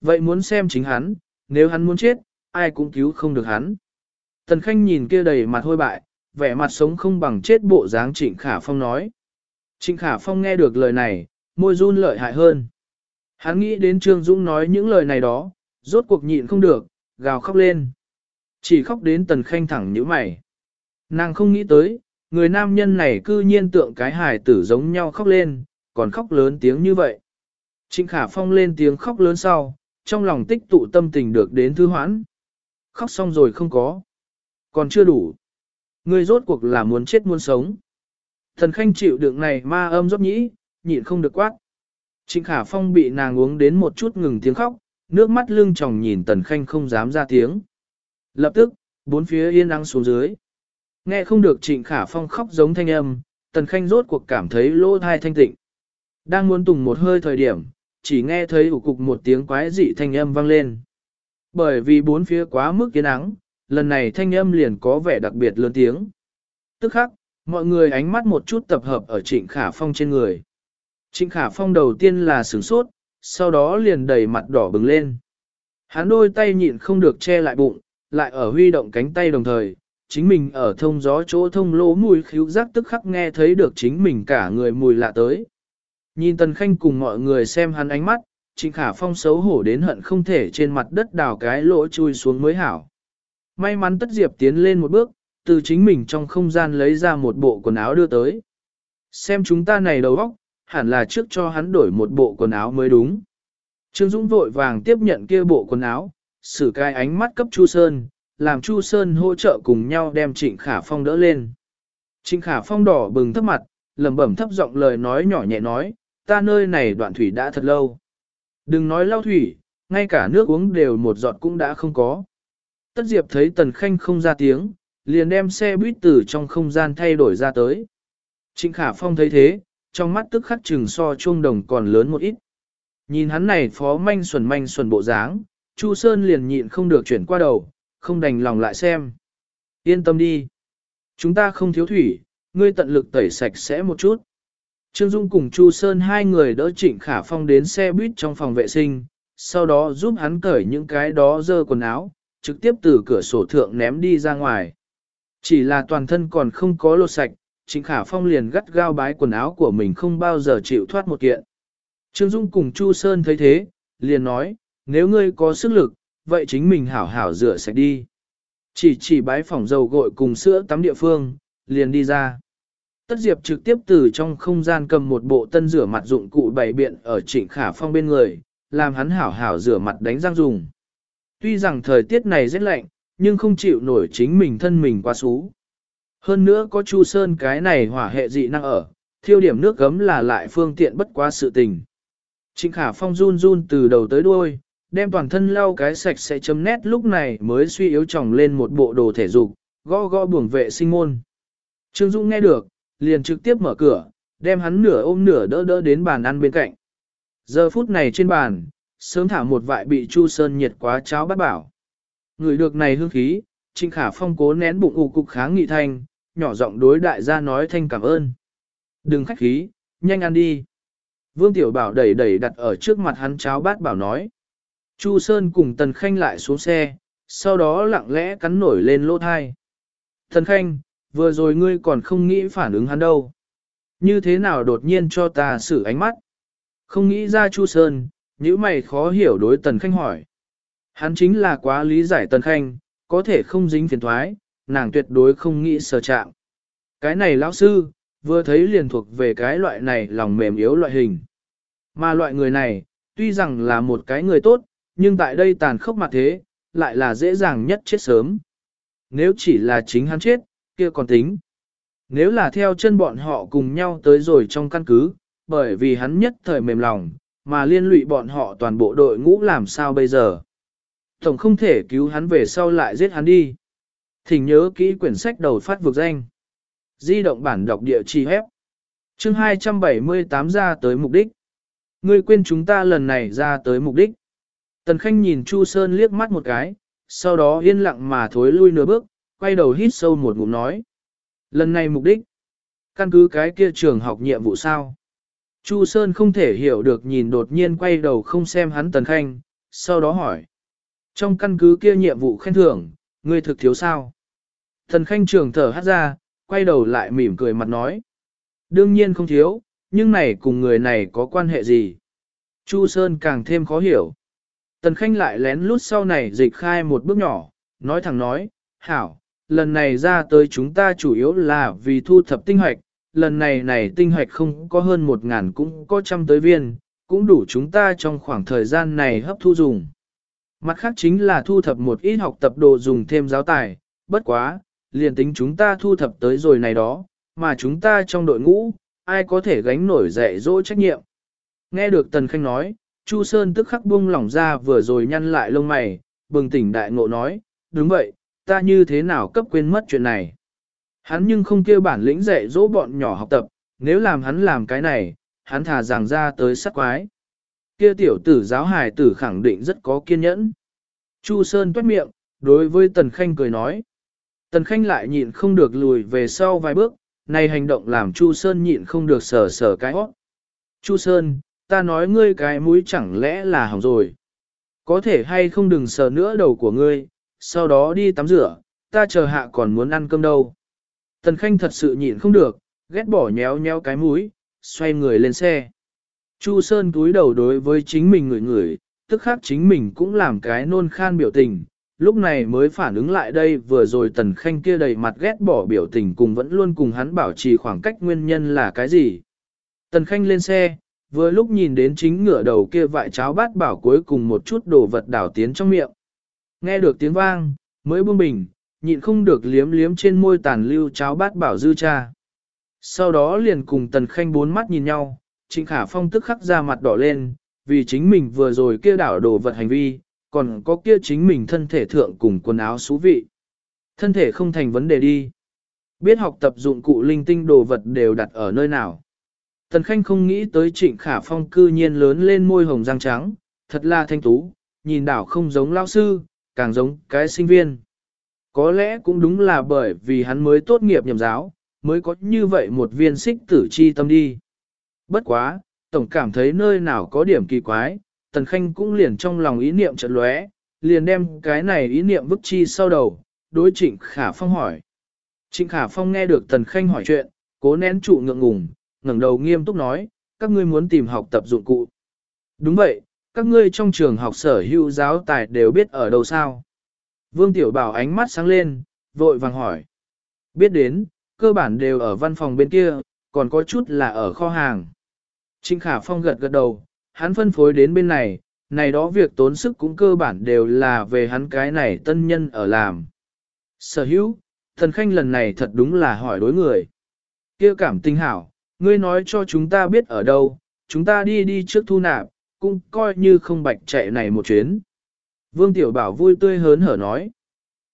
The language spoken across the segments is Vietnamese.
Vậy muốn xem chính hắn, nếu hắn muốn chết, ai cũng cứu không được hắn. Tần Khanh nhìn kia đầy mặt hôi bại, vẻ mặt sống không bằng chết bộ dáng Trịnh Khả Phong nói. Trịnh Khả Phong nghe được lời này, môi run lợi hại hơn. Hắn nghĩ đến Trương Dũng nói những lời này đó, rốt cuộc nhịn không được, gào khóc lên. Chỉ khóc đến Tần Khanh thẳng như mày. Nàng không nghĩ tới, người nam nhân này cư nhiên tượng cái hài tử giống nhau khóc lên, còn khóc lớn tiếng như vậy. Trịnh Khả Phong lên tiếng khóc lớn sau, trong lòng tích tụ tâm tình được đến thư hoãn. Khóc xong rồi không có. Còn chưa đủ. Ngươi rốt cuộc là muốn chết muốn sống. Thần Khanh chịu đựng này ma âm dốc nhĩ, nhịn không được quát. Trịnh Khả Phong bị nàng uống đến một chút ngừng tiếng khóc, nước mắt lưng tròng nhìn Tần Khanh không dám ra tiếng. Lập tức, bốn phía yên ắng xuống dưới. Nghe không được Trịnh Khả Phong khóc giống thanh âm, Tần Khanh rốt cuộc cảm thấy lỗ thai thanh tịnh. Đang muốn tùng một hơi thời điểm, chỉ nghe thấy ủ cục một tiếng quái dị thanh âm vang lên. Bởi vì bốn phía quá mức yên nắng, lần này thanh âm liền có vẻ đặc biệt lớn tiếng. Tức khắc, mọi người ánh mắt một chút tập hợp ở Trịnh Khả Phong trên người. Trịnh Khả Phong đầu tiên là sửng sốt, sau đó liền đầy mặt đỏ bừng lên. Hắn đôi tay nhịn không được che lại bụng, lại ở huy động cánh tay đồng thời, chính mình ở thông gió chỗ thông lỗ mùi khíu giác tức khắc nghe thấy được chính mình cả người mùi lạ tới. Nhìn Tần Khanh cùng mọi người xem hắn ánh mắt, Trịnh Khả Phong xấu hổ đến hận không thể trên mặt đất đào cái lỗ chui xuống mới hảo. May mắn Tất Diệp tiến lên một bước, từ chính mình trong không gian lấy ra một bộ quần áo đưa tới. Xem chúng ta này đầu óc, hẳn là trước cho hắn đổi một bộ quần áo mới đúng. Trương Dũng vội vàng tiếp nhận kia bộ quần áo, sử cai ánh mắt cấp Chu Sơn, làm Chu Sơn hỗ trợ cùng nhau đem Trịnh Khả Phong đỡ lên. Trịnh Khả Phong đỏ bừng thấp mặt, lẩm bẩm thấp giọng lời nói nhỏ nhẹ nói, ta nơi này đoạn thủy đã thật lâu. Đừng nói lau thủy, ngay cả nước uống đều một giọt cũng đã không có. Tất Diệp thấy Tần Khanh không ra tiếng, liền đem xe buýt từ trong không gian thay đổi ra tới. Trịnh Khả Phong thấy thế, trong mắt tức khắc chừng so chuông đồng còn lớn một ít. Nhìn hắn này phó manh xuẩn manh xuẩn bộ dáng, Chu Sơn liền nhịn không được chuyển qua đầu, không đành lòng lại xem. Yên tâm đi. Chúng ta không thiếu thủy, ngươi tận lực tẩy sạch sẽ một chút. Trương Dung cùng Chu Sơn hai người đỡ Trịnh Khả Phong đến xe buýt trong phòng vệ sinh, sau đó giúp hắn cởi những cái đó dơ quần áo, trực tiếp từ cửa sổ thượng ném đi ra ngoài. Chỉ là toàn thân còn không có lột sạch, Trịnh Khả Phong liền gắt gao bái quần áo của mình không bao giờ chịu thoát một kiện. Trương Dung cùng Chu Sơn thấy thế, liền nói, nếu ngươi có sức lực, vậy chính mình hảo hảo rửa sạch đi. Chỉ chỉ bái phòng dầu gội cùng sữa tắm địa phương, liền đi ra. Tất Diệp trực tiếp từ trong không gian cầm một bộ tân rửa mặt dụng cụ bày biện ở Trịnh Khả Phong bên người, làm hắn hảo hảo rửa mặt đánh răng dùng. Tuy rằng thời tiết này rất lạnh, nhưng không chịu nổi chính mình thân mình quá xú. Hơn nữa có Chu Sơn cái này hỏa hệ dị năng ở, thiêu điểm nước gấm là lại phương tiện bất quá sự tình. Trịnh Khả Phong run run từ đầu tới đuôi, đem toàn thân lau cái sạch sẽ chấm nét lúc này mới suy yếu chồng lên một bộ đồ thể dục, gõ gõ buồng vệ sinh môn. Trương Dũng nghe được, liền trực tiếp mở cửa, đem hắn nửa ôm nửa đỡ đỡ đến bàn ăn bên cạnh. Giờ phút này trên bàn, sớm thả một vại bị Chu Sơn nhiệt quá cháo bắt bảo. Người được này hương khí, Trịnh Khả Phong cố nén bụng ù cục kháng nghị thanh, nhỏ giọng đối đại gia nói thanh cảm ơn. Đừng khách khí, nhanh ăn đi. Vương Tiểu Bảo đẩy đẩy đặt ở trước mặt hắn cháo bát bảo nói. Chu Sơn cùng Tần Khanh lại xuống xe, sau đó lặng lẽ cắn nổi lên lỗ thai. Tần Khanh, vừa rồi ngươi còn không nghĩ phản ứng hắn đâu. Như thế nào đột nhiên cho ta xử ánh mắt? Không nghĩ ra Chu Sơn, những mày khó hiểu đối Tần Khanh hỏi. Hắn chính là quá lý giải Tần Khanh, có thể không dính phiền thoái, nàng tuyệt đối không nghĩ sờ trạng. Cái này lão sư, vừa thấy liền thuộc về cái loại này lòng mềm yếu loại hình. Mà loại người này, tuy rằng là một cái người tốt, nhưng tại đây tàn khốc mặt thế, lại là dễ dàng nhất chết sớm. Nếu chỉ là chính hắn chết, kia còn tính. Nếu là theo chân bọn họ cùng nhau tới rồi trong căn cứ, bởi vì hắn nhất thời mềm lòng, mà liên lụy bọn họ toàn bộ đội ngũ làm sao bây giờ. Tổng không thể cứu hắn về sau lại giết hắn đi. Thỉnh nhớ kỹ quyển sách đầu phát vực danh. Di động bản đọc địa chỉ hép. Chương 278 ra tới mục đích. Ngươi quên chúng ta lần này ra tới mục đích. Tần Khanh nhìn Chu Sơn liếc mắt một cái, sau đó yên lặng mà thối lui nửa bước, quay đầu hít sâu một ngụm nói. Lần này mục đích, căn cứ cái kia trường học nhiệm vụ sao. Chu Sơn không thể hiểu được nhìn đột nhiên quay đầu không xem hắn Tần Khanh, sau đó hỏi. Trong căn cứ kia nhiệm vụ khen thưởng, ngươi thực thiếu sao? Tần khanh trường thở hát ra, quay đầu lại mỉm cười mặt nói. Đương nhiên không thiếu, nhưng này cùng người này có quan hệ gì? Chu Sơn càng thêm khó hiểu. Tần Khanh lại lén lút sau này dịch khai một bước nhỏ, nói thẳng nói, hảo, lần này ra tới chúng ta chủ yếu là vì thu thập tinh hoạch, lần này này tinh hoạch không có hơn một ngàn cũng có trăm tới viên, cũng đủ chúng ta trong khoảng thời gian này hấp thu dùng. Mặt khác chính là thu thập một ít học tập đồ dùng thêm giáo tài, bất quá, liền tính chúng ta thu thập tới rồi này đó, mà chúng ta trong đội ngũ, ai có thể gánh nổi dạy dỗ trách nhiệm. Nghe được Tần Khanh nói, Chu Sơn tức khắc buông lỏng ra vừa rồi nhăn lại lông mày, bừng tỉnh đại ngộ nói, đúng vậy, ta như thế nào cấp quên mất chuyện này. Hắn nhưng không kêu bản lĩnh dạy dỗ bọn nhỏ học tập, nếu làm hắn làm cái này, hắn thà rằng ra tới sắc quái. Kia tiểu tử giáo hài tử khẳng định rất có kiên nhẫn. Chu Sơn tuét miệng, đối với Tần Khanh cười nói. Tần Khanh lại nhịn không được lùi về sau vài bước, này hành động làm Chu Sơn nhịn không được sờ sờ cái hót. Chu Sơn, ta nói ngươi cái mũi chẳng lẽ là hỏng rồi. Có thể hay không đừng sờ nữa đầu của ngươi, sau đó đi tắm rửa, ta chờ hạ còn muốn ăn cơm đâu. Tần Khanh thật sự nhịn không được, ghét bỏ nhéo nhéo cái mũi, xoay người lên xe. Chu Sơn túi đầu đối với chính mình người người, tức khác chính mình cũng làm cái nôn khan biểu tình, lúc này mới phản ứng lại đây vừa rồi Tần Khanh kia đầy mặt ghét bỏ biểu tình cùng vẫn luôn cùng hắn bảo trì khoảng cách nguyên nhân là cái gì. Tần Khanh lên xe, vừa lúc nhìn đến chính ngựa đầu kia vại cháo bát bảo cuối cùng một chút đồ vật đảo tiến trong miệng. Nghe được tiếng vang, mới buông bình, nhịn không được liếm liếm trên môi tàn lưu cháo bát bảo dư cha. Sau đó liền cùng Tần Khanh bốn mắt nhìn nhau, Trịnh Khả Phong tức khắc ra mặt đỏ lên, vì chính mình vừa rồi kia đảo đồ vật hành vi, còn có kia chính mình thân thể thượng cùng quần áo xú vị. Thân thể không thành vấn đề đi. Biết học tập dụng cụ linh tinh đồ vật đều đặt ở nơi nào. Tần Khanh không nghĩ tới Trịnh Khả Phong cư nhiên lớn lên môi hồng răng trắng, thật là thanh tú, nhìn đảo không giống lao sư, càng giống cái sinh viên. Có lẽ cũng đúng là bởi vì hắn mới tốt nghiệp nhầm giáo, mới có như vậy một viên xích tử chi tâm đi. Bất quá, tổng cảm thấy nơi nào có điểm kỳ quái, Tần Khanh cũng liền trong lòng ý niệm chợt lóe, liền đem cái này ý niệm vứt chi sau đầu, đối Trịnh Khả Phong hỏi. Trịnh Khả Phong nghe được Tần Khanh hỏi chuyện, cố nén trụ ngượng ngùng, ngẩng đầu nghiêm túc nói, các ngươi muốn tìm học tập dụng cụ. Đúng vậy, các ngươi trong trường học sở hữu giáo tài đều biết ở đâu sao. Vương Tiểu Bảo ánh mắt sáng lên, vội vàng hỏi. Biết đến, cơ bản đều ở văn phòng bên kia, còn có chút là ở kho hàng. trinh Khả Phong gật gật đầu, hắn phân phối đến bên này, này đó việc tốn sức cũng cơ bản đều là về hắn cái này tân nhân ở làm. Sở hữu, thần khanh lần này thật đúng là hỏi đối người. kia cảm tinh hảo, ngươi nói cho chúng ta biết ở đâu, chúng ta đi đi trước thu nạp, cũng coi như không bạch chạy này một chuyến. Vương Tiểu Bảo vui tươi hớn hở nói.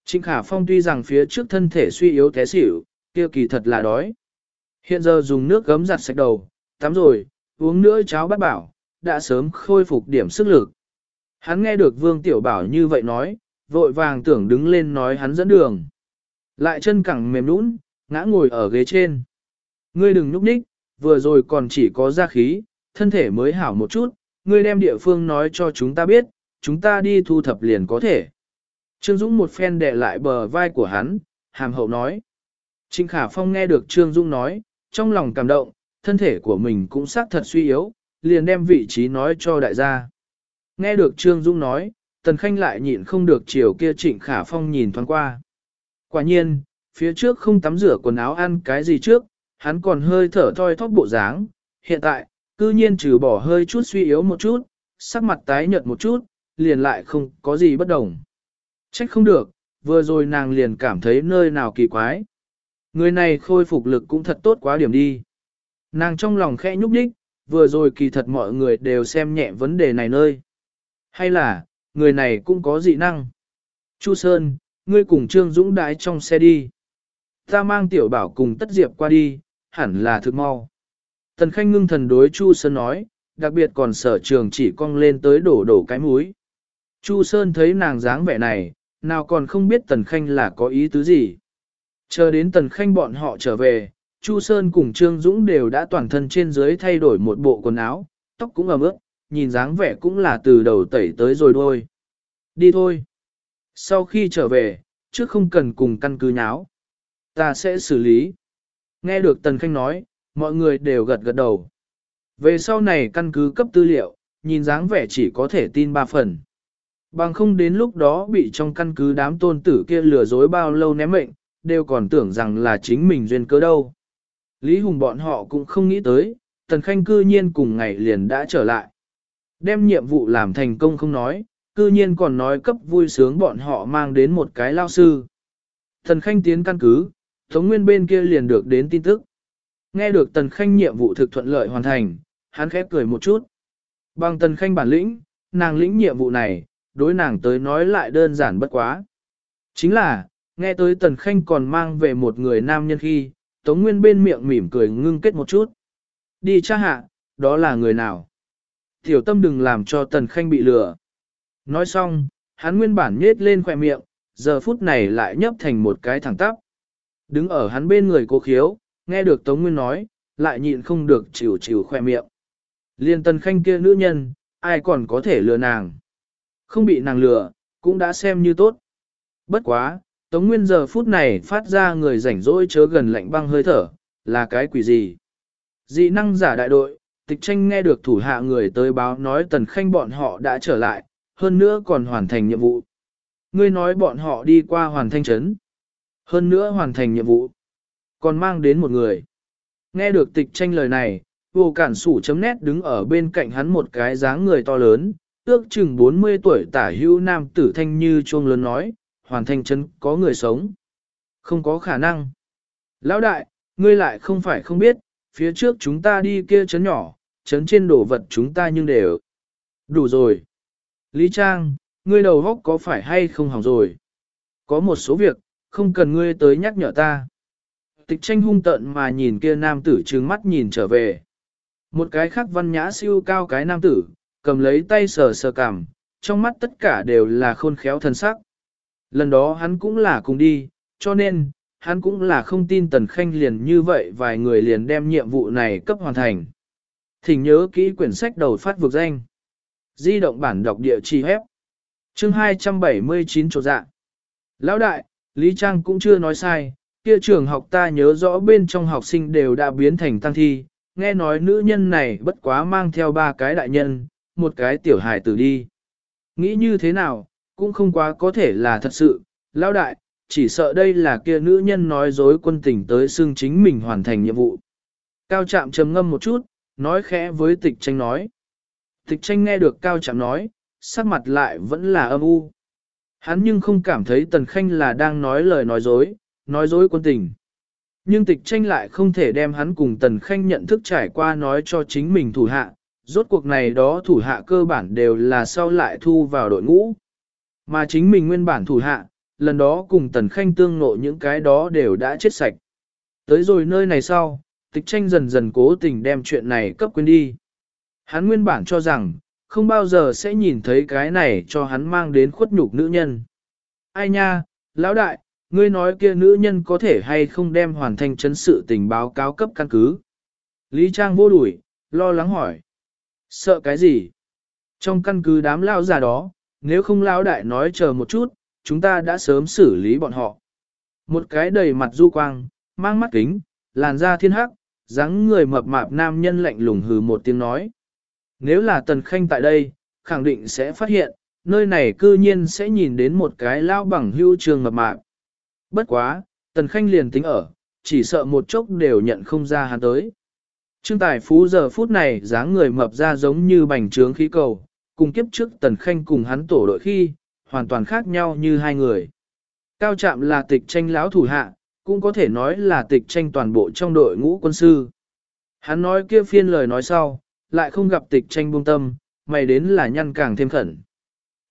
Trịnh Khả Phong tuy rằng phía trước thân thể suy yếu té xỉu, kia kỳ thật là đói. Hiện giờ dùng nước gấm giặt sạch đầu, tắm rồi, uống nữa cháo bát bảo, đã sớm khôi phục điểm sức lực. Hắn nghe được Vương Tiểu Bảo như vậy nói, vội vàng tưởng đứng lên nói hắn dẫn đường. Lại chân cẳng mềm nũng, ngã ngồi ở ghế trên. Ngươi đừng nhúc nhích, vừa rồi còn chỉ có ra khí, thân thể mới hảo một chút, ngươi đem địa phương nói cho chúng ta biết, chúng ta đi thu thập liền có thể. Trương Dũng một phen đè lại bờ vai của hắn, hàm hậu nói. Trịnh Khả Phong nghe được Trương Dũng nói, trong lòng cảm động, thân thể của mình cũng xác thật suy yếu, liền đem vị trí nói cho đại gia. Nghe được Trương Dũng nói, Tần Khanh lại nhịn không được chiều kia Trịnh Khả Phong nhìn thoáng qua. Quả nhiên, phía trước không tắm rửa quần áo ăn cái gì trước, hắn còn hơi thở thoi thóp bộ dáng, hiện tại, cư nhiên trừ bỏ hơi chút suy yếu một chút, sắc mặt tái nhợt một chút, liền lại không có gì bất đồng. Trách không được, vừa rồi nàng liền cảm thấy nơi nào kỳ quái. Người này khôi phục lực cũng thật tốt quá điểm đi. Nàng trong lòng khẽ nhúc đích, vừa rồi kỳ thật mọi người đều xem nhẹ vấn đề này nơi. Hay là, người này cũng có dị năng. Chu Sơn, ngươi cùng Trương Dũng đái trong xe đi. Ta mang tiểu bảo cùng tất diệp qua đi, hẳn là thực mau. Tần Khanh ngưng thần đối Chu Sơn nói, đặc biệt còn sở trường chỉ cong lên tới đổ đổ cái mũi. Chu Sơn thấy nàng dáng vẻ này, nào còn không biết Tần Khanh là có ý tứ gì. Chờ đến Tần Khanh bọn họ trở về, Chu Sơn cùng Trương Dũng đều đã toàn thân trên dưới thay đổi một bộ quần áo, tóc cũng ẩm ướt, nhìn dáng vẻ cũng là từ đầu tẩy tới rồi đôi. Đi thôi. Sau khi trở về, trước không cần cùng căn cứ nháo. Ta sẽ xử lý. Nghe được Tần Khanh nói, mọi người đều gật gật đầu. Về sau này căn cứ cấp tư liệu, nhìn dáng vẻ chỉ có thể tin ba phần. Bằng không đến lúc đó bị trong căn cứ đám tôn tử kia lừa dối bao lâu ném mệnh, đều còn tưởng rằng là chính mình duyên cớ đâu. Lý Hùng bọn họ cũng không nghĩ tới, Tần Khanh cư nhiên cùng ngày liền đã trở lại. Đem nhiệm vụ làm thành công không nói, cư nhiên còn nói cấp vui sướng bọn họ mang đến một cái lao sư. Tần Khanh tiến căn cứ, Tống Nguyên bên kia liền được đến tin tức. Nghe được Tần Khanh nhiệm vụ thực thuận lợi hoàn thành, hắn khép cười một chút. Bằng Tần Khanh bản lĩnh, nàng lĩnh nhiệm vụ này, đối nàng tới nói lại đơn giản bất quá. Chính là, nghe tới Tần Khanh còn mang về một người nam nhân khi, Tống Nguyên bên miệng mỉm cười ngưng kết một chút. Đi cha hạ, đó là người nào? Tiểu tâm đừng làm cho Tần Khanh bị lừa. Nói xong, hắn nguyên bản nhết lên khỏe miệng, giờ phút này lại nhấp thành một cái thẳng tắp. Đứng ở hắn bên người cô khiếu, nghe được Tống Nguyên nói, lại nhịn không được chịu chịu khoe miệng. Liên Tần Khanh kia nữ nhân, ai còn có thể lừa nàng. Không bị nàng lừa, cũng đã xem như tốt. Bất quá, Tống Nguyên giờ phút này phát ra người rảnh rỗi chớ gần lạnh băng hơi thở, là cái quỷ gì? Dị năng giả đại đội, tịch tranh nghe được thủ hạ người tới báo nói tần khanh bọn họ đã trở lại, hơn nữa còn hoàn thành nhiệm vụ. Ngươi nói bọn họ đi qua hoàn thành chấn. Hơn nữa hoàn thành nhiệm vụ. Còn mang đến một người. Nghe được tịch tranh lời này, vô cản sủ chấm nét đứng ở bên cạnh hắn một cái dáng người to lớn, ước chừng 40 tuổi tả hữu nam tử thanh như chuông lớn nói, hoàn thành chấn có người sống. Không có khả năng. Lão đại, ngươi lại không phải không biết, phía trước chúng ta đi kia chấn nhỏ, chấn trên đồ vật chúng ta nhưng đều. Đủ rồi. Lý Trang, ngươi đầu góc có phải hay không hỏng rồi? Có một số việc, không cần ngươi tới nhắc nhở ta. Tịch tranh hung tận mà nhìn kia nam tử trừng mắt nhìn trở về. Một cái khác văn nhã siêu cao cái nam tử, cầm lấy tay sờ sờ cằm, trong mắt tất cả đều là khôn khéo thân sắc. Lần đó hắn cũng là cùng đi, cho nên, hắn cũng là không tin Tần Khanh liền như vậy vài người liền đem nhiệm vụ này cấp hoàn thành. Thỉnh nhớ kỹ quyển sách đầu phát vực danh. Di động bản đọc địa chỉ hép. Chương 279 chỗ dạ. Lão đại, Lý Trang cũng chưa nói sai, kia trường học ta nhớ rõ bên trong học sinh đều đã biến thành tăng thi, nghe nói nữ nhân này bất quá mang theo ba cái đại nhân, một cái tiểu hài tử đi. Nghĩ như thế nào, cũng không quá có thể là thật sự, lão đại, chỉ sợ đây là kia nữ nhân nói dối quân tình tới xưng chính mình hoàn thành nhiệm vụ. Cao Trạm trầm ngâm một chút, nói khẽ với tịch tranh nói. Tịch tranh nghe được Cao Trạm nói, sắc mặt lại vẫn là âm u. Hắn nhưng không cảm thấy Tần Khanh là đang nói lời nói dối, nói dối quân tình. Nhưng tịch tranh lại không thể đem hắn cùng Tần Khanh nhận thức trải qua nói cho chính mình thủ hạ, rốt cuộc này đó thủ hạ cơ bản đều là sau lại thu vào đội ngũ. Mà chính mình nguyên bản thủ hạ, lần đó cùng Tần Khanh tương nộ những cái đó đều đã chết sạch. Tới rồi nơi này sau, tịch tranh dần dần cố tình đem chuyện này cấp quên đi. Hắn nguyên bản cho rằng, không bao giờ sẽ nhìn thấy cái này cho hắn mang đến khuất nhục nữ nhân. Ai nha, lão đại, ngươi nói kia nữ nhân có thể hay không đem hoàn thành chấn sự tình báo cáo cấp căn cứ. Lý Trang vô đuổi, lo lắng hỏi. Sợ cái gì? Trong căn cứ đám lao già đó, nếu không lao đại nói chờ một chút, chúng ta đã sớm xử lý bọn họ. Một cái đầy mặt du quang, mang mắt kính, làn da thiên hắc, dáng người mập mạp nam nhân lạnh lùng hừ một tiếng nói. Nếu là Tần Khanh tại đây, khẳng định sẽ phát hiện, nơi này cư nhiên sẽ nhìn đến một cái lao bằng hưu trường mập mạp. Bất quá, Tần Khanh liền tính ở, chỉ sợ một chốc đều nhận không ra hắn tới. Trương Tài Phú giờ phút này dáng người mập ra giống như bành trướng khí cầu, cùng kiếp trước Tần Khanh cùng hắn tổ đội khi, hoàn toàn khác nhau như hai người. Cao Trạm là tịch tranh lão thủ hạ, cũng có thể nói là tịch tranh toàn bộ trong đội ngũ quân sư. Hắn nói kia phiên lời nói sau, lại không gặp tịch tranh buông tâm, mày đến là nhăn càng thêm khẩn.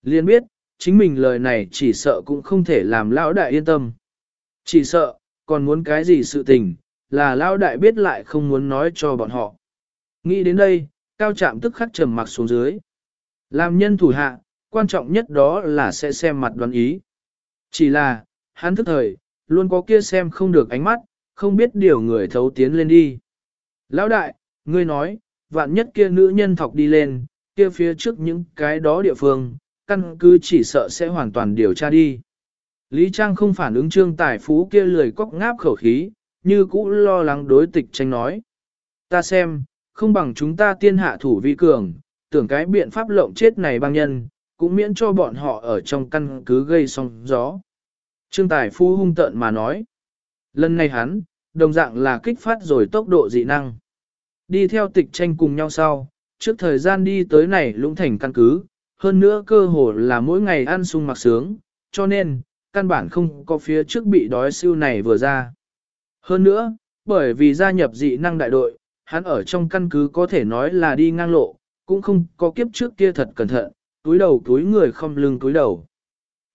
Liên biết, chính mình lời này chỉ sợ cũng không thể làm lão đại yên tâm. Chỉ sợ, còn muốn cái gì sự tình, là lão đại biết lại không muốn nói cho bọn họ. Nghĩ đến đây, cao trạm tức khắc trầm mặc xuống dưới. Làm nhân thủ hạ, quan trọng nhất đó là sẽ xem mặt đoán ý. Chỉ là, hắn thức thời, luôn có kia xem không được ánh mắt, không biết điều người thấu tiến lên đi. Lão đại, ngươi nói, vạn nhất kia nữ nhân thọc đi lên, kia phía trước những cái đó địa phương, căn cứ chỉ sợ sẽ hoàn toàn điều tra đi. Lý Trang không phản ứng trương tài phú kia lười cóc ngáp khẩu khí, như cũ lo lắng đối tịch tranh nói. Ta xem, không bằng chúng ta tiên hạ thủ vi cường, tưởng cái biện pháp lộng chết này băng nhân, cũng miễn cho bọn họ ở trong căn cứ gây sóng gió. Trương Tài Phú hung tợn mà nói. Lần này hắn, đồng dạng là kích phát rồi tốc độ dị năng. Đi theo tịch tranh cùng nhau sau, trước thời gian đi tới này lũng thành căn cứ, hơn nữa cơ hồ là mỗi ngày ăn sung mặc sướng, cho nên, căn bản không có phía trước bị đói siêu này vừa ra. Hơn nữa, bởi vì gia nhập dị năng đại đội, hắn ở trong căn cứ có thể nói là đi ngang lộ, cũng không có kiếp trước kia thật cẩn thận, túi đầu túi người không lưng túi đầu.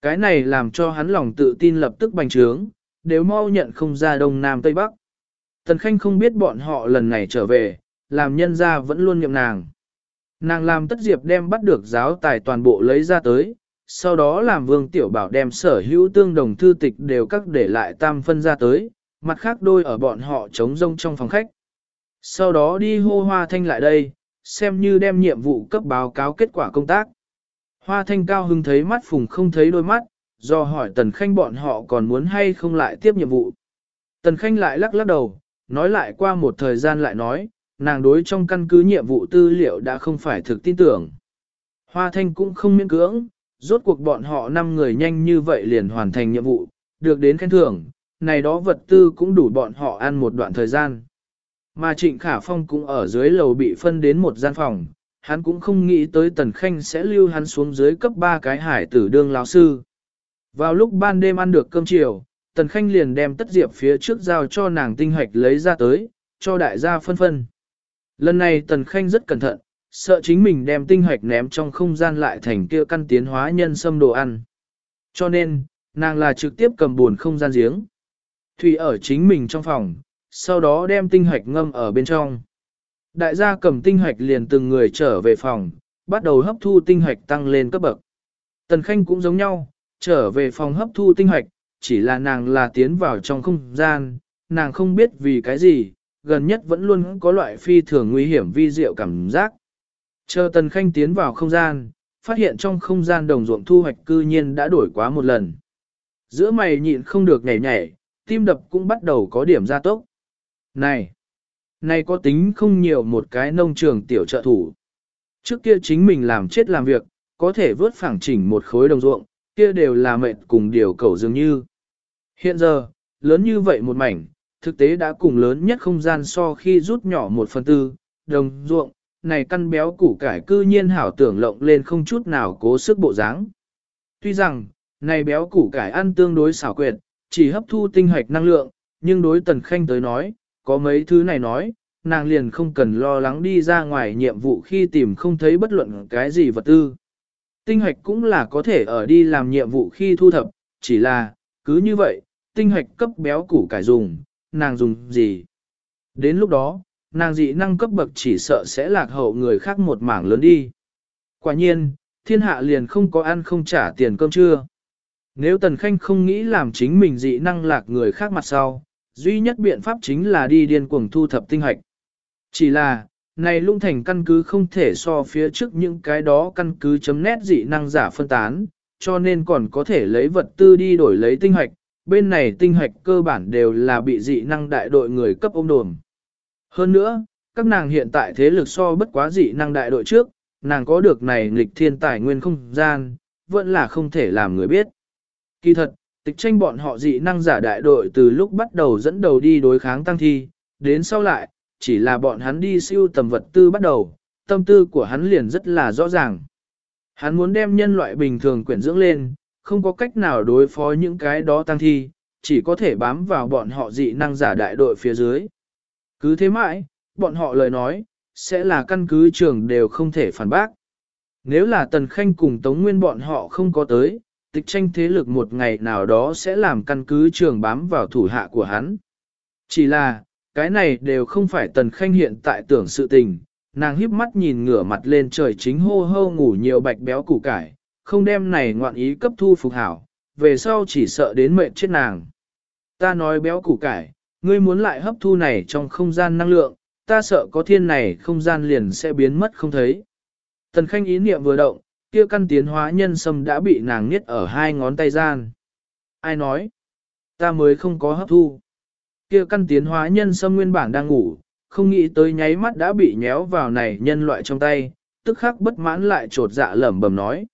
Cái này làm cho hắn lòng tự tin lập tức bành trướng, đều mau nhận không ra đông nam tây bắc. Tần Khanh không biết bọn họ lần này trở về, làm nhân ra vẫn luôn nhậm nàng. Nàng làm tất diệp đem bắt được giáo tài toàn bộ lấy ra tới, sau đó làm vương tiểu bảo đem sở hữu tương đồng thư tịch đều các để lại tam phân ra tới, mặt khác đôi ở bọn họ trống rông trong phòng khách. Sau đó đi hô hoa thanh lại đây, xem như đem nhiệm vụ cấp báo cáo kết quả công tác. Hoa thanh cao hưng thấy mắt phùng không thấy đôi mắt, do hỏi tần khanh bọn họ còn muốn hay không lại tiếp nhiệm vụ. Tần khanh lại lắc lắc đầu, nói lại qua một thời gian lại nói, nàng đối trong căn cứ nhiệm vụ tư liệu đã không phải thực tin tưởng. Hoa thanh cũng không miễn cưỡng, rốt cuộc bọn họ 5 người nhanh như vậy liền hoàn thành nhiệm vụ, được đến khen thưởng, này đó vật tư cũng đủ bọn họ ăn một đoạn thời gian. Mà Trịnh Khả Phong cũng ở dưới lầu bị phân đến một gian phòng, hắn cũng không nghĩ tới Tần Khanh sẽ lưu hắn xuống dưới cấp 3 cái hải tử đương lão sư. Vào lúc ban đêm ăn được cơm chiều, Tần Khanh liền đem tất diệp phía trước giao cho nàng tinh hoạch lấy ra tới, cho đại gia phân phân. Lần này Tần Khanh rất cẩn thận, sợ chính mình đem tinh hoạch ném trong không gian lại thành kia căn tiến hóa nhân sâm đồ ăn. Cho nên, nàng là trực tiếp cầm buồn không gian giếng. Thủy ở chính mình trong phòng, sau đó đem tinh hoạch ngâm ở bên trong. Đại gia cầm tinh hoạch liền từng người trở về phòng, bắt đầu hấp thu tinh hoạch tăng lên cấp bậc. Tần Khanh cũng giống nhau, trở về phòng hấp thu tinh hoạch, chỉ là nàng là tiến vào trong không gian, nàng không biết vì cái gì, gần nhất vẫn luôn có loại phi thường nguy hiểm vi diệu cảm giác. Chờ Tần Khanh tiến vào không gian, phát hiện trong không gian đồng ruộng thu hoạch cư nhiên đã đổi quá một lần. Giữa mày nhịn không được nhảy nhảy, tim đập cũng bắt đầu có điểm gia tốc. Này! Này có tính không nhiều một cái nông trường tiểu trợ thủ. Trước kia chính mình làm chết làm việc, có thể vớt phẳng chỉnh một khối đồng ruộng, kia đều là mệt cùng điều cầu dường như. Hiện giờ, lớn như vậy một mảnh, thực tế đã cùng lớn nhất không gian so khi rút nhỏ một phần tư, đồng ruộng, này căn béo củ cải cư nhiên hảo tưởng lộng lên không chút nào cố sức bộ dáng. Tuy rằng, này béo củ cải ăn tương đối xảo quyệt, chỉ hấp thu tinh hoạch năng lượng, nhưng đối tần khanh tới nói, có mấy thứ này nói, nàng liền không cần lo lắng đi ra ngoài nhiệm vụ khi tìm không thấy bất luận cái gì vật tư. Tinh hoạch cũng là có thể ở đi làm nhiệm vụ khi thu thập, chỉ là, cứ như vậy, tinh hoạch cấp béo củ cải dùng, nàng dùng gì? Đến lúc đó, nàng dị năng cấp bậc chỉ sợ sẽ lạc hậu người khác một mảng lớn đi. Quả nhiên, thiên hạ liền không có ăn không trả tiền cơm trưa. Nếu Tần Khanh không nghĩ làm chính mình dị năng lạc người khác mặt sau, duy nhất biện pháp chính là đi điên cuồng thu thập tinh hạch. Chỉ là, này lung thành căn cứ không thể so phía trước những cái đó căn cứ chấm nét dị năng giả phân tán, cho nên còn có thể lấy vật tư đi đổi lấy tinh hạch. Bên này tinh hạch cơ bản đều là bị dị năng đại đội người cấp ôm đồn. Hơn nữa, các nàng hiện tại thế lực so bất quá dị năng đại đội trước, nàng có được này nghịch thiên tài nguyên không gian, vẫn là không thể làm người biết. Kỳ thật, tịch tranh bọn họ dị năng giả đại đội từ lúc bắt đầu dẫn đầu đi đối kháng tăng thi, đến sau lại, chỉ là bọn hắn đi siêu tầm vật tư bắt đầu, tâm tư của hắn liền rất là rõ ràng. Hắn muốn đem nhân loại bình thường quyển dưỡng lên, không có cách nào đối phó những cái đó tăng thi, chỉ có thể bám vào bọn họ dị năng giả đại đội phía dưới. Cứ thế mãi, bọn họ lời nói, sẽ là căn cứ trường đều không thể phản bác. Nếu là Tần Khanh cùng Tống Nguyên bọn họ không có tới, tịch tranh thế lực một ngày nào đó sẽ làm căn cứ trường bám vào thủ hạ của hắn. Chỉ là, cái này đều không phải Tần Khanh hiện tại tưởng sự tình, nàng híp mắt nhìn ngửa mặt lên trời chính hô hô ngủ nhiều bạch béo củ cải, không đem này ngoạn ý cấp thu phục hảo, về sau chỉ sợ đến mệnh chết nàng. Ta nói béo củ cải, ngươi muốn lại hấp thu này trong không gian năng lượng, ta sợ có thiên này không gian liền sẽ biến mất không thấy. Tần khanh ý niệm vừa động, kia căn tiến hóa nhân sâm đã bị nàng niết ở hai ngón tay gian. Ai nói? Ta mới không có hấp thu. Kia căn tiến hóa nhân sâm nguyên bản đang ngủ, không nghĩ tới nháy mắt đã bị nhéo vào này nhân loại trong tay, tức khắc bất mãn lại trột dạ lẩm bẩm nói.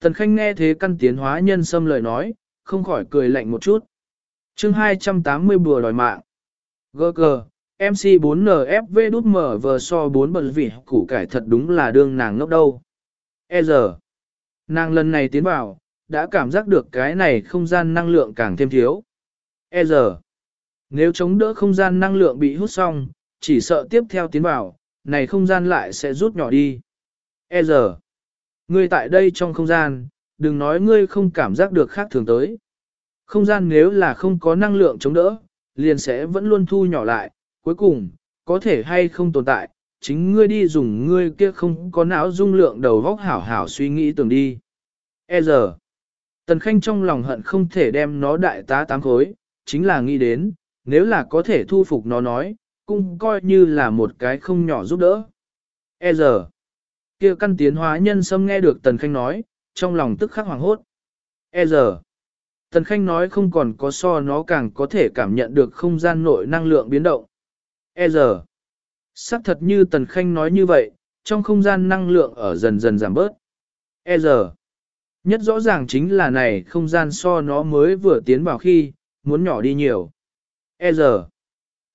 Tần Khanh nghe thế căn tiến hóa nhân sâm lời nói, không khỏi cười lạnh một chút chương 280 bùa đòi mạng. Gg MC4NFV đút mở vờ so 4 bật vị củ cải thật đúng là đương nàng ngốc đâu. E giờ, nàng lần này tiến vào, đã cảm giác được cái này không gian năng lượng càng thêm thiếu. E giờ, nếu chống đỡ không gian năng lượng bị hút xong, chỉ sợ tiếp theo tiến vào, này không gian lại sẽ rút nhỏ đi. E giờ, ngươi tại đây trong không gian, đừng nói ngươi không cảm giác được khác thường tới. Không gian nếu là không có năng lượng chống đỡ, liền sẽ vẫn luôn thu nhỏ lại, cuối cùng, có thể hay không tồn tại, chính ngươi đi dùng ngươi kia không có não dung lượng đầu vóc hảo hảo suy nghĩ tưởng đi. E giờ, Tần Khanh trong lòng hận không thể đem nó đại tá tám khối, chính là nghĩ đến, nếu là có thể thu phục nó nói, cũng coi như là một cái không nhỏ giúp đỡ. E giờ, kia căn tiến hóa nhân sâm nghe được Tần Khanh nói, trong lòng tức khắc hoàng hốt. E giờ, Tần Khanh nói không còn có so nó càng có thể cảm nhận được không gian nội năng lượng biến động. E giờ, xác thật như Tần Khanh nói như vậy, trong không gian năng lượng ở dần dần giảm bớt. E giờ, nhất rõ ràng chính là này không gian so nó mới vừa tiến vào khi, muốn nhỏ đi nhiều. E giờ,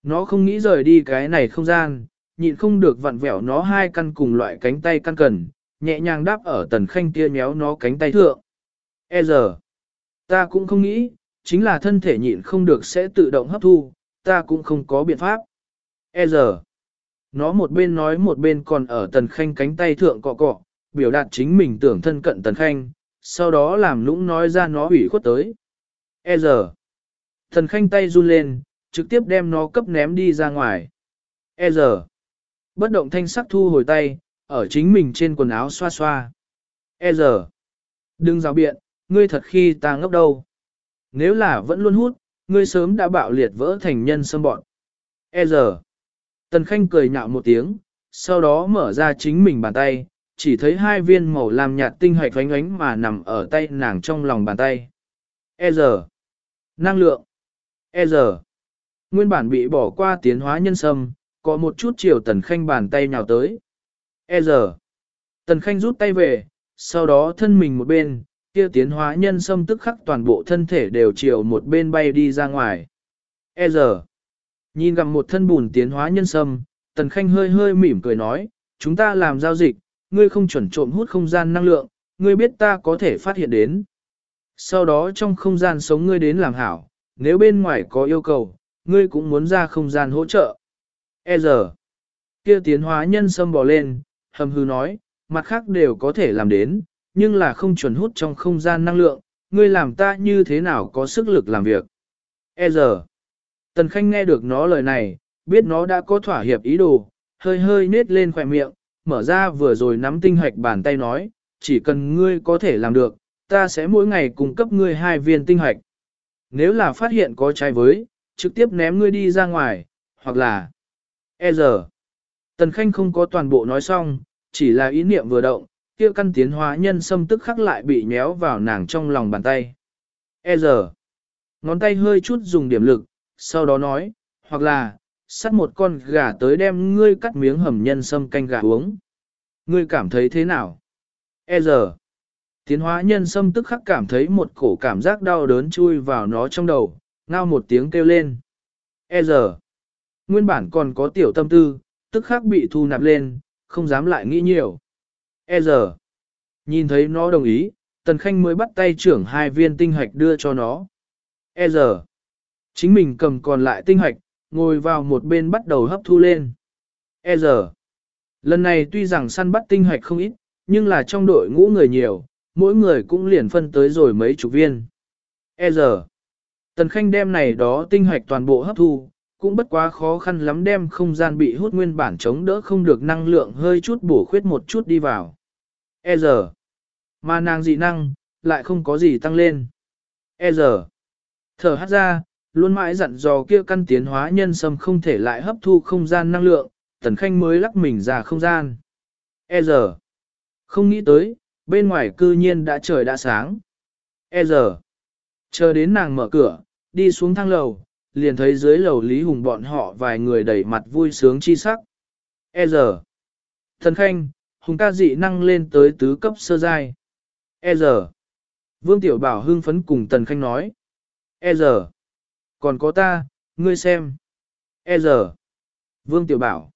nó không nghĩ rời đi cái này không gian, nhịn không được vặn vẹo nó hai căn cùng loại cánh tay căn cần, nhẹ nhàng đáp ở tần khanh kia nhéo nó cánh tay thượng. E giờ, ta cũng không nghĩ, chính là thân thể nhịn không được sẽ tự động hấp thu, ta cũng không có biện pháp. E giờ, nó một bên nói một bên còn ở tần khanh cánh tay thượng cọ cọ, biểu đạt chính mình tưởng thân cận tần khanh, sau đó làm lũng nói ra nó ủy khuất tới. E giờ, tần khanh tay run lên, trực tiếp đem nó cấp ném đi ra ngoài. E giờ, bất động thanh sắc thu hồi tay, ở chính mình trên quần áo xoa xoa. E giờ, đừng rào biện, ngươi thật khi ta ngốc đâu. Nếu là vẫn luôn hút, ngươi sớm đã bạo liệt vỡ thành nhân sâm bọn. E giờ, tần khanh cười nhạo một tiếng, sau đó mở ra chính mình bàn tay, chỉ thấy hai viên màu làm nhạt tinh hạch ánh ánh mà nằm ở tay nàng trong lòng bàn tay. E giờ, năng lượng. E giờ, Nguyên bản bị bỏ qua tiến hóa nhân sâm, có một chút chiều tần khanh bàn tay nhào tới. E giờ, tần khanh rút tay về, sau đó thân mình một bên, kia tiến hóa nhân sâm tức khắc toàn bộ thân thể đều chiều một bên bay đi ra ngoài. E giờ, nhìn gặp một thân bùn tiến hóa nhân sâm, tần khanh hơi hơi mỉm cười nói, chúng ta làm giao dịch, ngươi không chuẩn trộm hút không gian năng lượng, ngươi biết ta có thể phát hiện đến. Sau đó trong không gian sống ngươi đến làm hảo, nếu bên ngoài có yêu cầu, ngươi cũng muốn ra không gian hỗ trợ. E giờ, kia tiến hóa nhân sâm bò lên, hầm hư nói, mặt khác đều có thể làm đến, nhưng là không chuẩn hút trong không gian năng lượng, ngươi làm ta như thế nào có sức lực làm việc. E giờ, Tần Khanh nghe được nó lời này, biết nó đã có thỏa hiệp ý đồ, hơi hơi nết lên khỏe miệng, mở ra vừa rồi nắm tinh hạch bàn tay nói, chỉ cần ngươi có thể làm được, ta sẽ mỗi ngày cung cấp ngươi hai viên tinh hạch. Nếu là phát hiện có trái với, trực tiếp ném ngươi đi ra ngoài, hoặc là... E giờ, Tần Khanh không có toàn bộ nói xong, chỉ là ý niệm vừa động, kia căn tiến hóa nhân xâm tức khắc lại bị nhéo vào nàng trong lòng bàn tay. E giờ, ngón tay hơi chút dùng điểm lực, sau đó nói, hoặc là, sắt một con gà tới đem ngươi cắt miếng hầm nhân sâm canh gà uống. Ngươi cảm thấy thế nào? E giờ, tiến hóa nhân sâm tức khắc cảm thấy một cổ cảm giác đau đớn chui vào nó trong đầu, ngao một tiếng kêu lên. E giờ, nguyên bản còn có tiểu tâm tư, tức khắc bị thu nạp lên, không dám lại nghĩ nhiều. E giờ, nhìn thấy nó đồng ý, Tần Khanh mới bắt tay trưởng hai viên tinh hạch đưa cho nó. E giờ, chính mình cầm còn lại tinh hạch, ngồi vào một bên bắt đầu hấp thu lên. E giờ, lần này tuy rằng săn bắt tinh hạch không ít, nhưng là trong đội ngũ người nhiều, mỗi người cũng liền phân tới rồi mấy chục viên. E giờ, Tần Khanh đem này đó tinh hạch toàn bộ hấp thu, cũng bất quá khó khăn lắm đem không gian bị hút nguyên bản chống đỡ không được năng lượng hơi chút bổ khuyết một chút đi vào. E giờ, mà nàng dị năng, lại không có gì tăng lên. E giờ, thở hát ra, luôn mãi dặn dò kia căn tiến hóa nhân sâm không thể lại hấp thu không gian năng lượng, Tần Khanh mới lắc mình ra không gian. E giờ, Không nghĩ tới, bên ngoài cư nhiên đã trời đã sáng. E giờ, chờ đến nàng mở cửa, đi xuống thang lầu, liền thấy dưới lầu Lý Hùng bọn họ vài người đẩy mặt vui sướng chi sắc. E giờ, thần khanh, Hùng ca dị năng lên tới tứ cấp sơ giai. E giờ, Vương Tiểu Bảo hưng phấn cùng Tần Khanh nói. E giờ, còn có ta, ngươi xem. E giờ, Vương Tiểu Bảo,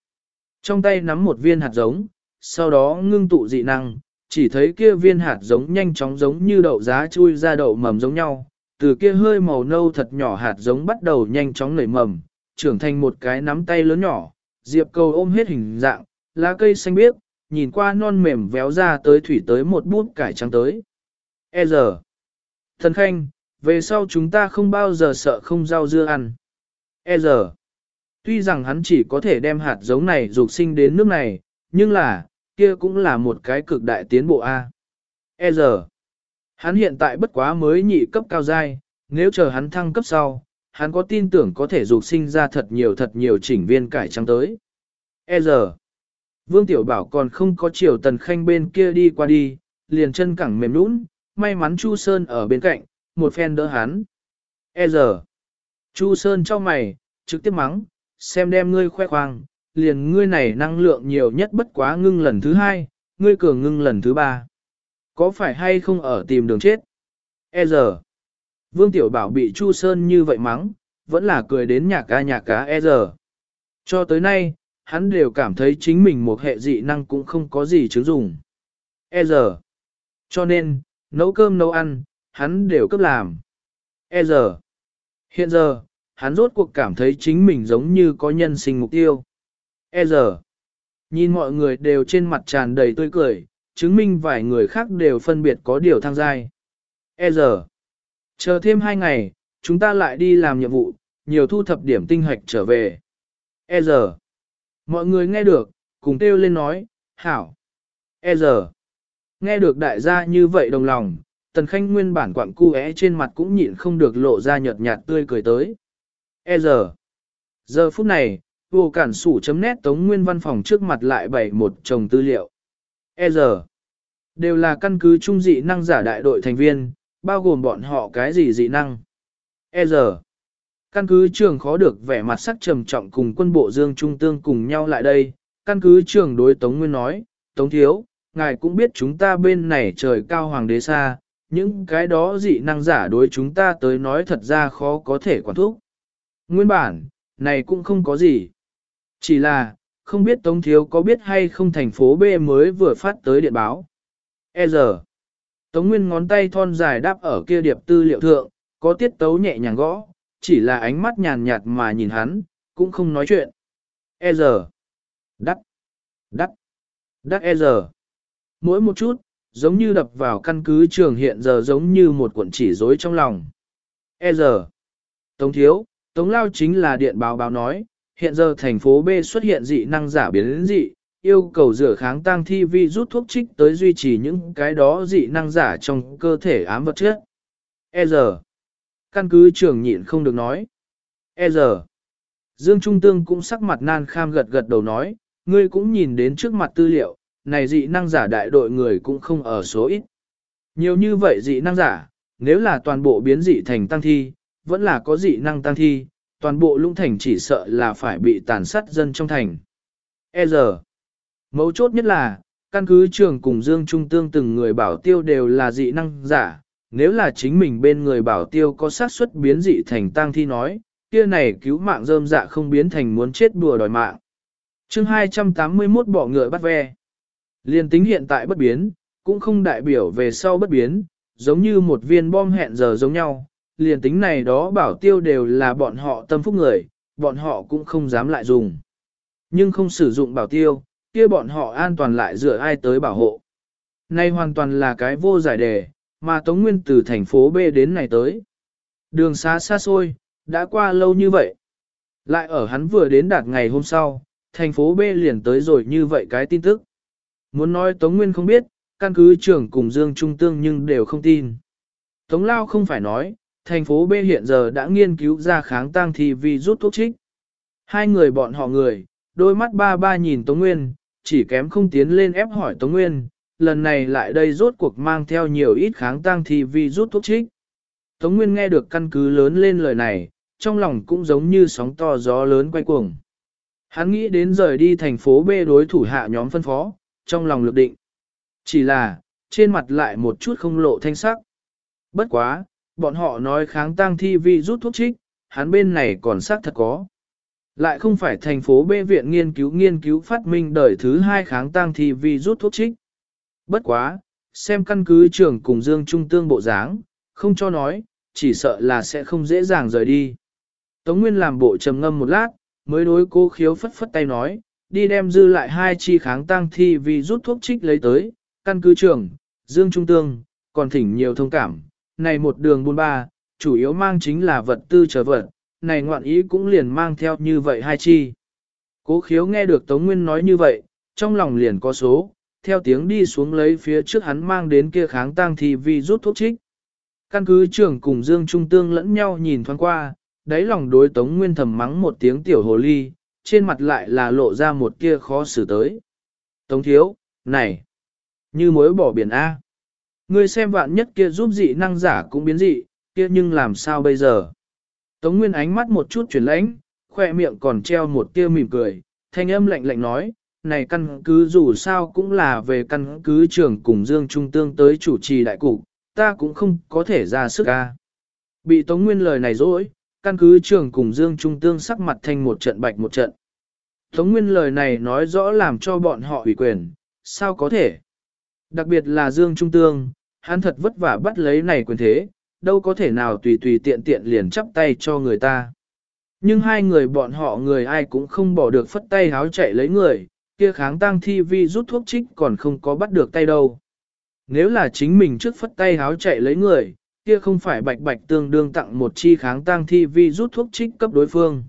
trong tay nắm một viên hạt giống, sau đó ngưng tụ dị năng, chỉ thấy kia viên hạt giống nhanh chóng giống như đậu giá chui ra đậu mầm giống nhau, từ kia hơi màu nâu thật nhỏ hạt giống bắt đầu nhanh chóng nảy mầm, trưởng thành một cái nắm tay lớn nhỏ, diệp cầu ôm hết hình dạng, lá cây xanh biếc, nhìn qua non mềm véo ra tới thủy tới một bút cải trắng tới. E giờ, thần khanh, về sau chúng ta không bao giờ sợ không rau dưa ăn. E giờ, tuy rằng hắn chỉ có thể đem hạt giống này dục sinh đến nước này, nhưng là, kia cũng là một cái cực đại tiến bộ A. E giờ, hắn hiện tại bất quá mới nhị cấp cao giai, nếu chờ hắn thăng cấp sau, hắn có tin tưởng có thể dục sinh ra thật nhiều thật nhiều chỉnh viên cải trắng tới. E giờ, Vương Tiểu Bảo còn không có chiều tần khanh bên kia đi qua đi, liền chân cẳng mềm nũng, may mắn Chu Sơn ở bên cạnh, một phen đỡ hắn. E giờ, Chu Sơn cho mày, trực tiếp mắng, xem đem ngươi khoe khoang, liền ngươi này năng lượng nhiều nhất bất quá ngưng lần thứ hai, ngươi cường ngưng lần thứ ba. Có phải hay không ở tìm đường chết? E giờ, Vương Tiểu Bảo bị Chu Sơn như vậy mắng, vẫn là cười đến nhạc ca nhạc cá e giờ. Cho tới nay, hắn đều cảm thấy chính mình một hệ dị năng cũng không có gì chứng dùng. E giờ. Cho nên, nấu cơm nấu ăn, hắn đều cấp làm. E giờ. Hiện giờ, hắn rốt cuộc cảm thấy chính mình giống như có nhân sinh mục tiêu. E giờ. Nhìn mọi người đều trên mặt tràn đầy tươi cười, chứng minh vài người khác đều phân biệt có điều thăng giai. E giờ. Chờ thêm hai ngày, chúng ta lại đi làm nhiệm vụ, nhiều thu thập điểm tinh hạch trở về. E giờ. Mọi người nghe được, cùng kêu lên nói, hảo. E giờ. Nghe được đại gia như vậy đồng lòng, tần khanh nguyên bản quặng cu é trên mặt cũng nhịn không được lộ ra nhợt nhạt tươi cười tới. E giờ. Giờ phút này, vô cản sủ chấm nét tống nguyên văn phòng trước mặt lại bày một chồng tư liệu. E giờ. Đều là căn cứ trung dị năng giả đại đội thành viên, bao gồm bọn họ cái gì dị năng. E giờ. Căn cứ trường khó được vẻ mặt sắc trầm trọng cùng quân bộ Dương Trung Tương cùng nhau lại đây, căn cứ trường đối Tống Nguyên nói, Tống Thiếu, ngài cũng biết chúng ta bên này trời cao hoàng đế xa, những cái đó dị năng giả đối chúng ta tới nói thật ra khó có thể quản thúc. Nguyên bản, này cũng không có gì. Chỉ là, không biết Tống Thiếu có biết hay không thành phố B mới vừa phát tới điện báo. E giờ, Tống Nguyên ngón tay thon dài đáp ở kia điệp tư liệu thượng, có tiết tấu nhẹ nhàng gõ, chỉ là ánh mắt nhàn nhạt mà nhìn hắn, cũng không nói chuyện. E giờ. Đắt. Đắt. Đắt e giờ. Mỗi một chút, giống như đập vào căn cứ trường hiện giờ giống như một cuộn chỉ rối trong lòng. E giờ. Tống thiếu, Tống lao chính là điện báo báo nói, hiện giờ thành phố B xuất hiện dị năng giả biến dị, yêu cầu rửa kháng tăng thi vi rút thuốc trích tới duy trì những cái đó dị năng giả trong cơ thể ám vật chất. E giờ căn cứ trưởng nhịn không được nói. E giờ, Dương Trung Tương cũng sắc mặt nan kham gật gật đầu nói, ngươi cũng nhìn đến trước mặt tư liệu, này dị năng giả đại đội người cũng không ở số ít. Nhiều như vậy dị năng giả, nếu là toàn bộ biến dị thành tăng thi, vẫn là có dị năng tăng thi, toàn bộ lũng thành chỉ sợ là phải bị tàn sát dân trong thành. E giờ, mấu chốt nhất là, căn cứ trường cùng Dương Trung Tương từng người bảo tiêu đều là dị năng giả, nếu là chính mình bên người bảo tiêu có xác suất biến dị thành tang thi nói, kia này cứu mạng rơm dạ không biến thành muốn chết đùa đòi mạng. chương 281 bỏ ngựa bắt ve. Liên tính hiện tại bất biến, cũng không đại biểu về sau bất biến, giống như một viên bom hẹn giờ giống nhau. Liên tính này đó bảo tiêu đều là bọn họ tâm phúc người, bọn họ cũng không dám lại dùng. Nhưng không sử dụng bảo tiêu, kia bọn họ an toàn lại dựa ai tới bảo hộ. Nay hoàn toàn là cái vô giải đề, mà Tống Nguyên từ thành phố B đến này tới. Đường xa xa xôi, đã qua lâu như vậy. Lại ở hắn vừa đến đạt ngày hôm sau, thành phố B liền tới rồi như vậy cái tin tức. Muốn nói Tống Nguyên không biết, căn cứ trưởng cùng Dương Trung Tương nhưng đều không tin. Tống Lao không phải nói, thành phố B hiện giờ đã nghiên cứu ra kháng tăng thì vì rút thuốc trích. Hai người bọn họ người, đôi mắt ba ba nhìn Tống Nguyên, chỉ kém không tiến lên ép hỏi Tống Nguyên, lần này lại đây rốt cuộc mang theo nhiều ít kháng tăng thì vi rút thuốc trích. Tống Nguyên nghe được căn cứ lớn lên lời này, trong lòng cũng giống như sóng to gió lớn quay cuồng. Hắn nghĩ đến rời đi thành phố B đối thủ hạ nhóm phân phó, trong lòng lực định. Chỉ là, trên mặt lại một chút không lộ thanh sắc. Bất quá, bọn họ nói kháng tăng thi vi rút thuốc trích, hắn bên này còn xác thật có. Lại không phải thành phố B viện nghiên cứu nghiên cứu phát minh đời thứ hai kháng tăng thi vi rút thuốc trích. Bất quá, xem căn cứ trưởng cùng Dương Trung Tương bộ dáng, không cho nói, chỉ sợ là sẽ không dễ dàng rời đi. Tống Nguyên làm bộ trầm ngâm một lát, mới đối cô khiếu phất phất tay nói, đi đem dư lại hai chi kháng tăng thi vì rút thuốc trích lấy tới, căn cứ trưởng, Dương Trung Tương, còn thỉnh nhiều thông cảm, này một đường buôn ba, chủ yếu mang chính là vật tư trở vật, này ngoạn ý cũng liền mang theo như vậy hai chi. Cố khiếu nghe được Tống Nguyên nói như vậy, trong lòng liền có số, theo tiếng đi xuống lấy phía trước hắn mang đến kia kháng tang thi vi rút thuốc trích. Căn cứ trưởng cùng Dương Trung Tương lẫn nhau nhìn thoáng qua, đáy lòng đối Tống Nguyên thầm mắng một tiếng tiểu hồ ly, trên mặt lại là lộ ra một kia khó xử tới. Tống thiếu, này, như mối bỏ biển A. Ngươi xem vạn nhất kia giúp dị năng giả cũng biến dị, kia nhưng làm sao bây giờ? Tống Nguyên ánh mắt một chút chuyển lãnh, khoe miệng còn treo một tia mỉm cười, thanh âm lạnh lạnh nói, này căn cứ dù sao cũng là về căn cứ trưởng cùng Dương Trung Tương tới chủ trì đại cục, ta cũng không có thể ra sức ca. Bị Tống Nguyên lời này dối, căn cứ trưởng cùng Dương Trung Tương sắc mặt thành một trận bạch một trận. Tống Nguyên lời này nói rõ làm cho bọn họ ủy quyền, sao có thể? Đặc biệt là Dương Trung Tương, hắn thật vất vả bắt lấy này quyền thế, đâu có thể nào tùy tùy tiện tiện liền chắp tay cho người ta. Nhưng hai người bọn họ người ai cũng không bỏ được phất tay háo chạy lấy người, kia kháng tăng thi vi rút thuốc trích còn không có bắt được tay đâu. Nếu là chính mình trước phất tay háo chạy lấy người, kia không phải bạch bạch tương đương tặng một chi kháng tăng thi vi rút thuốc trích cấp đối phương.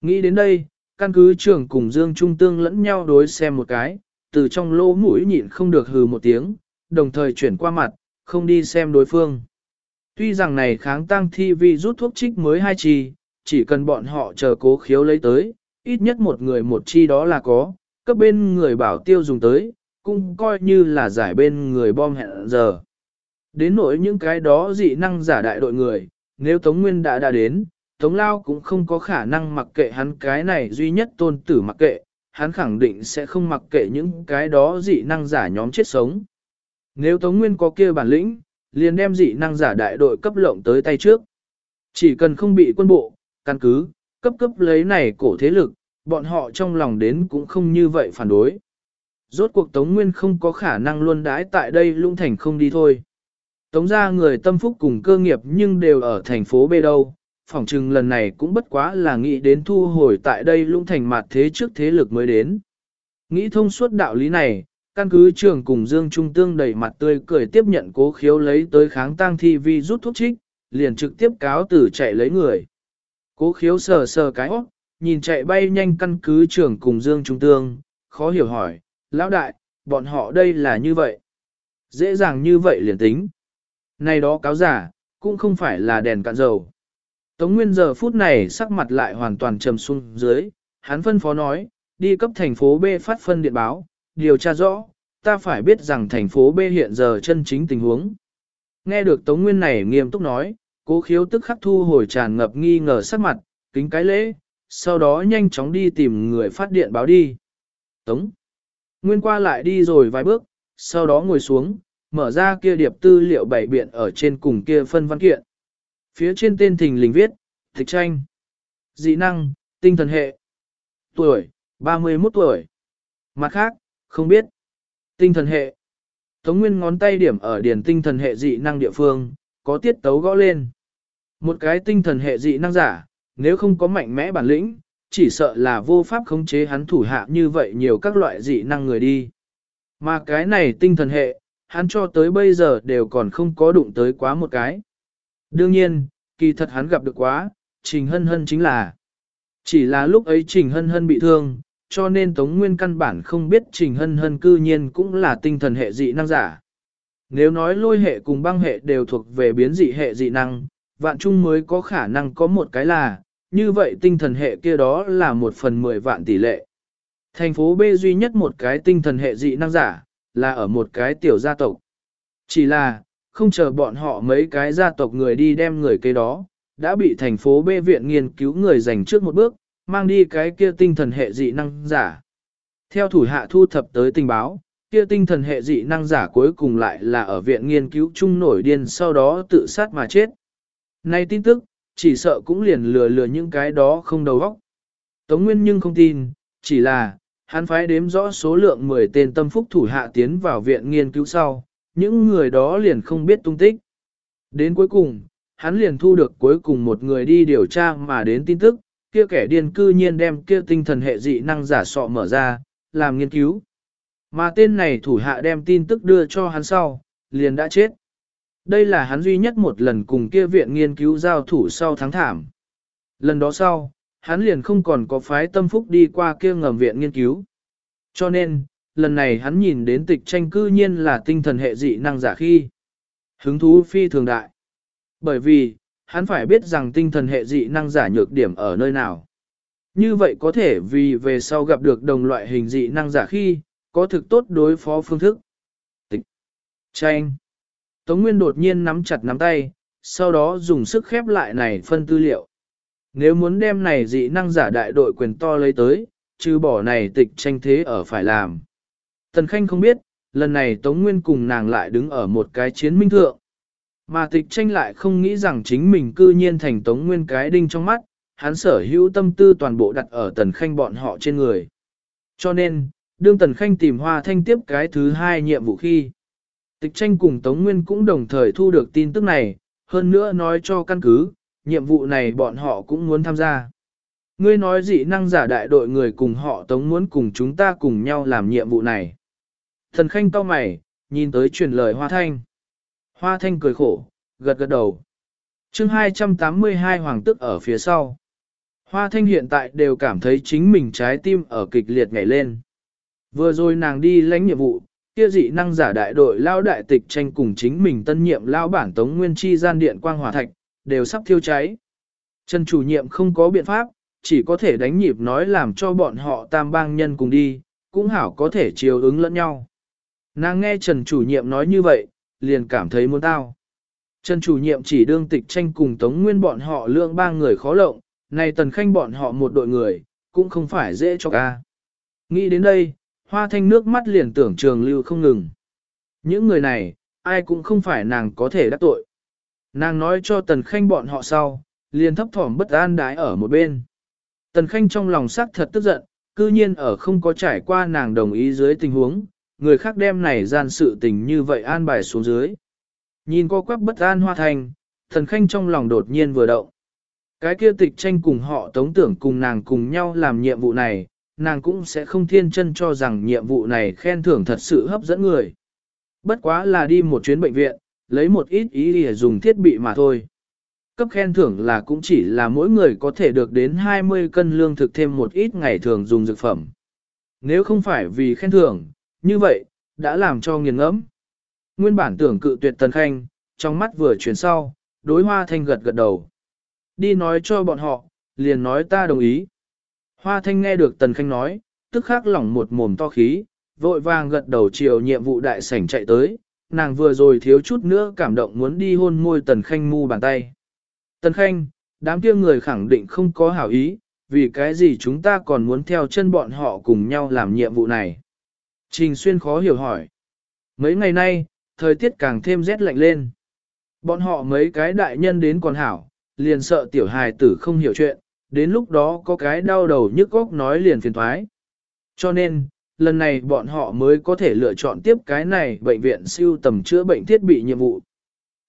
Nghĩ đến đây, căn cứ trưởng cùng Dương Trung Tương lẫn nhau đối xem một cái, từ trong lỗ mũi nhịn không được hừ một tiếng, đồng thời chuyển qua mặt, không đi xem đối phương. Tuy rằng này kháng tăng thi vi rút thuốc trích mới hai chi, chỉ cần bọn họ chờ cố khiếu lấy tới, ít nhất một người một chi đó là có, cấp bên người bảo tiêu dùng tới, cũng coi như là giải bên người bom hẹn giờ. Đến nỗi những cái đó dị năng giả đại đội người, nếu Tống Nguyên đã đã đến, Tống Lao cũng không có khả năng mặc kệ hắn cái này duy nhất tôn tử mặc kệ, hắn khẳng định sẽ không mặc kệ những cái đó dị năng giả nhóm chết sống. Nếu Tống Nguyên có kia bản lĩnh, liền đem dị năng giả đại đội cấp lộng tới tay trước. Chỉ cần không bị quân bộ, căn cứ, cấp cấp lấy này cổ thế lực, bọn họ trong lòng đến cũng không như vậy phản đối. Rốt cuộc Tống Nguyên không có khả năng luôn đãi tại đây lung thành không đi thôi. Tống ra người tâm phúc cùng cơ nghiệp nhưng đều ở thành phố B đâu, phỏng chừng lần này cũng bất quá là nghĩ đến thu hồi tại đây lung thành mặt thế trước thế lực mới đến. Nghĩ thông suốt đạo lý này, căn cứ trường cùng Dương Trung Tương đầy mặt tươi cười tiếp nhận cố khiếu lấy tới kháng tăng thi vi rút thuốc trích, liền trực tiếp cáo tử chạy lấy người. Cố khiếu sờ sờ cái óc, nhìn chạy bay nhanh căn cứ trưởng cùng Dương Trung Tương, khó hiểu hỏi, lão đại, bọn họ đây là như vậy. Dễ dàng như vậy liền tính. Này đó cáo giả, cũng không phải là đèn cạn dầu. Tống Nguyên giờ phút này sắc mặt lại hoàn toàn trầm xuống dưới, hắn phân phó nói, đi cấp thành phố B phát phân điện báo, điều tra rõ, ta phải biết rằng thành phố B hiện giờ chân chính tình huống. Nghe được Tống Nguyên này nghiêm túc nói, cố khiếu tức khắc thu hồi tràn ngập nghi ngờ sắc mặt, kính cái lễ, sau đó nhanh chóng đi tìm người phát điện báo đi. Tống. Nguyên qua lại đi rồi vài bước, sau đó ngồi xuống, mở ra kia điệp tư liệu bảy biện ở trên cùng kia phân văn kiện. Phía trên tên thình lình viết, thịch tranh, dị năng, tinh thần hệ, tuổi, 31 tuổi. Mặt khác, không biết, tinh thần hệ. Tống Nguyên ngón tay điểm ở điển tinh thần hệ dị năng địa phương, có tiết tấu gõ lên. Một cái tinh thần hệ dị năng giả, nếu không có mạnh mẽ bản lĩnh, chỉ sợ là vô pháp khống chế hắn thủ hạ như vậy nhiều các loại dị năng người đi. Mà cái này tinh thần hệ, hắn cho tới bây giờ đều còn không có đụng tới quá một cái. Đương nhiên, kỳ thật hắn gặp được quá, Trình Hân Hân chính là. Chỉ là lúc ấy Trình Hân Hân bị thương, cho nên Tống Nguyên căn bản không biết Trình Hân Hân cư nhiên cũng là tinh thần hệ dị năng giả. Nếu nói lôi hệ cùng băng hệ đều thuộc về biến dị hệ dị năng, vạn chung mới có khả năng có một cái là, như vậy tinh thần hệ kia đó là một phần mười vạn tỷ lệ. Thành phố B duy nhất một cái tinh thần hệ dị năng giả, là ở một cái tiểu gia tộc. Chỉ là, không chờ bọn họ mấy cái gia tộc người đi đem người kia đó, đã bị thành phố B viện nghiên cứu người giành trước một bước, mang đi cái kia tinh thần hệ dị năng giả. Theo thủ hạ thu thập tới tình báo, kia tinh thần hệ dị năng giả cuối cùng lại là ở viện nghiên cứu chung nổi điên sau đó tự sát mà chết. nay tin tức, chỉ sợ cũng liền lừa lừa những cái đó không đầu óc. Tống Nguyên nhưng không tin, chỉ là, hắn phái đếm rõ số lượng 10 tên tâm phúc thủ hạ tiến vào viện nghiên cứu sau, những người đó liền không biết tung tích. Đến cuối cùng, hắn liền thu được cuối cùng một người đi điều tra mà đến tin tức, kia kẻ điên cư nhiên đem kia tinh thần hệ dị năng giả sọ mở ra, làm nghiên cứu. Mà tên này thủ hạ đem tin tức đưa cho hắn sau, liền đã chết. Đây là hắn duy nhất một lần cùng kia viện nghiên cứu giao thủ sau tháng thảm. Lần đó sau, hắn liền không còn có phái tâm phúc đi qua kia ngầm viện nghiên cứu. Cho nên, lần này hắn nhìn đến tịch tranh cư nhiên là tinh thần hệ dị năng giả khi. Hứng thú phi thường đại. Bởi vì, hắn phải biết rằng tinh thần hệ dị năng giả nhược điểm ở nơi nào. Như vậy có thể vì về sau gặp được đồng loại hình dị năng giả khi, có thực tốt đối phó phương thức. Tịch. Tranh. Tống Nguyên đột nhiên nắm chặt nắm tay, sau đó dùng sức khép lại này phân tư liệu. Nếu muốn đem này dị năng giả đại đội quyền to lấy tới, trừ bỏ này tịch tranh thế ở phải làm. Tần Khanh không biết, lần này Tống Nguyên cùng nàng lại đứng ở một cái chiến minh thượng. Mà tịch tranh lại không nghĩ rằng chính mình cư nhiên thành Tống Nguyên cái đinh trong mắt, hắn sở hữu tâm tư toàn bộ đặt ở Tần Khanh bọn họ trên người. Cho nên, đương Tần Khanh tìm Hoa Thanh tiếp cái thứ hai nhiệm vụ khi. Tịch tranh cùng Tống Nguyên cũng đồng thời thu được tin tức này, hơn nữa nói cho căn cứ, nhiệm vụ này bọn họ cũng muốn tham gia. Ngươi nói dị năng giả đại đội người cùng họ Tống muốn cùng chúng ta cùng nhau làm nhiệm vụ này. Thần Khanh to mày, nhìn tới truyền lời Hoa Thanh. Hoa Thanh cười khổ, gật gật đầu. chương 282 Hoàng tức ở phía sau. Hoa Thanh hiện tại đều cảm thấy chính mình trái tim ở kịch liệt nhảy lên. Vừa rồi nàng đi lãnh nhiệm vụ, kia dị năng giả đại đội lao đại tịch tranh cùng chính mình tân nhiệm lao bản tống nguyên chi gian điện quang hỏa thạch, đều sắp thiêu cháy. Trần chủ nhiệm không có biện pháp, chỉ có thể đánh nhịp nói làm cho bọn họ tam bang nhân cùng đi, cũng hảo có thể chiều ứng lẫn nhau. Nàng nghe Trần chủ nhiệm nói như vậy, liền cảm thấy muốn tao. Trần chủ nhiệm chỉ đương tịch tranh cùng tống nguyên bọn họ lượng ba người khó lộng, này tần khanh bọn họ một đội người, cũng không phải dễ cho ca. Nghĩ đến đây, hoa thanh nước mắt liền tưởng trường lưu không ngừng. Những người này, ai cũng không phải nàng có thể đắc tội. Nàng nói cho tần khanh bọn họ sau, liền thấp thỏm bất an đái ở một bên. Tần khanh trong lòng sắc thật tức giận, cư nhiên ở không có trải qua nàng đồng ý dưới tình huống, người khác đem này gian sự tình như vậy an bài xuống dưới. Nhìn co quắp bất an hoa thành, Tần khanh trong lòng đột nhiên vừa động. Cái kia tịch tranh cùng họ tống tưởng cùng nàng cùng nhau làm nhiệm vụ này, nàng cũng sẽ không thiên chân cho rằng nhiệm vụ này khen thưởng thật sự hấp dẫn người. Bất quá là đi một chuyến bệnh viện, lấy một ít ý để dùng thiết bị mà thôi. Cấp khen thưởng là cũng chỉ là mỗi người có thể được đến 20 cân lương thực thêm một ít ngày thường dùng dược phẩm. Nếu không phải vì khen thưởng, như vậy, đã làm cho nghiền ngẫm. Nguyên bản tưởng cự tuyệt Tần Khanh, trong mắt vừa chuyển sau, đối hoa thanh gật gật đầu. Đi nói cho bọn họ, liền nói ta đồng ý. Hoa thanh nghe được Tần Khanh nói, tức khắc lỏng một mồm to khí, vội vàng gật đầu chiều nhiệm vụ đại sảnh chạy tới, nàng vừa rồi thiếu chút nữa cảm động muốn đi hôn môi Tần Khanh mu bàn tay. Tần Khanh, đám kia người khẳng định không có hảo ý, vì cái gì chúng ta còn muốn theo chân bọn họ cùng nhau làm nhiệm vụ này. Trình Xuyên khó hiểu hỏi. Mấy ngày nay, thời tiết càng thêm rét lạnh lên. Bọn họ mấy cái đại nhân đến còn hảo, liền sợ tiểu hài tử không hiểu chuyện, đến lúc đó có cái đau đầu nhức góc nói liền phiền thoái. Cho nên, lần này bọn họ mới có thể lựa chọn tiếp cái này bệnh viện siêu tầm chữa bệnh thiết bị nhiệm vụ.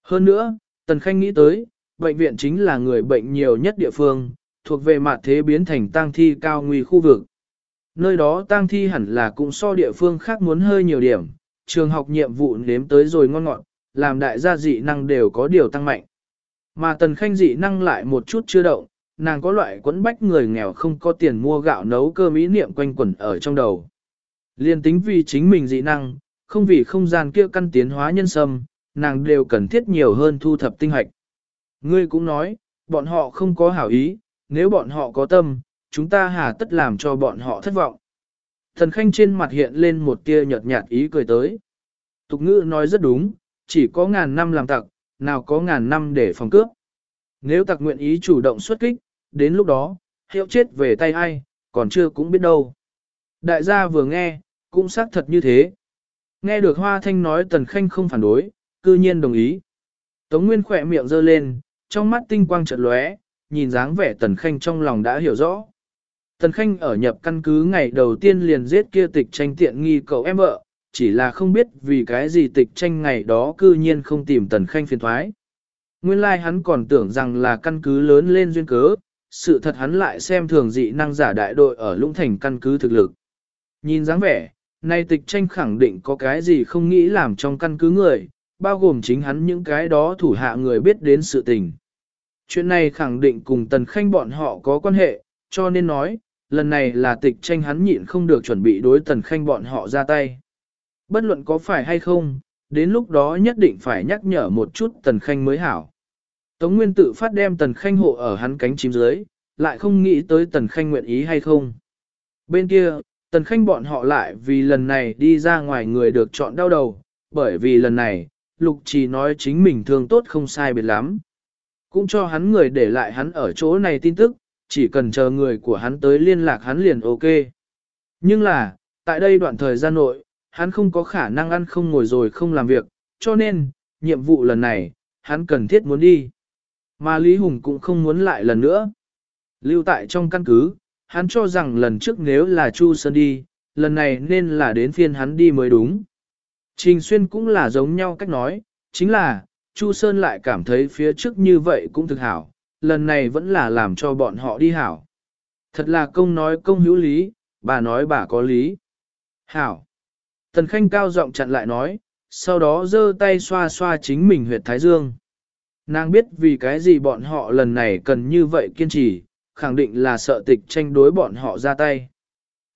Hơn nữa, Tần Khanh nghĩ tới, bệnh viện chính là người bệnh nhiều nhất địa phương, thuộc về mặt thế biến thành tang thi cao nguy khu vực. Nơi đó tang thi hẳn là cũng so địa phương khác muốn hơi nhiều điểm, trường học nhiệm vụ nếm tới rồi ngon ngọt, làm đại gia dị năng đều có điều tăng mạnh. Mà tần khanh dị năng lại một chút chưa động, nàng có loại quấn bách người nghèo không có tiền mua gạo nấu cơm ý niệm quanh quẩn ở trong đầu. Liên tính vì chính mình dị năng, không vì không gian kia căn tiến hóa nhân sâm, nàng đều cần thiết nhiều hơn thu thập tinh hạch. Ngươi cũng nói, bọn họ không có hảo ý, nếu bọn họ có tâm, chúng ta hà tất làm cho bọn họ thất vọng. thần Khanh trên mặt hiện lên một tia nhợt nhạt ý cười tới. Tục ngữ nói rất đúng, chỉ có ngàn năm làm tặc, nào có ngàn năm để phòng cướp. Nếu tặc nguyện ý chủ động xuất kích, đến lúc đó, hiệu chết về tay ai, còn chưa cũng biết đâu. Đại gia vừa nghe, cũng xác thật như thế. Nghe được Hoa Thanh nói Tần Khanh không phản đối, cư nhiên đồng ý. Tống Nguyên khỏe miệng giơ lên, trong mắt tinh quang chợt lóe, nhìn dáng vẻ Tần Khanh trong lòng đã hiểu rõ. Tần Khanh ở nhập căn cứ ngày đầu tiên liền giết kia tịch tranh tiện nghi cậu em vợ, chỉ là không biết vì cái gì tịch tranh ngày đó cư nhiên không tìm Tần Khanh phiền thoái. Nguyên lai like hắn còn tưởng rằng là căn cứ lớn lên duyên cớ, sự thật hắn lại xem thường dị năng giả đại đội ở lũng thành căn cứ thực lực. Nhìn dáng vẻ, nay tịch tranh khẳng định có cái gì không nghĩ làm trong căn cứ người, bao gồm chính hắn những cái đó thủ hạ người biết đến sự tình. Chuyện này khẳng định cùng tần khanh bọn họ có quan hệ, cho nên nói, lần này là tịch tranh hắn nhịn không được chuẩn bị đối tần khanh bọn họ ra tay. Bất luận có phải hay không, đến lúc đó nhất định phải nhắc nhở một chút tần khanh mới hảo. Tống Nguyên tự phát đem tần khanh hộ ở hắn cánh chim dưới, lại không nghĩ tới tần khanh nguyện ý hay không. Bên kia, tần khanh bọn họ lại vì lần này đi ra ngoài người được chọn đau đầu, bởi vì lần này, lục chỉ nói chính mình thương tốt không sai biệt lắm. Cũng cho hắn người để lại hắn ở chỗ này tin tức, chỉ cần chờ người của hắn tới liên lạc hắn liền ok. Nhưng là, tại đây đoạn thời gian nội, hắn không có khả năng ăn không ngồi rồi không làm việc, cho nên, nhiệm vụ lần này, hắn cần thiết muốn đi. Mà Lý Hùng cũng không muốn lại lần nữa. Lưu tại trong căn cứ, hắn cho rằng lần trước nếu là Chu Sơn đi, lần này nên là đến phiên hắn đi mới đúng. Trình Xuyên cũng là giống nhau cách nói, chính là, Chu Sơn lại cảm thấy phía trước như vậy cũng thực hảo, lần này vẫn là làm cho bọn họ đi hảo. Thật là công nói công hữu lý, bà nói bà có lý. Hảo. Tần Khanh cao giọng chặn lại nói, sau đó giơ tay xoa xoa chính mình huyệt Thái Dương. Nàng biết vì cái gì bọn họ lần này cần như vậy kiên trì, khẳng định là sợ tịch tranh đối bọn họ ra tay.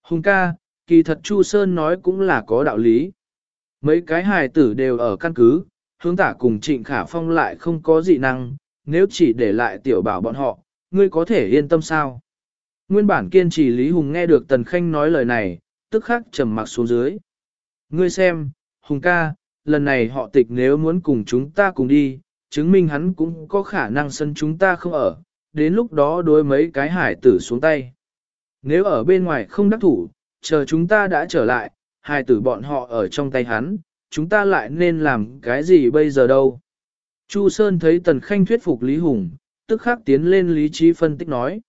Hùng ca, kỳ thật Chu Sơn nói cũng là có đạo lý. Mấy cái hài tử đều ở căn cứ, hướng tả cùng trịnh khả phong lại không có dị năng, nếu chỉ để lại tiểu bảo bọn họ, ngươi có thể yên tâm sao? Nguyên bản kiên trì Lý Hùng nghe được Tần Khanh nói lời này, tức khắc trầm mặc xuống dưới. Ngươi xem, Hùng ca, lần này họ tịch nếu muốn cùng chúng ta cùng đi, chứng minh hắn cũng có khả năng sân chúng ta không ở, đến lúc đó đối mấy cái hải tử xuống tay. Nếu ở bên ngoài không đắc thủ, chờ chúng ta đã trở lại, hải tử bọn họ ở trong tay hắn, chúng ta lại nên làm cái gì bây giờ đâu. Chu Sơn thấy Tần Khanh thuyết phục Lý Hùng, tức khắc tiến lên lý trí phân tích nói.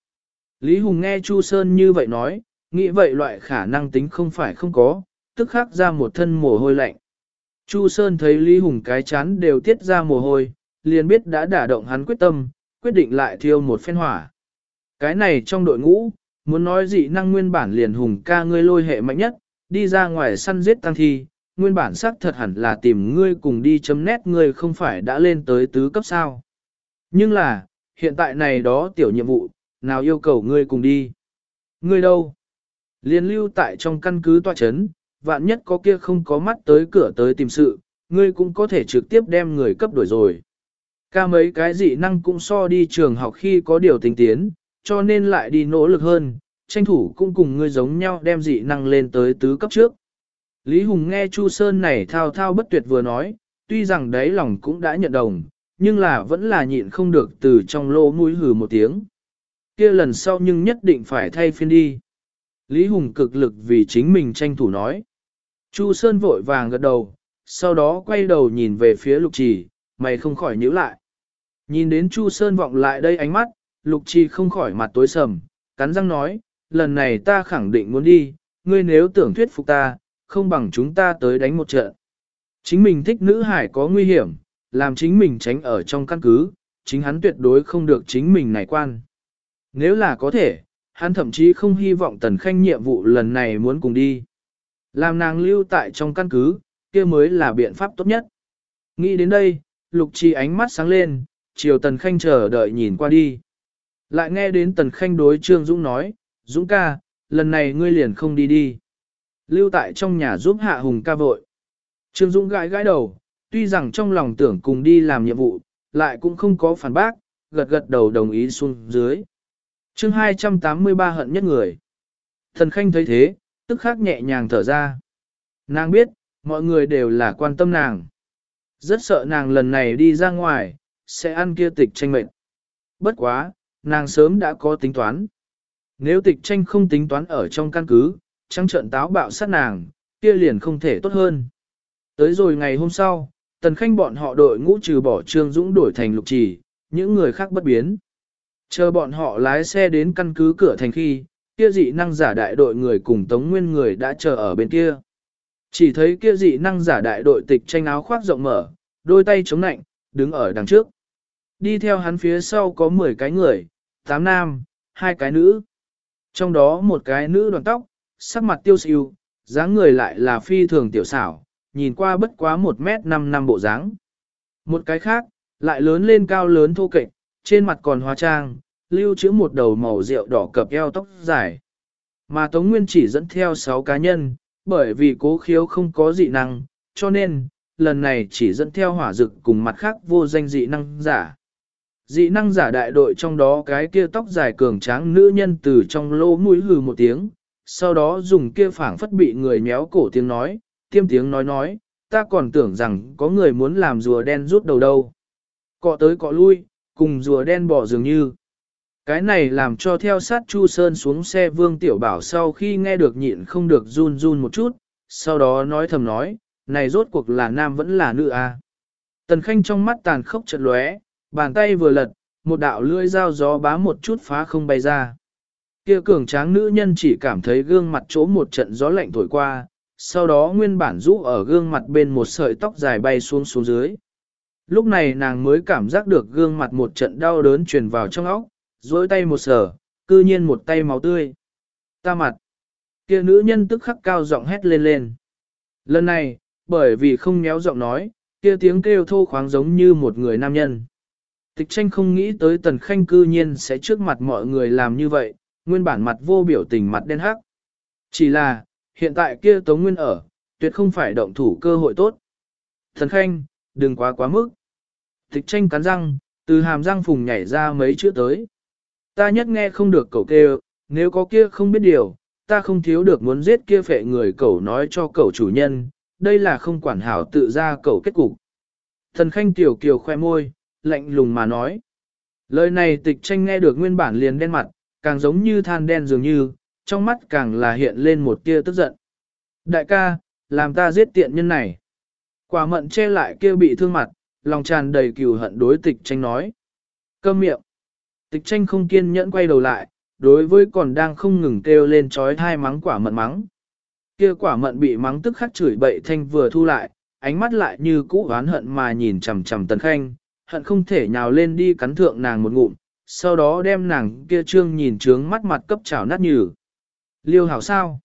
Lý Hùng nghe Chu Sơn như vậy nói, nghĩ vậy loại khả năng tính không phải không có, tức khắc ra một thân mồ hôi lạnh. Chu Sơn thấy Lý Hùng cái chán đều tiết ra mồ hôi, liền biết đã đả động hắn quyết tâm, quyết định lại thiêu một phen hỏa. Cái này trong đội ngũ, muốn nói dị năng nguyên bản liền Hùng ca ngươi lôi hệ mạnh nhất, đi ra ngoài săn giết tăng thi, nguyên bản xác thật hẳn là tìm ngươi cùng đi chấm nét ngươi không phải đã lên tới tứ cấp sao. Nhưng là, hiện tại này đó tiểu nhiệm vụ, nào yêu cầu ngươi cùng đi. Ngươi đâu? Liên lưu tại trong căn cứ tòa chấn, vạn nhất có kia không có mắt tới cửa tới tìm sự, ngươi cũng có thể trực tiếp đem người cấp đổi rồi. Ca mấy cái dị năng cũng so đi trường học khi có điều tình tiến, cho nên lại đi nỗ lực hơn, tranh thủ cũng cùng ngươi giống nhau đem dị năng lên tới tứ cấp trước. Lý Hùng nghe Chu Sơn này thao thao bất tuyệt vừa nói, tuy rằng đấy lòng cũng đã nhận đồng, nhưng là vẫn là nhịn không được từ trong lỗ mũi hừ một tiếng. kia lần sau nhưng nhất định phải thay phiên đi. Lý Hùng cực lực vì chính mình tranh thủ nói. Chu Sơn vội vàng gật đầu, sau đó quay đầu nhìn về phía lục trì, mày không khỏi nhíu lại. Nhìn đến Chu Sơn vọng lại đây ánh mắt, lục trì không khỏi mặt tối sầm, cắn răng nói, lần này ta khẳng định muốn đi, ngươi nếu tưởng thuyết phục ta, không bằng chúng ta tới đánh một trận. Chính mình thích nữ hải có nguy hiểm, làm chính mình tránh ở trong căn cứ, chính hắn tuyệt đối không được chính mình này quan. Nếu là có thể, hắn thậm chí không hy vọng tần khanh nhiệm vụ lần này muốn cùng đi. Làm nàng lưu tại trong căn cứ, kia mới là biện pháp tốt nhất. Nghĩ đến đây, lục trì ánh mắt sáng lên, chiều tần khanh chờ đợi nhìn qua đi. Lại nghe đến tần khanh đối Trương Dũng nói, Dũng ca, lần này ngươi liền không đi đi. Lưu tại trong nhà giúp hạ hùng ca vội. Trương Dũng gãi gãi đầu, tuy rằng trong lòng tưởng cùng đi làm nhiệm vụ, lại cũng không có phản bác, gật gật đầu đồng ý xuống dưới. chương 283 hận nhất người. Thần Khanh thấy thế, Tức khắc nhẹ nhàng thở ra. Nàng biết, mọi người đều là quan tâm nàng. Rất sợ nàng lần này đi ra ngoài, sẽ ăn kia tịch tranh mệnh. Bất quá, nàng sớm đã có tính toán. Nếu tịch tranh không tính toán ở trong căn cứ, trăng trận táo bạo sát nàng, kia liền không thể tốt hơn. Tới rồi ngày hôm sau, tần khanh bọn họ đội ngũ trừ bỏ trương dũng đổi thành lục trì, những người khác bất biến. Chờ bọn họ lái xe đến căn cứ cửa thành khi, kia dị năng giả đại đội người cùng tống nguyên người đã chờ ở bên kia. Chỉ thấy kia dị năng giả đại đội tịch tranh áo khoác rộng mở, đôi tay chống nạnh, đứng ở đằng trước. Đi theo hắn phía sau có 10 cái người, 8 nam, hai cái nữ. Trong đó một cái nữ đoàn tóc, sắc mặt tiêu siêu, dáng người lại là phi thường tiểu xảo, nhìn qua bất quá 1 mét 5 năm bộ dáng. Một cái khác, lại lớn lên cao lớn thô kệch, trên mặt còn hóa trang, lưu trữ một đầu màu rượu đỏ cập eo tóc dài. Mà Tống Nguyên chỉ dẫn theo 6 cá nhân, bởi vì cố khiếu không có dị năng, cho nên, lần này chỉ dẫn theo hỏa dực cùng mặt khác vô danh dị năng giả. Dị năng giả đại đội trong đó cái kia tóc dài cường tráng nữ nhân từ trong lỗ mũi hừ một tiếng, sau đó dùng kia phảng phất bị người méo cổ tiếng nói, tiêm tiếng nói nói, ta còn tưởng rằng có người muốn làm rùa đen rút đầu đâu. Cọ tới cọ lui, cùng rùa đen bỏ dường như. Cái này làm cho theo sát Chu Sơn xuống xe Vương Tiểu Bảo sau khi nghe được nhịn không được run run một chút, sau đó nói thầm nói, này rốt cuộc là nam vẫn là nữ à. Tần Khanh trong mắt tàn khốc chật lóe, bàn tay vừa lật, một đạo lưỡi dao gió bá một chút phá không bay ra. Kia cường tráng nữ nhân chỉ cảm thấy gương mặt chỗ một trận gió lạnh thổi qua, sau đó nguyên bản rũ ở gương mặt bên một sợi tóc dài bay xuống xuống dưới. Lúc này nàng mới cảm giác được gương mặt một trận đau đớn truyền vào trong óc, dối tay một sở, cư nhiên một tay máu tươi. Ta mặt. Kia nữ nhân tức khắc cao giọng hét lên lên. Lần này, bởi vì không méo giọng nói, kia tiếng kêu thô khoáng giống như một người nam nhân. Tịch tranh không nghĩ tới tần khanh cư nhiên sẽ trước mặt mọi người làm như vậy, nguyên bản mặt vô biểu tình mặt đen hắc. Chỉ là, hiện tại kia Tống Nguyên ở, tuyệt không phải động thủ cơ hội tốt. Thần khanh, đừng quá quá mức. Tịch tranh cắn răng, từ hàm răng phùng nhảy ra mấy chữ tới. Ta nhất nghe không được cậu kêu, nếu có kia không biết điều, ta không thiếu được muốn giết kia phệ người cậu nói cho cậu chủ nhân, đây là không quản hảo tự ra cậu kết cục. Thần khanh tiểu kiều khoe môi, lạnh lùng mà nói. Lời này tịch tranh nghe được nguyên bản liền đen mặt, càng giống như than đen dường như, trong mắt càng là hiện lên một tia tức giận. Đại ca, làm ta giết tiện nhân này. Quả mận che lại kia bị thương mặt, lòng tràn đầy cừu hận đối tịch tranh nói. Câm miệng. Tịch tranh không kiên nhẫn quay đầu lại, đối với còn đang không ngừng kêu lên trói thai mắng quả mận mắng. Kia quả mận bị mắng tức khắc chửi bậy thanh vừa thu lại, ánh mắt lại như cũ oán hận mà nhìn chằm chằm tần khanh, hận không thể nhào lên đi cắn thượng nàng một ngụm, sau đó đem nàng kia trương nhìn trướng mắt mặt cấp chảo nát nhừ. Liêu hảo sao?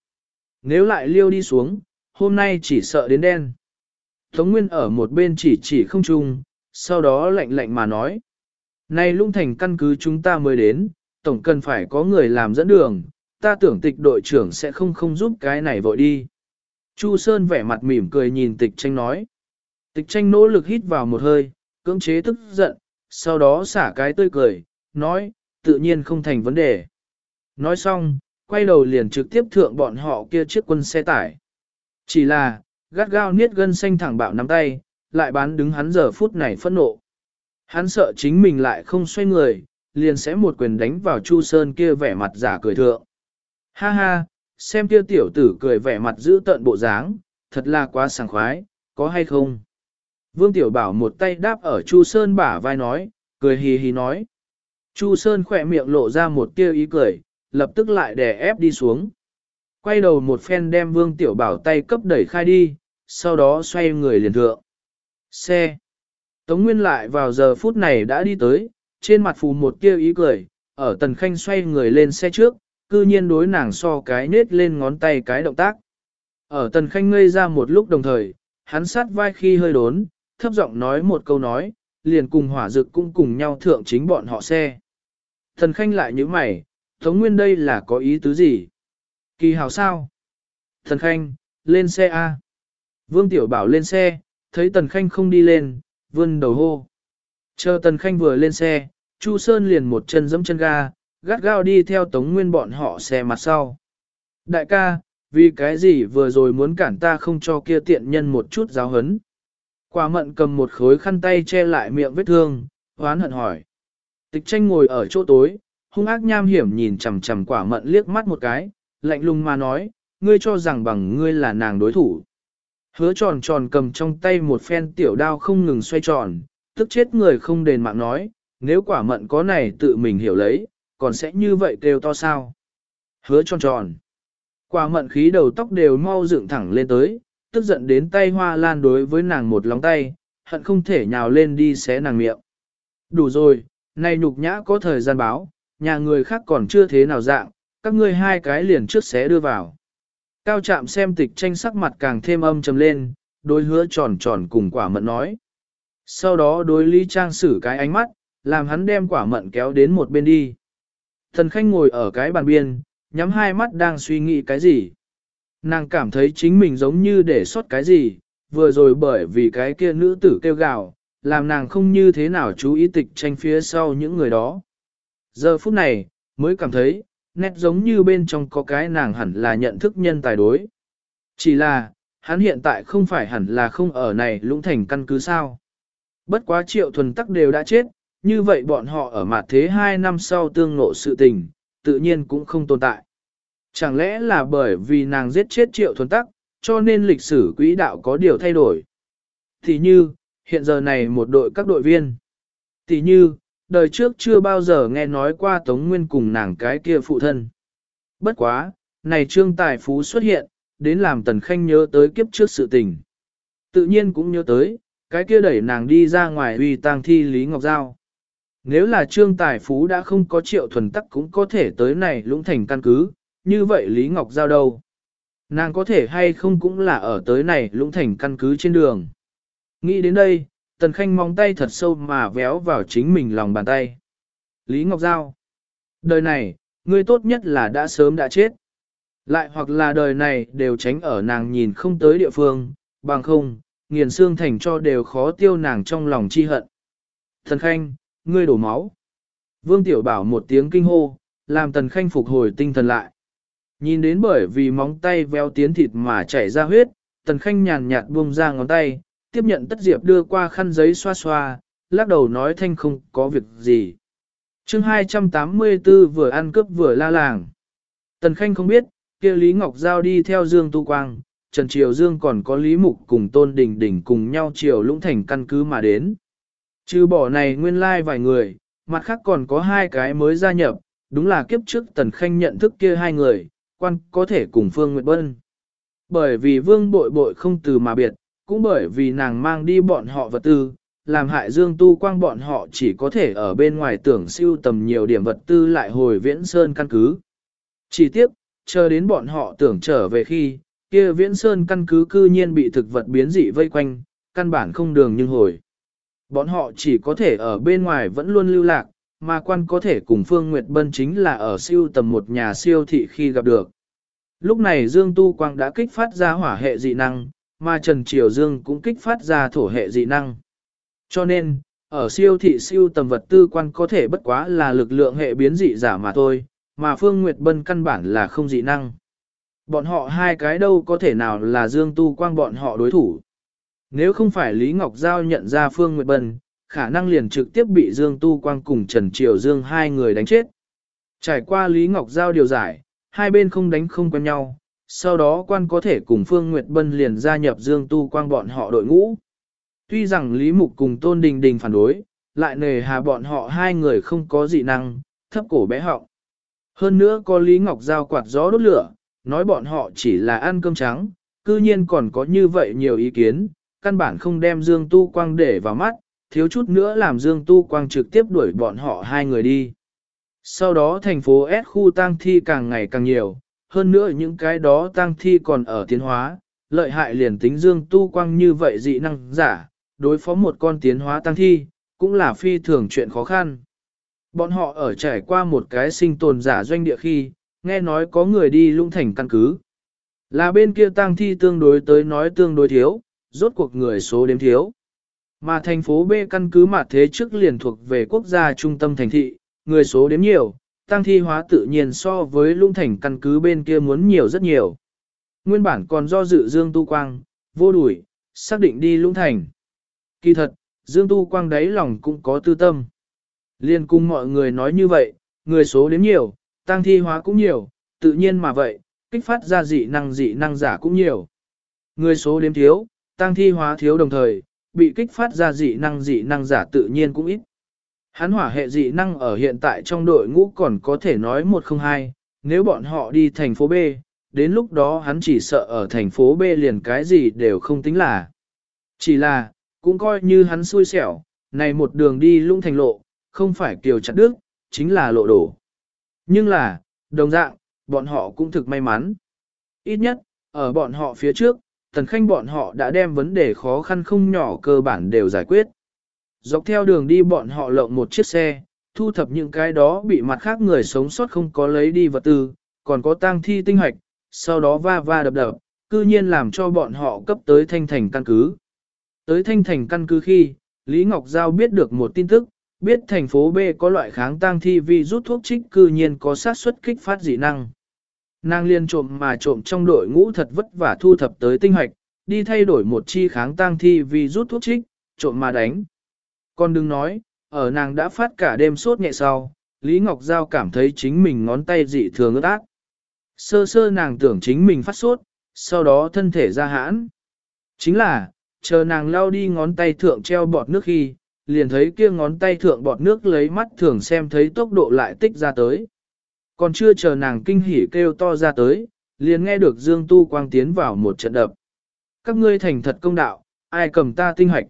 Nếu lại liêu đi xuống, hôm nay chỉ sợ đến đen. Tống Nguyên ở một bên chỉ chỉ không chung, sau đó lạnh lạnh mà nói. Này lung thành căn cứ chúng ta mới đến, tổng cần phải có người làm dẫn đường, ta tưởng tịch đội trưởng sẽ không không giúp cái này vội đi. Chu Sơn vẻ mặt mỉm cười nhìn tịch tranh nói. Tịch tranh nỗ lực hít vào một hơi, cưỡng chế tức giận, sau đó xả cái tươi cười, nói, tự nhiên không thành vấn đề. Nói xong, quay đầu liền trực tiếp thượng bọn họ kia chiếc quân xe tải. Chỉ là, gắt gao niết gân xanh thẳng bạo nắm tay, lại bán đứng hắn giờ phút này phẫn nộ. Hắn sợ chính mình lại không xoay người, liền sẽ một quyền đánh vào Chu Sơn kia vẻ mặt giả cười thượng. Ha ha, xem kia tiểu tử cười vẻ mặt giữ tận bộ dáng, thật là quá sảng khoái, có hay không? Vương Tiểu Bảo một tay đáp ở Chu Sơn bả vai nói, cười hì hì nói. Chu Sơn khỏe miệng lộ ra một tia ý cười, lập tức lại đè ép đi xuống. Quay đầu một phen đem Vương Tiểu Bảo tay cấp đẩy khai đi, sau đó xoay người liền thượng. Xe. Tống Nguyên lại vào giờ phút này đã đi tới, trên mặt phù một tia ý cười, ở Tần Khanh xoay người lên xe trước, cư nhiên đối nàng so cái nết lên ngón tay cái động tác. Ở Tần Khanh ngây ra một lúc đồng thời, hắn sát vai khi hơi đốn, thấp giọng nói một câu nói, liền cùng hỏa dực cũng cùng nhau thượng chính bọn họ xe. Thần Khanh lại như mày, Tống Nguyên đây là có ý tứ gì? Kỳ hào sao? Thần Khanh, lên xe A. Vương Tiểu Bảo lên xe, thấy Tần Khanh không đi lên, vươn đầu hô. Chờ Tần Khanh vừa lên xe, Chu Sơn liền một chân giẫm chân ga, gắt gao đi theo Tống Nguyên bọn họ xe mặt sau. Đại ca, vì cái gì vừa rồi muốn cản ta không cho kia tiện nhân một chút giáo hấn. Quả mận cầm một khối khăn tay che lại miệng vết thương, hoán hận hỏi. Tịch tranh ngồi ở chỗ tối, hung ác nham hiểm nhìn chằm chằm quả mận liếc mắt một cái, lạnh lùng mà nói, ngươi cho rằng bằng ngươi là nàng đối thủ. Hứa tròn tròn cầm trong tay một phen tiểu đao không ngừng xoay tròn, tức chết người không đền mạng nói, nếu quả mận có này tự mình hiểu lấy, còn sẽ như vậy kêu to sao. Hứa tròn tròn. Quả mận khí đầu tóc đều mau dựng thẳng lên tới, tức giận đến tay hoa lan đối với nàng một lóng tay, hận không thể nhào lên đi xé nàng miệng. Đủ rồi, này nhục nhã có thời gian báo, nhà người khác còn chưa thế nào dạng, các ngươi hai cái liền trước xé đưa vào. Cao chạm xem tịch tranh sắc mặt càng thêm âm trầm lên, đôi hứa tròn tròn cùng quả mận nói. Sau đó đối Lý Trang xử cái ánh mắt, làm hắn đem quả mận kéo đến một bên đi. Thần khanh ngồi ở cái bàn biên, nhắm hai mắt đang suy nghĩ cái gì. Nàng cảm thấy chính mình giống như để sót cái gì, vừa rồi bởi vì cái kia nữ tử kêu gào, làm nàng không như thế nào chú ý tịch tranh phía sau những người đó. Giờ phút này, mới cảm thấy, nét giống như bên trong có cái nàng hẳn là nhận thức nhân tài đối. Chỉ là, hắn hiện tại không phải hẳn là không ở này lũng thành căn cứ sao. Bất quá triệu thuần tắc đều đã chết, như vậy bọn họ ở mặt thế hai năm sau tương ngộ sự tình, tự nhiên cũng không tồn tại. Chẳng lẽ là bởi vì nàng giết chết triệu thuần tắc, cho nên lịch sử quỹ đạo có điều thay đổi. Thì như, hiện giờ này một đội các đội viên. Thì như, đời trước chưa bao giờ nghe nói qua Tống Nguyên cùng nàng cái kia phụ thân. Bất quá, này trương tài phú xuất hiện, đến làm Tần Khanh nhớ tới kiếp trước sự tình. Tự nhiên cũng nhớ tới, cái kia đẩy nàng đi ra ngoài uy tang thi Lý Ngọc Giao. Nếu là trương tài phú đã không có triệu thuần tắc cũng có thể tới này lũng thành căn cứ, như vậy Lý Ngọc Giao đâu? Nàng có thể hay không cũng là ở tới này lũng thành căn cứ trên đường. Nghĩ đến đây, Tần Khanh mong tay thật sâu mà véo vào chính mình lòng bàn tay. Lý Ngọc Giao. Đời này, ngươi tốt nhất là đã sớm đã chết. Lại hoặc là đời này đều tránh ở nàng nhìn không tới địa phương, bằng không, nghiền xương thành cho đều khó tiêu nàng trong lòng chi hận. Tần Khanh, ngươi đổ máu. Vương Tiểu Bảo một tiếng kinh hô, làm Tần Khanh phục hồi tinh thần lại. Nhìn đến bởi vì móng tay veo tiến thịt mà chảy ra huyết, Tần Khanh nhàn nhạt buông ra ngón tay, tiếp nhận tất diệp đưa qua khăn giấy xoa xoa, lắc đầu nói thanh không có việc gì. chương 284 vừa ăn cướp vừa la làng. Tần Khanh không biết, kia Lý Ngọc Giao đi theo Dương Tu Quang, Trần Triều Dương còn có Lý Mục cùng Tôn Đình Đình cùng nhau Triều Lũng Thành căn cứ mà đến. Trừ bỏ này nguyên lai like vài người, mặt khác còn có hai cái mới gia nhập, đúng là kiếp trước Tần Khanh nhận thức kia hai người, quan có thể cùng Phương Nguyệt Bân. Bởi vì Vương bội bội không từ mà biệt, cũng bởi vì nàng mang đi bọn họ vật tư, làm hại Dương Tu Quang bọn họ chỉ có thể ở bên ngoài tưởng siêu tầm nhiều điểm vật tư lại hồi Viễn Sơn căn cứ. Chỉ tiếp, chờ đến bọn họ tưởng trở về khi, kia Viễn Sơn căn cứ cư nhiên bị thực vật biến dị vây quanh, căn bản không đường nhưng hồi. Bọn họ chỉ có thể ở bên ngoài vẫn luôn lưu lạc, mà quan có thể cùng Phương Nguyệt Bân chính là ở siêu tầm một nhà siêu thị khi gặp được. Lúc này Dương Tu Quang đã kích phát ra hỏa hệ dị năng, mà Trần Triều Dương cũng kích phát ra thổ hệ dị năng. Cho nên, ở siêu thị siêu tầm vật tư quan có thể bất quá là lực lượng hệ biến dị giả mà thôi, mà Phương Nguyệt Bân căn bản là không dị năng. Bọn họ hai cái đâu có thể nào là Dương Tu Quang bọn họ đối thủ. Nếu không phải Lý Ngọc Giao nhận ra Phương Nguyệt Bân, khả năng liền trực tiếp bị Dương Tu Quang cùng Trần Triều Dương hai người đánh chết. Trải qua Lý Ngọc Giao điều giải, hai bên không đánh không quen nhau, sau đó quan có thể cùng Phương Nguyệt Bân liền gia nhập Dương Tu Quang bọn họ đội ngũ. Tuy rằng Lý Mục cùng Tôn Đình Đình phản đối, lại nề hà bọn họ hai người không có dị năng, thấp cổ bé họng. Hơn nữa có Lý Ngọc Giao quạt gió đốt lửa, nói bọn họ chỉ là ăn cơm trắng, cư nhiên còn có như vậy nhiều ý kiến, căn bản không đem Dương Tu Quang để vào mắt, thiếu chút nữa làm Dương Tu Quang trực tiếp đuổi bọn họ hai người đi. Sau đó thành phố S khu tang thi càng ngày càng nhiều, hơn nữa những cái đó tang thi còn ở tiến hóa, lợi hại liền tính Dương Tu Quang như vậy dị năng giả, đối phó một con tiến hóa tang thi, cũng là phi thường chuyện khó khăn. Bọn họ ở trải qua một cái sinh tồn giả doanh địa khi, nghe nói có người đi lung thành căn cứ. Là bên kia tang thi tương đối tới nói tương đối thiếu, rốt cuộc người số đếm thiếu. Mà thành phố B căn cứ mặt thế trước liền thuộc về quốc gia trung tâm thành thị, người số đếm nhiều, tăng thi hóa tự nhiên so với lung thành căn cứ bên kia muốn nhiều rất nhiều. Nguyên bản còn do dự Dương Tu Quang, vô đuổi, xác định đi lũng thành. Kỳ thật, Dương Tu Quang đáy lòng cũng có tư tâm. Liên cung mọi người nói như vậy, người số đến nhiều, tăng thi hóa cũng nhiều, tự nhiên mà vậy, kích phát ra dị năng dị năng giả cũng nhiều. Người số đếm thiếu, tăng thi hóa thiếu đồng thời, bị kích phát ra dị năng dị năng giả tự nhiên cũng ít. Hắn hỏa hệ dị năng ở hiện tại trong đội ngũ còn có thể nói 102, nếu bọn họ đi thành phố B, đến lúc đó hắn chỉ sợ ở thành phố B liền cái gì đều không tính là. Chỉ là, cũng coi như hắn xui xẻo, này một đường đi lung thành lộ, không phải kiều chặt đức, chính là lộ đổ. Nhưng là, đồng dạng, bọn họ cũng thực may mắn. Ít nhất, ở bọn họ phía trước, tần khanh bọn họ đã đem vấn đề khó khăn không nhỏ cơ bản đều giải quyết. Dọc theo đường đi bọn họ lộng một chiếc xe, thu thập những cái đó bị mặt khác người sống sót không có lấy đi vật tư, còn có tang thi tinh hoạch, sau đó va va đập đập, cư nhiên làm cho bọn họ cấp tới thanh thành căn cứ. Tới thanh thành căn cứ khi, Lý Ngọc Giao biết được một tin tức, biết thành phố B có loại kháng tang thi vi rút thuốc trích cư nhiên có sát suất kích phát dị năng. Nàng liên trộm mà trộm trong đội ngũ thật vất vả thu thập tới tinh hoạch, đi thay đổi một chi kháng tang thi vì rút thuốc trích, trộm mà đánh. Còn đừng nói, ở nàng đã phát cả đêm sốt nhẹ sau, Lý Ngọc Giao cảm thấy chính mình ngón tay dị thường ướt ác. Sơ sơ nàng tưởng chính mình phát sốt, sau đó thân thể ra hãn. Chính là, chờ nàng lao đi ngón tay thượng treo bọt nước khi, liền thấy kia ngón tay thượng bọt nước lấy mắt thường xem thấy tốc độ lại tích ra tới. Còn chưa chờ nàng kinh hỉ kêu to ra tới, liền nghe được Dương Tu Quang tiến vào một trận đập. Các ngươi thành thật công đạo, ai cầm ta tinh hoạch.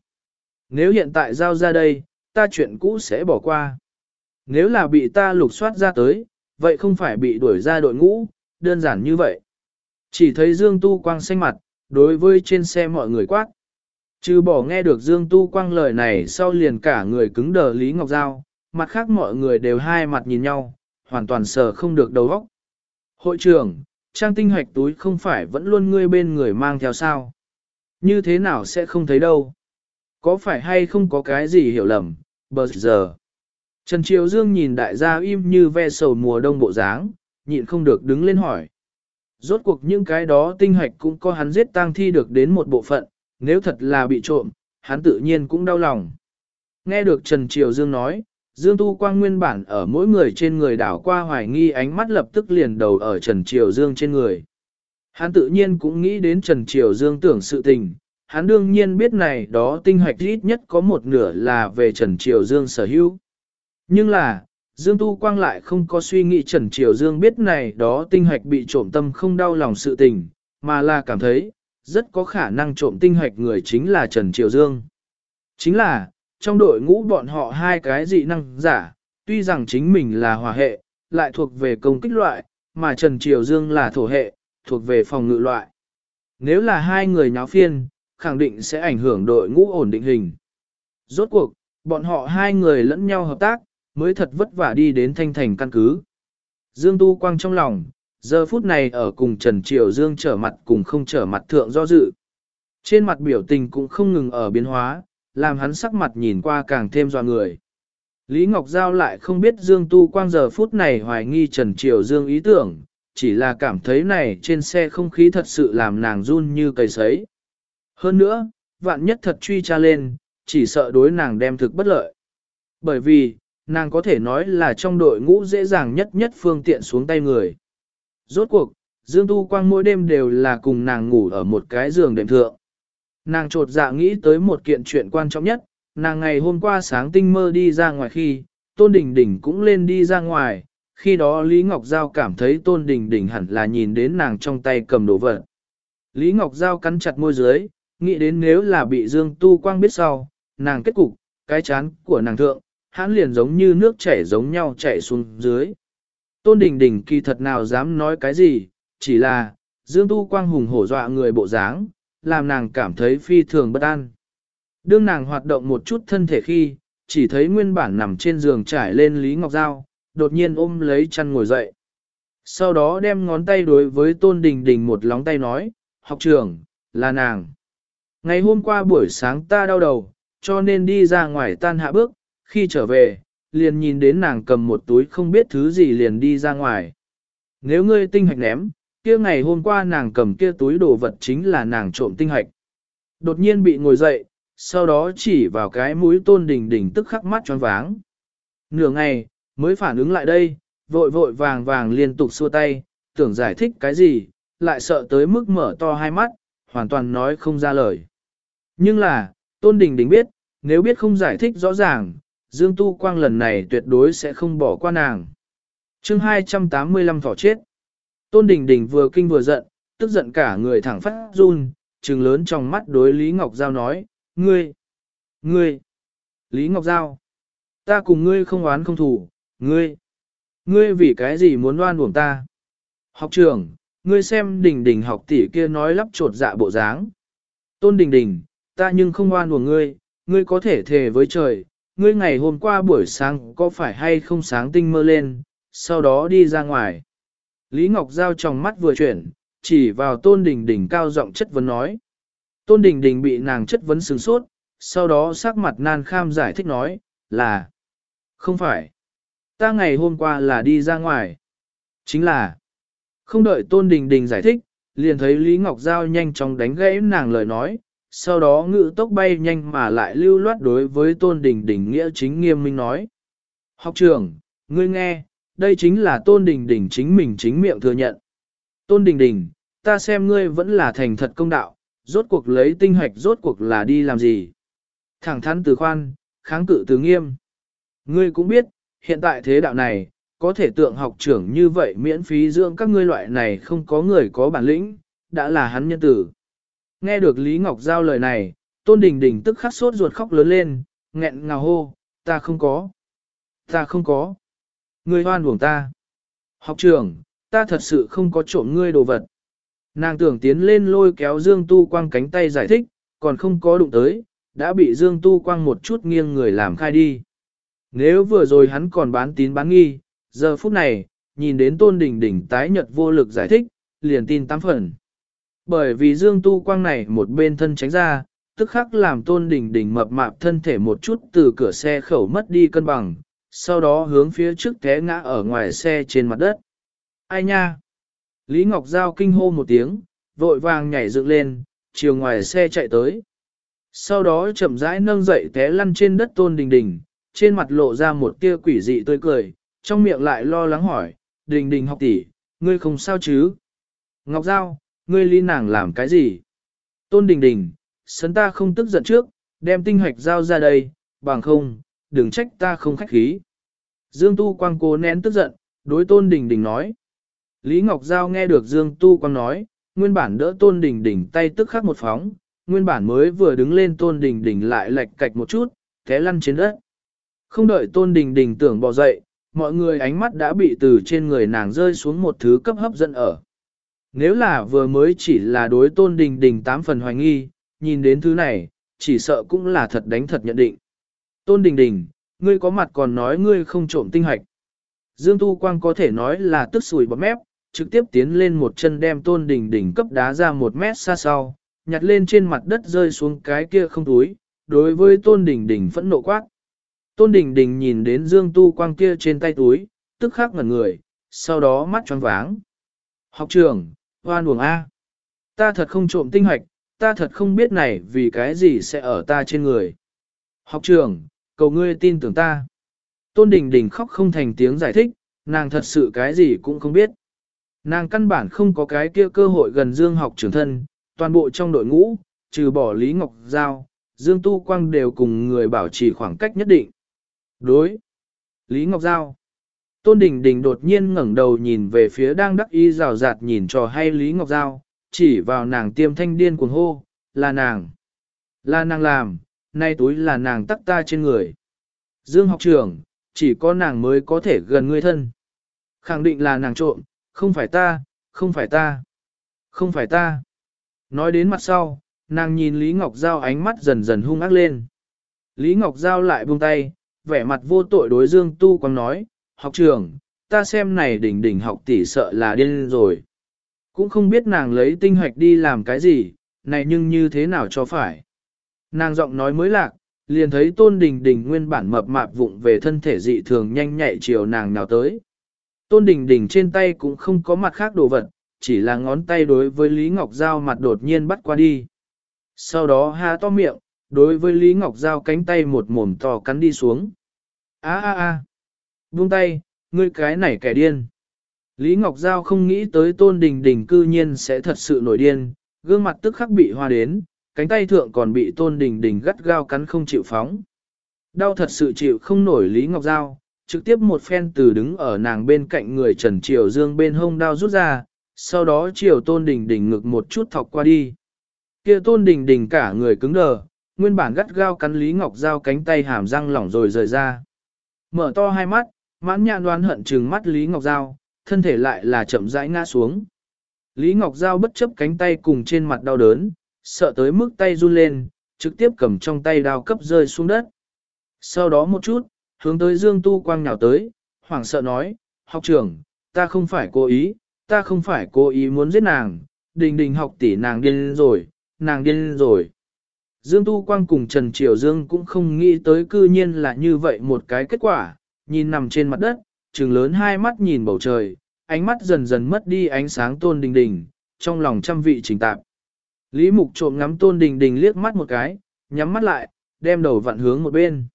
Nếu hiện tại giao ra đây, ta chuyện cũ sẽ bỏ qua. Nếu là bị ta lục soát ra tới, vậy không phải bị đuổi ra đội ngũ, đơn giản như vậy. Chỉ thấy Dương Tu Quang xanh mặt, đối với trên xe mọi người quát. Trừ bỏ nghe được Dương Tu Quang lời này sau liền cả người cứng đờ Lý Ngọc Giao, mặt khác mọi người đều hai mặt nhìn nhau, hoàn toàn sờ không được đầu óc. Hội trưởng, trang tinh hoạch túi không phải vẫn luôn ngươi bên người mang theo sao? Như thế nào sẽ không thấy đâu? Có phải hay không có cái gì hiểu lầm, bờ giờ? Trần Triều Dương nhìn đại gia im như ve sầu mùa đông bộ dáng, nhịn không được đứng lên hỏi. Rốt cuộc những cái đó tinh hoạch cũng có hắn giết tang thi được đến một bộ phận, nếu thật là bị trộm, hắn tự nhiên cũng đau lòng. Nghe được Trần Triều Dương nói, Dương Tu Quang nguyên bản ở mỗi người trên người đảo qua hoài nghi ánh mắt lập tức liền đầu ở Trần Triều Dương trên người. Hắn tự nhiên cũng nghĩ đến Trần Triều Dương tưởng sự tình, hắn đương nhiên biết này đó tinh hoạch ít nhất có một nửa là về Trần Triều Dương sở hữu. Nhưng là, Dương Tu Quang lại không có suy nghĩ Trần Triều Dương biết này đó tinh hoạch bị trộm tâm không đau lòng sự tình, mà là cảm thấy, rất có khả năng trộm tinh hoạch người chính là Trần Triều Dương. Chính là, trong đội ngũ bọn họ hai cái dị năng giả, tuy rằng chính mình là hòa hệ, lại thuộc về công kích loại, mà Trần Triều Dương là thổ hệ, thuộc về phòng ngự loại. Nếu là hai người nháo phiên, khẳng định sẽ ảnh hưởng đội ngũ ổn định hình. Rốt cuộc, bọn họ hai người lẫn nhau hợp tác, mới thật vất vả đi đến thanh thành căn cứ. Dương Tu Quang trong lòng, giờ phút này ở cùng Trần Triều Dương trở mặt cùng không trở mặt thượng do dự. Trên mặt biểu tình cũng không ngừng ở biến hóa, làm hắn sắc mặt nhìn qua càng thêm dò người. Lý Ngọc Giao lại không biết Dương Tu Quang giờ phút này hoài nghi Trần Triều Dương ý tưởng, chỉ là cảm thấy này trên xe không khí thật sự làm nàng run như cây sấy. Hơn nữa, vạn nhất thật truy tra lên, chỉ sợ đối nàng đem thực bất lợi. Bởi vì, nàng có thể nói là trong đội ngũ dễ dàng nhất nhất phương tiện xuống tay người. Rốt cuộc, Dương Tu Quang mỗi đêm đều là cùng nàng ngủ ở một cái giường đệm thượng. Nàng trột dạ nghĩ tới một kiện chuyện quan trọng nhất, nàng ngày hôm qua sáng tinh mơ đi ra ngoài khi, Tôn Đình Đình cũng lên đi ra ngoài, khi đó Lý Ngọc Giao cảm thấy Tôn Đình Đình hẳn là nhìn đến nàng trong tay cầm đồ vật. Lý Ngọc Giao cắn chặt môi dưới, nghĩ đến nếu là bị Dương Tu Quang biết sau, nàng kết cục, cái chán của nàng thượng, hắn liền giống như nước chảy giống nhau chảy xuống dưới. Tôn Đình Đình kỳ thật nào dám nói cái gì, chỉ là, Dương Tu Quang hùng hổ dọa người bộ dáng, làm nàng cảm thấy phi thường bất an. Đương nàng hoạt động một chút thân thể khi, chỉ thấy nguyên bản nằm trên giường trải lên Lý Ngọc Giao, đột nhiên ôm lấy chăn ngồi dậy. Sau đó đem ngón tay đối với Tôn Đình Đình một lóng tay nói, học trưởng, là nàng. Ngày hôm qua buổi sáng ta đau đầu, cho nên đi ra ngoài tan hạ bước, khi trở về, liền nhìn đến nàng cầm một túi không biết thứ gì liền đi ra ngoài. Nếu ngươi tinh hạch ném, kia ngày hôm qua nàng cầm kia túi đồ vật chính là nàng trộm tinh hạch. Đột nhiên bị ngồi dậy, sau đó chỉ vào cái mũi tôn đình đình tức khắc mắt tròn váng. Nửa ngày, mới phản ứng lại đây, vội vội vàng vàng liên tục xua tay, tưởng giải thích cái gì, lại sợ tới mức mở to hai mắt, hoàn toàn nói không ra lời. Nhưng là, tôn đình đình biết, nếu biết không giải thích rõ ràng, Dương Tu Quang lần này tuyệt đối sẽ không bỏ qua nàng. chương 285 thỏ chết. Tôn Đình Đình vừa kinh vừa giận, tức giận cả người thẳng phát run, trừng lớn trong mắt đối Lý Ngọc Giao nói, ngươi, ngươi, Lý Ngọc Giao, ta cùng ngươi không oán không thủ, ngươi, ngươi vì cái gì muốn đoan uổng ta? Học trưởng, ngươi xem Đình Đình học tỷ kia nói lắp trột dạ bộ dáng. Tôn Đình Đình, ta nhưng không oan uổng ngươi, ngươi có thể thề với trời, ngươi ngày hôm qua buổi sáng có phải hay không sáng tinh mơ lên, sau đó đi ra ngoài. Lý Ngọc Giao trong mắt vừa chuyển, chỉ vào Tôn Đình Đình cao giọng chất vấn nói. Tôn Đình Đình bị nàng chất vấn sướng sốt, sau đó sắc mặt nan kham giải thích nói, là Không phải. Ta ngày hôm qua là đi ra ngoài. Chính là Không đợi Tôn Đình Đình giải thích, liền thấy Lý Ngọc Giao nhanh chóng đánh gãy nàng lời nói, sau đó ngự tốc bay nhanh mà lại lưu loát đối với Tôn Đình Đình nghĩa chính nghiêm minh nói. Học trưởng, ngươi nghe, đây chính là Tôn Đình Đình chính mình chính miệng thừa nhận. Tôn Đình Đình, ta xem ngươi vẫn là thành thật công đạo, rốt cuộc lấy tinh hoạch rốt cuộc là đi làm gì. Thẳng thắn từ khoan, kháng cự từ nghiêm. Ngươi cũng biết, hiện tại thế đạo này, có thể tượng học trưởng như vậy miễn phí dưỡng các ngươi loại này không có người có bản lĩnh, đã là hắn nhân tử. Nghe được Lý Ngọc Giao lời này, Tôn Đình Đình tức khắc sốt ruột khóc lớn lên, nghẹn ngào hô, ta không có. Ta không có. Ngươi hoan buồng ta. Học trưởng, ta thật sự không có trộm ngươi đồ vật. Nàng tưởng tiến lên lôi kéo Dương Tu Quang cánh tay giải thích, còn không có đụng tới, đã bị Dương Tu Quang một chút nghiêng người làm khai đi. Nếu vừa rồi hắn còn bán tín bán nghi, giờ phút này, nhìn đến Tôn Đình Đình tái nhật vô lực giải thích, liền tin tám phần. Bởi vì Dương Tu Quang này một bên thân tránh ra, tức khắc làm Tôn Đình Đình mập mạp thân thể một chút từ cửa xe khẩu mất đi cân bằng, sau đó hướng phía trước té ngã ở ngoài xe trên mặt đất. Ai nha? Lý Ngọc Giao kinh hô một tiếng, vội vàng nhảy dựng lên, chiều ngoài xe chạy tới. Sau đó chậm rãi nâng dậy té lăn trên đất Tôn Đình Đình, trên mặt lộ ra một tia quỷ dị tươi cười, trong miệng lại lo lắng hỏi, Đình Đình học tỷ, ngươi không sao chứ? Ngọc Giao, ngươi ly nàng làm cái gì? Tôn Đình Đình, sấn ta không tức giận trước, đem tinh hoạch giao ra đây, bằng không, đừng trách ta không khách khí. Dương Tu Quang cố nén tức giận, đối Tôn Đình Đình nói. Lý Ngọc Giao nghe được Dương Tu Quang nói, nguyên bản đỡ Tôn Đình Đình tay tức khắc một phóng, nguyên bản mới vừa đứng lên Tôn Đình Đình lại lệch cạch một chút, té lăn trên đất. Không đợi Tôn Đình Đình tưởng bỏ dậy, mọi người ánh mắt đã bị từ trên người nàng rơi xuống một thứ cấp hấp dẫn ở. Nếu là vừa mới chỉ là đối Tôn Đình Đình tám phần hoài nghi, nhìn đến thứ này, chỉ sợ cũng là thật đánh thật nhận định. Tôn Đình Đình, ngươi có mặt còn nói ngươi không trộm tinh hạch. Dương Tu Quang có thể nói là tức sùi bọt mép, trực tiếp tiến lên một chân đem Tôn Đình Đình cấp đá ra một mét xa sau, nhặt lên trên mặt đất rơi xuống cái kia không túi, đối với Tôn Đình Đình phẫn nộ quát. Tôn Đình Đình nhìn đến Dương Tu Quang kia trên tay túi, tức khắc ngẩn người, sau đó mắt tròn váng. Học trưởng, hoan buồng A. Ta thật không trộm tinh hạch, ta thật không biết này vì cái gì sẽ ở ta trên người. Học trưởng, cầu ngươi tin tưởng ta. Tôn Đình Đình khóc không thành tiếng giải thích, nàng thật sự cái gì cũng không biết. Nàng căn bản không có cái kia cơ hội gần Dương học trưởng thân, toàn bộ trong đội ngũ, trừ bỏ Lý Ngọc Giao, Dương Tu Quang đều cùng người bảo trì khoảng cách nhất định. Đối. Lý Ngọc Giao. Tôn Đình Đình đột nhiên ngẩng đầu nhìn về phía đang đắc y rào rạt nhìn trò hay Lý Ngọc Giao, chỉ vào nàng tiêm thanh điên cuồng hô, là nàng. Là nàng làm, nay túi là nàng tắc ta trên người. Dương học trưởng, chỉ có nàng mới có thể gần ngươi thân. Khẳng định là nàng trộm, không phải ta, không phải ta, không phải ta. Nói đến mặt sau, nàng nhìn Lý Ngọc Giao ánh mắt dần dần hung ác lên. Lý Ngọc Giao lại buông tay, vẻ mặt vô tội đối Dương Tu Quang nói, học trưởng, ta xem này đỉnh đỉnh học tỷ sợ là điên rồi. Cũng không biết nàng lấy tinh hoạch đi làm cái gì, này nhưng như thế nào cho phải. Nàng giọng nói mới lạc, liền thấy tôn đình đình nguyên bản mập mạp vụng về thân thể dị thường nhanh nhạy chiều nàng nào tới. Tôn đình đình trên tay cũng không có mặt khác đồ vật, chỉ là ngón tay đối với Lý Ngọc Giao mặt đột nhiên bắt qua đi. Sau đó há to miệng, đối với Lý Ngọc Giao cánh tay một mồm to cắn đi xuống. a a a buông tay, ngươi cái này kẻ điên. Lý Ngọc Giao không nghĩ tới tôn đình đình cư nhiên sẽ thật sự nổi điên, gương mặt tức khắc bị hoa đến, cánh tay thượng còn bị tôn đình đình gắt gao cắn không chịu phóng. Đau thật sự chịu không nổi Lý Ngọc Giao, trực tiếp một phen từ đứng ở nàng bên cạnh người Trần Triều Dương bên hông đao rút ra, sau đó Triều tôn đình đình ngực một chút thọc qua đi. kia tôn đình đình cả người cứng đờ, nguyên bản gắt gao cắn Lý Ngọc Giao cánh tay hàm răng lỏng rồi rời ra. Mở to hai mắt, mãn nhãn đoán hận trừng mắt Lý Ngọc Giao, thân thể lại là chậm rãi ngã xuống. Lý Ngọc Giao bất chấp cánh tay cùng trên mặt đau đớn, sợ tới mức tay run lên, trực tiếp cầm trong tay đao cấp rơi xuống đất. Sau đó một chút, hướng tới Dương Tu Quang nhào tới, hoảng sợ nói, học trưởng, ta không phải cố ý, ta không phải cố ý muốn giết nàng, đình đình học tỷ nàng điên rồi, nàng điên rồi. Dương Tu Quang cùng Trần Triều Dương cũng không nghĩ tới cư nhiên là như vậy một cái kết quả, nhìn nằm trên mặt đất, trừng lớn hai mắt nhìn bầu trời, ánh mắt dần dần mất đi ánh sáng tôn đình đình, trong lòng trăm vị trình tạp. Lý Mục trộm ngắm tôn đình đình liếc mắt một cái, nhắm mắt lại, đem đầu vặn hướng một bên.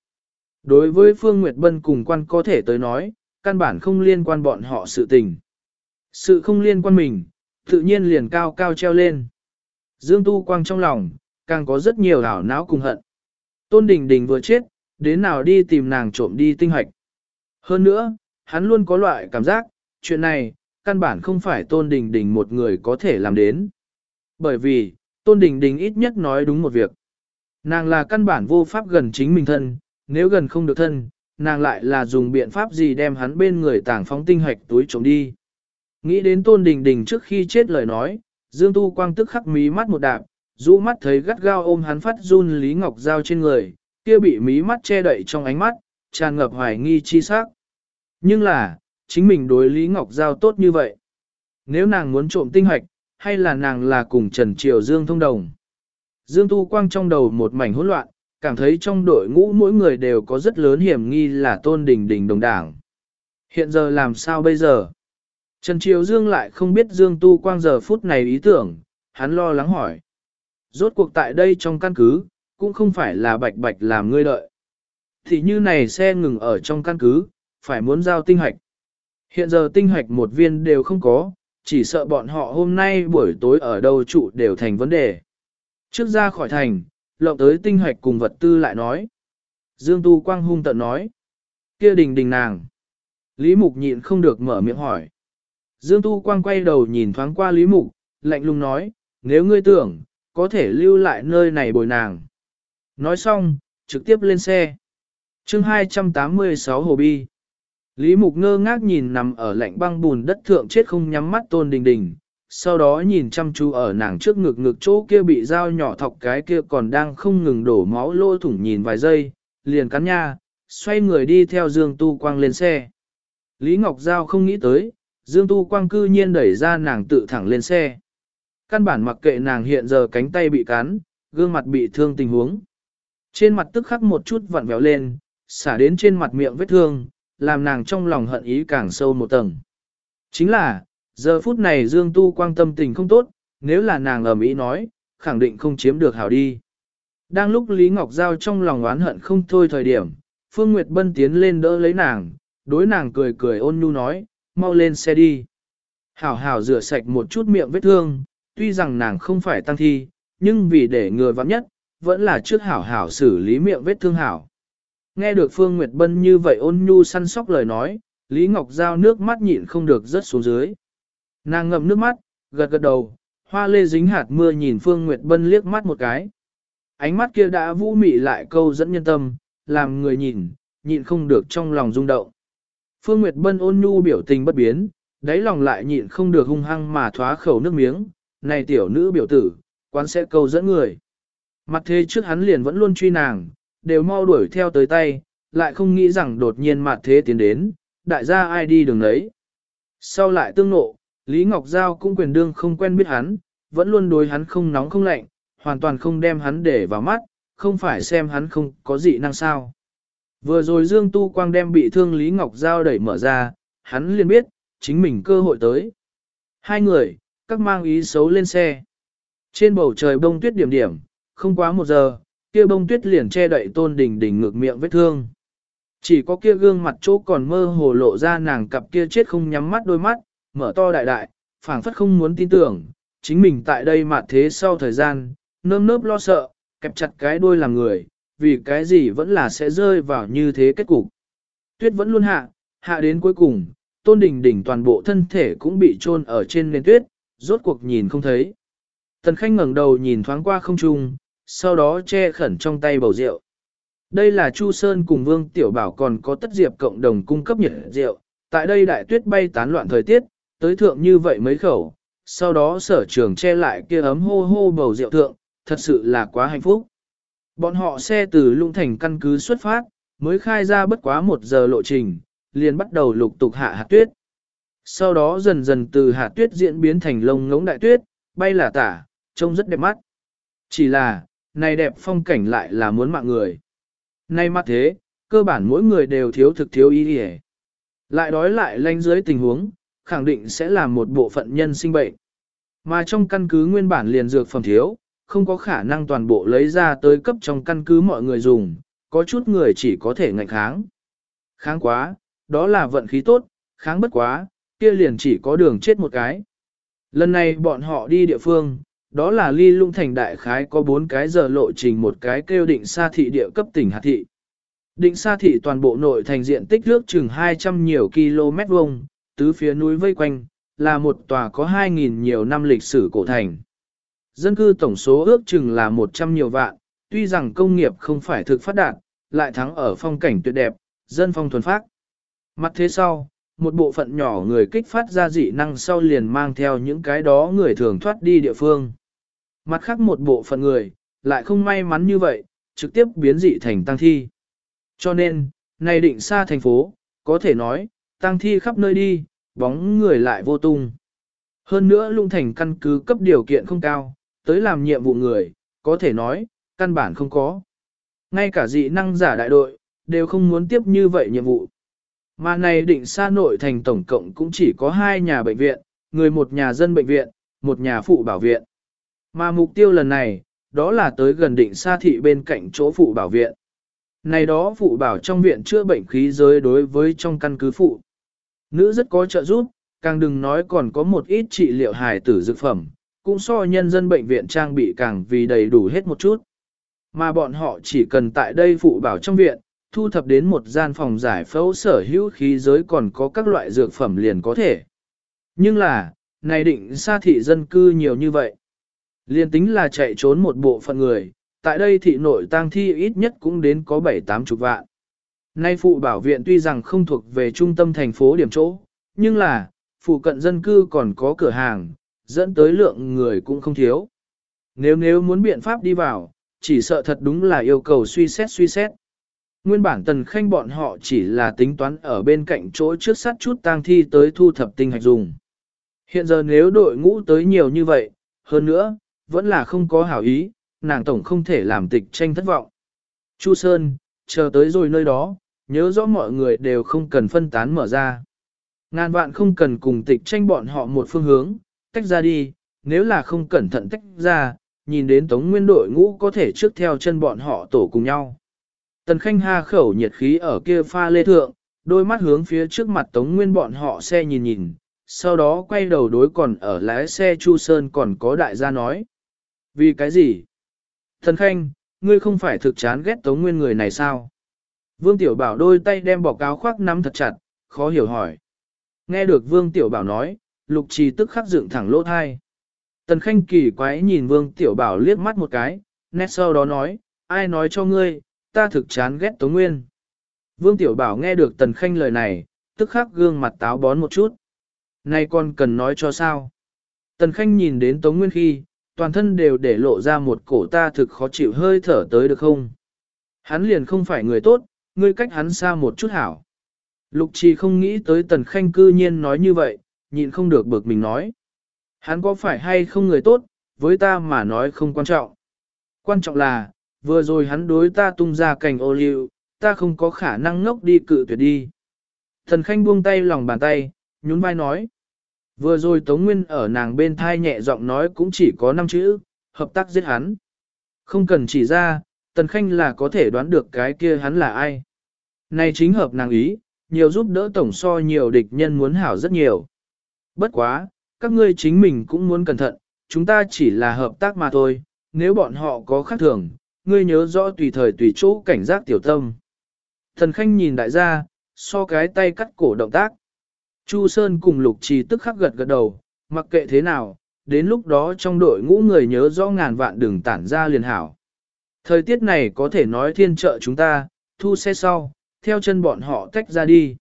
Đối với Phương Nguyệt Bân cùng quan có thể tới nói, căn bản không liên quan bọn họ sự tình. Sự không liên quan mình, tự nhiên liền cao cao treo lên. Dương Tu Quang trong lòng, càng có rất nhiều ảo não cùng hận. Tôn Đình Đình vừa chết, đến nào đi tìm nàng trộm đi tinh hoạch. Hơn nữa, hắn luôn có loại cảm giác, chuyện này, căn bản không phải Tôn Đình Đình một người có thể làm đến. Bởi vì, Tôn Đình Đình ít nhất nói đúng một việc. Nàng là căn bản vô pháp gần chính mình thân, nếu gần không được thân, nàng lại là dùng biện pháp gì đem hắn bên người tảng phóng tinh hoạch túi trộm đi. Nghĩ đến Tôn Đình Đình trước khi chết lời nói, Dương Tu Quang tức khắc mí mắt một đạp, rũ mắt thấy gắt gao ôm hắn phát run Lý Ngọc Giao trên người, kia bị mí mắt che đậy trong ánh mắt, tràn ngập hoài nghi chi sắc. Nhưng là, chính mình đối Lý Ngọc Giao tốt như vậy. Nếu nàng muốn trộm tinh hoạch, hay là nàng là cùng Trần Triều Dương thông đồng. Dương Tu Quang trong đầu một mảnh hỗn loạn, cảm thấy trong đội ngũ mỗi người đều có rất lớn hiểm nghi là tôn đình đình đồng đảng. Hiện giờ làm sao bây giờ? Trần Triều Dương lại không biết Dương Tu Quang giờ phút này ý tưởng, hắn lo lắng hỏi. Rốt cuộc tại đây trong căn cứ, cũng không phải là bạch bạch làm ngươi đợi. Thì như này xe ngừng ở trong căn cứ, phải muốn giao tinh hạch. Hiện giờ tinh hạch một viên đều không có, chỉ sợ bọn họ hôm nay buổi tối ở đâu trụ đều thành vấn đề. Trước ra khỏi thành, lộng tới tinh hoạch cùng vật tư lại nói. Dương Tu Quang hung tận nói. kia đình đình nàng. Lý Mục nhịn không được mở miệng hỏi. Dương Tu Quang quay đầu nhìn thoáng qua Lý Mục, lạnh lùng nói, nếu ngươi tưởng, có thể lưu lại nơi này bồi nàng. Nói xong, trực tiếp lên xe. chương 286 Hồ Bi. Lý Mục ngơ ngác nhìn nằm ở lạnh băng bùn đất thượng chết không nhắm mắt tôn đình đình, sau đó nhìn chăm chú ở nàng trước ngực ngực chỗ kia bị dao nhỏ thọc cái kia còn đang không ngừng đổ máu lô thủng nhìn vài giây, liền cắn nha, xoay người đi theo Dương Tu Quang lên xe. Lý Ngọc Giao không nghĩ tới, Dương Tu Quang cư nhiên đẩy ra nàng tự thẳng lên xe. Căn bản mặc kệ nàng hiện giờ cánh tay bị cắn, gương mặt bị thương tình huống. Trên mặt tức khắc một chút vặn vẹo lên, xả đến trên mặt miệng vết thương, làm nàng trong lòng hận ý càng sâu một tầng. Chính là, giờ phút này Dương Tu Quang tâm tình không tốt, nếu là nàng ầm ý nói, khẳng định không chiếm được hảo đi. Đang lúc Lý Ngọc Giao trong lòng oán hận không thôi thời điểm, Phương Nguyệt Bân tiến lên đỡ lấy nàng, đối nàng cười cười ôn nhu nói, mau lên xe đi. Hảo hảo rửa sạch một chút miệng vết thương, tuy rằng nàng không phải tăng thi, nhưng vì để ngừa vắng nhất, vẫn là trước hảo hảo xử lý miệng vết thương hảo. Nghe được Phương Nguyệt Bân như vậy ôn nhu săn sóc lời nói, Lý Ngọc Giao nước mắt nhịn không được rớt xuống dưới. Nàng ngậm nước mắt, gật gật đầu, hoa lê dính hạt mưa nhìn Phương Nguyệt Bân liếc mắt một cái. Ánh mắt kia đã vũ mị lại câu dẫn nhân tâm, làm người nhìn, nhịn không được trong lòng rung động. Phương Nguyệt Bân ôn nhu biểu tình bất biến, đáy lòng lại nhịn không được hung hăng mà thoá khẩu nước miếng, này tiểu nữ biểu tử, quán sẽ câu dẫn người. Mặt thế trước hắn liền vẫn luôn truy nàng, đều mau đuổi theo tới tay, lại không nghĩ rằng đột nhiên mặt thế tiến đến, đại gia ai đi đường đấy. Sau lại tương nộ, Lý Ngọc Giao cũng quyền đương không quen biết hắn, vẫn luôn đối hắn không nóng không lạnh, hoàn toàn không đem hắn để vào mắt, không phải xem hắn không có gì năng sao. Vừa rồi Dương Tu Quang đem bị thương Lý Ngọc Giao đẩy mở ra, hắn liền biết, chính mình cơ hội tới. Hai người, các mang ý xấu lên xe. Trên bầu trời bông tuyết điểm điểm, không quá một giờ, kia bông tuyết liền che đậy tôn đình đình ngược miệng vết thương. Chỉ có kia gương mặt chỗ còn mơ hồ lộ ra nàng cặp kia chết không nhắm mắt đôi mắt, mở to đại đại, phảng phất không muốn tin tưởng, chính mình tại đây mà thế sau thời gian, nơm nớp lo sợ, kẹp chặt cái đuôi làm người, vì cái gì vẫn là sẽ rơi vào như thế kết cục. Tuyết vẫn luôn hạ, hạ đến cuối cùng, tôn đình đỉnh toàn bộ thân thể cũng bị chôn ở trên nền tuyết, rốt cuộc nhìn không thấy. Tần Khanh ngẩng đầu nhìn thoáng qua không trung, sau đó che khẩn trong tay bầu rượu. Đây là Chu Sơn cùng Vương Tiểu Bảo còn có tất diệp cộng đồng cung cấp nhiệt rượu, tại đây đại tuyết bay tán loạn thời tiết, tới thượng như vậy mấy khẩu, sau đó sở trường che lại kia ấm hô hô bầu rượu thượng, thật sự là quá hạnh phúc. Bọn họ xe từ Lung Thành căn cứ xuất phát, mới khai ra bất quá một giờ lộ trình, liền bắt đầu lục tục hạ hạt tuyết. Sau đó dần dần từ hạt tuyết diễn biến thành lông ngống đại tuyết, bay là tả, trông rất đẹp mắt. Chỉ là, này đẹp phong cảnh lại là muốn mạng người. Nay mắt thế, cơ bản mỗi người đều thiếu thực thiếu ý hề. Lại đói lại lanh dưới tình huống, khẳng định sẽ là một bộ phận nhân sinh bệnh. Mà trong căn cứ nguyên bản liền dược phẩm thiếu, không có khả năng toàn bộ lấy ra tới cấp trong căn cứ mọi người dùng, có chút người chỉ có thể ngạnh kháng. Kháng quá, đó là vận khí tốt, kháng bất quá, kia liền chỉ có đường chết một cái. Lần này bọn họ đi địa phương, đó là ly lung thành đại khái có 4 cái giờ lộ trình một cái kêu định xa thị địa cấp tỉnh hạt thị. Định xa thị toàn bộ nội thành diện tích nước chừng 200 nhiều km vuông, tứ phía núi vây quanh, là một tòa có 2.000 nhiều năm lịch sử cổ thành. Dân cư tổng số ước chừng là 100 nhiều vạn, tuy rằng công nghiệp không phải thực phát đạt, lại thắng ở phong cảnh tuyệt đẹp, dân phong thuần phát. Mặt thế sau, một bộ phận nhỏ người kích phát ra dị năng sau liền mang theo những cái đó người thường thoát đi địa phương. Mặt khác một bộ phận người, lại không may mắn như vậy, trực tiếp biến dị thành tăng thi. Cho nên, này định xa thành phố, có thể nói, tăng thi khắp nơi đi, bóng người lại vô tung. Hơn nữa lung thành căn cứ cấp điều kiện không cao, tới làm nhiệm vụ người, có thể nói, căn bản không có. Ngay cả dị năng giả đại đội, đều không muốn tiếp như vậy nhiệm vụ. Mà này định xa nội thành tổng cộng cũng chỉ có hai nhà bệnh viện, người một nhà dân bệnh viện, một nhà phụ bảo viện. Mà mục tiêu lần này, đó là tới gần định xa thị bên cạnh chỗ phụ bảo viện. Này đó phụ bảo trong viện chữa bệnh khí giới đối với trong căn cứ phụ. Nữ rất có trợ giúp, càng đừng nói còn có một ít trị liệu hài tử dược phẩm, cũng so nhân dân bệnh viện trang bị càng vì đầy đủ hết một chút. Mà bọn họ chỉ cần tại đây phụ bảo trong viện, thu thập đến một gian phòng giải phẫu sở hữu khí giới còn có các loại dược phẩm liền có thể. Nhưng là, này định xa thị dân cư nhiều như vậy. Liên tính là chạy trốn một bộ phận người, tại đây thị nội tang thi ít nhất cũng đến có 7-8 chục vạn. Nay phụ bảo viện tuy rằng không thuộc về trung tâm thành phố điểm chỗ, nhưng là, phụ cận dân cư còn có cửa hàng, dẫn tới lượng người cũng không thiếu. Nếu nếu muốn biện pháp đi vào, chỉ sợ thật đúng là yêu cầu suy xét suy xét. Nguyên bản tần khanh bọn họ chỉ là tính toán ở bên cạnh chỗ trước sát chút tang thi tới thu thập tinh hạch dùng. Hiện giờ nếu đội ngũ tới nhiều như vậy, hơn nữa, vẫn là không có hảo ý, nàng tổng không thể làm tịch tranh thất vọng. Chu Sơn, chờ tới rồi nơi đó, nhớ rõ mọi người đều không cần phân tán mở ra. Ngàn vạn không cần cùng tịch tranh bọn họ một phương hướng, tách ra đi, nếu là không cẩn thận tách ra, nhìn đến tống nguyên đội ngũ có thể trước theo chân bọn họ tổ cùng nhau. Tần Khanh ha khẩu nhiệt khí ở kia pha lê thượng, đôi mắt hướng phía trước mặt tống nguyên bọn họ xe nhìn nhìn, sau đó quay đầu đối còn ở lái xe Chu Sơn còn có đại gia nói. Vì cái gì? Thần Khanh, ngươi không phải thực chán ghét tống nguyên người này sao? Vương Tiểu Bảo đôi tay đem bọc áo khoác nắm thật chặt, khó hiểu hỏi. Nghe được Vương Tiểu Bảo nói, Lục Trì tức khắc dựng thẳng lỗ thai. Tần Khanh kỳ quái nhìn Vương Tiểu Bảo liếc mắt một cái, nét sau đó nói, ai nói cho ngươi, ta thực chán ghét Tống Nguyên. Vương Tiểu Bảo nghe được Tần Khanh lời này, tức khắc gương mặt táo bón một chút. Này con cần nói cho sao? Tần Khanh nhìn đến Tống Nguyên khi, toàn thân đều để lộ ra một cổ ta thực khó chịu hơi thở tới được không? Hắn liền không phải người tốt, ngươi cách hắn xa một chút hảo. Lục trì không nghĩ tới Tần Khanh cư nhiên nói như vậy, nhịn không được bực mình nói. Hắn có phải hay không người tốt, với ta mà nói không quan trọng. Quan trọng là, vừa rồi hắn đối ta tung ra cành ô liu, ta không có khả năng ngốc đi cự tuyệt đi. Thần Khanh buông tay lòng bàn tay, nhún vai nói. Vừa rồi Tống Nguyên ở nàng bên thai nhẹ giọng nói cũng chỉ có 5 chữ, hợp tác giết hắn. Không cần chỉ ra, Tần Khanh là có thể đoán được cái kia hắn là ai. Này chính hợp nàng ý, nhiều giúp đỡ tổng so nhiều địch nhân muốn hảo rất nhiều. Bất quá, các ngươi chính mình cũng muốn cẩn thận, chúng ta chỉ là hợp tác mà thôi, nếu bọn họ có khác thường, ngươi nhớ rõ tùy thời tùy chỗ cảnh giác tiểu tâm. Thần Khanh nhìn đại gia, so cái tay cắt cổ động tác. Chu Sơn cùng Lục Trì tức khắc gật gật đầu, mặc kệ thế nào, đến lúc đó trong đội ngũ người nhớ rõ ngàn vạn đừng tản ra liền hảo. Thời tiết này có thể nói thiên trợ chúng ta, thu xe sau, theo chân bọn họ tách ra đi.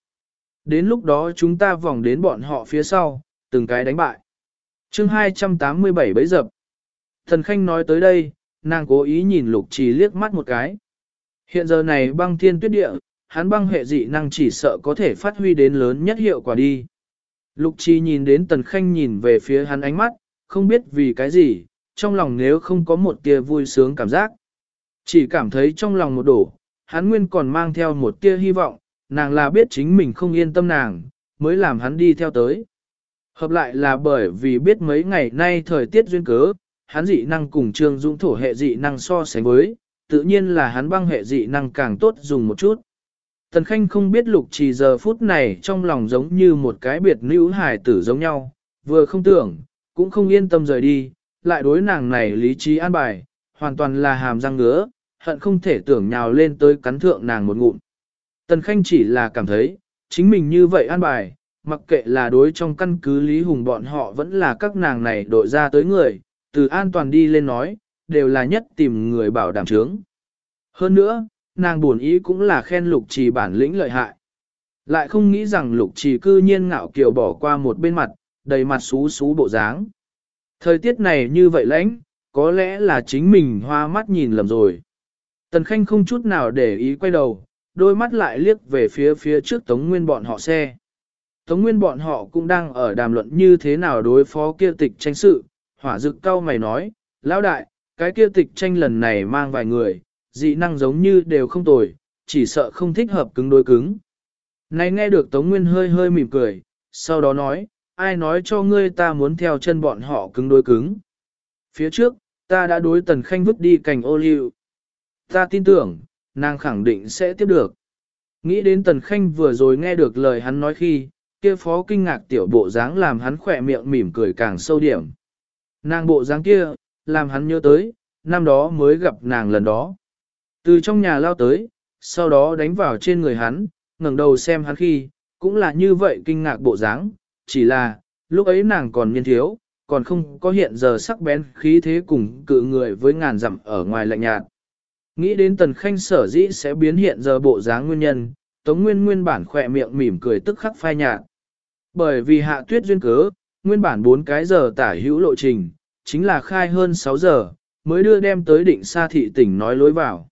Đến lúc đó chúng ta vòng đến bọn họ phía sau, từng cái đánh bại. chương 287 bấy dập. Thần Khanh nói tới đây, nàng cố ý nhìn Lục Trì liếc mắt một cái. Hiện giờ này băng thiên tuyết địa, hắn băng hệ dị năng chỉ sợ có thể phát huy đến lớn nhất hiệu quả đi. Lục Chi nhìn đến Tần Khanh nhìn về phía hắn ánh mắt, không biết vì cái gì, trong lòng nếu không có một tia vui sướng cảm giác. Chỉ cảm thấy trong lòng một đổ, hắn nguyên còn mang theo một tia hy vọng, nàng là biết chính mình không yên tâm nàng, mới làm hắn đi theo tới. Hợp lại là bởi vì biết mấy ngày nay thời tiết duyên cớ, hắn dị năng cùng trương dũng thổ hệ dị năng so sánh với, tự nhiên là hắn băng hệ dị năng càng tốt dùng một chút. Tần Khanh không biết lục trì giờ phút này trong lòng giống như một cái biệt nữ hải tử giống nhau, vừa không tưởng, cũng không yên tâm rời đi, lại đối nàng này lý trí an bài, hoàn toàn là hàm răng ngứa, hận không thể tưởng nhào lên tới cắn thượng nàng một ngụm. Tần Khanh chỉ là cảm thấy, chính mình như vậy an bài, mặc kệ là đối trong căn cứ Lý Hùng bọn họ vẫn là các nàng này đội ra tới người, từ an toàn đi lên nói, đều là nhất tìm người bảo đảm trướng. Hơn nữa, nàng buồn ý cũng là khen lục trì bản lĩnh lợi hại. Lại không nghĩ rằng lục trì cư nhiên ngạo kiều bỏ qua một bên mặt, đầy mặt xú xú bộ dáng. Thời tiết này như vậy lãnh, có lẽ là chính mình hoa mắt nhìn lầm rồi. Tần Khanh không chút nào để ý quay đầu, đôi mắt lại liếc về phía phía trước Tống Nguyên bọn họ xe. Tống Nguyên bọn họ cũng đang ở đàm luận như thế nào đối phó kia tịch tranh sự, hỏa dực cao mày nói, lão đại, cái kia tịch tranh lần này mang vài người, dị năng giống như đều không tồi, chỉ sợ không thích hợp cứng đối cứng. Này nghe được Tống Nguyên hơi hơi mỉm cười, sau đó nói, ai nói cho ngươi ta muốn theo chân bọn họ cứng đối cứng. Phía trước, ta đã đối Tần Khanh vứt đi cành ô liu. Ta tin tưởng, nàng khẳng định sẽ tiếp được. Nghĩ đến Tần Khanh vừa rồi nghe được lời hắn nói khi, kia phó kinh ngạc tiểu bộ dáng làm hắn khỏe miệng mỉm cười càng sâu điểm. Nàng bộ dáng kia, làm hắn nhớ tới, năm đó mới gặp nàng lần đó. Từ trong nhà lao tới, sau đó đánh vào trên người hắn, ngẩng đầu xem hắn khi, cũng là như vậy kinh ngạc bộ dáng, chỉ là, lúc ấy nàng còn niên thiếu, còn không có hiện giờ sắc bén khí thế cùng cự người với ngàn dặm ở ngoài lạnh nhạt. Nghĩ đến tần khanh sở dĩ sẽ biến hiện giờ bộ dáng nguyên nhân, Tống Nguyên nguyên bản khỏe miệng mỉm cười tức khắc phai nhạt. Bởi vì hạ tuyết duyên cớ, nguyên bản 4 cái giờ tả hữu lộ trình, chính là khai hơn 6 giờ, mới đưa đem tới định xa thị tỉnh nói lối vào.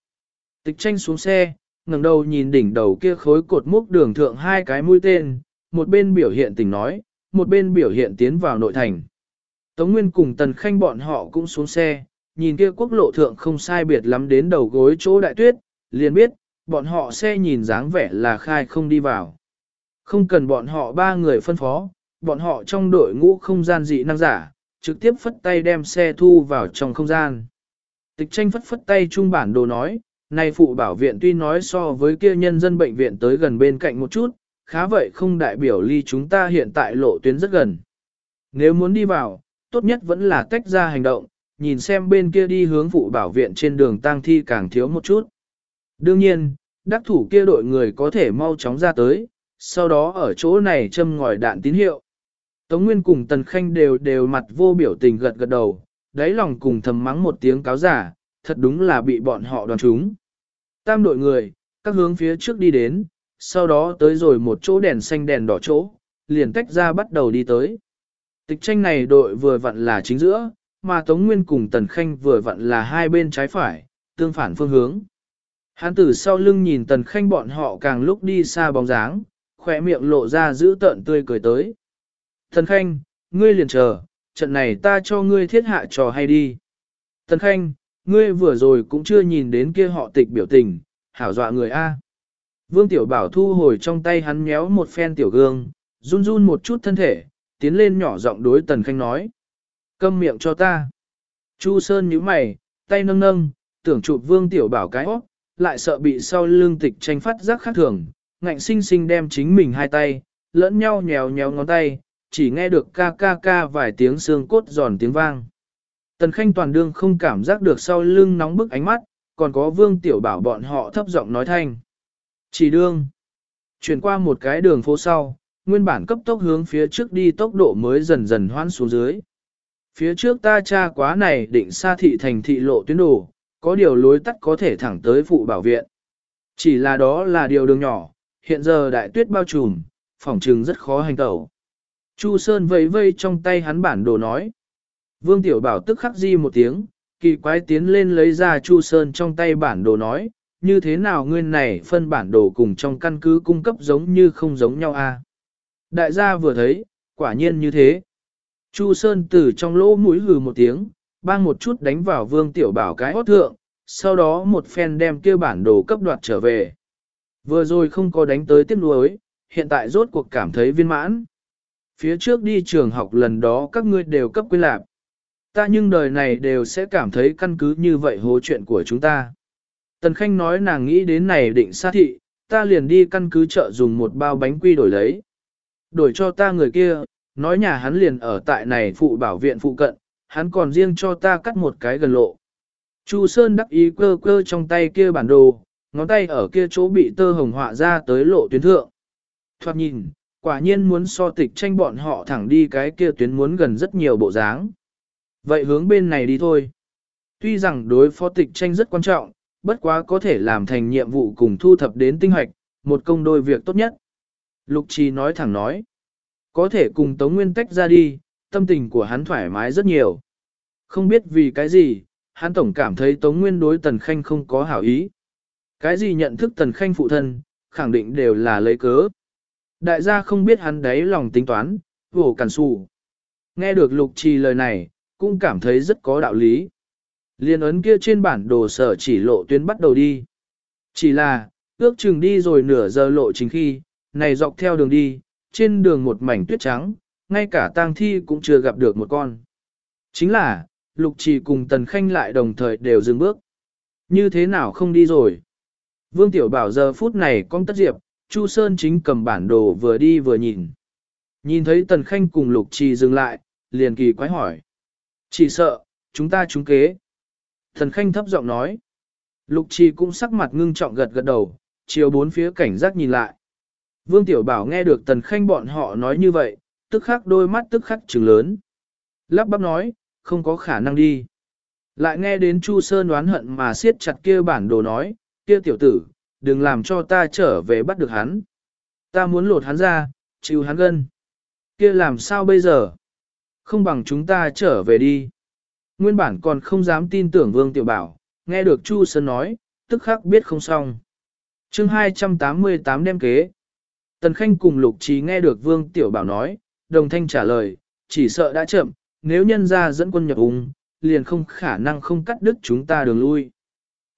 Tịch tranh xuống xe, ngẩng đầu nhìn đỉnh đầu kia khối cột múc đường thượng hai cái mũi tên, một bên biểu hiện tình nói, một bên biểu hiện tiến vào nội thành. Tống Nguyên cùng Tần Khanh bọn họ cũng xuống xe, nhìn kia quốc lộ thượng không sai biệt lắm đến đầu gối chỗ đại tuyết, liền biết, bọn họ xe nhìn dáng vẻ là khai không đi vào. Không cần bọn họ ba người phân phó, bọn họ trong đội ngũ không gian dị năng giả, trực tiếp phất tay đem xe thu vào trong không gian. Tịch tranh phất phất tay trung bản đồ nói, này phụ bảo viện tuy nói so với kia nhân dân bệnh viện tới gần bên cạnh một chút, khá vậy không đại biểu ly chúng ta hiện tại lộ tuyến rất gần. Nếu muốn đi vào, tốt nhất vẫn là tách ra hành động, nhìn xem bên kia đi hướng phụ bảo viện trên đường tang thi càng thiếu một chút. Đương nhiên, đắc thủ kia đội người có thể mau chóng ra tới, sau đó ở chỗ này châm ngòi đạn tín hiệu. Tống Nguyên cùng Tần Khanh đều đều mặt vô biểu tình gật gật đầu, đáy lòng cùng thầm mắng một tiếng cáo giả, thật đúng là bị bọn họ đoàn trúng. Tam đội người, các hướng phía trước đi đến, sau đó tới rồi một chỗ đèn xanh đèn đỏ chỗ, liền tách ra bắt đầu đi tới. Tịch tranh này đội vừa vặn là chính giữa, mà Tống Nguyên cùng Tần Khanh vừa vặn là hai bên trái phải, tương phản phương hướng. Hán tử sau lưng nhìn Tần Khanh bọn họ càng lúc đi xa bóng dáng, khỏe miệng lộ ra giữ tợn tươi cười tới. Tần Khanh, ngươi liền chờ, trận này ta cho ngươi thiết hạ trò hay đi. Tần Khanh, ngươi vừa rồi cũng chưa nhìn đến kia họ tịch biểu tình, hảo dọa người A. Vương Tiểu Bảo thu hồi trong tay hắn nhéo một phen tiểu gương, run run một chút thân thể, tiến lên nhỏ giọng đối Tần Khanh nói. Câm miệng cho ta. Chu Sơn nhíu mày, tay nâng nâng, tưởng chụp vương tiểu bảo cái óc, lại sợ bị sau lưng tịch tranh phát giác khác thường, ngạnh sinh sinh đem chính mình hai tay, lẫn nhau nhéo nhéo ngón tay, chỉ nghe được ca ca ca vài tiếng xương cốt giòn tiếng vang. Tần Khanh toàn đương không cảm giác được sau lưng nóng bức ánh mắt, còn có vương tiểu bảo bọn họ thấp giọng nói thanh. Chỉ đương. Chuyển qua một cái đường phố sau, nguyên bản cấp tốc hướng phía trước đi tốc độ mới dần dần hoãn xuống dưới. Phía trước ta tra quá này định xa thị thành thị lộ tuyến đồ, có điều lối tắt có thể thẳng tới phụ bảo viện. Chỉ là đó là điều đường nhỏ, hiện giờ đại tuyết bao trùm, phòng trừng rất khó hành tẩu. Chu Sơn vẫy vây trong tay hắn bản đồ nói. Vương Tiểu Bảo tức khắc di một tiếng, kỳ quái tiến lên lấy ra Chu Sơn trong tay bản đồ nói, như thế nào ngươi này phân bản đồ cùng trong căn cứ cung cấp giống như không giống nhau a? Đại gia vừa thấy, quả nhiên như thế. Chu Sơn từ trong lỗ mũi hừ một tiếng, bang một chút đánh vào Vương Tiểu Bảo cái hót thượng, sau đó một phen đem kia bản đồ cấp đoạt trở về. Vừa rồi không có đánh tới tiếp nuối, hiện tại rốt cuộc cảm thấy viên mãn. Phía trước đi trường học lần đó các ngươi đều cấp quên lạc. Ta nhưng đời này đều sẽ cảm thấy căn cứ như vậy hố chuyện của chúng ta. Tần Khanh nói nàng nghĩ đến này định sát thị, ta liền đi căn cứ chợ dùng một bao bánh quy đổi lấy. Đổi cho ta người kia, nói nhà hắn liền ở tại này phụ bảo viện phụ cận, hắn còn riêng cho ta cắt một cái gần lộ. Chu Sơn đắc ý cơ cơ trong tay kia bản đồ, ngón tay ở kia chỗ bị tơ hồng họa ra tới lộ tuyến thượng. Thoạt nhìn, quả nhiên muốn so tịch tranh bọn họ thẳng đi cái kia tuyến muốn gần rất nhiều bộ dáng. Vậy hướng bên này đi thôi. Tuy rằng đối phó tịch tranh rất quan trọng, bất quá có thể làm thành nhiệm vụ cùng thu thập đến tinh hoạch, một công đôi việc tốt nhất. Lục Trì nói thẳng nói, có thể cùng Tống Nguyên tách ra đi, tâm tình của hắn thoải mái rất nhiều. Không biết vì cái gì, hắn tổng cảm thấy Tống Nguyên đối Tần Khanh không có hảo ý. Cái gì nhận thức Tần Khanh phụ thân, khẳng định đều là lấy cớ. Đại gia không biết hắn đấy lòng tính toán, vổ cản sụ. Nghe được Lục Trì lời này, cũng cảm thấy rất có đạo lý. Liên ấn kia trên bản đồ sở chỉ lộ tuyến bắt đầu đi. Chỉ là, ước chừng đi rồi nửa giờ lộ chính khi, này dọc theo đường đi, trên đường một mảnh tuyết trắng, ngay cả tang thi cũng chưa gặp được một con. Chính là, lục trì cùng tần khanh lại đồng thời đều dừng bước. Như thế nào không đi rồi? Vương Tiểu Bảo giờ phút này con tất diệp, Chu Sơn chính cầm bản đồ vừa đi vừa nhìn. Nhìn thấy tần khanh cùng lục trì dừng lại, liền kỳ quái hỏi. Chỉ sợ, chúng ta trúng kế. Thần Khanh thấp giọng nói. Lục Trì cũng sắc mặt ngưng trọng gật gật đầu, chiều bốn phía cảnh giác nhìn lại. Vương Tiểu Bảo nghe được Tần Khanh bọn họ nói như vậy, tức khắc đôi mắt tức khắc trừng lớn. Lắp bắp nói, không có khả năng đi. Lại nghe đến Chu Sơn đoán hận mà siết chặt kia bản đồ nói, kia tiểu tử, đừng làm cho ta trở về bắt được hắn. Ta muốn lột hắn ra, chịu hắn gân. Kia làm sao bây giờ? Không bằng chúng ta trở về đi. Nguyên bản còn không dám tin tưởng Vương Tiểu Bảo, nghe được Chu Sơn nói, tức khắc biết không xong. chương 288 đem kế. Tần Khanh cùng Lục Trí nghe được Vương Tiểu Bảo nói, đồng thanh trả lời, chỉ sợ đã chậm, nếu nhân ra dẫn quân nhập ung, liền không khả năng không cắt đứt chúng ta đường lui.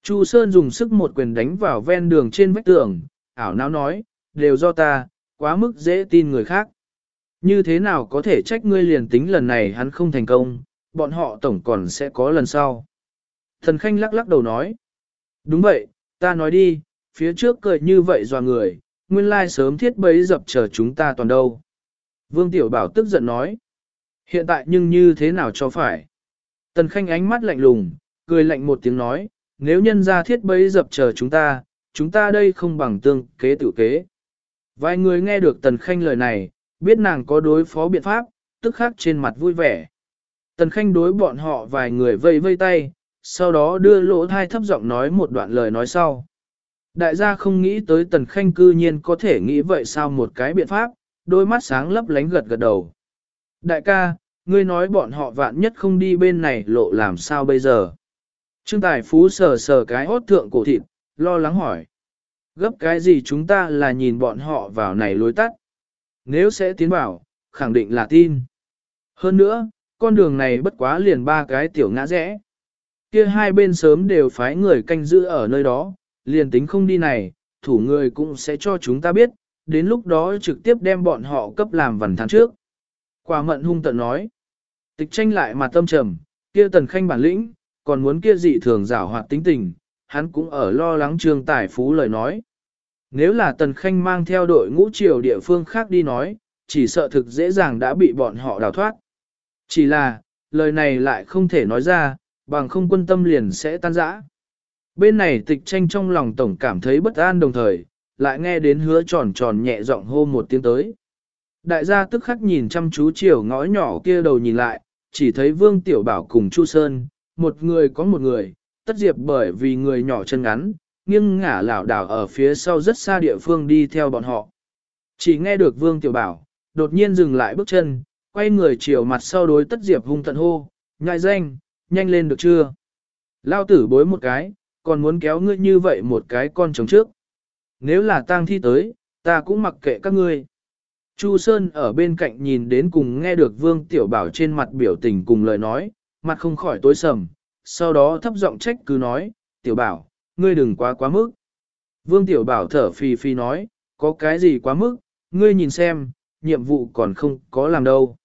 Chu Sơn dùng sức một quyền đánh vào ven đường trên vách tường, ảo não nói, đều do ta, quá mức dễ tin người khác. Như thế nào có thể trách ngươi liền tính lần này hắn không thành công, bọn họ tổng còn sẽ có lần sau. Thần Khanh lắc lắc đầu nói. Đúng vậy, ta nói đi, phía trước cười như vậy dò người, nguyên lai sớm thiết bấy dập chờ chúng ta toàn đâu. Vương Tiểu Bảo tức giận nói. Hiện tại nhưng như thế nào cho phải? Tần Khanh ánh mắt lạnh lùng, cười lạnh một tiếng nói, nếu nhân ra thiết bấy dập chờ chúng ta, chúng ta đây không bằng tương kế tự kế. Vài người nghe được Tần Khanh lời này, biết nàng có đối phó biện pháp, tức khắc trên mặt vui vẻ. Tần Khanh đối bọn họ vài người vây vây tay, sau đó đưa lỗ thai thấp giọng nói một đoạn lời nói sau. Đại gia không nghĩ tới Tần Khanh cư nhiên có thể nghĩ vậy sao một cái biện pháp, đôi mắt sáng lấp lánh gật gật đầu. Đại ca, ngươi nói bọn họ vạn nhất không đi bên này lộ làm sao bây giờ? Trương Tài Phú sờ sờ cái hốt thượng cổ thịt, lo lắng hỏi. Gấp cái gì chúng ta là nhìn bọn họ vào này lối tắt? Nếu sẽ tiến vào, khẳng định là tin. Hơn nữa, con đường này bất quá liền ba cái tiểu ngã rẽ. Kia hai bên sớm đều phái người canh giữ ở nơi đó, liền tính không đi này, thủ người cũng sẽ cho chúng ta biết, đến lúc đó trực tiếp đem bọn họ cấp làm vằn thắng trước. Quả mận hung tận nói. Tịch tranh lại mà tâm trầm, kia tần khanh bản lĩnh, còn muốn kia dị thường giả hoạt tính tình, hắn cũng ở lo lắng trương tài phú lời nói. Nếu là tần khanh mang theo đội ngũ triều địa phương khác đi nói, chỉ sợ thực dễ dàng đã bị bọn họ đào thoát. Chỉ là, lời này lại không thể nói ra, bằng không quân tâm liền sẽ tan rã. Bên này tịch tranh trong lòng tổng cảm thấy bất an đồng thời, lại nghe đến hứa tròn tròn nhẹ giọng hô một tiếng tới. Đại gia tức khắc nhìn chăm chú chiều ngõ nhỏ kia đầu nhìn lại, chỉ thấy Vương Tiểu Bảo cùng Chu Sơn, một người có một người, tất diệp bởi vì người nhỏ chân ngắn, nghiêng ngả lảo đảo ở phía sau rất xa địa phương đi theo bọn họ. Chỉ nghe được Vương Tiểu Bảo, đột nhiên dừng lại bước chân, quay người chiều mặt sau đối tất diệp hung tận hô, ngại danh, nhanh lên được chưa? Lao tử bối một cái, còn muốn kéo ngươi như vậy một cái con trống trước. Nếu là tang thi tới, ta cũng mặc kệ các ngươi. Chu Sơn ở bên cạnh nhìn đến cùng nghe được Vương Tiểu Bảo trên mặt biểu tình cùng lời nói, mặt không khỏi tối sầm, sau đó thấp giọng trách cứ nói, Tiểu Bảo, ngươi đừng quá quá mức. Vương Tiểu Bảo thở phì phì nói, có cái gì quá mức, ngươi nhìn xem, nhiệm vụ còn không có làm đâu.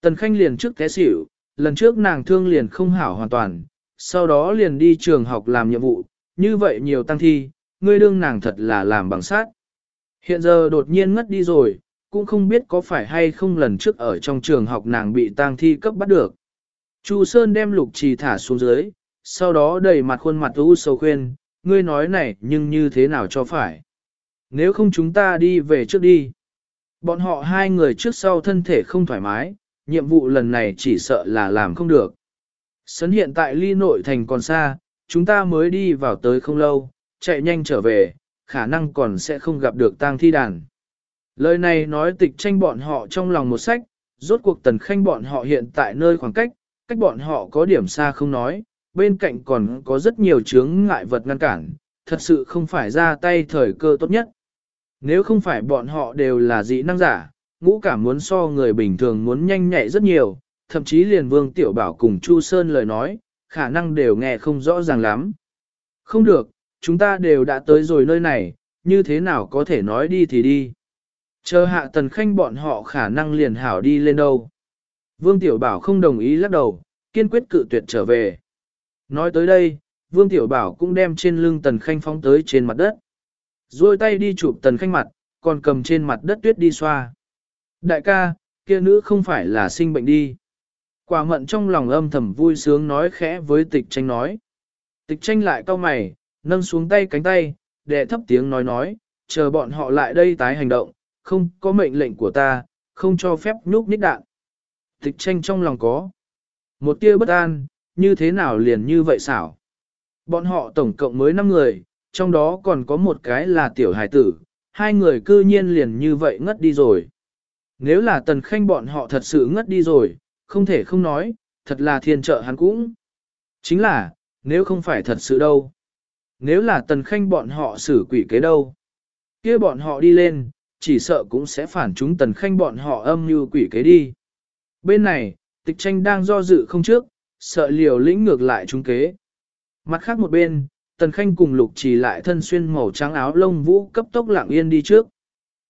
Tần Khanh liền trước té xỉu, lần trước nàng thương liền không hảo hoàn toàn, sau đó liền đi trường học làm nhiệm vụ, như vậy nhiều tăng thi, ngươi đương nàng thật là làm bằng sát. Hiện giờ đột nhiên ngất đi rồi, cũng không biết có phải hay không lần trước ở trong trường học nàng bị tang thi cấp bắt được. Chu Sơn đem lục trì thả xuống dưới, sau đó đầy mặt khuôn mặt u sầu khuyên, ngươi nói này nhưng như thế nào cho phải. Nếu không chúng ta đi về trước đi. Bọn họ hai người trước sau thân thể không thoải mái, nhiệm vụ lần này chỉ sợ là làm không được. Sấn hiện tại ly nội thành còn xa, chúng ta mới đi vào tới không lâu, chạy nhanh trở về, khả năng còn sẽ không gặp được tang thi đàn. Lời này nói tịch tranh bọn họ trong lòng một sách, rốt cuộc tần khanh bọn họ hiện tại nơi khoảng cách, cách bọn họ có điểm xa không nói, bên cạnh còn có rất nhiều chướng ngại vật ngăn cản, thật sự không phải ra tay thời cơ tốt nhất. Nếu không phải bọn họ đều là dị năng giả, ngũ cảm muốn so người bình thường muốn nhanh nhạy rất nhiều, thậm chí liền vương tiểu bảo cùng Chu Sơn lời nói, khả năng đều nghe không rõ ràng lắm. Không được, chúng ta đều đã tới rồi nơi này, như thế nào có thể nói đi thì đi. Chờ hạ tần khanh bọn họ khả năng liền hảo đi lên đâu. Vương Tiểu Bảo không đồng ý lắc đầu, kiên quyết cự tuyệt trở về. Nói tới đây, Vương Tiểu Bảo cũng đem trên lưng tần khanh phóng tới trên mặt đất. Rồi tay đi chụp tần khanh mặt, còn cầm trên mặt đất tuyết đi xoa. Đại ca, kia nữ không phải là sinh bệnh đi. Quả mận trong lòng âm thầm vui sướng nói khẽ với tịch tranh nói. Tịch tranh lại cau mày, nâng xuống tay cánh tay, đệ thấp tiếng nói nói, chờ bọn họ lại đây tái hành động, không có mệnh lệnh của ta, không cho phép nhúc nhích đạn. Tịch tranh trong lòng có. Một tia bất an, như thế nào liền như vậy xảo. Bọn họ tổng cộng mới 5 người, trong đó còn có một cái là tiểu hải tử, hai người cư nhiên liền như vậy ngất đi rồi. Nếu là tần khanh bọn họ thật sự ngất đi rồi, không thể không nói, thật là thiên trợ hắn cũng. Chính là, nếu không phải thật sự đâu. Nếu là tần khanh bọn họ xử quỷ kế đâu. kia bọn họ đi lên, chỉ sợ cũng sẽ phản chúng tần khanh bọn họ âm như quỷ kế đi. Bên này, tịch tranh đang do dự không trước, sợ liều lĩnh ngược lại trung kế. Mặt khác một bên, tần khanh cùng lục trì lại thân xuyên màu trắng áo lông vũ cấp tốc lặng yên đi trước.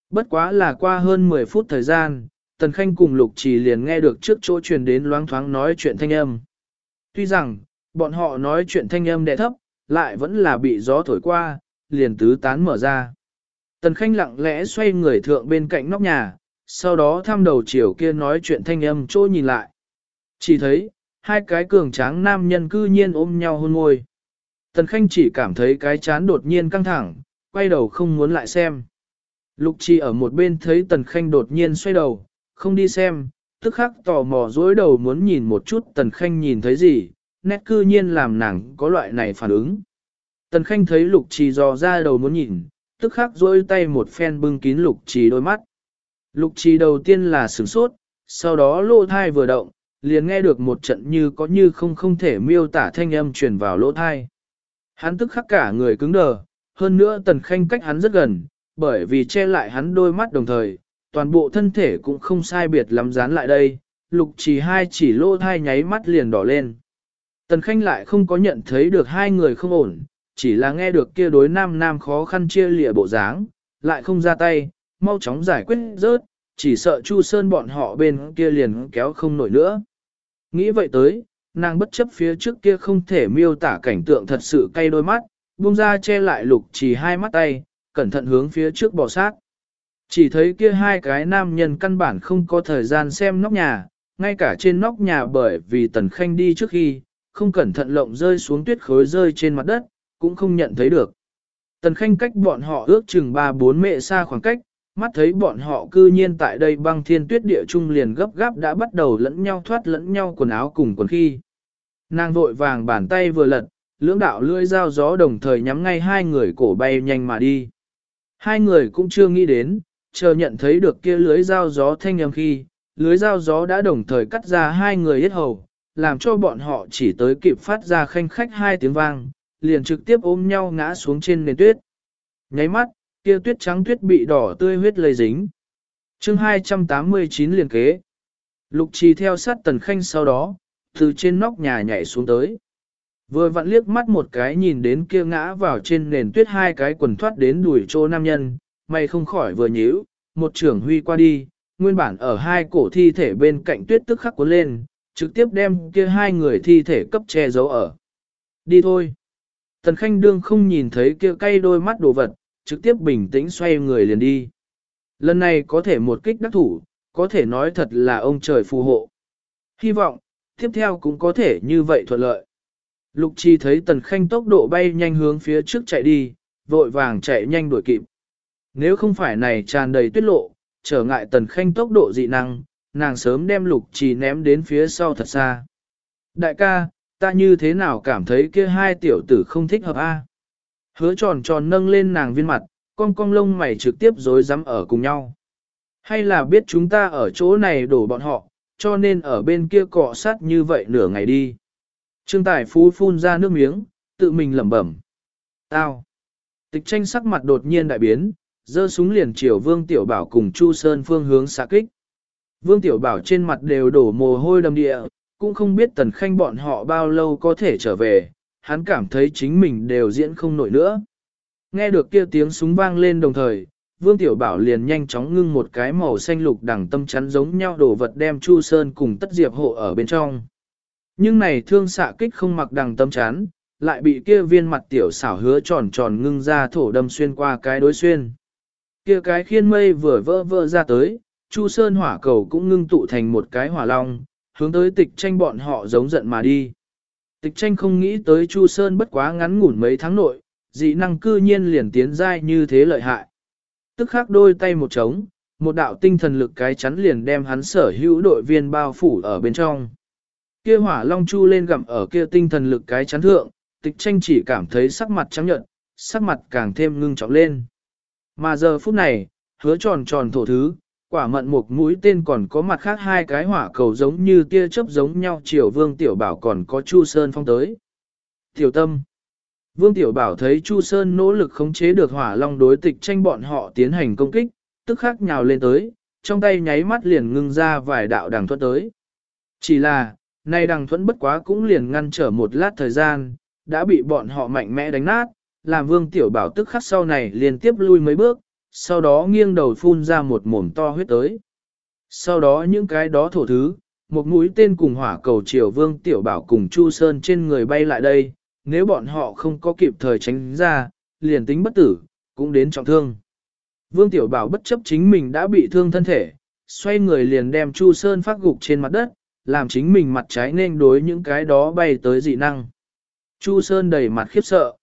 Bất quá là qua hơn 10 phút thời gian, tần khanh cùng lục trì liền nghe được trước chỗ truyền đến loáng thoáng nói chuyện thanh âm. Tuy rằng, bọn họ nói chuyện thanh âm đẻ thấp, lại vẫn là bị gió thổi qua, liền tứ tán mở ra. Tần Khanh lặng lẽ xoay người thượng bên cạnh nóc nhà, sau đó thăm đầu chiều kia nói chuyện thanh âm trôi nhìn lại. Chỉ thấy, hai cái cường tráng nam nhân cư nhiên ôm nhau hôn môi. Tần Khanh chỉ cảm thấy cái chán đột nhiên căng thẳng, quay đầu không muốn lại xem. Lục Chi ở một bên thấy Tần Khanh đột nhiên xoay đầu, không đi xem, tức khắc tò mò dối đầu muốn nhìn một chút Tần Khanh nhìn thấy gì, nét cư nhiên làm nàng có loại này phản ứng. Tần Khanh thấy Lục Chi dò ra đầu muốn nhìn, tức khắc dối tay một phen bưng kín lục trì đôi mắt. Lục trì đầu tiên là sửng sốt, sau đó lô thai vừa động, liền nghe được một trận như có như không không thể miêu tả thanh âm truyền vào lỗ thai. Hắn tức khắc cả người cứng đờ, hơn nữa tần khanh cách hắn rất gần, bởi vì che lại hắn đôi mắt đồng thời, toàn bộ thân thể cũng không sai biệt lắm dán lại đây, lục Chỉ hai chỉ lỗ thai nháy mắt liền đỏ lên. Tần khanh lại không có nhận thấy được hai người không ổn, chỉ là nghe được kia đối nam nam khó khăn chia lịa bộ dáng, lại không ra tay, mau chóng giải quyết rớt, chỉ sợ Chu Sơn bọn họ bên kia liền kéo không nổi nữa. Nghĩ vậy tới, nàng bất chấp phía trước kia không thể miêu tả cảnh tượng thật sự cay đôi mắt, buông ra che lại lục chỉ hai mắt tay, cẩn thận hướng phía trước bò sát. Chỉ thấy kia hai cái nam nhân căn bản không có thời gian xem nóc nhà, ngay cả trên nóc nhà bởi vì tần khanh đi trước khi, không cẩn thận lộng rơi xuống tuyết khối rơi trên mặt đất, cũng không nhận thấy được. Tần khanh cách bọn họ ước chừng 3-4 mệ xa khoảng cách, mắt thấy bọn họ cư nhiên tại đây băng thiên tuyết địa trung liền gấp gáp đã bắt đầu lẫn nhau thoát lẫn nhau quần áo cùng quần khi. Nàng vội vàng bàn tay vừa lật, lưỡng đạo lưỡi dao gió đồng thời nhắm ngay hai người cổ bay nhanh mà đi. Hai người cũng chưa nghĩ đến, chờ nhận thấy được kia lưới dao gió thanh âm khi, lưới dao gió đã đồng thời cắt ra hai người hết hầu, làm cho bọn họ chỉ tới kịp phát ra khanh khách hai tiếng vang, liền trực tiếp ôm nhau ngã xuống trên nền tuyết. Nháy mắt, kia tuyết trắng tuyết bị đỏ tươi huyết lây dính. chương 289 liền kế. Lục trì theo sát tần khanh sau đó, từ trên nóc nhà nhảy xuống tới. Vừa vặn liếc mắt một cái nhìn đến kia ngã vào trên nền tuyết hai cái quần thoát đến đuổi chỗ nam nhân, mày không khỏi vừa nhíu, một trưởng huy qua đi, nguyên bản ở hai cổ thi thể bên cạnh tuyết tức khắc cuốn lên, trực tiếp đem kia hai người thi thể cấp che giấu ở. Đi thôi. Tần Khanh Đương không nhìn thấy kia cay đôi mắt đồ vật, trực tiếp bình tĩnh xoay người liền đi. Lần này có thể một kích đắc thủ, có thể nói thật là ông trời phù hộ. Hy vọng, tiếp theo cũng có thể như vậy thuận lợi. Lục Chi thấy Tần Khanh tốc độ bay nhanh hướng phía trước chạy đi, vội vàng chạy nhanh đuổi kịp. Nếu không phải này tràn đầy tuyết lộ, trở ngại Tần Khanh tốc độ dị năng, nàng sớm đem Lục Chi ném đến phía sau thật xa. Đại ca, ta như thế nào cảm thấy kia hai tiểu tử không thích hợp a? Hứa tròn tròn nâng lên nàng viên mặt, con cong lông mày trực tiếp rối rắm ở cùng nhau. Hay là biết chúng ta ở chỗ này đổ bọn họ, cho nên ở bên kia cọ sát như vậy nửa ngày đi. Trương Tài Phú phun ra nước miếng, tự mình lẩm bẩm. Tao. Tịch tranh sắc mặt đột nhiên đại biến, giơ súng liền chiều Vương Tiểu Bảo cùng Chu Sơn phương hướng xạ kích. Vương Tiểu Bảo trên mặt đều đổ mồ hôi đầm địa, cũng không biết tần khanh bọn họ bao lâu có thể trở về, hắn cảm thấy chính mình đều diễn không nổi nữa. Nghe được kia tiếng súng vang lên đồng thời, Vương Tiểu Bảo liền nhanh chóng ngưng một cái màu xanh lục đằng tâm chắn giống nhau đổ vật đem Chu Sơn cùng tất diệp hộ ở bên trong. Nhưng này thương xạ kích không mặc đằng tâm chắn, lại bị kia viên mặt tiểu xảo hứa tròn tròn ngưng ra thổ đâm xuyên qua cái đối xuyên. Kia cái khiên mây vừa vỡ vỡ ra tới, Chu Sơn hỏa cầu cũng ngưng tụ thành một cái hỏa long, hướng tới tịch tranh bọn họ giống giận mà đi. Tịch tranh không nghĩ tới Chu Sơn bất quá ngắn ngủn mấy tháng nội, dị năng cư nhiên liền tiến giai như thế lợi hại. Tức khắc đôi tay một trống, một đạo tinh thần lực cái chắn liền đem hắn sở hữu đội viên bao phủ ở bên trong. Kia hỏa long chu lên gặm ở kia tinh thần lực cái chắn thượng, tịch tranh chỉ cảm thấy sắc mặt trắng nhợt, sắc mặt càng thêm ngưng trọng lên. Mà giờ phút này, hứa tròn tròn thổ thứ, quả mận một mũi tên còn có mặt khác hai cái hỏa cầu giống như tia chớp giống nhau chiều vương tiểu bảo còn có chu sơn phong tới. Tiểu tâm Vương tiểu bảo thấy chu sơn nỗ lực khống chế được hỏa long đối tịch tranh bọn họ tiến hành công kích, tức khắc nhào lên tới, trong tay nháy mắt liền ngưng ra vài đạo đằng thuẫn tới. Chỉ là, nay đằng thuẫn bất quá cũng liền ngăn trở một lát thời gian, đã bị bọn họ mạnh mẽ đánh nát, làm vương tiểu bảo tức khắc sau này liên tiếp lui mấy bước, sau đó nghiêng đầu phun ra một mồm to huyết tới. Sau đó những cái đó thổ thứ, một mũi tên cùng hỏa cầu triều vương tiểu bảo cùng Chu Sơn trên người bay lại đây, nếu bọn họ không có kịp thời tránh ra, liền tính bất tử, cũng đến trọng thương. Vương tiểu bảo bất chấp chính mình đã bị thương thân thể, xoay người liền đem Chu Sơn phát gục trên mặt đất, làm chính mình mặt trái nên đối những cái đó bay tới dị năng. Chu Sơn đầy mặt khiếp sợ.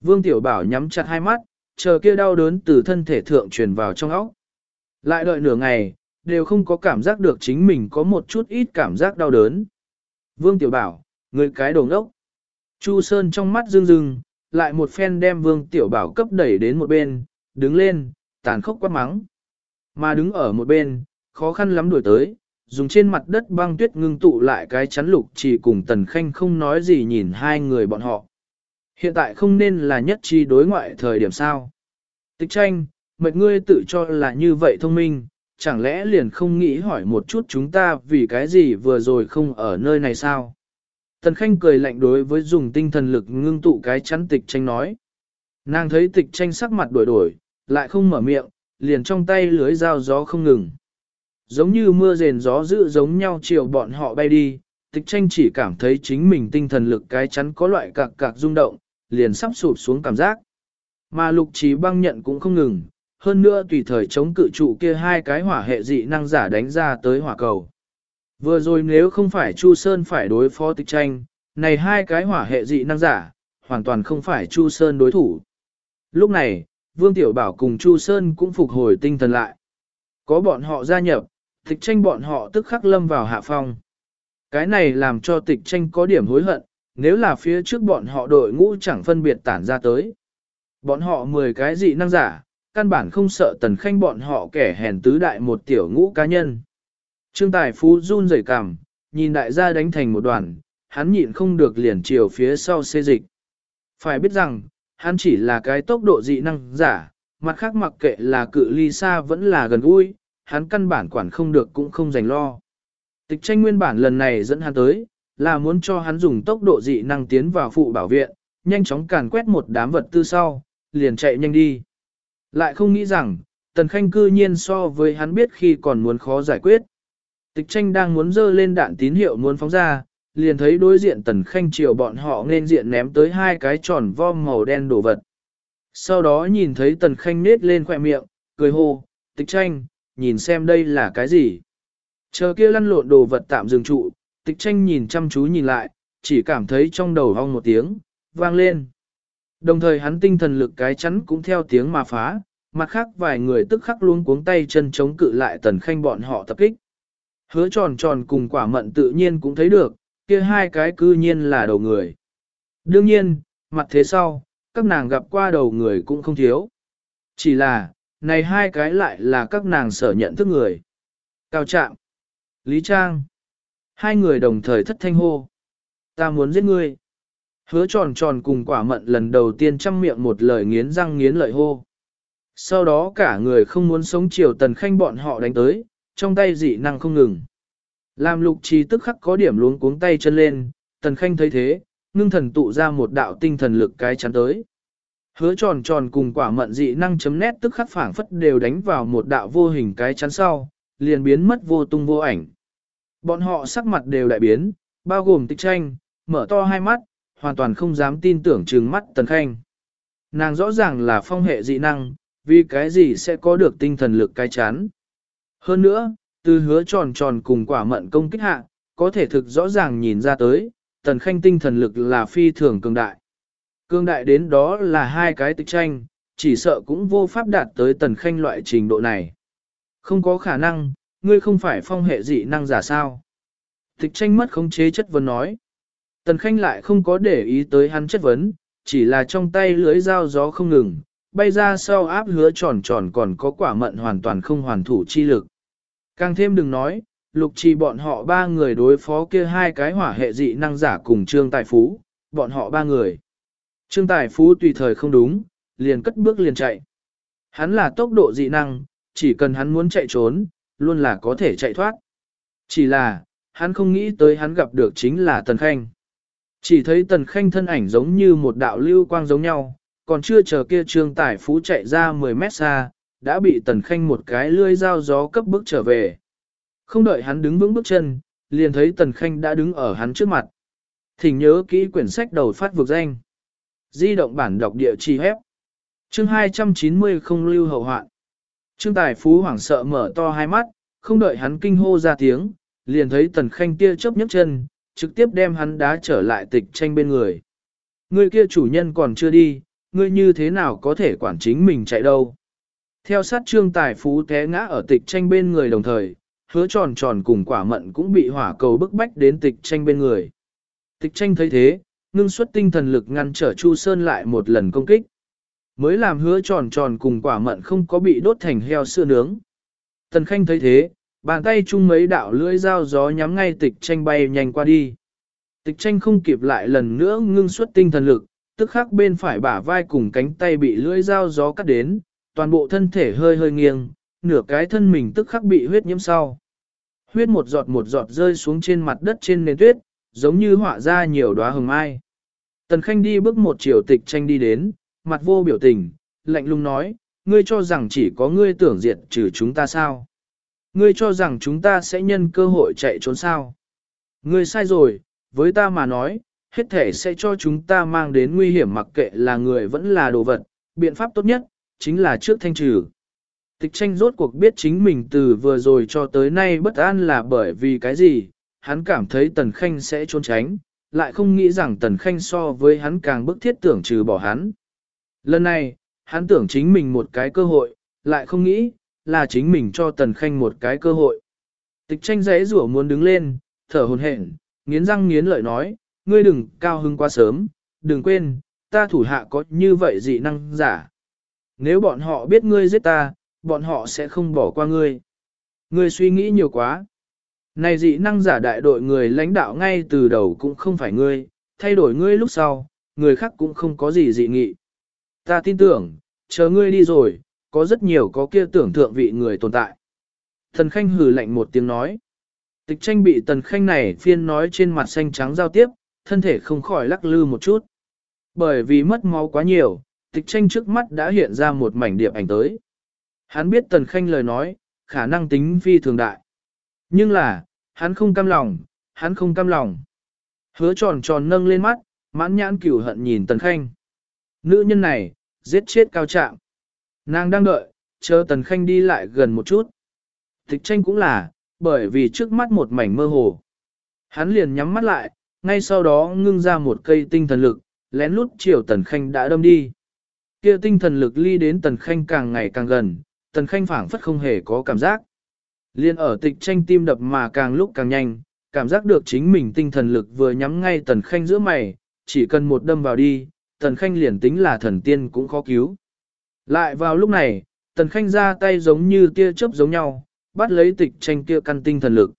Vương Tiểu Bảo nhắm chặt hai mắt, chờ kia đau đớn từ thân thể thượng truyền vào trong óc. Lại đợi nửa ngày, đều không có cảm giác được chính mình có một chút ít cảm giác đau đớn. Vương Tiểu Bảo, người cái đồ ngốc. Chu Sơn trong mắt rưng rưng, lại một phen đem Vương Tiểu Bảo cấp đẩy đến một bên, đứng lên, tàn khốc quát mắng. Mà đứng ở một bên, khó khăn lắm đuổi tới, dùng trên mặt đất băng tuyết ngưng tụ lại cái chắn lục chỉ cùng Tần Khanh không nói gì nhìn hai người bọn họ. Hiện tại không nên là nhất chi đối ngoại thời điểm sao. Tịch tranh, mệt ngươi tự cho là như vậy thông minh, chẳng lẽ liền không nghĩ hỏi một chút chúng ta vì cái gì vừa rồi không ở nơi này sao? Tần Khanh cười lạnh đối với dùng tinh thần lực ngưng tụ cái chắn tịch tranh nói. Nàng thấy tịch tranh sắc mặt đổi đổi, lại không mở miệng, liền trong tay lưới dao gió không ngừng. giống như mưa rền gió dữ giống nhau chiều bọn họ bay đi, tịch tranh chỉ cảm thấy chính mình tinh thần lực cái chắn có loại cạc cạc rung động, liền sắp sụp xuống cảm giác. Mà lục trí băng nhận cũng không ngừng, hơn nữa tùy thời chống cự trụ kia hai cái hỏa hệ dị năng giả đánh ra tới hỏa cầu. Vừa rồi nếu không phải Chu Sơn phải đối phó tịch tranh, này hai cái hỏa hệ dị năng giả, hoàn toàn không phải Chu Sơn đối thủ. Lúc này, Vương Tiểu Bảo cùng Chu Sơn cũng phục hồi tinh thần lại. Có bọn họ gia nhập, tịch tranh bọn họ tức khắc lâm vào hạ phong. Cái này làm cho tịch tranh có điểm hối hận, nếu là phía trước bọn họ đội ngũ chẳng phân biệt tản ra tới. Bọn họ 10 cái dị năng giả, căn bản không sợ tần khanh bọn họ kẻ hèn tứ đại một tiểu ngũ cá nhân. Trương Tài Phú run rẩy cằm, nhìn đại gia đánh thành một đoàn, hắn nhịn không được liền chiều phía sau xê dịch. Phải biết rằng, hắn chỉ là cái tốc độ dị năng giả, mặt khác mặc kệ là cự ly xa vẫn là gần gũi, hắn căn bản quản không được cũng không dành lo. Tịch tranh nguyên bản lần này dẫn hắn tới, là muốn cho hắn dùng tốc độ dị năng tiến vào phụ bảo viện, nhanh chóng càn quét một đám vật tư sau, liền chạy nhanh đi. Lại không nghĩ rằng, tần khanh cư nhiên so với hắn biết khi còn muốn khó giải quyết. Tịch tranh đang muốn dơ lên đạn tín hiệu muốn phóng ra, liền thấy đối diện tần khanh chiều bọn họ nên diện ném tới hai cái tròn vo màu đen đổ vật. Sau đó nhìn thấy tần khanh nết lên khỏe miệng, cười hô, tịch tranh, nhìn xem đây là cái gì. Chờ kia lăn lộn đồ vật tạm dừng trụ, tịch tranh nhìn chăm chú nhìn lại, chỉ cảm thấy trong đầu hong một tiếng, vang lên. Đồng thời hắn tinh thần lực cái chắn cũng theo tiếng mà phá, mặt khác vài người tức khắc luôn cuống tay chân chống cự lại tần khanh bọn họ tập kích. Hứa tròn tròn cùng quả mận tự nhiên cũng thấy được, kia hai cái cư nhiên là đầu người. Đương nhiên, mặt thế sau, các nàng gặp qua đầu người cũng không thiếu. Chỉ là, này hai cái lại là các nàng sở nhận thức người. Cao Trạm, Lý Trang. Hai người đồng thời thất thanh hô. Ta muốn giết ngươi. Hứa tròn tròn cùng quả mận lần đầu tiên chăm miệng một lời nghiến răng nghiến lợi hô. Sau đó cả người không muốn sống chiều tần khanh bọn họ đánh tới, trong tay dị năng không ngừng. Làm lục trì tức khắc có điểm luống cuống tay chân lên, tần khanh thấy thế, ngưng thần tụ ra một đạo tinh thần lực cái chắn tới. Hứa tròn tròn cùng quả mận dị năng chấm nét tức khắc phảng phất đều đánh vào một đạo vô hình cái chắn sau, liền biến mất vô tung vô ảnh. Bọn họ sắc mặt đều đại biến, bao gồm tịch tranh, mở to hai mắt, hoàn toàn không dám tin tưởng trừng mắt tần khanh. Nàng rõ ràng là phong hệ dị năng, vì cái gì sẽ có được tinh thần lực cái chán. Hơn nữa, từ hứa tròn tròn cùng quả mận công kích hạ, có thể thực rõ ràng nhìn ra tới, tần khanh tinh thần lực là phi thường cường đại. Cường đại đến đó là hai cái tịch tranh, chỉ sợ cũng vô pháp đạt tới tần khanh loại trình độ này. Không có khả năng, ngươi không phải phong hệ dị năng giả sao. Tịch tranh mất khống chế chất vấn nói. Tần khanh lại không có để ý tới hắn chất vấn, chỉ là trong tay lưới dao gió không ngừng, bay ra sau áp hứa tròn tròn còn có quả mận hoàn toàn không hoàn thủ chi lực. Càng thêm đừng nói, lục trì bọn họ ba người đối phó kia hai cái hỏa hệ dị năng giả cùng Trương Tài Phú, bọn họ ba người. Trương Tài Phú tùy thời không đúng, liền cất bước liền chạy. Hắn là tốc độ dị năng, chỉ cần hắn muốn chạy trốn, luôn là có thể chạy thoát. Chỉ là, hắn không nghĩ tới hắn gặp được chính là Tần Khanh. Chỉ thấy Tần Khanh thân ảnh giống như một đạo lưu quang giống nhau, còn chưa chờ kia Trương tải Phú chạy ra 10 mét xa, đã bị Tần Khanh một cái lươi dao gió cấp bước trở về. Không đợi hắn đứng vững bước chân, liền thấy Tần Khanh đã đứng ở hắn trước mặt. Thỉnh nhớ kỹ quyển sách đầu phát vực danh. Di động bản đọc địa chỉ hép. Chương 290 không lưu hậu hoạn. Trương Tài Phú hoảng sợ mở to hai mắt, không đợi hắn kinh hô ra tiếng, liền thấy Tần Khanh kia chớp nhấc chân, trực tiếp đem hắn đá trở lại tịch tranh bên người. Người kia chủ nhân còn chưa đi, ngươi như thế nào có thể quản chính mình chạy đâu. Theo sát trương tài phú té ngã ở tịch tranh bên người đồng thời, hứa tròn tròn cùng quả mận cũng bị hỏa cầu bức bách đến tịch tranh bên người. Tịch tranh thấy thế, ngưng xuất tinh thần lực ngăn trở Chu Sơn lại một lần công kích. Mới làm hứa tròn tròn cùng quả mận không có bị đốt thành heo sữa nướng. Tần Khanh thấy thế, bàn tay chung mấy đạo lưỡi dao gió nhắm ngay tịch tranh bay nhanh qua đi. Tịch tranh không kịp lại lần nữa ngưng xuất tinh thần lực, tức khắc bên phải bả vai cùng cánh tay bị lưỡi dao gió cắt đến, toàn bộ thân thể hơi hơi nghiêng, nửa cái thân mình tức khắc bị huyết nhiễm sau. Huyết một giọt một giọt rơi xuống trên mặt đất trên nền tuyết, giống như họa ra nhiều đóa hồng mai. Tần Khanh đi bước một chiều tịch tranh đi đến, mặt vô biểu tình, lạnh lùng nói, ngươi cho rằng chỉ có ngươi tưởng diệt trừ chúng ta sao. Ngươi cho rằng chúng ta sẽ nhân cơ hội chạy trốn sao? Ngươi sai rồi, với ta mà nói, hết thể sẽ cho chúng ta mang đến nguy hiểm mặc kệ là người vẫn là đồ vật, biện pháp tốt nhất, chính là trước thanh trừ. Tịch tranh rốt cuộc biết chính mình từ vừa rồi cho tới nay bất an là bởi vì cái gì, hắn cảm thấy Tần Khanh sẽ trốn tránh, lại không nghĩ rằng Tần Khanh so với hắn càng bức thiết tưởng trừ bỏ hắn. Lần này, hắn tưởng chính mình một cái cơ hội, lại không nghĩ, là chính mình cho Tần Khanh một cái cơ hội. Tịch tranh giấy rủa muốn đứng lên, thở hồn hển, nghiến răng nghiến lợi nói, ngươi đừng cao hưng quá sớm, đừng quên, ta thủ hạ có như vậy dị năng giả. Nếu bọn họ biết ngươi giết ta, bọn họ sẽ không bỏ qua ngươi. Ngươi suy nghĩ nhiều quá. Này dị năng giả đại đội người lãnh đạo ngay từ đầu cũng không phải ngươi, thay đổi ngươi lúc sau, người khác cũng không có gì dị nghị. Ta tin tưởng, chờ ngươi đi rồi, có rất nhiều có kia tưởng thượng vị người tồn tại. Thần Khanh hừ lạnh một tiếng nói. Tịch tranh bị tần khanh này phiên nói trên mặt xanh trắng giao tiếp, thân thể không khỏi lắc lư một chút. Bởi vì mất máu quá nhiều, tịch tranh trước mắt đã hiện ra một mảnh điệp ảnh tới. Hắn biết tần khanh lời nói, khả năng tính phi thường đại. Nhưng là, hắn không cam lòng, hắn không cam lòng. Hứa tròn tròn nâng lên mắt, mãn nhãn cửu hận nhìn tần khanh. Nữ nhân này, giết chết cao trạng. Nàng đang đợi, chờ tần khanh đi lại gần một chút. Tịch tranh cũng là, bởi vì trước mắt một mảnh mơ hồ. Hắn liền nhắm mắt lại, ngay sau đó ngưng ra một cây tinh thần lực, lén lút chiều tần khanh đã đâm đi. Kia tinh thần lực ly đến tần khanh càng ngày càng gần, tần khanh phảng phất không hề có cảm giác. Liên ở tịch tranh tim đập mà càng lúc càng nhanh, cảm giác được chính mình tinh thần lực vừa nhắm ngay tần khanh giữa mày, chỉ cần một đâm vào đi, tần khanh liền tính là thần tiên cũng khó cứu. Lại vào lúc này, tần khanh ra tay giống như tia chớp giống nhau, bắt lấy tịch tranh kia căn tinh thần lực.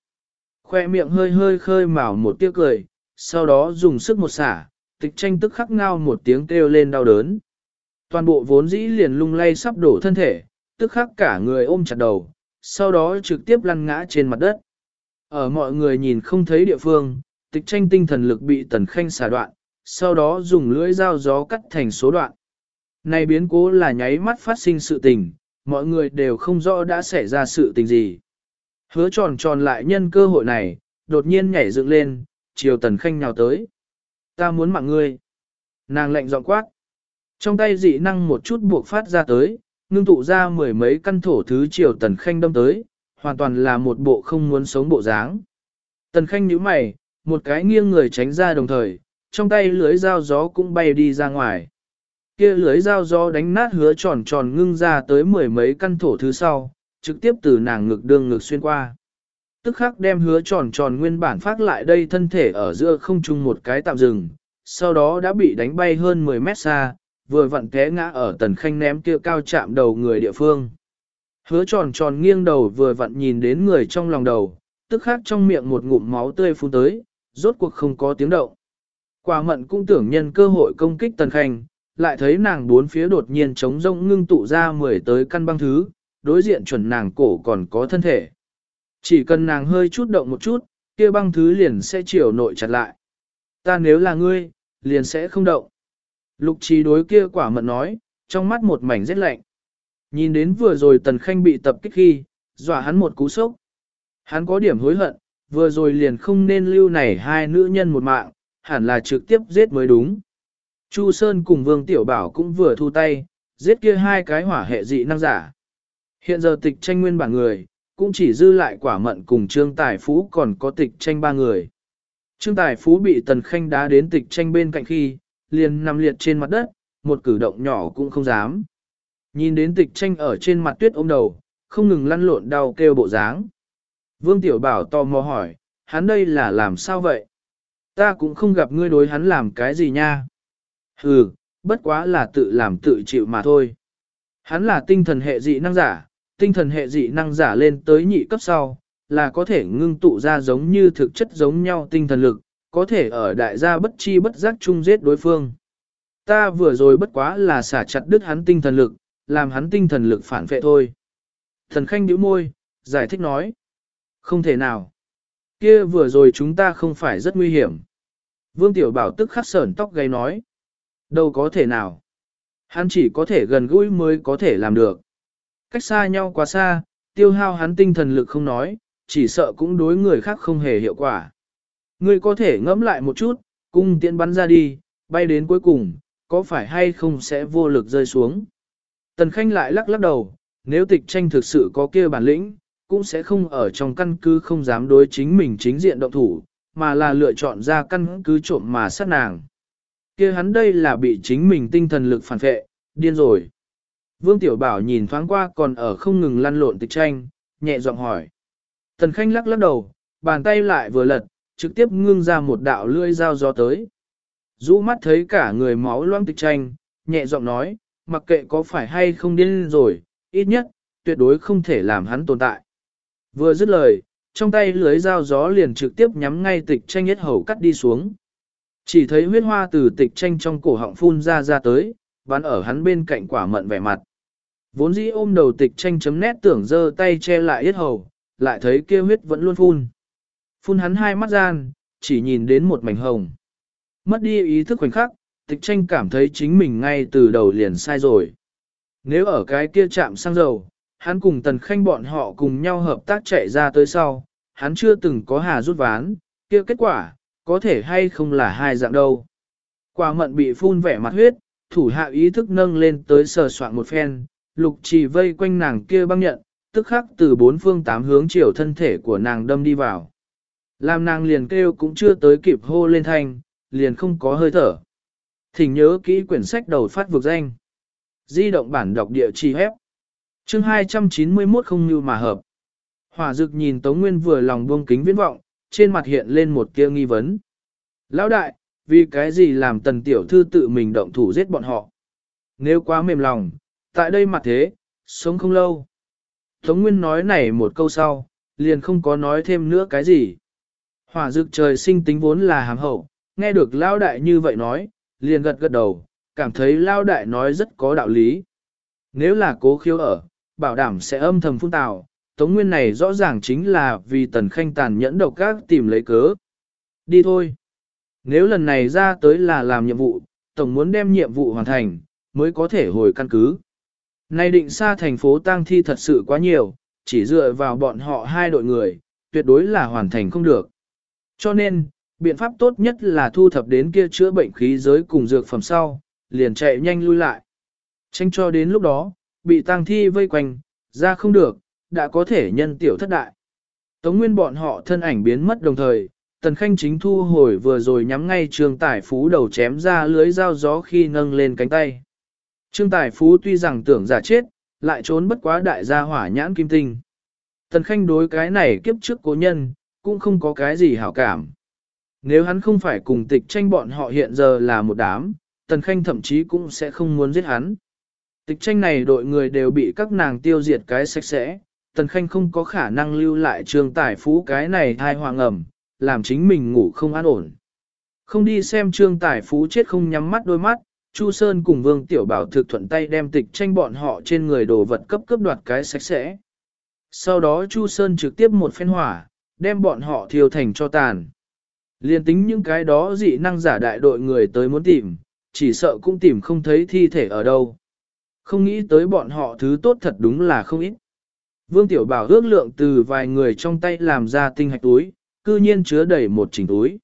Khoe miệng hơi hơi khơi mào một tia cười, sau đó dùng sức một xả, tịch tranh tức khắc ngao một tiếng kêu lên đau đớn. Toàn bộ vốn dĩ liền lung lay sắp đổ thân thể, tức khắc cả người ôm chặt đầu, sau đó trực tiếp lăn ngã trên mặt đất. Ở mọi người nhìn không thấy địa phương, tịch tranh tinh thần lực bị tần khanh xả đoạn, sau đó dùng lưỡi dao gió cắt thành số đoạn. Này biến cố là nháy mắt phát sinh sự tình, mọi người đều không rõ đã xảy ra sự tình gì. Hứa tròn tròn lại nhân cơ hội này, đột nhiên nhảy dựng lên, chiều tần khanh nhào tới. Ta muốn mạng ngươi. Nàng lệnh giọng quát. Trong tay dị năng một chút buộc phát ra tới, ngưng tụ ra mười mấy căn thổ thứ chiều tần khanh đâm tới, hoàn toàn là một bộ không muốn sống bộ dáng. Tần khanh nhíu mày, một cái nghiêng người tránh ra đồng thời, trong tay lưới dao gió cũng bay đi ra ngoài kia lưới dao gió đánh nát hứa tròn tròn ngưng ra tới mười mấy căn thổ thứ sau, trực tiếp từ nàng ngực đường ngực xuyên qua. Tức khắc đem hứa tròn tròn nguyên bản phát lại đây thân thể ở giữa không trung một cái tạm dừng, sau đó đã bị đánh bay hơn 10 mét xa, vừa vặn té ngã ở tần khanh ném kia cao chạm đầu người địa phương. Hứa tròn tròn nghiêng đầu vừa vặn nhìn đến người trong lòng đầu, tức khắc trong miệng một ngụm máu tươi phun tới, rốt cuộc không có tiếng động. Quả mận cũng tưởng nhân cơ hội công kích tần khanh, lại thấy nàng bốn phía đột nhiên trống rông ngưng tụ ra mười tới căn băng thứ, đối diện chuẩn nàng cổ còn có thân thể. Chỉ cần nàng hơi chút động một chút, kia băng thứ liền sẽ chiều nội chặt lại. Ta nếu là ngươi, liền sẽ không động. Lục trí đối kia quả mận nói, trong mắt một mảnh rét lạnh. Nhìn đến vừa rồi tần khanh bị tập kích khi, dọa hắn một cú sốc. Hắn có điểm hối hận, vừa rồi liền không nên lưu này hai nữ nhân một mạng, hẳn là trực tiếp giết mới đúng. Chu Sơn cùng Vương Tiểu Bảo cũng vừa thu tay, giết kia hai cái hỏa hệ dị năng giả. Hiện giờ tịch tranh nguyên bản người, cũng chỉ dư lại quả mận cùng Trương Tài Phú còn có tịch tranh ba người. Trương Tài Phú bị Tần Khanh đá đến tịch tranh bên cạnh khi, liền nằm liệt trên mặt đất, một cử động nhỏ cũng không dám. Nhìn đến tịch tranh ở trên mặt tuyết ôm đầu, không ngừng lăn lộn đau kêu bộ dáng. Vương Tiểu Bảo tò mò hỏi, hắn đây là làm sao vậy? Ta cũng không gặp ngươi đối hắn làm cái gì nha. Hừ, bất quá là tự làm tự chịu mà thôi. Hắn là tinh thần hệ dị năng giả, tinh thần hệ dị năng giả lên tới nhị cấp sau, là có thể ngưng tụ ra giống như thực chất giống nhau tinh thần lực, có thể ở đại gia bất chi bất giác chung giết đối phương. Ta vừa rồi bất quá là xả chặt đứt hắn tinh thần lực, làm hắn tinh thần lực phản vệ thôi. Thần khanh nhíu môi, giải thích nói. Không thể nào. Kia vừa rồi chúng ta không phải rất nguy hiểm. Vương Tiểu Bảo tức khắc sởn tóc gáy nói. Đâu có thể nào. Hắn chỉ có thể gần gũi mới có thể làm được. Cách xa nhau quá xa, tiêu hao hắn tinh thần lực không nói, chỉ sợ cũng đối người khác không hề hiệu quả. Ngươi có thể ngẫm lại một chút, cung tiễn bắn ra đi, bay đến cuối cùng, có phải hay không sẽ vô lực rơi xuống. Tần Khanh lại lắc lắc đầu, nếu tịch tranh thực sự có kia bản lĩnh, cũng sẽ không ở trong căn cứ không dám đối chính mình chính diện động thủ, mà là lựa chọn ra căn cứ trộm mà sát nàng. kia hắn đây là bị chính mình tinh thần lực phản vệ, điên rồi. Vương Tiểu Bảo nhìn thoáng qua còn ở không ngừng lăn lộn tịch tranh, nhẹ giọng hỏi. Tần Khanh lắc lắc đầu, bàn tay lại vừa lật, trực tiếp ngưng ra một đạo lưỡi dao gió tới. Dũ mắt thấy cả người máu loang tịch tranh, nhẹ giọng nói, mặc kệ có phải hay không điên rồi, ít nhất, tuyệt đối không thể làm hắn tồn tại. Vừa dứt lời, trong tay lưới dao gió liền trực tiếp nhắm ngay tịch tranh hết hầu cắt đi xuống. Chỉ thấy huyết hoa từ tịch tranh trong cổ họng phun ra ra tới, bắn ở hắn bên cạnh quả mận vẻ mặt. Vốn dĩ ôm đầu tịch tranh chấm nét tưởng dơ tay che lại yết hầu, lại thấy kia huyết vẫn luôn phun. Phun hắn hai mắt gian, chỉ nhìn đến một mảnh hồng. Mất đi ý thức khoảnh khắc, tịch tranh cảm thấy chính mình ngay từ đầu liền sai rồi. Nếu ở cái kia chạm sang dầu, hắn cùng tần khanh bọn họ cùng nhau hợp tác chạy ra tới sau, hắn chưa từng có hà rút ván, kia kết quả, có thể hay không là hai dạng đâu. Quả mận bị phun vẻ mặt huyết, thủ hạ ý thức nâng lên tới sờ soạn một phen, lục trì vây quanh nàng kia băng nhận, tức khắc từ bốn phương tám hướng chiều thân thể của nàng đâm đi vào. Làm nàng liền kêu cũng chưa tới kịp hô lên thanh, liền không có hơi thở. Thỉnh nhớ kỹ quyển sách đầu phát vực danh. Di động bản đọc địa chỉ hép. Chương 291 không như mà hợp. Hỏa dực nhìn Tống Nguyên vừa lòng buông kính viễn vọng, trên mặt hiện lên một tia nghi vấn. Lão đại, vì cái gì làm tần tiểu thư tự mình động thủ giết bọn họ? Nếu quá mềm lòng, tại đây mặt thế, sống không lâu. Tống Nguyên nói này một câu sau, liền không có nói thêm nữa cái gì. Hỏa dực trời sinh tính vốn là hàm hậu, nghe được Lão đại như vậy nói, liền gật gật đầu, cảm thấy Lão đại nói rất có đạo lý. Nếu là cố khiếu ở, bảo đảm sẽ âm thầm phun tào, Tống Nguyên này rõ ràng chính là vì Tần Khanh tàn nhẫn độc các tìm lấy cớ. Đi thôi. Nếu lần này ra tới là làm nhiệm vụ, Tổng muốn đem nhiệm vụ hoàn thành, mới có thể hồi căn cứ. Này định xa thành phố tang thi thật sự quá nhiều, chỉ dựa vào bọn họ hai đội người, tuyệt đối là hoàn thành không được. Cho nên, biện pháp tốt nhất là thu thập đến kia chữa bệnh khí giới cùng dược phẩm sau, liền chạy nhanh lui lại. Tranh cho đến lúc đó, bị tang thi vây quanh, ra không được, đã có thể nhân tiểu thất đại. Tống nguyên bọn họ thân ảnh biến mất đồng thời, tần khanh chính thu hồi vừa rồi nhắm ngay trương tải phú đầu chém ra lưới dao gió khi nâng lên cánh tay. Trương tải phú tuy rằng tưởng giả chết, lại trốn bất quá đại gia hỏa nhãn kim tinh. Tần khanh đối cái này kiếp trước cố nhân, cũng không có cái gì hảo cảm. Nếu hắn không phải cùng tịch tranh bọn họ hiện giờ là một đám, tần khanh thậm chí cũng sẽ không muốn giết hắn. Tịch tranh này đội người đều bị các nàng tiêu diệt cái sạch sẽ, Tần Khanh không có khả năng lưu lại trường tài phú cái này thai hoàng ẩm, làm chính mình ngủ không an ổn. Không đi xem trương tài phú chết không nhắm mắt đôi mắt, Chu Sơn cùng Vương Tiểu Bảo thực thuận tay đem tịch tranh bọn họ trên người đồ vật cấp cấp đoạt cái sạch sẽ. Sau đó Chu Sơn trực tiếp một phen hỏa, đem bọn họ thiêu thành cho tàn. Liên tính những cái đó dị năng giả đại đội người tới muốn tìm, chỉ sợ cũng tìm không thấy thi thể ở đâu. Không nghĩ tới bọn họ thứ tốt thật đúng là không ít. Vương Tiểu Bảo ước lượng từ vài người trong tay làm ra tinh hạch túi, cư nhiên chứa đầy một chỉnh túi.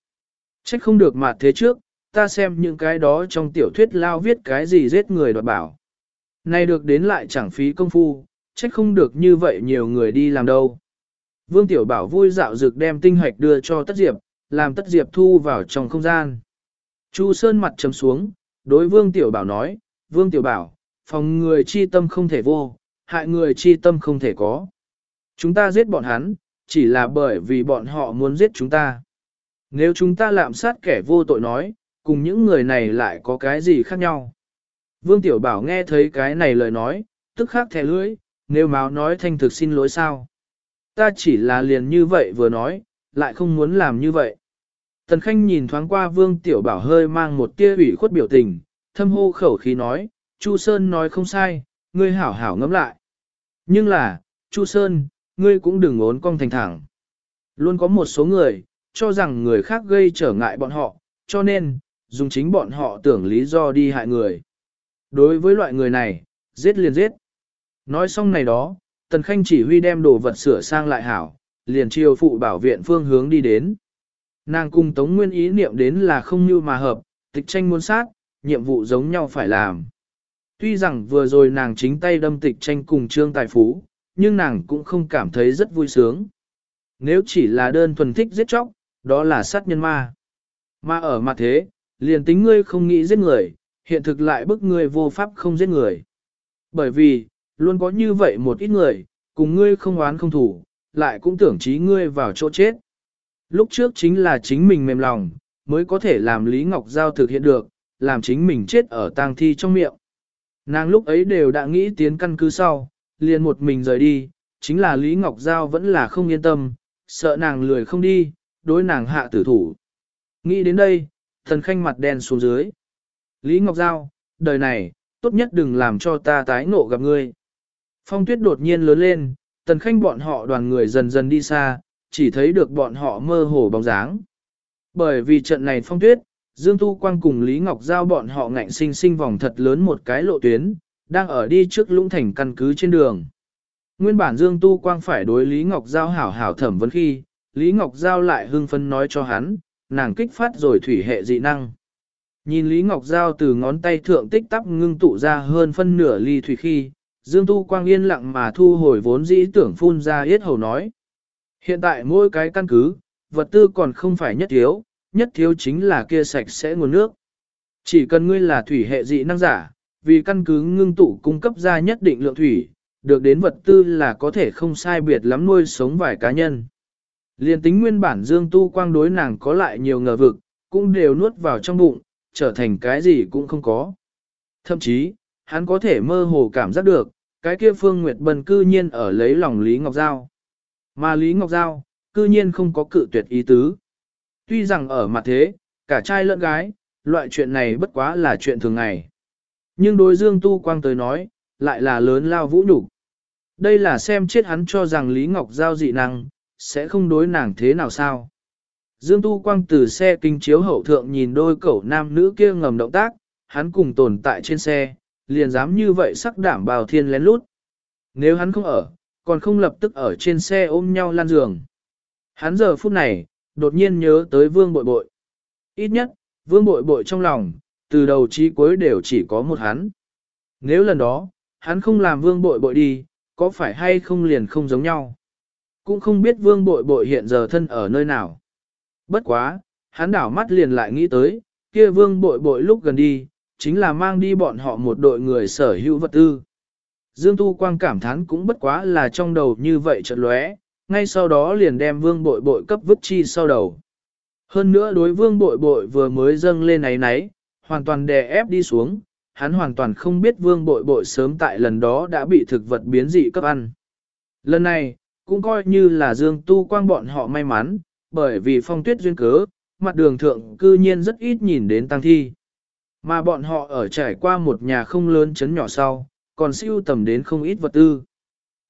Trách không được mà thế trước, ta xem những cái đó trong tiểu thuyết lao viết cái gì giết người đoạt bảo. Này được đến lại chẳng phí công phu, trách không được như vậy nhiều người đi làm đâu. Vương Tiểu Bảo vui dạo dược đem tinh hạch đưa cho Tất Diệp, làm Tất Diệp thu vào trong không gian. Chu Sơn mặt trầm xuống, đối Vương Tiểu Bảo nói, Vương Tiểu Bảo, phòng người chi tâm không thể vô, hại người chi tâm không thể có. Chúng ta giết bọn hắn, chỉ là bởi vì bọn họ muốn giết chúng ta. Nếu chúng ta lạm sát kẻ vô tội nói, cùng những người này lại có cái gì khác nhau. Vương Tiểu Bảo nghe thấy cái này lời nói, tức khắc thẻ lưỡi, nếu máu nói thanh thực xin lỗi sao. Ta chỉ là liền như vậy vừa nói, lại không muốn làm như vậy. Tần Khanh nhìn thoáng qua Vương Tiểu Bảo hơi mang một tia ủy khuất biểu tình, thâm hô khẩu khí nói, Chu Sơn nói không sai, ngươi hảo hảo ngẫm lại. Nhưng là, Chu Sơn, ngươi cũng đừng ốn cong thành thẳng. Luôn có một số người, cho rằng người khác gây trở ngại bọn họ, cho nên, dùng chính bọn họ tưởng lý do đi hại người. Đối với loại người này, giết liền giết. Nói xong này đó, Tần Khanh chỉ huy đem đồ vật sửa sang lại hảo, liền chiều phụ bảo viện phương hướng đi đến. Nàng cùng Tống Nguyên ý niệm đến là không như mà hợp, tịch tranh muốn sát, nhiệm vụ giống nhau phải làm. Tuy rằng vừa rồi nàng chính tay đâm tịch tranh cùng trương tài phú, nhưng nàng cũng không cảm thấy rất vui sướng. Nếu chỉ là đơn thuần thích giết chóc, đó là sát nhân ma. Mà ở mặt thế, liền tính ngươi không nghĩ giết người, hiện thực lại bức ngươi vô pháp không giết người. Bởi vì, luôn có như vậy một ít người, cùng ngươi không oán không thủ, lại cũng tưởng trí ngươi vào chỗ chết. Lúc trước chính là chính mình mềm lòng, mới có thể làm Lý Ngọc Giao thực hiện được, làm chính mình chết ở tang thi trong miệng. Nàng lúc ấy đều đã nghĩ tiến căn cứ sau, liền một mình rời đi, chính là Lý Ngọc Giao vẫn là không yên tâm, sợ nàng lười không đi, đối nàng hạ tử thủ. Nghĩ đến đây, thần khanh mặt đen xuống dưới. Lý Ngọc Giao, đời này, tốt nhất đừng làm cho ta tái ngộ gặp ngươi. Phong tuyết đột nhiên lớn lên, tần khanh bọn họ đoàn người dần dần đi xa, chỉ thấy được bọn họ mơ hồ bóng dáng. Bởi vì trận này phong tuyết, Dương Tu Quang cùng Lý Ngọc Giao bọn họ ngạnh sinh sinh vòng thật lớn một cái lộ tuyến, đang ở đi trước lũng thành căn cứ trên đường. Nguyên bản Dương Tu Quang phải đối Lý Ngọc Giao hảo hảo thẩm vấn khi, Lý Ngọc Giao lại hưng phấn nói cho hắn, nàng kích phát rồi thủy hệ dị năng. Nhìn Lý Ngọc Giao từ ngón tay thượng tích tắp ngưng tụ ra hơn phân nửa ly thủy khi, Dương Tu Quang yên lặng mà thu hồi vốn dĩ tưởng phun ra yết hầu nói. Hiện tại mỗi cái căn cứ, vật tư còn không phải nhất thiếu, nhất thiếu chính là kia sạch sẽ nguồn nước. Chỉ cần ngươi là thủy hệ dị năng giả, vì căn cứ ngưng tụ cung cấp ra nhất định lượng thủy, được đến vật tư là có thể không sai biệt lắm nuôi sống vài cá nhân. Liên tính nguyên bản Dương Tu Quang đối nàng có lại nhiều ngờ vực, cũng đều nuốt vào trong bụng, trở thành cái gì cũng không có. Thậm chí, hắn có thể mơ hồ cảm giác được, cái kia Phương Nguyệt Bân cư nhiên ở lấy lòng Lý Ngọc Giao. Mà Lý Ngọc Giao, cư nhiên không có cự tuyệt ý tứ. Tuy rằng ở mặt thế, cả trai lẫn gái, loại chuyện này bất quá là chuyện thường ngày. Nhưng đối Dương Tu Quang tới nói, lại là lớn lao vũ nhục. Đây là xem chết hắn cho rằng Lý Ngọc Giao dị năng, sẽ không đối nàng thế nào sao. Dương Tu Quang từ xe kinh chiếu hậu thượng nhìn đôi cậu nam nữ kia ngầm động tác, hắn cùng tồn tại trên xe, liền dám như vậy sắc đảm bào thiên lén lút. Nếu hắn không ở, còn không lập tức ở trên xe ôm nhau lan giường. Hắn giờ phút này, đột nhiên nhớ tới vương bội bội. Ít nhất, vương bội bội trong lòng, từ đầu chí cuối đều chỉ có một hắn. Nếu lần đó, hắn không làm vương bội bội đi, có phải hay không liền không giống nhau. Cũng không biết vương bội bội hiện giờ thân ở nơi nào. Bất quá, hắn đảo mắt liền lại nghĩ tới, kia vương bội bội lúc gần đi, chính là mang đi bọn họ một đội người sở hữu vật tư. Dương Tu Quang cảm thán cũng bất quá là trong đầu như vậy chợt lóe, ngay sau đó liền đem vương bội bội cấp vứt chi sau đầu. Hơn nữa đối vương bội bội vừa mới dâng lên náy náy, hoàn toàn đè ép đi xuống, hắn hoàn toàn không biết vương bội bội sớm tại lần đó đã bị thực vật biến dị cấp ăn. Lần này, cũng coi như là Dương Tu Quang bọn họ may mắn, bởi vì phong tuyết duyên cớ, mặt đường thượng cư nhiên rất ít nhìn đến tăng thi. Mà bọn họ ở trải qua một nhà không lớn chấn nhỏ sau, còn siêu tầm đến không ít vật tư.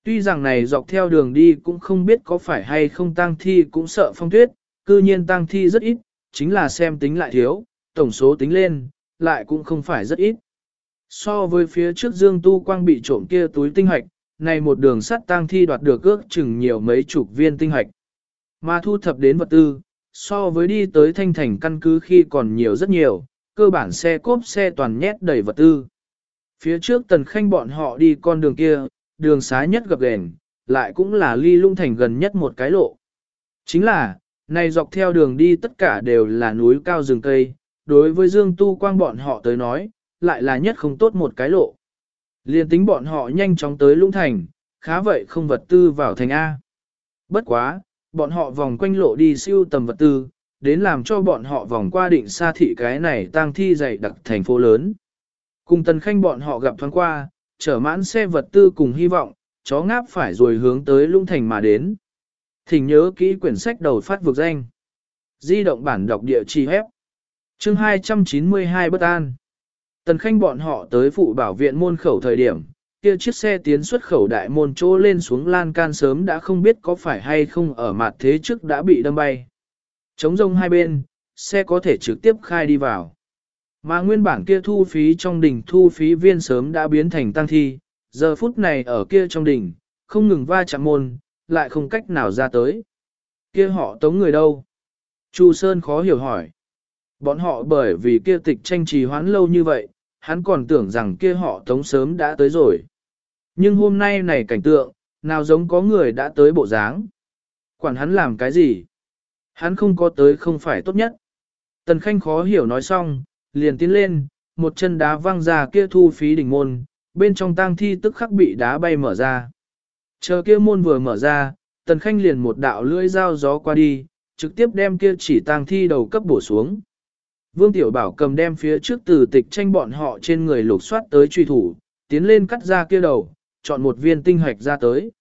Tuy rằng này dọc theo đường đi cũng không biết có phải hay không tang thi cũng sợ phong tuyết, cư nhiên tang thi rất ít, chính là xem tính lại thiếu, tổng số tính lên, lại cũng không phải rất ít. So với phía trước Dương Tu Quang bị trộm kia túi tinh hoạch, này một đường sắt tang thi đoạt được ước chừng nhiều mấy chục viên tinh hoạch. Mà thu thập đến vật tư, so với đi tới thanh thành căn cứ khi còn nhiều rất nhiều, cơ bản xe cốp xe toàn nhét đầy vật tư. Phía trước tần khanh bọn họ đi con đường kia, đường xá nhất gập ghềnh, lại cũng là ly lung thành gần nhất một cái lộ. Chính là, này dọc theo đường đi tất cả đều là núi cao rừng cây, đối với Dương Tu Quang bọn họ tới nói, lại là nhất không tốt một cái lộ. Liên tính bọn họ nhanh chóng tới Lung thành, khá vậy không vật tư vào thành A. Bất quá, bọn họ vòng quanh lộ đi siêu tầm vật tư, đến làm cho bọn họ vòng qua định xa thị cái này tang thi dày đặc thành phố lớn. Cùng tần khanh bọn họ gặp thoáng qua, chở mãn xe vật tư cùng hy vọng, chó ngáp phải rồi hướng tới lung thành mà đến. Thỉnh nhớ kỹ quyển sách đầu phát vực danh. Di động bản đọc địa chỉ hép. Chương 292 bất an. Tần khanh bọn họ tới phụ bảo viện môn khẩu thời điểm, kia chiếc xe tiến xuất khẩu đại môn chỗ lên xuống lan can sớm đã không biết có phải hay không ở mặt thế trước đã bị đâm bay. Chống rông hai bên, xe có thể trực tiếp khai đi vào. Mà nguyên bản kia thu phí trong đỉnh thu phí viên sớm đã biến thành tăng thi, giờ phút này ở kia trong đỉnh, không ngừng va chạm môn, lại không cách nào ra tới. Kia họ tống người đâu? Chu Sơn khó hiểu hỏi. Bọn họ bởi vì kia tịch tranh trì hoãn lâu như vậy, hắn còn tưởng rằng kia họ tống sớm đã tới rồi. Nhưng hôm nay này cảnh tượng, nào giống có người đã tới bộ dáng. Quản hắn làm cái gì? Hắn không có tới không phải tốt nhất. Tần Khanh khó hiểu nói xong, liền tiến lên, một chân đá văng ra kia thu phí đỉnh môn, bên trong tang thi tức khắc bị đá bay mở ra. Chờ kia môn vừa mở ra, Tần Khanh liền một đạo lưỡi dao gió qua đi, trực tiếp đem kia chỉ tang thi đầu cấp bổ xuống. Vương Tiểu Bảo cầm đem phía trước từ tịch tranh bọn họ trên người lục soát tới truy thủ, tiến lên cắt ra kia đầu, chọn một viên tinh hoạch ra tới.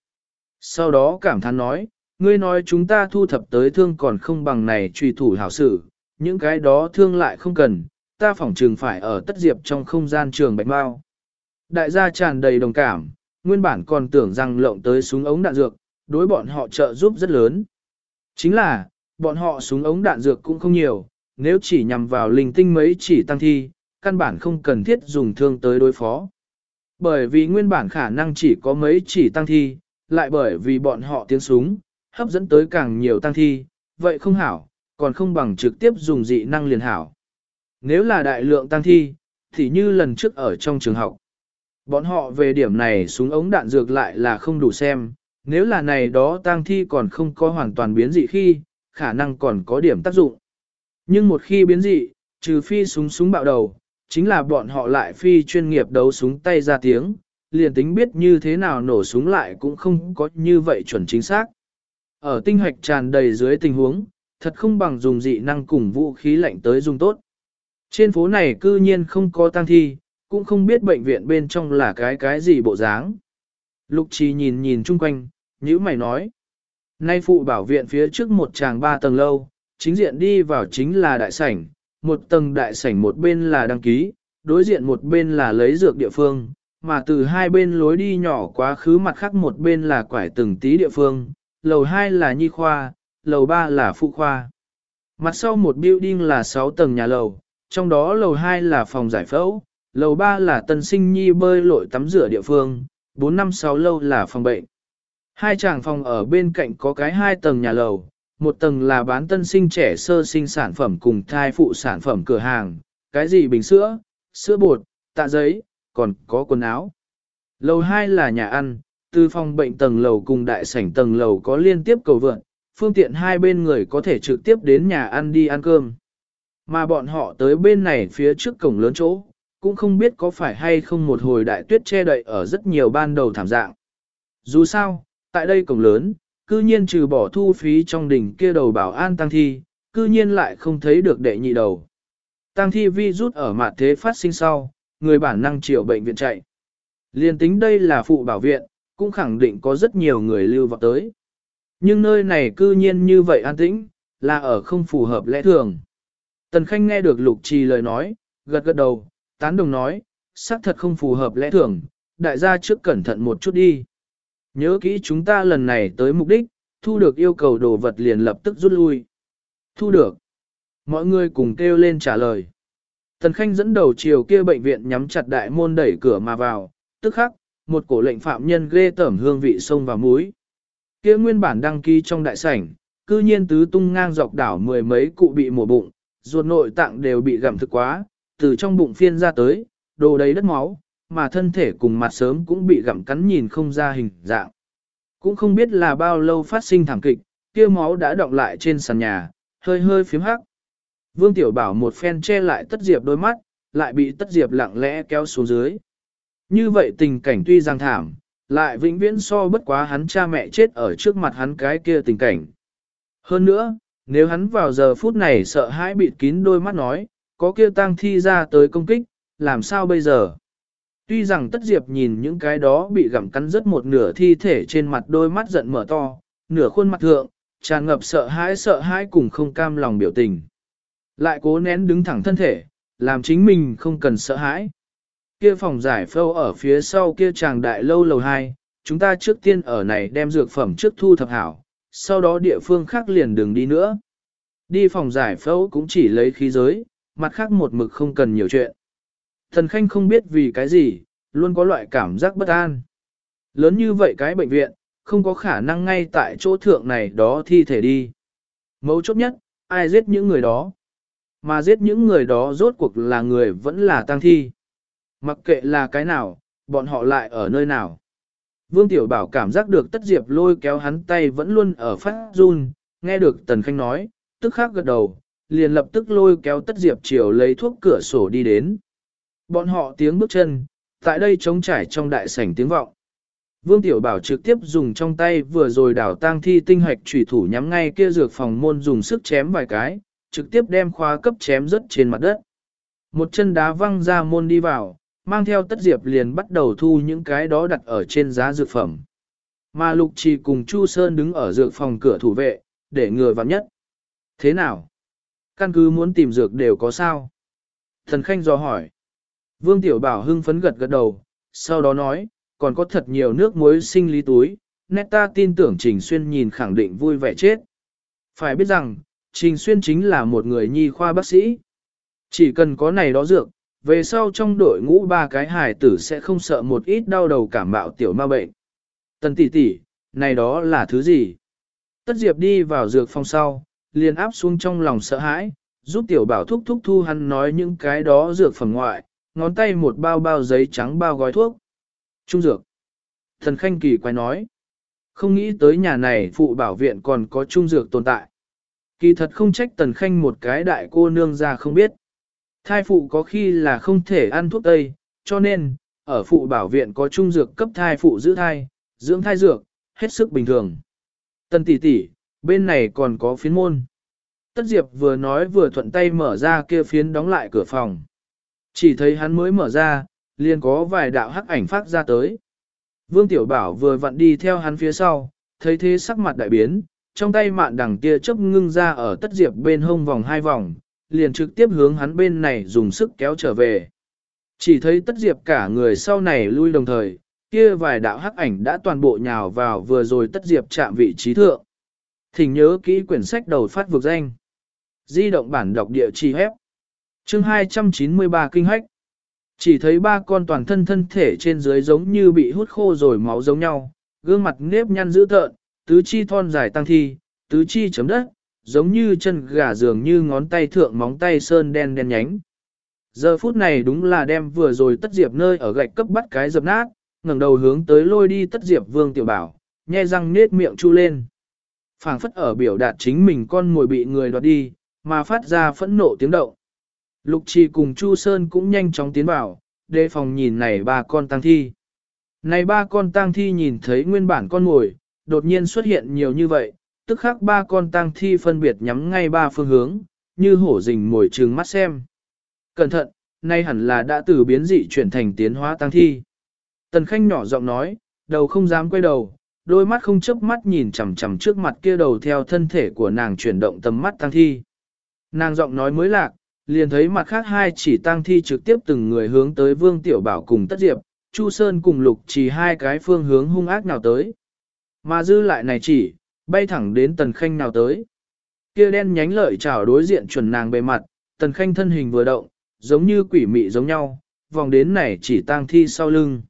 Sau đó cảm thán nói, ngươi nói chúng ta thu thập tới thương còn không bằng này truy thủ hảo sử, những cái đó thương lại không cần, ta phỏng trường phải ở tất diệp trong không gian trường bạch bao. Đại gia tràn đầy đồng cảm, nguyên bản còn tưởng rằng lộng tới súng ống đạn dược, đối bọn họ trợ giúp rất lớn. Chính là, bọn họ súng ống đạn dược cũng không nhiều, nếu chỉ nhằm vào linh tinh mấy chỉ tăng thi, căn bản không cần thiết dùng thương tới đối phó. Bởi vì nguyên bản khả năng chỉ có mấy chỉ tăng thi, lại bởi vì bọn họ tiếng súng, hấp dẫn tới càng nhiều tăng thi, vậy không hảo, còn không bằng trực tiếp dùng dị năng liền hảo. Nếu là đại lượng tăng thi, thì như lần trước ở trong trường học. Bọn họ về điểm này súng ống đạn dược lại là không đủ xem, nếu là này đó tăng thi còn không có hoàn toàn biến dị khi, khả năng còn có điểm tác dụng. Nhưng một khi biến dị, trừ phi súng súng bạo đầu, chính là bọn họ lại phi chuyên nghiệp đấu súng tay ra tiếng, liền tính biết như thế nào nổ súng lại cũng không có như vậy chuẩn chính xác. Ở tinh hoạch tràn đầy dưới tình huống, thật không bằng dùng dị năng cùng vũ khí lạnh tới dùng tốt. Trên phố này cư nhiên không có tang thi, cũng không biết bệnh viện bên trong là cái cái gì bộ dáng. Lục trì nhìn nhìn chung quanh, nhữ mày nói. Nay phụ bảo viện phía trước một tràng ba tầng lâu, chính diện đi vào chính là đại sảnh, một tầng đại sảnh một bên là đăng ký, đối diện một bên là lấy dược địa phương, mà từ hai bên lối đi nhỏ quá khứ mặt khác một bên là quải từng tí địa phương, lầu hai là nhi khoa, lầu ba là phụ khoa. Mặt sau một building là 6 tầng nhà lầu, trong đó lầu 2 là phòng giải phẫu, lầu 3 là tân sinh nhi bơi lội tắm rửa địa phương, 4 năm 6 lâu là phòng bệnh. Hai tràng phòng ở bên cạnh có cái hai tầng nhà lầu, một tầng là bán tân sinh trẻ sơ sinh sản phẩm cùng thai phụ sản phẩm cửa hàng, cái gì bình sữa, sữa bột, tạ giấy, còn có quần áo. Lầu 2 là nhà ăn, từ phòng bệnh tầng lầu cùng đại sảnh tầng lầu có liên tiếp cầu vượn, phương tiện hai bên người có thể trực tiếp đến nhà ăn đi ăn cơm. Mà bọn họ tới bên này phía trước cổng lớn chỗ, cũng không biết có phải hay không một hồi đại tuyết che đậy ở rất nhiều ban đầu thảm dạng. Dù sao, tại đây cổng lớn, cư nhiên trừ bỏ thu phí trong đỉnh kia đầu bảo an tăng thi, cư nhiên lại không thấy được đệ nhị đầu. Tăng thi vi rút ở mặt thế phát sinh sau, người bản năng triệu bệnh viện chạy. Liên tính đây là phụ bảo viện, cũng khẳng định có rất nhiều người lưu vào tới. Nhưng nơi này cư nhiên như vậy an tĩnh, là ở không phù hợp lẽ thường. Tần Khanh nghe được Lục Trì lời nói, gật gật đầu, tán đồng nói, xác thật không phù hợp lẽ thường, đại gia trước cẩn thận một chút đi. Nhớ kỹ chúng ta lần này tới mục đích, thu được yêu cầu đồ vật liền lập tức rút lui. Thu được. Mọi người cùng kêu lên trả lời. Tần Khanh dẫn đầu chiều kia bệnh viện nhắm chặt đại môn đẩy cửa mà vào, tức khắc, một cổ lệnh phạm nhân ghê tẩm hương vị sông vào mũi. Kia nguyên bản đăng ký trong đại sảnh, cư nhiên tứ tung ngang dọc đảo mười mấy cụ bị mổ bụng, ruột nội tạng đều bị gặm thực quá, từ trong bụng phiên ra tới, đồ đầy đất máu, mà thân thể cùng mặt sớm cũng bị gặm cắn nhìn không ra hình dạng. Cũng không biết là bao lâu phát sinh thảm kịch, kia máu đã động lại trên sàn nhà, hơi hơi phím hắc. Vương Tiểu Bảo một phen che lại tất diệp đôi mắt, lại bị tất diệp lặng lẽ kéo xuống dưới. Như vậy tình cảnh tuy giang thảm, lại vĩnh viễn so bất quá hắn cha mẹ chết ở trước mặt hắn cái kia tình cảnh. Hơn nữa, nếu hắn vào giờ phút này sợ hãi bịt kín đôi mắt nói, có kia tang thi ra tới công kích, làm sao bây giờ? Tuy rằng tất diệp nhìn những cái đó bị gặm cắn rất một nửa thi thể trên mặt đôi mắt giận mở to, nửa khuôn mặt thượng, tràn ngập sợ hãi sợ hãi cùng không cam lòng biểu tình. Lại cố nén đứng thẳng thân thể, làm chính mình không cần sợ hãi kia phòng giải phâu ở phía sau kia chàng đại lâu lầu 2, chúng ta trước tiên ở này đem dược phẩm trước thu thập hảo, sau đó địa phương khác liền đừng đi nữa. Đi phòng giải phẫu cũng chỉ lấy khí giới, mặt khác một mực không cần nhiều chuyện. Thần Khanh không biết vì cái gì, luôn có loại cảm giác bất an. Lớn như vậy cái bệnh viện, không có khả năng ngay tại chỗ thượng này đó thi thể đi. Mấu chốt nhất, ai giết những người đó? Mà giết những người đó rốt cuộc là người vẫn là tăng thi. Mặc kệ là cái nào, bọn họ lại ở nơi nào. Vương Tiểu Bảo cảm giác được Tất Diệp lôi kéo hắn tay vẫn luôn ở phát run, nghe được Tần Khanh nói, tức khắc gật đầu, liền lập tức lôi kéo Tất Diệp chiều lấy thuốc cửa sổ đi đến. Bọn họ tiếng bước chân, tại đây trống trải trong đại sảnh tiếng vọng. Vương Tiểu Bảo trực tiếp dùng trong tay vừa rồi đảo tang thi tinh hạch trùy thủ nhắm ngay kia dược phòng môn dùng sức chém vài cái, trực tiếp đem khóa cấp chém rớt trên mặt đất. Một chân đá văng ra môn đi vào, mang theo tất diệp liền bắt đầu thu những cái đó đặt ở trên giá dược phẩm. Mà Lục Trì cùng Chu Sơn đứng ở dược phòng cửa thủ vệ, để người vặn nhất. Thế nào? Căn cứ muốn tìm dược đều có sao? Thần Khanh do hỏi. Vương Tiểu Bảo hưng phấn gật gật đầu, sau đó nói, còn có thật nhiều nước muối sinh lý túi, nét ta tin tưởng Trình Xuyên nhìn khẳng định vui vẻ chết. Phải biết rằng, Trình Xuyên chính là một người nhi khoa bác sĩ. Chỉ cần có này đó dược, về sau trong đội ngũ ba cái hài tử sẽ không sợ một ít đau đầu cảm mạo tiểu ma bệnh. Tần tỷ tỷ, này đó là thứ gì? Tất Diệp đi vào dược phòng sau, liền áp xuống trong lòng sợ hãi, giúp tiểu bảo thúc thúc thu hắn nói những cái đó dược phẩm ngoại, ngón tay một bao bao giấy trắng bao gói thuốc. Trung dược. Thần Khanh kỳ quay nói. Không nghĩ tới nhà này phụ bảo viện còn có trung dược tồn tại. Kỳ thật không trách Tần Khanh một cái đại cô nương ra không biết. Thai phụ có khi là không thể ăn thuốc tây, cho nên, ở phụ bảo viện có trung dược cấp thai phụ giữ thai, dưỡng thai dược, hết sức bình thường. Tần tỷ tỷ, bên này còn có phiến môn. Tất Diệp vừa nói vừa thuận tay mở ra kia phiến đóng lại cửa phòng. Chỉ thấy hắn mới mở ra, liền có vài đạo hắc ảnh phát ra tới. Vương Tiểu Bảo vừa vặn đi theo hắn phía sau, thấy thế sắc mặt đại biến, trong tay mạn đằng tia chớp ngưng ra ở tất diệp bên hông vòng hai vòng, liền trực tiếp hướng hắn bên này dùng sức kéo trở về. Chỉ thấy tất diệp cả người sau này lui đồng thời, kia vài đạo hắc ảnh đã toàn bộ nhào vào vừa rồi tất diệp chạm vị trí thượng. Thỉnh nhớ kỹ quyển sách đầu phát vực danh. Di động bản đọc địa chỉ hép. Chương 293 Kinh Hách. Chỉ thấy ba con toàn thân thân thể trên dưới giống như bị hút khô rồi máu giống nhau, gương mặt nếp nhăn dữ tợn, tứ chi thon dài tăng thi, tứ chi chấm đất, giống như chân gà dường như ngón tay thượng móng tay sơn đen đen nhánh. Giờ phút này đúng là đem vừa rồi tất diệp nơi ở gạch cấp bắt cái dập nát, ngẩng đầu hướng tới lôi đi tất diệp vương tiểu bảo, nhe răng nết miệng chu lên. phảng phất ở biểu đạt chính mình con mồi bị người đoạt đi, mà phát ra phẫn nộ tiếng động. Lục trì cùng Chu Sơn cũng nhanh chóng tiến vào, đề phòng nhìn này ba con tang thi. Này ba con tang thi nhìn thấy nguyên bản con mồi, đột nhiên xuất hiện nhiều như vậy, tức khắc ba con tang thi phân biệt nhắm ngay ba phương hướng, như hổ rình mồi trừng mắt xem. Cẩn thận, nay hẳn là đã từ biến dị chuyển thành tiến hóa tang thi. Tần Khanh nhỏ giọng nói, đầu không dám quay đầu, đôi mắt không chớp mắt nhìn chằm chằm trước mặt kia đầu theo thân thể của nàng chuyển động tầm mắt tang thi. Nàng giọng nói mới lạc, liền thấy mặt khác hai chỉ tang thi trực tiếp từng người hướng tới Vương Tiểu Bảo cùng Tất Diệp, Chu Sơn cùng Lục chỉ hai cái phương hướng hung ác nào tới. Mà dư lại này chỉ, bay thẳng đến tần khanh nào tới. Kia đen nhánh lợi chảo đối diện chuẩn nàng bề mặt, tần khanh thân hình vừa động, giống như quỷ mị giống nhau, vòng đến này chỉ tang thi sau lưng.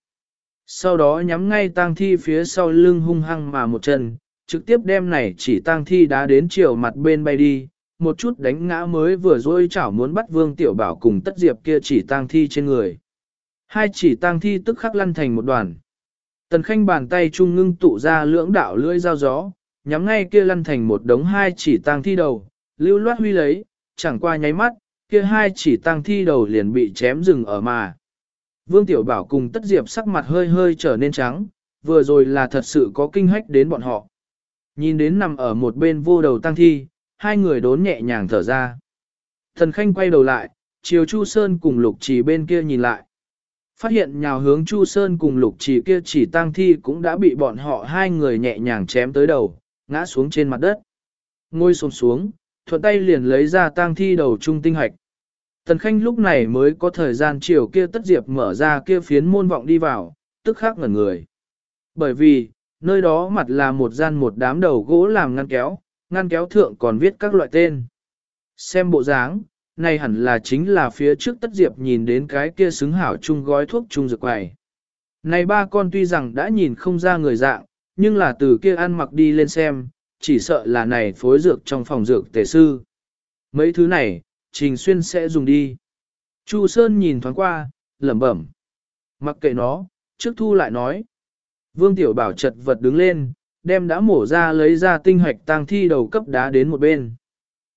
Sau đó nhắm ngay tang thi phía sau lưng hung hăng mà một chân, trực tiếp đem này chỉ tang thi đá đến chiều mặt bên bay đi, một chút đánh ngã mới vừa rồi chảo muốn bắt vương tiểu bảo cùng tất diệp kia chỉ tang thi trên người. Hai chỉ tang thi tức khắc lăn thành một đoàn. Tần khanh bàn tay trung ngưng tụ ra lưỡng đạo lưỡi dao gió, nhắm ngay kia lăn thành một đống hai chỉ tang thi đầu, lưu loát huy lấy, chẳng qua nháy mắt, kia hai chỉ tang thi đầu liền bị chém rừng ở mà. Vương Tiểu Bảo cùng Tất Diệp sắc mặt hơi hơi trở nên trắng, vừa rồi là thật sự có kinh hách đến bọn họ. Nhìn đến nằm ở một bên vô đầu tang thi, hai người đốn nhẹ nhàng thở ra. Thần Khanh quay đầu lại, chiều Chu Sơn cùng Lục Trì bên kia nhìn lại. Phát hiện nhào hướng Chu Sơn cùng Lục Trì kia chỉ tang thi cũng đã bị bọn họ hai người nhẹ nhàng chém tới đầu, ngã xuống trên mặt đất. Ngôi xuống xuống, thuận tay liền lấy ra tang thi đầu trung tinh hạch. Tần Khanh lúc này mới có thời gian chiều kia tất diệp mở ra kia phiến môn vọng đi vào, tức khắc ngẩn người. Bởi vì, nơi đó mặt là một gian một đám đầu gỗ làm ngăn kéo, ngăn kéo thượng còn viết các loại tên. Xem bộ dáng, này hẳn là chính là phía trước tất diệp nhìn đến cái kia xứng hảo chung gói thuốc chung dược quầy. Này ba con tuy rằng đã nhìn không ra người dạng, nhưng là từ kia ăn mặc đi lên xem, chỉ sợ là này phối dược trong phòng dược tề sư. Mấy thứ này, Trình Xuyên sẽ dùng đi. Chu Sơn nhìn thoáng qua, lẩm bẩm. Mặc kệ nó, trước thu lại nói. Vương Tiểu Bảo chật vật đứng lên, đem đã mổ ra lấy ra tinh hoạch tang thi đầu cấp đá đến một bên.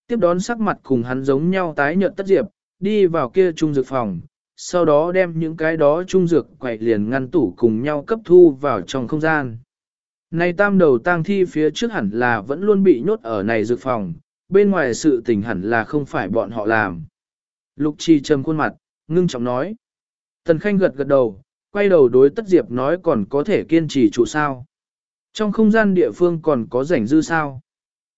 Tiếp đón sắc mặt cùng hắn giống nhau tái nhợt tất diệp, đi vào kia trung dược phòng, sau đó đem những cái đó trung dược quậy liền ngăn tủ cùng nhau cấp thu vào trong không gian. Này tam đầu tang thi phía trước hẳn là vẫn luôn bị nhốt ở này dược phòng, bên ngoài sự tình hẳn là không phải bọn họ làm. Lục Chi trầm khuôn mặt, ngưng trọng nói. Tần Khanh gật gật đầu, quay đầu đối Tất Diệp nói còn có thể kiên trì trụ sao. Trong không gian địa phương còn có rảnh dư sao.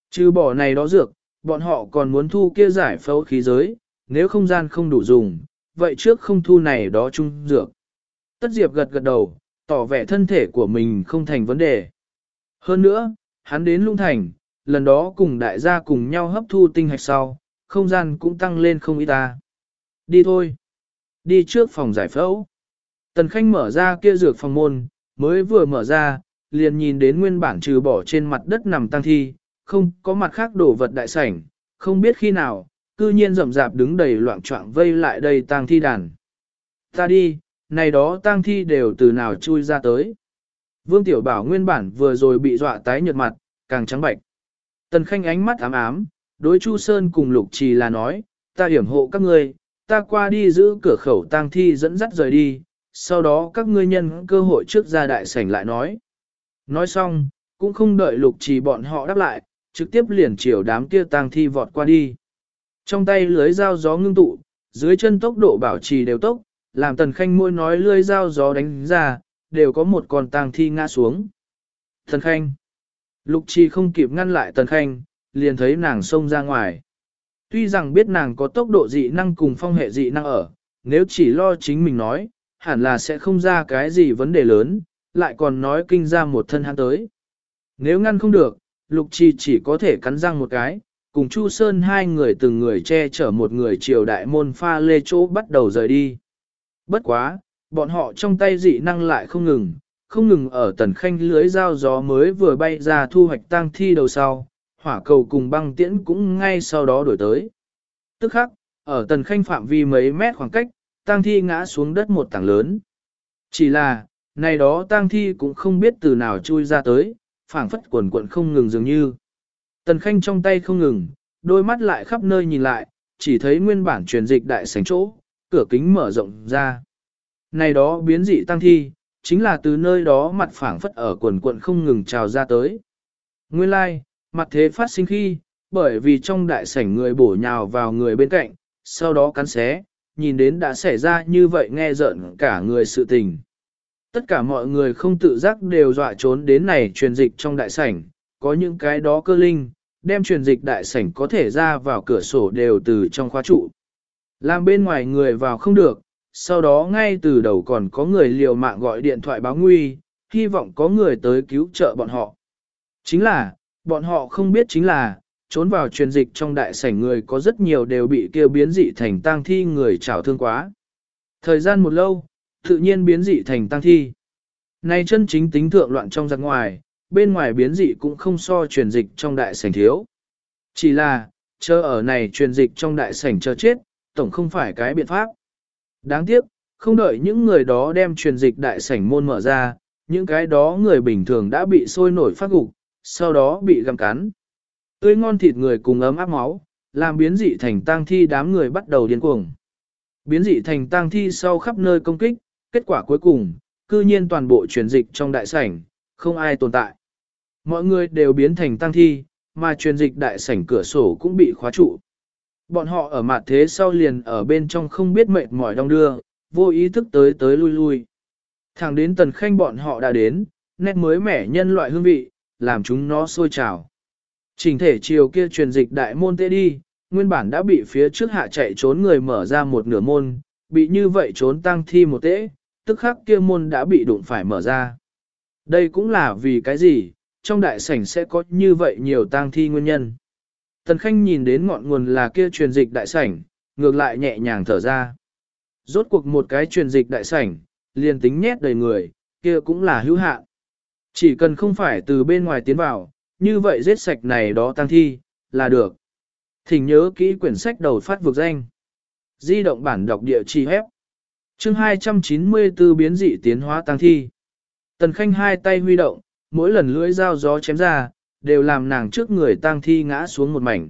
Trừ bỏ này đó dược, bọn họ còn muốn thu kia giải phẫu khí giới, nếu không gian không đủ dùng, vậy trước không thu này đó chung dược. Tất Diệp gật gật đầu, tỏ vẻ thân thể của mình không thành vấn đề. Hơn nữa, hắn đến lung thành, lần đó cùng đại gia cùng nhau hấp thu tinh hạch sau, không gian cũng tăng lên không ít ta. Đi thôi. Đi trước phòng giải phẫu. Tần Khanh mở ra kia dược phòng môn, mới vừa mở ra, liền nhìn đến nguyên bản trừ bỏ trên mặt đất nằm tăng thi, không có mặt khác đổ vật đại sảnh, không biết khi nào, cư nhiên rậm rạp đứng đầy loạn trọng vây lại đây tang thi đàn. Ta đi, này đó tang thi đều từ nào chui ra tới. Vương Tiểu Bảo nguyên bản vừa rồi bị dọa tái nhợt mặt, càng trắng bạch. Tần Khanh ánh mắt ám ám, đối Chu Sơn cùng Lục Trì là nói, ta hiểm hộ các ngươi, ta qua đi giữ cửa khẩu tang thi dẫn dắt rời đi, sau đó các ngươi nhân cơ hội trước ra đại sảnh lại nói. Nói xong, cũng không đợi Lục Trì bọn họ đáp lại, trực tiếp liền chiều đám kia tang thi vọt qua đi. Trong tay lưới dao gió ngưng tụ, dưới chân tốc độ bảo trì đều tốc, làm Tần Khanh môi nói lưới dao gió đánh ra, đều có một con tang thi ngã xuống. Thần Khanh Lục Trì không kịp ngăn lại Tần Khanh, liền thấy nàng xông ra ngoài. Tuy rằng biết nàng có tốc độ dị năng cùng phong hệ dị năng ở, nếu chỉ lo chính mình nói, hẳn là sẽ không ra cái gì vấn đề lớn, lại còn nói kinh ra một thân hắn tới. Nếu ngăn không được, Lục Trì chỉ có thể cắn răng một cái, cùng Chu Sơn hai người từng người che chở một người triều đại môn pha lê chỗ bắt đầu rời đi. Bất quá, bọn họ trong tay dị năng lại không ngừng, không ngừng ở tần khanh lưới dao gió mới vừa bay ra thu hoạch tang thi đầu sau, hỏa cầu cùng băng tiễn cũng ngay sau đó đổi tới. Tức khắc, ở tần khanh phạm vi mấy mét khoảng cách, tang thi ngã xuống đất một tảng lớn. Chỉ là, này đó tang thi cũng không biết từ nào chui ra tới, phảng phất quần quận không ngừng dường như. Tần khanh trong tay không ngừng, đôi mắt lại khắp nơi nhìn lại, chỉ thấy nguyên bản truyền dịch đại sảnh chỗ, cửa kính mở rộng ra. Này đó biến dị tăng thi, chính là từ nơi đó mặt phảng phất ở quần quận không ngừng trào ra tới. Nguyên lai, like, mặt thế phát sinh khi, bởi vì trong đại sảnh người bổ nhào vào người bên cạnh, sau đó cắn xé, nhìn đến đã xảy ra như vậy nghe giận cả người sự tình. Tất cả mọi người không tự giác đều dọa trốn đến này truyền dịch trong đại sảnh, có những cái đó cơ linh, đem truyền dịch đại sảnh có thể ra vào cửa sổ đều từ trong khóa trụ. Làm bên ngoài người vào không được, sau đó ngay từ đầu còn có người liều mạng gọi điện thoại báo nguy, hy vọng có người tới cứu trợ bọn họ. Chính là, bọn họ không biết chính là, trốn vào truyền dịch trong đại sảnh người có rất nhiều đều bị kêu biến dị thành tang thi người trào thương quá. Thời gian một lâu, tự nhiên biến dị thành tang thi. Này chân chính tính thượng loạn trong giặc ngoài, bên ngoài biến dị cũng không so truyền dịch trong đại sảnh thiếu. Chỉ là, chờ ở này truyền dịch trong đại sảnh chờ chết, tổng không phải cái biện pháp. Đáng tiếc, không đợi những người đó đem truyền dịch đại sảnh môn mở ra, những cái đó người bình thường đã bị sôi nổi phát gục, sau đó bị găm cắn. Tươi ngon thịt người cùng ấm áp máu, làm biến dị thành tang thi đám người bắt đầu điên cuồng. Biến dị thành tang thi sau khắp nơi công kích, kết quả cuối cùng, cư nhiên toàn bộ truyền dịch trong đại sảnh, không ai tồn tại. Mọi người đều biến thành tang thi, mà truyền dịch đại sảnh cửa sổ cũng bị khóa trụ. Bọn họ ở mặt thế sau liền ở bên trong không biết mệt mỏi đong đưa, vô ý thức tới tới lui lui. Thẳng đến tần khanh bọn họ đã đến, nét mới mẻ nhân loại hương vị, làm chúng nó sôi trào. Trình thể chiều kia truyền dịch đại môn tê đi, nguyên bản đã bị phía trước hạ chạy trốn người mở ra một nửa môn, bị như vậy trốn tăng thi một tễ, tức khắc kia môn đã bị đụng phải mở ra. Đây cũng là vì cái gì, trong đại sảnh sẽ có như vậy nhiều tang thi nguyên nhân. Tần Khanh nhìn đến ngọn nguồn là kia truyền dịch đại sảnh, ngược lại nhẹ nhàng thở ra. Rốt cuộc một cái truyền dịch đại sảnh, liền tính nhét đầy người, kia cũng là hữu hạn. Chỉ cần không phải từ bên ngoài tiến vào, như vậy giết sạch này đó tăng thi, là được. Thỉnh nhớ kỹ quyển sách đầu phát vực danh. Di động bản đọc địa chỉ hép. Chương 294 biến dị tiến hóa tăng thi. Tần Khanh hai tay huy động, mỗi lần lưỡi dao gió chém ra, đều làm nàng trước người tang thi ngã xuống một mảnh.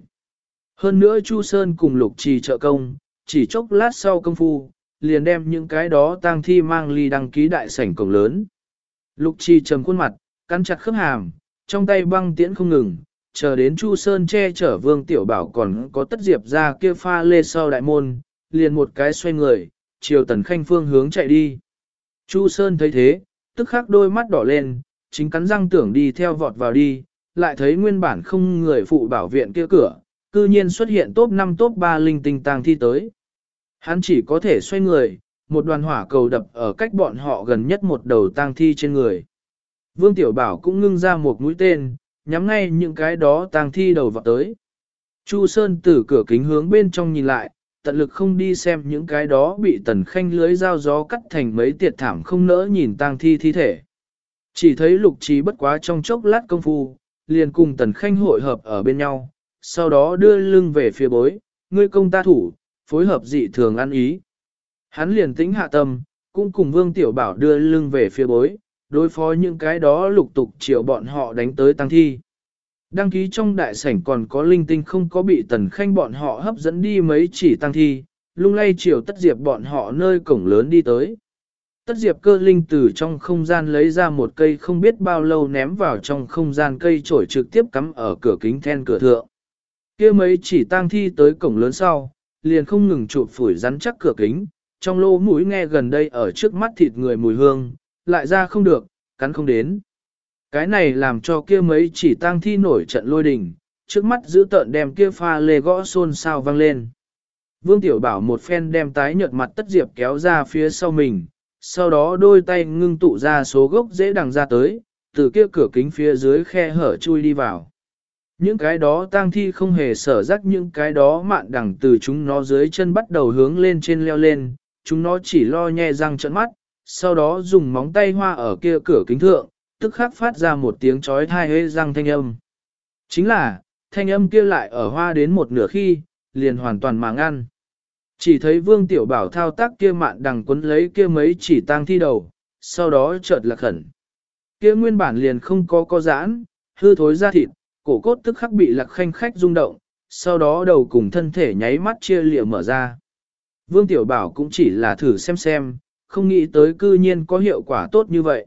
Hơn nữa Chu Sơn cùng Lục Trì trợ công, chỉ chốc lát sau công phu, liền đem những cái đó tang thi mang ly đăng ký đại sảnh cổng lớn. Lục Trì trầm khuôn mặt, cắn chặt khớp hàm, trong tay băng tiễn không ngừng, chờ đến Chu Sơn che chở Vương Tiểu Bảo còn có tất diệp ra kia pha lê sau đại môn, liền một cái xoay người, chiều Tần Khanh phương hướng chạy đi. Chu Sơn thấy thế, tức khắc đôi mắt đỏ lên, chính cắn răng tưởng đi theo vọt vào đi, lại thấy nguyên bản không người phụ bảo viện kia cửa, cư nhiên xuất hiện top 5 top 3 linh tinh tang thi tới. Hắn chỉ có thể xoay người, một đoàn hỏa cầu đập ở cách bọn họ gần nhất một đầu tang thi trên người. Vương Tiểu Bảo cũng ngưng ra một mũi tên, nhắm ngay những cái đó tang thi đầu vào tới. Chu Sơn từ cửa kính hướng bên trong nhìn lại, tận lực không đi xem những cái đó bị tần khanh lưới dao gió cắt thành mấy tiệt thảm không nỡ nhìn tang thi thi thể. Chỉ thấy lục trí bất quá trong chốc lát công phu, liền cùng tần khanh hội hợp ở bên nhau, sau đó đưa lưng về phía bối, ngươi công ta thủ, phối hợp dị thường ăn ý. Hắn liền tính hạ tâm, cũng cùng vương tiểu bảo đưa lưng về phía bối, đối phó những cái đó lục tục chiều bọn họ đánh tới tăng thi. Đăng ký trong đại sảnh còn có linh tinh không có bị tần khanh bọn họ hấp dẫn đi mấy chỉ tăng thi, lung lay chiều tất diệp bọn họ nơi cổng lớn đi tới. Tất diệp cơ linh từ trong không gian lấy ra một cây không biết bao lâu ném vào trong không gian cây trổi trực tiếp cắm ở cửa kính then cửa thượng. kia mấy chỉ tang thi tới cổng lớn sau, liền không ngừng chụp phủi rắn chắc cửa kính, trong lỗ mũi nghe gần đây ở trước mắt thịt người mùi hương, lại ra không được, cắn không đến. Cái này làm cho kia mấy chỉ tang thi nổi trận lôi đình, trước mắt giữ tợn đem kia pha lê gõ xôn xao vang lên. Vương Tiểu Bảo một phen đem tái nhợt mặt tất diệp kéo ra phía sau mình, sau đó đôi tay ngưng tụ ra số gốc dễ đằng ra tới, từ kia cửa kính phía dưới khe hở chui đi vào. Những cái đó tang thi không hề sở rắc những cái đó mạn đằng từ chúng nó dưới chân bắt đầu hướng lên trên leo lên, chúng nó chỉ lo nhẹ răng trận mắt, sau đó dùng móng tay hoa ở kia cửa kính thượng, tức khắc phát ra một tiếng chói thai hê răng thanh âm. Chính là, thanh âm kia lại ở hoa đến một nửa khi, liền hoàn toàn mà ngăn. Chỉ thấy vương tiểu bảo thao tác kia mạn đằng quấn lấy kia mấy chỉ tang thi đầu, sau đó chợt lạc khẩn. Kia nguyên bản liền không có co giãn, hư thối ra thịt, cổ cốt tức khắc bị lạc khanh khách rung động, sau đó đầu cùng thân thể nháy mắt chia lịa mở ra. Vương Tiểu Bảo cũng chỉ là thử xem xem, không nghĩ tới cư nhiên có hiệu quả tốt như vậy.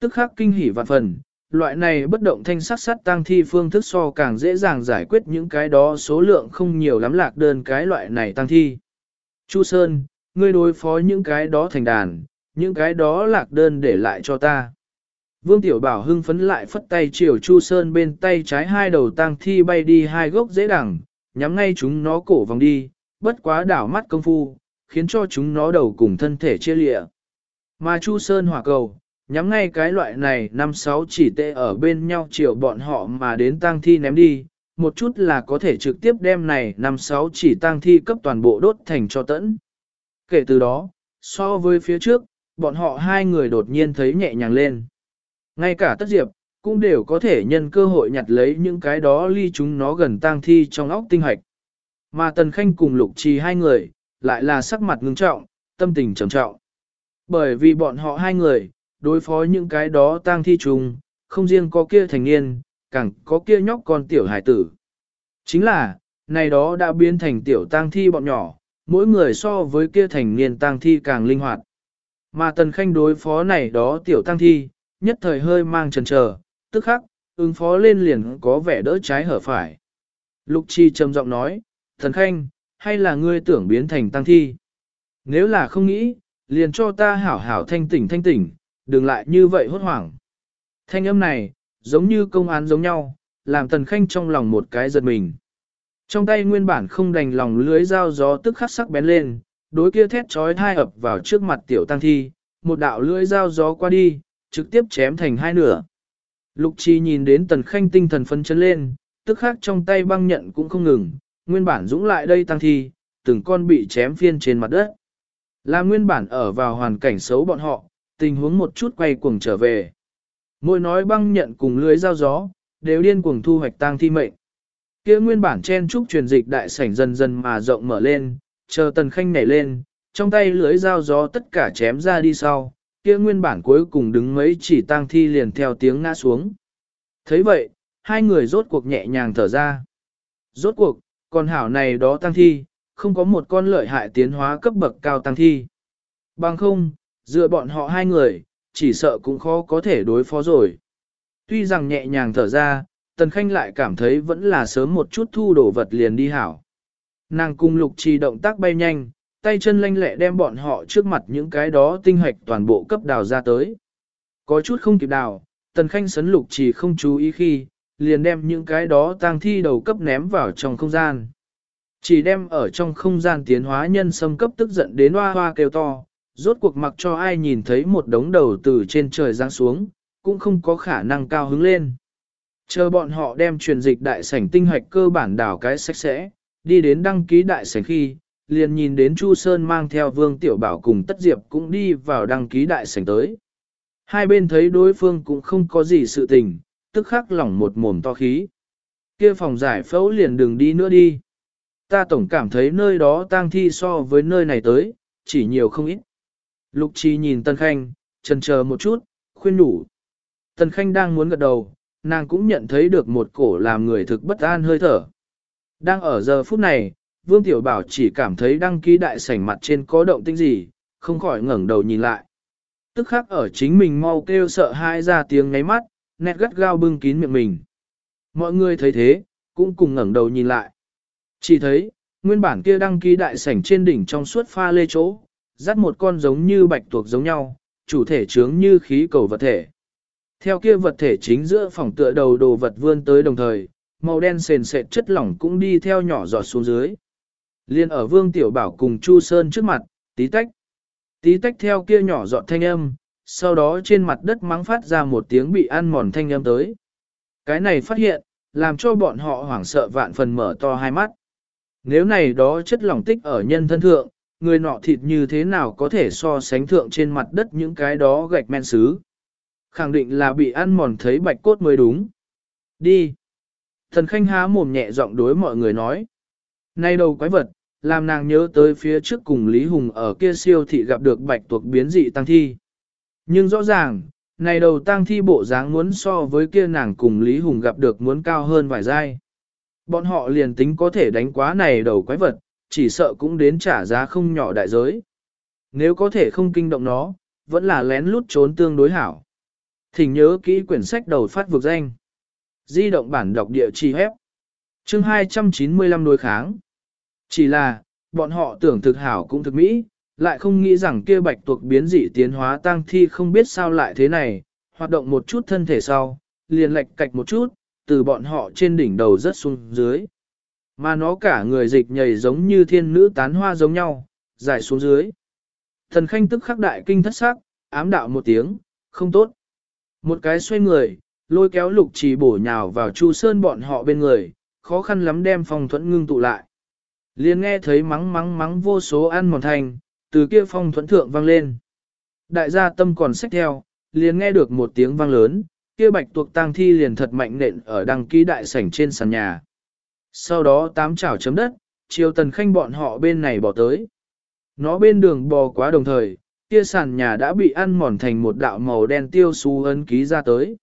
Tức khắc kinh hỉ vạn phần, loại này bất động thanh sát sát tăng thi phương thức so càng dễ dàng giải quyết những cái đó số lượng không nhiều lắm lạc đơn cái loại này tăng thi. Chu Sơn, ngươi đối phó những cái đó thành đàn, những cái đó lạc đơn để lại cho ta. Vương Tiểu Bảo hưng phấn lại phất tay chiều Chu Sơn bên tay trái hai đầu tang thi bay đi hai gốc dễ đẳng, nhắm ngay chúng nó cổ vòng đi, bất quá đảo mắt công phu, khiến cho chúng nó đầu cùng thân thể chia lịa. Mà Chu Sơn hỏa cầu, nhắm ngay cái loại này năm sáu chỉ tệ ở bên nhau chiều bọn họ mà đến tang thi ném đi, một chút là có thể trực tiếp đem này năm sáu chỉ tang thi cấp toàn bộ đốt thành cho tẫn. Kể từ đó, so với phía trước, bọn họ hai người đột nhiên thấy nhẹ nhàng lên. Ngay cả tất diệp, cũng đều có thể nhân cơ hội nhặt lấy những cái đó ly chúng nó gần tang thi trong óc tinh hoạch. Mà Tần Khanh cùng Lục Trì hai người, lại là sắc mặt ngưng trọng, tâm tình trầm trọng. Bởi vì bọn họ hai người, đối phó những cái đó tang thi trùng, không riêng có kia thành niên, càng có kia nhóc con tiểu hải tử. Chính là, này đó đã biến thành tiểu tang thi bọn nhỏ, mỗi người so với kia thành niên tang thi càng linh hoạt. Mà Tần Khanh đối phó này đó tiểu tang thi, nhất thời hơi mang chần chờ, tức khắc, ứng phó lên liền có vẻ đỡ trái hở phải. Lục Chi trầm giọng nói, Thần Khanh, hay là ngươi tưởng biến thành tăng thi? Nếu là không nghĩ, liền cho ta hảo hảo thanh tỉnh thanh tỉnh, đừng lại như vậy hốt hoảng. Thanh âm này, giống như công án giống nhau, làm Tần Khanh trong lòng một cái giật mình. Trong tay nguyên bản không đành lòng lưới dao gió tức khắc sắc bén lên, đối kia thét trói thai ập vào trước mặt tiểu tăng thi, một đạo lưới dao gió qua đi, trực tiếp chém thành hai nửa. Lục Chi nhìn đến Tần Khanh tinh thần phấn chấn lên, tức khắc trong tay băng nhận cũng không ngừng, nguyên bản dũng lại đây tăng thi, từng con bị chém phiên trên mặt đất. Là nguyên bản ở vào hoàn cảnh xấu bọn họ, tình huống một chút quay cuồng trở về. Mỗi nói băng nhận cùng lưới dao gió, đều điên cuồng thu hoạch tang thi mệnh. Kia nguyên bản chen trúc truyền dịch đại sảnh dần dần mà rộng mở lên, chờ tần khanh nảy lên, trong tay lưới dao gió tất cả chém ra đi sau, kia nguyên bản cuối cùng đứng mấy chỉ tang thi liền theo tiếng ngã xuống. thấy vậy, hai người rốt cuộc nhẹ nhàng thở ra. Rốt cuộc, con hảo này đó tăng thi, không có một con lợi hại tiến hóa cấp bậc cao tăng thi. Bằng không, dựa bọn họ hai người, chỉ sợ cũng khó có thể đối phó rồi. Tuy rằng nhẹ nhàng thở ra, Tần Khanh lại cảm thấy vẫn là sớm một chút thu đổ vật liền đi hảo. Nàng cung lục trì động tác bay nhanh, tay chân lanh lẹ đem bọn họ trước mặt những cái đó tinh hoạch toàn bộ cấp đào ra tới. Có chút không kịp đào, Tần Khanh sấn lục trì không chú ý khi, liền đem những cái đó tang thi đầu cấp ném vào trong không gian. Chỉ đem ở trong không gian tiến hóa nhân xâm cấp tức giận đến hoa hoa kêu to, rốt cuộc mặc cho ai nhìn thấy một đống đầu từ trên trời giáng xuống, cũng không có khả năng cao hứng lên. Chờ bọn họ đem truyền dịch đại sảnh tinh hoạch cơ bản đảo cái sạch sẽ, đi đến đăng ký đại sảnh khi, liền nhìn đến Chu Sơn mang theo Vương Tiểu Bảo cùng Tất Diệp cũng đi vào đăng ký đại sảnh tới. Hai bên thấy đối phương cũng không có gì sự tình, tức khắc lỏng một mồm to khí. Kia phòng giải phẫu liền đừng đi nữa đi. Ta tổng cảm thấy nơi đó tang thi so với nơi này tới, chỉ nhiều không ít. Lục Chi nhìn Tân Khanh, chần chờ một chút, khuyên đủ. Tân Khanh đang muốn gật đầu, nàng cũng nhận thấy được một cổ làm người thực bất an hơi thở. Đang ở giờ phút này, Vương Tiểu Bảo chỉ cảm thấy đăng ký đại sảnh mặt trên có động tĩnh gì, không khỏi ngẩng đầu nhìn lại. Tức khắc ở chính mình mau kêu sợ hai ra tiếng ngáy mắt, nét gắt gao bưng kín miệng mình. Mọi người thấy thế, cũng cùng ngẩng đầu nhìn lại. Chỉ thấy, nguyên bản kia đăng ký đại sảnh trên đỉnh trong suốt pha lê chỗ, dắt một con giống như bạch tuộc giống nhau, chủ thể trướng như khí cầu vật thể. Theo kia vật thể chính giữa phòng tựa đầu đồ vật vươn tới đồng thời, màu đen sền sệt chất lỏng cũng đi theo nhỏ giọt xuống dưới. Liên ở Vương Tiểu Bảo cùng Chu Sơn trước mặt, tí tách. Tí tách theo kia nhỏ giọt thanh âm, sau đó trên mặt đất mắng phát ra một tiếng bị ăn mòn thanh âm tới. Cái này phát hiện, làm cho bọn họ hoảng sợ vạn phần mở to hai mắt. Nếu này đó chất lỏng tích ở nhân thân thượng, người nọ thịt như thế nào có thể so sánh thượng trên mặt đất những cái đó gạch men sứ. Khẳng định là bị ăn mòn thấy bạch cốt mới đúng. Đi. Thần khanh há mồm nhẹ giọng đối mọi người nói. Nay đầu quái vật, làm nàng nhớ tới phía trước cùng Lý Hùng ở kia siêu thị gặp được bạch tuộc biến dị tăng thi. Nhưng rõ ràng, này đầu tăng thi bộ dáng muốn so với kia nàng cùng Lý Hùng gặp được muốn cao hơn vài giai. Bọn họ liền tính có thể đánh quá này đầu quái vật, chỉ sợ cũng đến trả giá không nhỏ đại giới. Nếu có thể không kinh động nó, vẫn là lén lút trốn tương đối hảo. Thỉnh nhớ kỹ quyển sách đầu phát vực danh. Di động bản đọc địa chỉ hép. Chương 295 đối kháng. Chỉ là, bọn họ tưởng thực hảo cũng thực mỹ, lại không nghĩ rằng kia bạch tuộc biến dị tiến hóa tăng thi không biết sao lại thế này, hoạt động một chút thân thể sau, liền lệch cạch một chút, từ bọn họ trên đỉnh đầu rất xuống dưới. Mà nó cả người dịch nhảy giống như thiên nữ tán hoa giống nhau, dài xuống dưới. Thần khanh tức khắc đại kinh thất sắc, ám đạo một tiếng, không tốt. Một cái xoay người, lôi kéo lục trì bổ nhào vào chu sơn bọn họ bên người, khó khăn lắm đem phong thuẫn ngưng tụ lại. liền nghe thấy mắng mắng mắng vô số ăn mòn thành, từ kia phong thuẫn thượng vang lên. Đại gia tâm còn sách theo, liền nghe được một tiếng vang lớn, kia bạch tuộc tang thi liền thật mạnh nện ở đăng ký đại sảnh trên sàn nhà. Sau đó tám chảo chấm đất, chiều tần khanh bọn họ bên này bỏ tới. Nó bên đường bò quá đồng thời, kia sàn nhà đã bị ăn mòn thành một đạo màu đen tiêu xu ấn ký ra tới.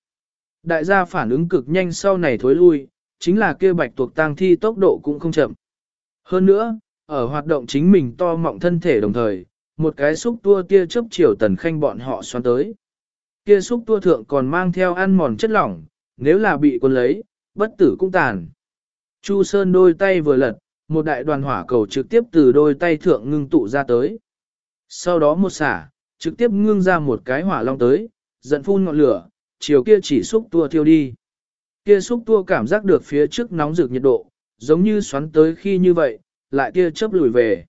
Đại gia phản ứng cực nhanh sau này thối lui, chính là kia bạch tuộc tang thi tốc độ cũng không chậm. Hơn nữa, ở hoạt động chính mình to mọng thân thể đồng thời, một cái xúc tua tia chớp chiều tần khanh bọn họ xoắn tới. Kia xúc tua thượng còn mang theo ăn mòn chất lỏng, nếu là bị quân lấy, bất tử cũng tàn. Chu Sơn đôi tay vừa lật, một đại đoàn hỏa cầu trực tiếp từ đôi tay thượng ngưng tụ ra tới. Sau đó một xả, trực tiếp ngưng ra một cái hỏa long tới, giận phun ngọn lửa, chiều kia chỉ xúc tua thiêu đi. Kia xúc tua cảm giác được phía trước nóng rực nhiệt độ, giống như xoắn tới khi như vậy, lại kia chớp lùi về.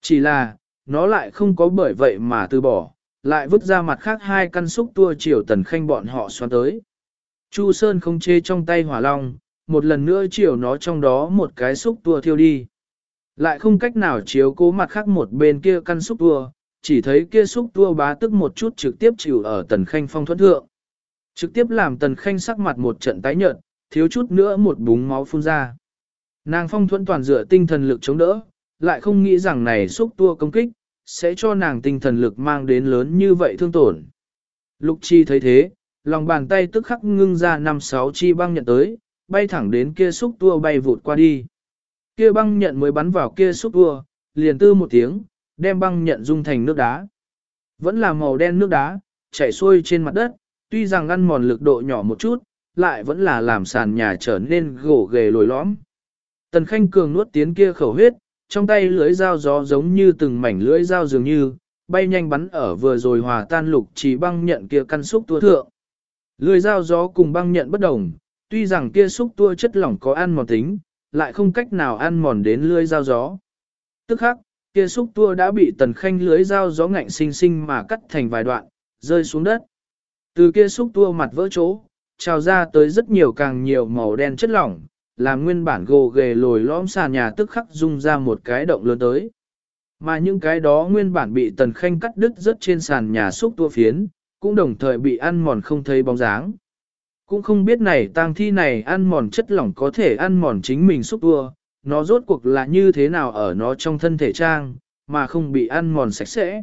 Chỉ là, nó lại không có bởi vậy mà từ bỏ, lại vứt ra mặt khác hai căn xúc tua chiều tần khanh bọn họ xoắn tới. Chu Sơn không chê trong tay hỏa long, một lần nữa chiều nó trong đó một cái xúc tua thiêu đi. Lại không cách nào chiếu cố mặt khác một bên kia căn xúc tua, chỉ thấy kia xúc tua bá tức một chút trực tiếp chịu ở tần khanh phong thuẫn thượng. Trực tiếp làm tần khanh sắc mặt một trận tái nhợt, thiếu chút nữa một búng máu phun ra. Nàng phong thuẫn toàn dựa tinh thần lực chống đỡ, lại không nghĩ rằng này xúc tua công kích, sẽ cho nàng tinh thần lực mang đến lớn như vậy thương tổn. Lục chi thấy thế, lòng bàn tay tức khắc ngưng ra năm sáu chi băng nhận tới, bay thẳng đến kia xúc tua bay vụt qua đi. Kia băng nhận mới bắn vào kia xúc tua, liền tư một tiếng, đem băng nhận dung thành nước đá. Vẫn là màu đen nước đá, chảy xuôi trên mặt đất, tuy rằng ăn mòn lực độ nhỏ một chút, lại vẫn là làm sàn nhà trở nên gỗ ghề lồi lõm. Tần Khanh Cường nuốt tiến kia khẩu huyết, trong tay lưỡi dao gió giống như từng mảnh lưỡi dao dường như, bay nhanh bắn ở vừa rồi hòa tan lục chỉ băng nhận kia căn xúc tua thượng. Lưỡi dao gió cùng băng nhận bất đồng, tuy rằng kia xúc tua chất lỏng có ăn mòn tính, lại không cách nào ăn mòn đến lưới dao gió. Tức khắc, kia xúc tua đã bị tần khanh lưới dao gió ngạnh sinh sinh mà cắt thành vài đoạn, rơi xuống đất. Từ kia xúc tua mặt vỡ chỗ, trào ra tới rất nhiều càng nhiều màu đen chất lỏng, làm nguyên bản gồ ghề lồi lõm sàn nhà tức khắc rung ra một cái động lớn tới. Mà những cái đó nguyên bản bị tần khanh cắt đứt rất trên sàn nhà xúc tua phiến, cũng đồng thời bị ăn mòn không thấy bóng dáng. Cũng không biết này tang thi này ăn mòn chất lỏng có thể ăn mòn chính mình xúc tua, nó rốt cuộc là như thế nào ở nó trong thân thể trang, mà không bị ăn mòn sạch sẽ.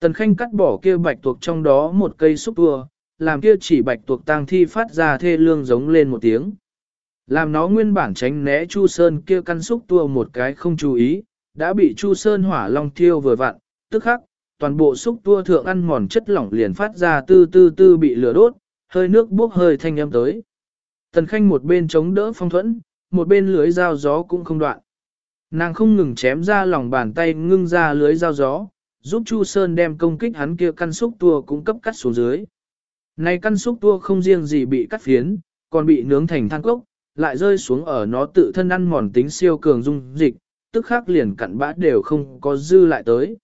Tần Khanh cắt bỏ kia bạch tuộc trong đó một cây xúc tua, làm kia chỉ bạch tuộc tang thi phát ra thê lương giống lên một tiếng. Làm nó nguyên bản tránh né Chu Sơn kia căn xúc tua một cái không chú ý, đã bị Chu Sơn hỏa long thiêu vừa vặn, tức khắc, toàn bộ xúc tua thượng ăn mòn chất lỏng liền phát ra tư tư tư bị lửa đốt, hơi nước bốc hơi thanh âm tới. Tần Khanh một bên chống đỡ phong thuẫn, một bên lưới dao gió cũng không đoạn. Nàng không ngừng chém ra lòng bàn tay ngưng ra lưới dao gió, giúp Chu Sơn đem công kích hắn kia căn xúc tua cũng cấp cắt xuống dưới. Này căn xúc tua không riêng gì bị cắt phiến, còn bị nướng thành than cốc, lại rơi xuống ở nó tự thân ăn mòn tính siêu cường dung dịch, tức khắc liền cặn bã đều không có dư lại tới.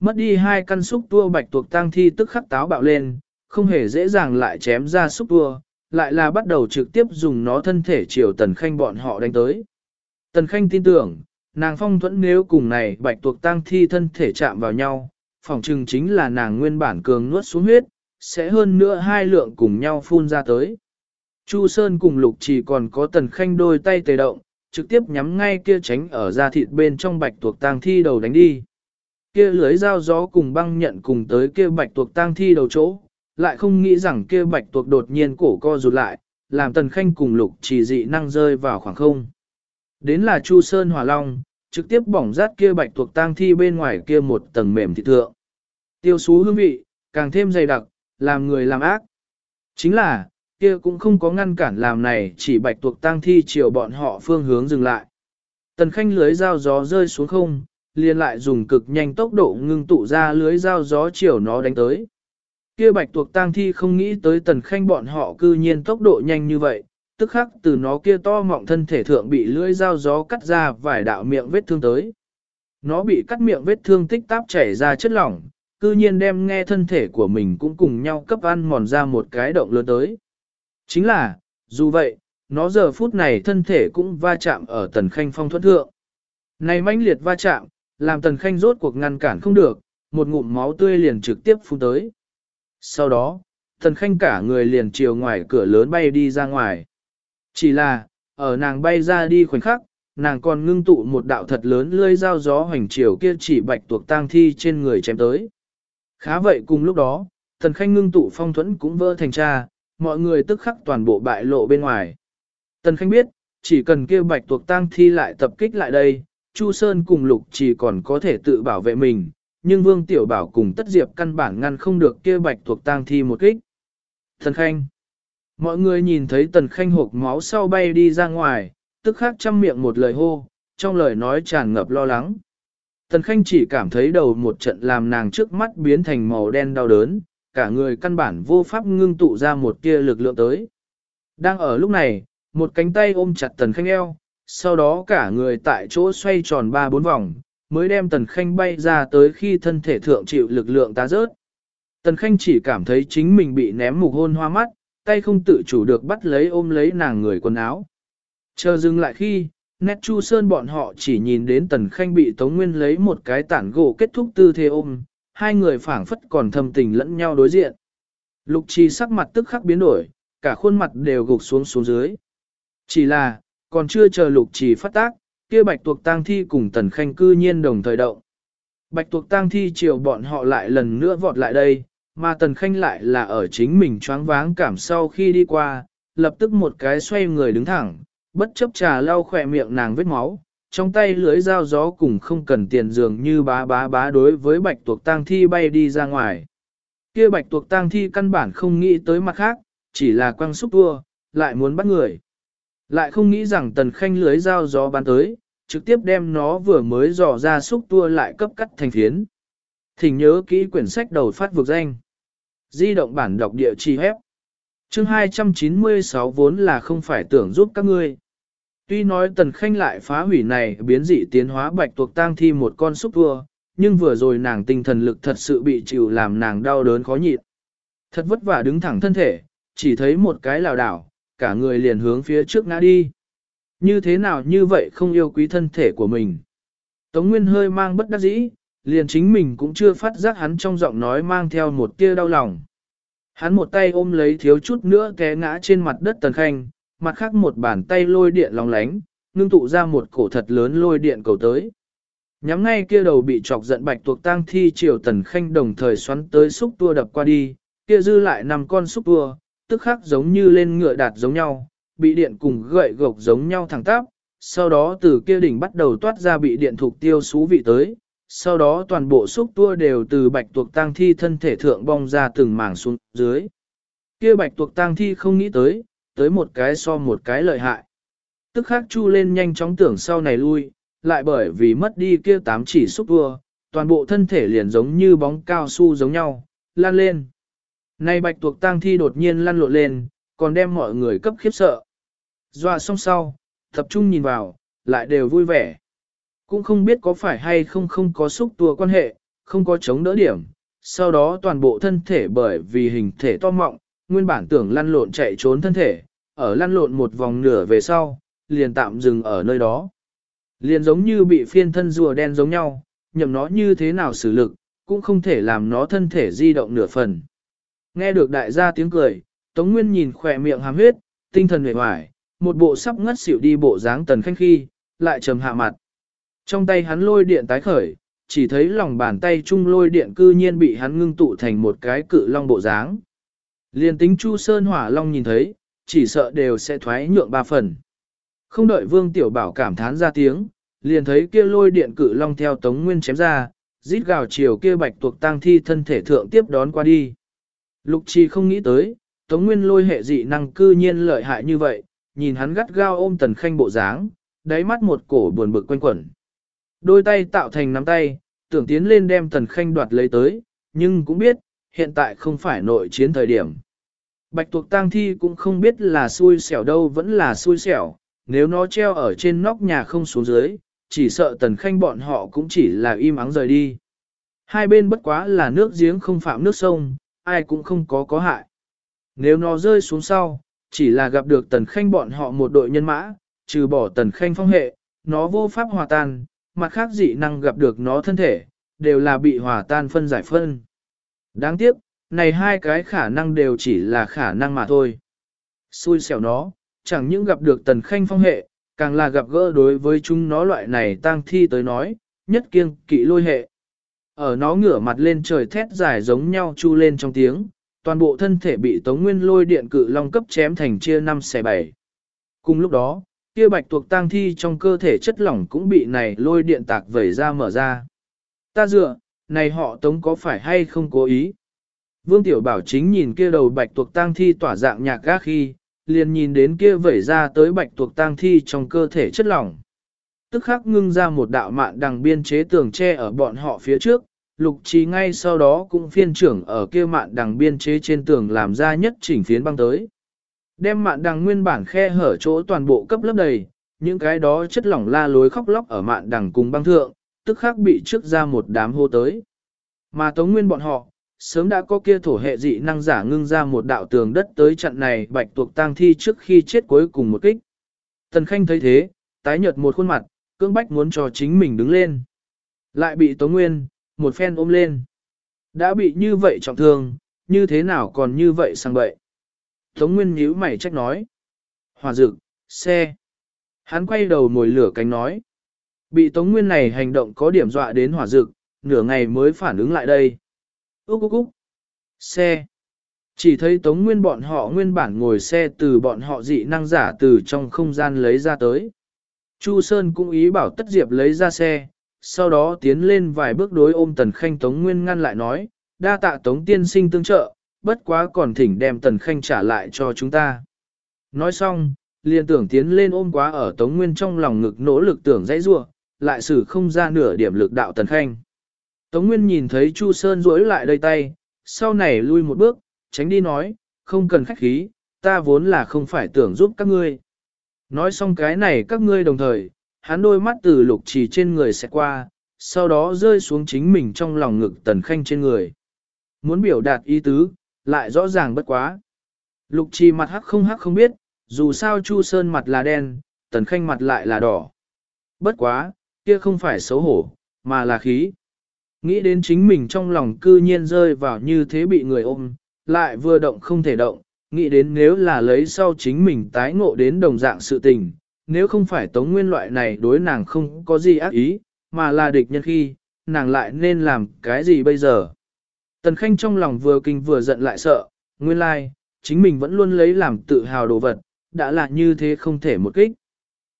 Mất đi hai căn xúc tua bạch tuộc tang thi tức khắc táo bạo lên, không hề dễ dàng lại chém ra xúc tua, lại là bắt đầu trực tiếp dùng nó thân thể chiều tần khanh bọn họ đánh tới. Tần khanh tin tưởng, nàng phong thuẫn nếu cùng này bạch tuộc tang thi thân thể chạm vào nhau, phòng trừng chính là nàng nguyên bản cường nuốt xuống huyết, sẽ hơn nữa hai lượng cùng nhau phun ra tới. Chu Sơn cùng Lục chỉ còn có tần khanh đôi tay tề động, trực tiếp nhắm ngay kia tránh ở da thịt bên trong bạch tuộc tang thi đầu đánh đi. Kia lưới dao gió cùng băng nhận cùng tới kia bạch tuộc tang thi đầu chỗ, lại không nghĩ rằng kia bạch tuộc đột nhiên cổ co rụt lại, làm tần khanh cùng lục chỉ dị năng rơi vào khoảng không. Đến là Chu Sơn Hỏa Long, trực tiếp bỏng rát kia bạch tuộc tang thi bên ngoài kia một tầng mềm thịt thượng. Tiêu xú hương vị, càng thêm dày đặc, làm người làm ác. Chính là, kia cũng không có ngăn cản làm này chỉ bạch tuộc tang thi chiều bọn họ phương hướng dừng lại. Tần khanh lưới dao gió rơi xuống không, liền lại dùng cực nhanh tốc độ ngưng tụ ra lưới dao gió chiều nó đánh tới. Kia bạch tuộc tang thi không nghĩ tới tần khanh bọn họ cư nhiên tốc độ nhanh như vậy, tức khắc từ nó kia to mọng thân thể thượng bị lưỡi dao gió cắt ra vài đạo miệng vết thương tới. Nó bị cắt miệng vết thương tích táp chảy ra chất lỏng, cư nhiên đem nghe thân thể của mình cũng cùng nhau cấp ăn mòn ra một cái động lớn tới. Chính là, dù vậy, nó giờ phút này thân thể cũng va chạm ở tần khanh phong thuẫn thượng. Này mãnh liệt va chạm, làm tần khanh rốt cuộc ngăn cản không được, một ngụm máu tươi liền trực tiếp phun tới. Sau đó, tần khanh cả người liền chiều ngoài cửa lớn bay đi ra ngoài. Chỉ là, ở nàng bay ra đi khoảnh khắc, nàng còn ngưng tụ một đạo thật lớn lưỡi dao gió hoành chiều kia chỉ bạch tuộc tang thi trên người chém tới. Khá vậy cùng lúc đó, thần khanh ngưng tụ phong thuẫn cũng vỡ thành cha, mọi người tức khắc toàn bộ bại lộ bên ngoài. Tần khanh biết, chỉ cần kia bạch tuộc tang thi lại tập kích lại đây, Chu Sơn cùng Lục chỉ còn có thể tự bảo vệ mình, nhưng Vương Tiểu Bảo cùng Tất Diệp căn bản ngăn không được kia bạch thuộc tang thi một kích. Thần khanh Mọi người nhìn thấy tần khanh hộp máu sau bay đi ra ngoài, tức khắc chăm miệng một lời hô, trong lời nói tràn ngập lo lắng. Tần khanh chỉ cảm thấy đầu một trận làm nàng trước mắt biến thành màu đen đau đớn, cả người căn bản vô pháp ngưng tụ ra một tia lực lượng tới. Đang ở lúc này, một cánh tay ôm chặt tần khanh eo, sau đó cả người tại chỗ xoay tròn ba bốn vòng, mới đem tần khanh bay ra tới khi thân thể thượng chịu lực lượng ta rớt. Tần khanh chỉ cảm thấy chính mình bị ném mục hôn hoa mắt, tay không tự chủ được bắt lấy ôm lấy nàng người quần áo. Chờ dừng lại khi, nét chu sơn bọn họ chỉ nhìn đến tần khanh bị Tống Nguyên lấy một cái tản gỗ kết thúc tư thế ôm, hai người phảng phất còn thầm tình lẫn nhau đối diện. Lục trì sắc mặt tức khắc biến đổi, cả khuôn mặt đều gục xuống xuống dưới. Chỉ là, còn chưa chờ lục trì phát tác, kia bạch tuộc tang thi cùng tần khanh cư nhiên đồng thời động. Bạch tuộc tang thi chiều bọn họ lại lần nữa vọt lại đây, mà tần khanh lại là ở chính mình choáng váng cảm sau khi đi qua, lập tức một cái xoay người đứng thẳng, bất chấp trà lau khỏe miệng nàng vết máu, trong tay lưới dao gió cùng không cần tiền dường như bá bá bá đối với bạch tuộc tang thi bay đi ra ngoài. Kia bạch tuộc tang thi căn bản không nghĩ tới mặt khác, chỉ là quăng xúc tua, lại muốn bắt người. Lại không nghĩ rằng tần khanh lưới dao gió bắn tới, trực tiếp đem nó vừa mới dò ra xúc tua lại cấp cắt thành phiến. Thỉnh nhớ kỹ quyển sách đầu phát vực danh. Di động bản đọc địa chỉ hép. Chương 296 vốn là không phải tưởng giúp các ngươi. Tuy nói tần khanh lại phá hủy này biến dị tiến hóa bạch tuộc tang thi một con xúc tua, nhưng vừa rồi nàng tinh thần lực thật sự bị chịu làm nàng đau đớn khó nhịn. Thật vất vả đứng thẳng thân thể, chỉ thấy một cái lào đảo, cả người liền hướng phía trước ngã đi. Như thế nào như vậy không yêu quý thân thể của mình. Tống Nguyên hơi mang bất đắc dĩ, liền chính mình cũng chưa phát giác hắn trong giọng nói mang theo một tia đau lòng. Hắn một tay ôm lấy thiếu chút nữa té ngã trên mặt đất tần khanh, mặt khác một bàn tay lôi điện lòng lánh, ngưng tụ ra một cổ thật lớn lôi điện cầu tới. Nhắm ngay kia đầu bị chọc giận bạch tuộc tang thi triều tần khanh đồng thời xoắn tới xúc tua đập qua đi, kia dư lại nằm con xúc tua, tức khắc giống như lên ngựa đạt giống nhau, bị điện cùng gậy gộc giống nhau thẳng tắp, sau đó từ kia đỉnh bắt đầu toát ra bị điện thuộc tiêu xú vị tới, sau đó toàn bộ xúc tua đều từ bạch tuộc tang thi thân thể thượng bong ra từng mảng xuống dưới. Kia bạch tuộc tang thi không nghĩ tới, tới một cái so một cái lợi hại. Tức khắc chu lên nhanh chóng tưởng sau này lui, lại bởi vì mất đi kia tám chỉ xúc tua, toàn bộ thân thể liền giống như bóng cao su giống nhau, lan lên. Này bạch tuộc tang thi đột nhiên lăn lộn lên, còn đem mọi người cấp khiếp sợ. Dọa xong sau, tập trung nhìn vào, lại đều vui vẻ. Cũng không biết có phải hay không không có xúc tua quan hệ, không có chống đỡ điểm. Sau đó toàn bộ thân thể bởi vì hình thể to mọng, nguyên bản tưởng lăn lộn chạy trốn thân thể, ở lăn lộn một vòng nửa về sau, liền tạm dừng ở nơi đó. Liền giống như bị phiên thân rùa đen giống nhau, nhậm nó như thế nào xử lực, cũng không thể làm nó thân thể di động nửa phần. Nghe được đại gia tiếng cười, Tống Nguyên nhìn khỏe miệng hàm huyết, tinh thần hề hoài, một bộ sắp ngất xỉu đi bộ dáng tần khanh khi, lại trầm hạ mặt. Trong tay hắn lôi điện tái khởi, chỉ thấy lòng bàn tay chung lôi điện cư nhiên bị hắn ngưng tụ thành một cái cự long bộ dáng. Liên tính Chu Sơn Hỏa Long nhìn thấy, chỉ sợ đều sẽ thoái nhượng ba phần. Không đợi Vương Tiểu Bảo cảm thán ra tiếng, liền thấy kia lôi điện cự long theo Tống Nguyên chém ra, rít gào chiều kia bạch tuộc tang thi thân thể thượng tiếp đón qua đi. Lục Trì không nghĩ tới, Tống Nguyên lôi hệ dị năng cư nhiên lợi hại như vậy, nhìn hắn gắt gao ôm tần khanh bộ dáng, đáy mắt một cổ buồn bực quanh quẩn. Đôi tay tạo thành nắm tay, tưởng tiến lên đem tần khanh đoạt lấy tới, nhưng cũng biết, hiện tại không phải nội chiến thời điểm. Bạch tuộc tang thi cũng không biết là xui xẻo đâu vẫn là xui xẻo, nếu nó treo ở trên nóc nhà không xuống dưới, chỉ sợ tần khanh bọn họ cũng chỉ là im ắng rời đi. Hai bên bất quá là nước giếng không phạm nước sông, ai cũng không có có hại. Nếu nó rơi xuống sau, chỉ là gặp được tần khanh bọn họ một đội nhân mã, trừ bỏ tần khanh phong hệ, nó vô pháp hòa tan, mặt khác dị năng gặp được nó thân thể, đều là bị hòa tan phân giải phân. Đáng tiếc, này hai cái khả năng đều chỉ là khả năng mà thôi. Xui xẻo nó, chẳng những gặp được tần khanh phong hệ, càng là gặp gỡ đối với chúng nó loại này tang thi tới nói, nhất kiêng kỵ lôi hệ. Ở nó ngửa mặt lên trời thét dài giống nhau chu lên trong tiếng, toàn bộ thân thể bị tống nguyên lôi điện cự long cấp chém thành chia năm xẻ bảy. Cùng lúc đó, kia bạch tuộc tang thi trong cơ thể chất lỏng cũng bị này lôi điện tạc vẩy ra mở ra. Ta dựa, này họ tống có phải hay không cố ý? Vương Tiểu Bảo chính nhìn kia đầu bạch tuộc tang thi tỏa dạng nhạc gác khi, liền nhìn đến kia vẩy ra tới bạch tuộc tang thi trong cơ thể chất lỏng. Tức khắc ngưng ra một đạo mạn đằng biên chế tường tre ở bọn họ phía trước, lục trí ngay sau đó cũng phiên trưởng ở kia mạn đằng biên chế trên tường làm ra nhất chỉnh phiến băng tới. Đem mạn đằng nguyên bản khe hở chỗ toàn bộ cấp lớp đầy, những cái đó chất lỏng la lối khóc lóc ở mạn đằng cùng băng thượng, tức khắc bị trước ra một đám hô tới. Mà tống nguyên bọn họ, sớm đã có kia thổ hệ dị năng giả ngưng ra một đạo tường đất tới trận này bạch tuộc tang thi trước khi chết cuối cùng một kích. Tần Khanh thấy thế, tái nhợt một khuôn mặt, cưỡng bách muốn cho chính mình đứng lên. Lại bị Tống Nguyên, một phen ôm lên. Đã bị như vậy trọng thương, như thế nào còn như vậy sang bậy. Tống Nguyên nhíu mày trách nói. Hòa dực, xe. Hắn quay đầu ngồi lửa cánh nói. Bị Tống Nguyên này hành động có điểm dọa đến hỏa dực, nửa ngày mới phản ứng lại đây. Úc úc úc. Xe. Chỉ thấy Tống Nguyên bọn họ nguyên bản ngồi xe từ bọn họ dị năng giả từ trong không gian lấy ra tới. Chu Sơn cũng ý bảo Tất Diệp lấy ra xe, sau đó tiến lên vài bước đối ôm Tần Khanh Tống Nguyên ngăn lại nói, đa tạ Tống tiên sinh tương trợ, bất quá còn thỉnh đem Tần Khanh trả lại cho chúng ta. Nói xong, liền tưởng tiến lên ôm quá ở Tống Nguyên trong lòng ngực nỗ lực tưởng dãy rua, lại xử không ra nửa điểm lực đạo Tần Khanh. Tống Nguyên nhìn thấy Chu Sơn rối lại đây tay, sau này lui một bước, tránh đi nói, không cần khách khí, ta vốn là không phải tưởng giúp các ngươi. Nói xong cái này các ngươi đồng thời, hắn đôi mắt từ lục trì trên người sẽ qua, sau đó rơi xuống chính mình trong lòng ngực tần khanh trên người. Muốn biểu đạt ý tứ, lại rõ ràng bất quá. Lục trì mặt hắc không hắc không biết, dù sao Chu Sơn mặt là đen, tần khanh mặt lại là đỏ. Bất quá, kia không phải xấu hổ, mà là khí. Nghĩ đến chính mình trong lòng cư nhiên rơi vào như thế bị người ôm, lại vừa động không thể động, nghĩ đến nếu là lấy sau chính mình tái ngộ đến đồng dạng sự tình, nếu không phải tống nguyên loại này đối nàng không có gì ác ý, mà là địch nhân khi, nàng lại nên làm cái gì bây giờ. Tần Khanh trong lòng vừa kinh vừa giận lại sợ, nguyên lai, like, chính mình vẫn luôn lấy làm tự hào đồ vật, đã là như thế không thể một kích.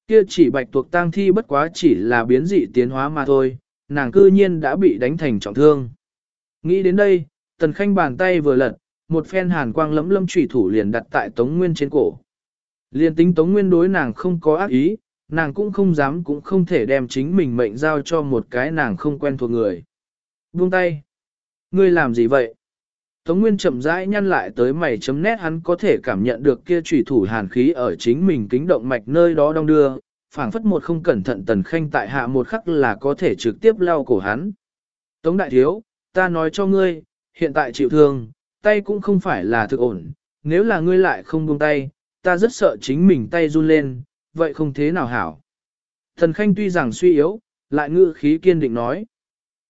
Kia chỉ bạch tuộc tang thi bất quá chỉ là biến dị tiến hóa mà thôi, nàng cư nhiên đã bị đánh thành trọng thương. Nghĩ đến đây, Tần Khanh bàn tay vừa lật, một phen hàn quang lấm lâm trùy thủ liền đặt tại Tống Nguyên trên cổ. Liên tính Tống Nguyên đối nàng không có ác ý, nàng cũng không dám cũng không thể đem chính mình mệnh giao cho một cái nàng không quen thuộc người. Buông tay. Ngươi làm gì vậy? Tống Nguyên chậm rãi nhăn lại tới mày chấm nét hắn có thể cảm nhận được kia trùy thủ hàn khí ở chính mình kính động mạch nơi đó đong đưa, phảng phất một không cẩn thận tần khanh tại hạ một khắc là có thể trực tiếp lau cổ hắn. Tống đại thiếu, ta nói cho ngươi, hiện tại chịu thương, tay cũng không phải là thực ổn, nếu là ngươi lại không buông tay, ta rất sợ chính mình tay run lên, vậy không thế nào hảo. Thần Khanh tuy rằng suy yếu, lại ngự khí kiên định nói.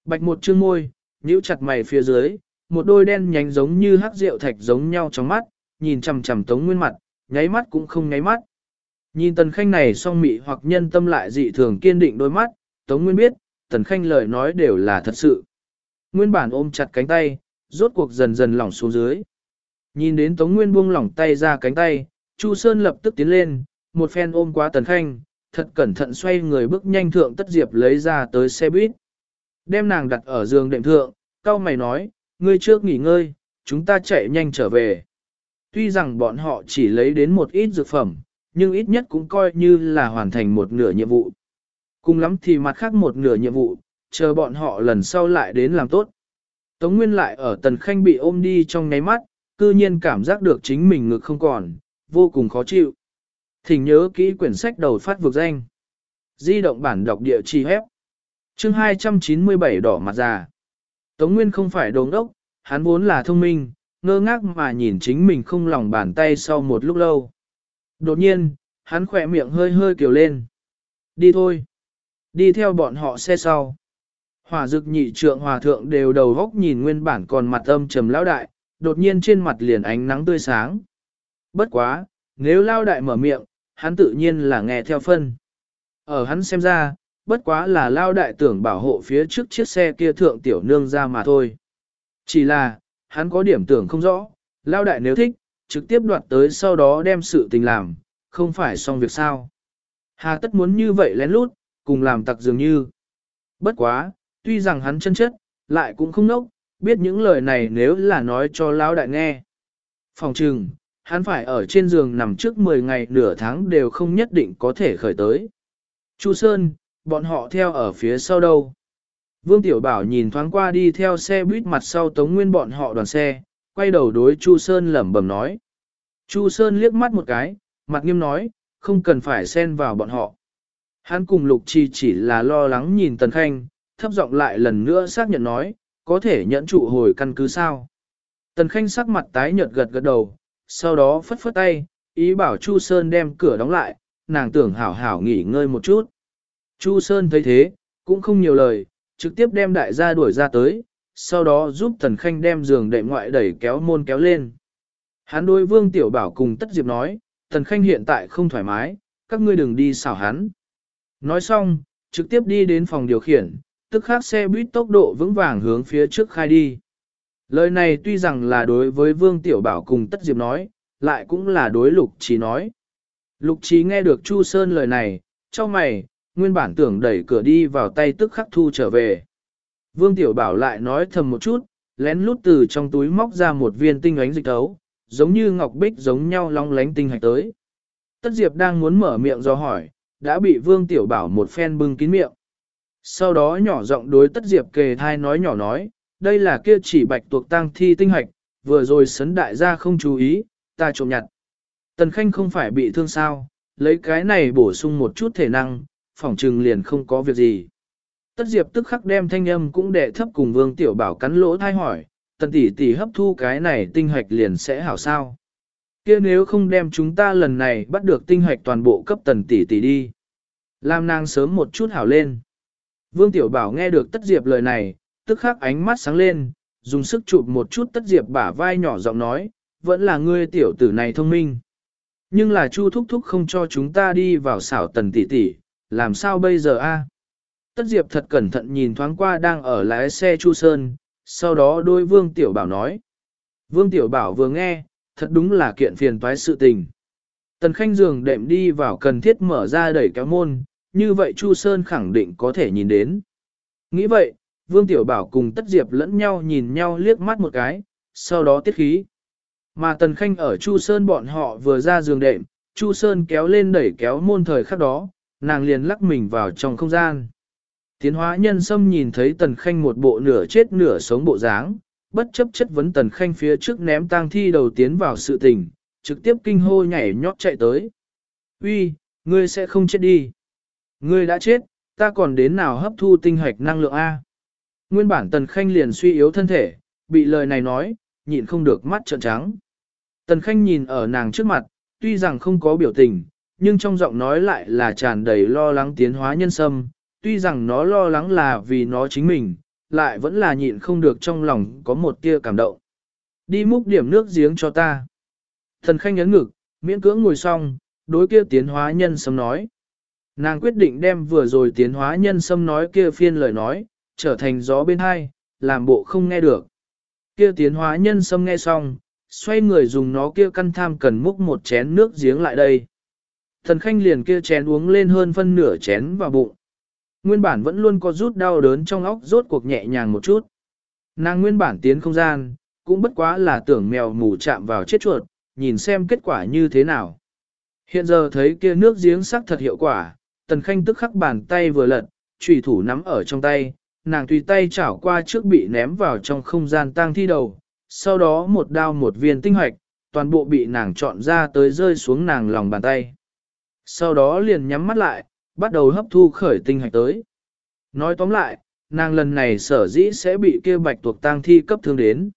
Bạch một chương môi, nhíu chặt mày phía dưới, một đôi đen nhánh giống như hắc rượu thạch giống nhau trong mắt, nhìn chằm chằm Tống Nguyên mặt, nháy mắt cũng không nháy mắt. Nhìn Tần Khanh này song mị hoặc nhân tâm lại dị thường kiên định đôi mắt, Tống Nguyên biết, Tần Khanh lời nói đều là thật sự. Nguyên bản ôm chặt cánh tay, rốt cuộc dần dần lỏng xuống dưới. Nhìn đến Tống Nguyên buông lỏng tay ra cánh tay, Chu Sơn lập tức tiến lên, một phen ôm qua Tần Khanh, thật cẩn thận xoay người bước nhanh thượng tất diệp lấy ra tới xe buýt. Đem nàng đặt ở giường đệm thượng, cao mày nói, ngươi trước nghỉ ngơi, chúng ta chạy nhanh trở về. Tuy rằng bọn họ chỉ lấy đến một ít dược phẩm, nhưng ít nhất cũng coi như là hoàn thành một nửa nhiệm vụ. Cùng lắm thì mặt khác một nửa nhiệm vụ, chờ bọn họ lần sau lại đến làm tốt. Tống Nguyên lại ở Tần Khanh bị ôm đi trong nháy mắt, cư nhiên cảm giác được chính mình ngực không còn, vô cùng khó chịu. Thỉnh nhớ kỹ quyển sách đầu phát vực danh. Di động bản đọc địa chỉ hép. Chương 297 đỏ mặt già. Tống Nguyên không phải đồ đốc, hắn vốn là thông minh, ngơ ngác mà nhìn chính mình không lòng bàn tay sau một lúc lâu. Đột nhiên, hắn khỏe miệng hơi hơi kiều lên. Đi thôi. Đi theo bọn họ xe sau. Hòa dực nhị trượng hòa thượng đều đầu góc nhìn nguyên bản còn mặt âm trầm lão đại, đột nhiên trên mặt liền ánh nắng tươi sáng. Bất quá, nếu lao đại mở miệng, hắn tự nhiên là nghe theo phân. Ở hắn xem ra, bất quá là lao đại tưởng bảo hộ phía trước chiếc xe kia thượng tiểu nương ra mà thôi. Chỉ là, hắn có điểm tưởng không rõ, lao đại nếu thích, trực tiếp đoạt tới sau đó đem sự tình làm, không phải xong việc sao. Hà tất muốn như vậy lén lút, cùng làm tặc dường như. Bất quá, tuy rằng hắn chân chất, lại cũng không nốc, biết những lời này nếu là nói cho lão đại nghe. Phòng trừng, hắn phải ở trên giường nằm trước 10 ngày nửa tháng đều không nhất định có thể khởi tới. Chu Sơn, bọn họ theo ở phía sau đâu. Vương Tiểu Bảo nhìn thoáng qua đi theo xe buýt mặt sau tống nguyên bọn họ đoàn xe, quay đầu đối Chu Sơn lẩm bẩm nói. Chu Sơn liếc mắt một cái, mặt nghiêm nói, không cần phải xen vào bọn họ. Hắn cùng Lục Chi chỉ là lo lắng nhìn Tần Khanh, thấp giọng lại lần nữa xác nhận nói, có thể nhẫn trụ hồi căn cứ sao. Tần Khanh sắc mặt tái nhợt gật gật đầu, sau đó phất phất tay, ý bảo Chu Sơn đem cửa đóng lại, nàng tưởng hảo hảo nghỉ ngơi một chút. Chu Sơn thấy thế, cũng không nhiều lời, trực tiếp đem đại gia đuổi ra tới, sau đó giúp Tần Khanh đem giường đệm ngoại đẩy kéo môn kéo lên. Hắn đối Vương Tiểu Bảo cùng Tất Diệp nói, Tần Khanh hiện tại không thoải mái, các ngươi đừng đi xảo hắn. Nói xong, trực tiếp đi đến phòng điều khiển, tức khác xe buýt tốc độ vững vàng hướng phía trước khai đi. Lời này tuy rằng là đối với Vương Tiểu Bảo cùng Tất Diệp nói, lại cũng là đối Lục Trí nói. Lục Trí nghe được Chu Sơn lời này, cho mày, nguyên bản tưởng đẩy cửa đi vào tay tức khắc thu trở về. Vương Tiểu Bảo lại nói thầm một chút, lén lút từ trong túi móc ra một viên tinh ánh dịch thấu, giống như ngọc bích giống nhau long lánh tinh hạch tới. Tất Diệp đang muốn mở miệng do hỏi, đã bị Vương Tiểu Bảo một phen bưng kín miệng. Sau đó nhỏ giọng đối Tất Diệp kề thai nói nhỏ nói, đây là kia chỉ bạch tuộc tang thi tinh hạch, vừa rồi sấn đại gia không chú ý, ta trộm nhặt. Tần Khanh không phải bị thương sao, lấy cái này bổ sung một chút thể năng, phỏng trừng liền không có việc gì. Tất Diệp tức khắc đem thanh âm cũng đệ thấp cùng Vương Tiểu Bảo cắn lỗ thai hỏi, tần tỷ tỷ hấp thu cái này tinh hạch liền sẽ hảo sao. kia nếu không đem chúng ta lần này bắt được tinh hạch toàn bộ cấp tần tỷ tỷ đi. làm nàng sớm một chút hảo lên. Vương Tiểu Bảo nghe được Tất Diệp lời này, tức khắc ánh mắt sáng lên, dùng sức chụp một chút Tất Diệp bả vai nhỏ giọng nói, vẫn là ngươi tiểu tử này thông minh. Nhưng là Chu Thúc Thúc không cho chúng ta đi vào xảo tần tỷ tỷ, làm sao bây giờ a? Tất Diệp thật cẩn thận nhìn thoáng qua đang ở lái xe Chu Sơn, sau đó đôi Vương Tiểu Bảo nói. Vương Tiểu Bảo vừa nghe, thật đúng là kiện phiền toái sự tình. Tần Khanh giường đệm đi vào cần thiết mở ra đẩy kéo môn, như vậy Chu Sơn khẳng định có thể nhìn đến. Nghĩ vậy, Vương Tiểu Bảo cùng Tất Diệp lẫn nhau nhìn nhau liếc mắt một cái, sau đó tiết khí. Mà Tần Khanh ở Chu Sơn bọn họ vừa ra giường đệm, Chu Sơn kéo lên đẩy kéo môn thời khắc đó, nàng liền lắc mình vào trong không gian. Tiến hóa nhân sâm nhìn thấy Tần Khanh một bộ nửa chết nửa sống bộ dáng, bất chấp chất vấn Tần Khanh phía trước ném tang thi đầu tiến vào sự tình, trực tiếp kinh hô nhảy nhót chạy tới. Uy, ngươi sẽ không chết đi. Ngươi đã chết, ta còn đến nào hấp thu tinh hạch năng lượng A. Nguyên bản Tần Khanh liền suy yếu thân thể, bị lời này nói, nhịn không được mắt trợn trắng. Tần Khanh nhìn ở nàng trước mặt, tuy rằng không có biểu tình, nhưng trong giọng nói lại là tràn đầy lo lắng tiến hóa nhân sâm, tuy rằng nó lo lắng là vì nó chính mình, lại vẫn là nhịn không được trong lòng có một tia cảm động. Đi múc điểm nước giếng cho ta. Thần Khanh nhấn ngực, miễn cưỡng ngồi xong, đối kia tiến hóa nhân sâm nói. Nàng quyết định đem vừa rồi tiến hóa nhân sâm nói kia phiên lời nói, trở thành gió bên hai, làm bộ không nghe được. Kia tiến hóa nhân sâm nghe xong, xoay người dùng nó kia căn tham cần múc một chén nước giếng lại đây. Thần khanh liền kia chén uống lên hơn phân nửa chén vào bụng. Nguyên bản vẫn luôn có rút đau đớn trong óc rốt cuộc nhẹ nhàng một chút. Nàng nguyên bản tiến không gian, cũng bất quá là tưởng mèo mù chạm vào chết chuột, nhìn xem kết quả như thế nào. Hiện giờ thấy kia nước giếng sắc thật hiệu quả, tần khanh tức khắc bàn tay vừa lật, trùy thủ nắm ở trong tay, nàng tùy tay chảo qua trước bị ném vào trong không gian tang thi đầu, sau đó một đao một viên tinh hoạch, toàn bộ bị nàng chọn ra tới rơi xuống nàng lòng bàn tay. Sau đó liền nhắm mắt lại, bắt đầu hấp thu khởi tinh hoạch tới. Nói tóm lại, nàng lần này sở dĩ sẽ bị kia bạch tuộc tang thi cấp thương đến.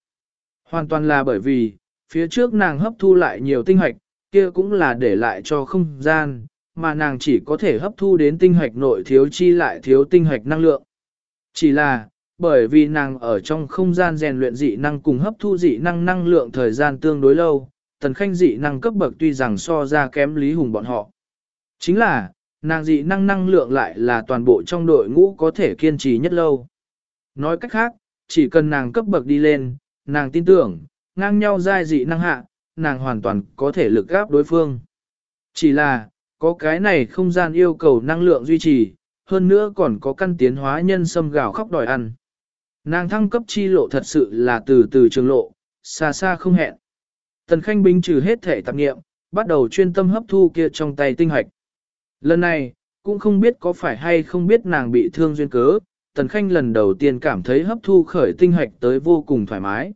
Hoàn toàn là bởi vì, phía trước nàng hấp thu lại nhiều tinh hoạch, kia cũng là để lại cho không gian, mà nàng chỉ có thể hấp thu đến tinh hoạch nội thiếu chi lại thiếu tinh hoạch năng lượng. Chỉ là, bởi vì nàng ở trong không gian rèn luyện dị năng cùng hấp thu dị năng năng lượng thời gian tương đối lâu, tần khanh dị năng cấp bậc tuy rằng so ra kém Lý Hùng bọn họ. Chính là, nàng dị năng năng lượng lại là toàn bộ trong đội ngũ có thể kiên trì nhất lâu. Nói cách khác, chỉ cần nàng cấp bậc đi lên, nàng tin tưởng, ngang nhau giai dị năng hạ, nàng hoàn toàn có thể lực gáp đối phương. Chỉ là, có cái này không gian yêu cầu năng lượng duy trì, hơn nữa còn có căn tiến hóa nhân sâm gào khóc đòi ăn. Nàng thăng cấp chi lộ thật sự là từ từ trường lộ, xa xa không hẹn. Tần Khanh bình trừ hết thể tạp nghiệm, bắt đầu chuyên tâm hấp thu kia trong tay tinh hoạch. Lần này, cũng không biết có phải hay không biết nàng bị thương duyên cớ, Tần Khanh lần đầu tiên cảm thấy hấp thu khởi tinh hoạch tới vô cùng thoải mái.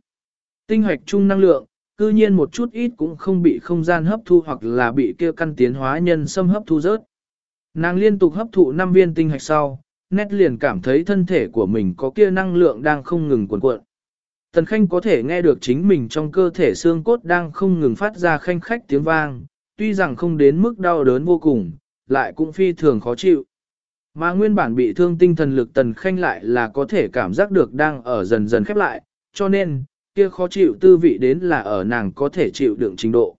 Tinh hoạch chung năng lượng, cư nhiên một chút ít cũng không bị không gian hấp thu hoặc là bị kia căn tiến hóa nhân xâm hấp thu rớt. Nàng liên tục hấp thụ 5 viên tinh hạch sau, nét liền cảm thấy thân thể của mình có kia năng lượng đang không ngừng cuộn cuộn. Tần Khanh có thể nghe được chính mình trong cơ thể xương cốt đang không ngừng phát ra khanh khách tiếng vang, tuy rằng không đến mức đau đớn vô cùng, lại cũng phi thường khó chịu. Mà nguyên bản bị thương tinh thần lực tần khanh lại là có thể cảm giác được đang ở dần dần khép lại, cho nên, kia khó chịu tư vị đến là ở nàng có thể chịu đựng trình độ.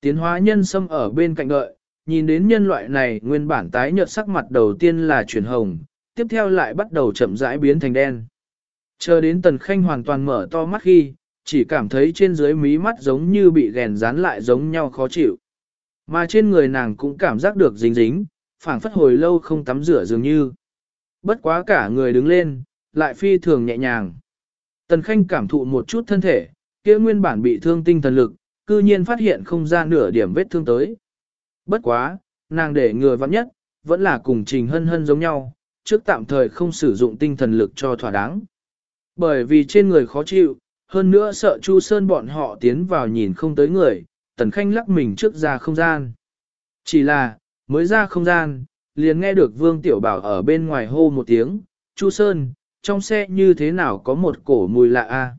Tiến hóa nhân sâm ở bên cạnh đợi, nhìn đến nhân loại này nguyên bản tái nhợt sắc mặt đầu tiên là chuyển hồng, tiếp theo lại bắt đầu chậm rãi biến thành đen. Chờ đến tần khanh hoàn toàn mở to mắt khi, chỉ cảm thấy trên dưới mí mắt giống như bị ghèn dán lại giống nhau khó chịu. Mà trên người nàng cũng cảm giác được dính dính, phảng phất hồi lâu không tắm rửa dường như. Bất quá cả người đứng lên, lại phi thường nhẹ nhàng. Tần Khanh cảm thụ một chút thân thể, kia nguyên bản bị thương tinh thần lực, cư nhiên phát hiện không ra nửa điểm vết thương tới. Bất quá, nàng để người vắng nhất, vẫn là cùng trình hân hân giống nhau, trước tạm thời không sử dụng tinh thần lực cho thỏa đáng. Bởi vì trên người khó chịu, hơn nữa sợ Chu Sơn bọn họ tiến vào nhìn không tới người, Tần Khanh lắc mình trước ra không gian. Chỉ là, mới ra không gian, liền nghe được Vương Tiểu Bảo ở bên ngoài hô một tiếng, Chu Sơn, trong xe như thế nào có một cổ mùi lạ a?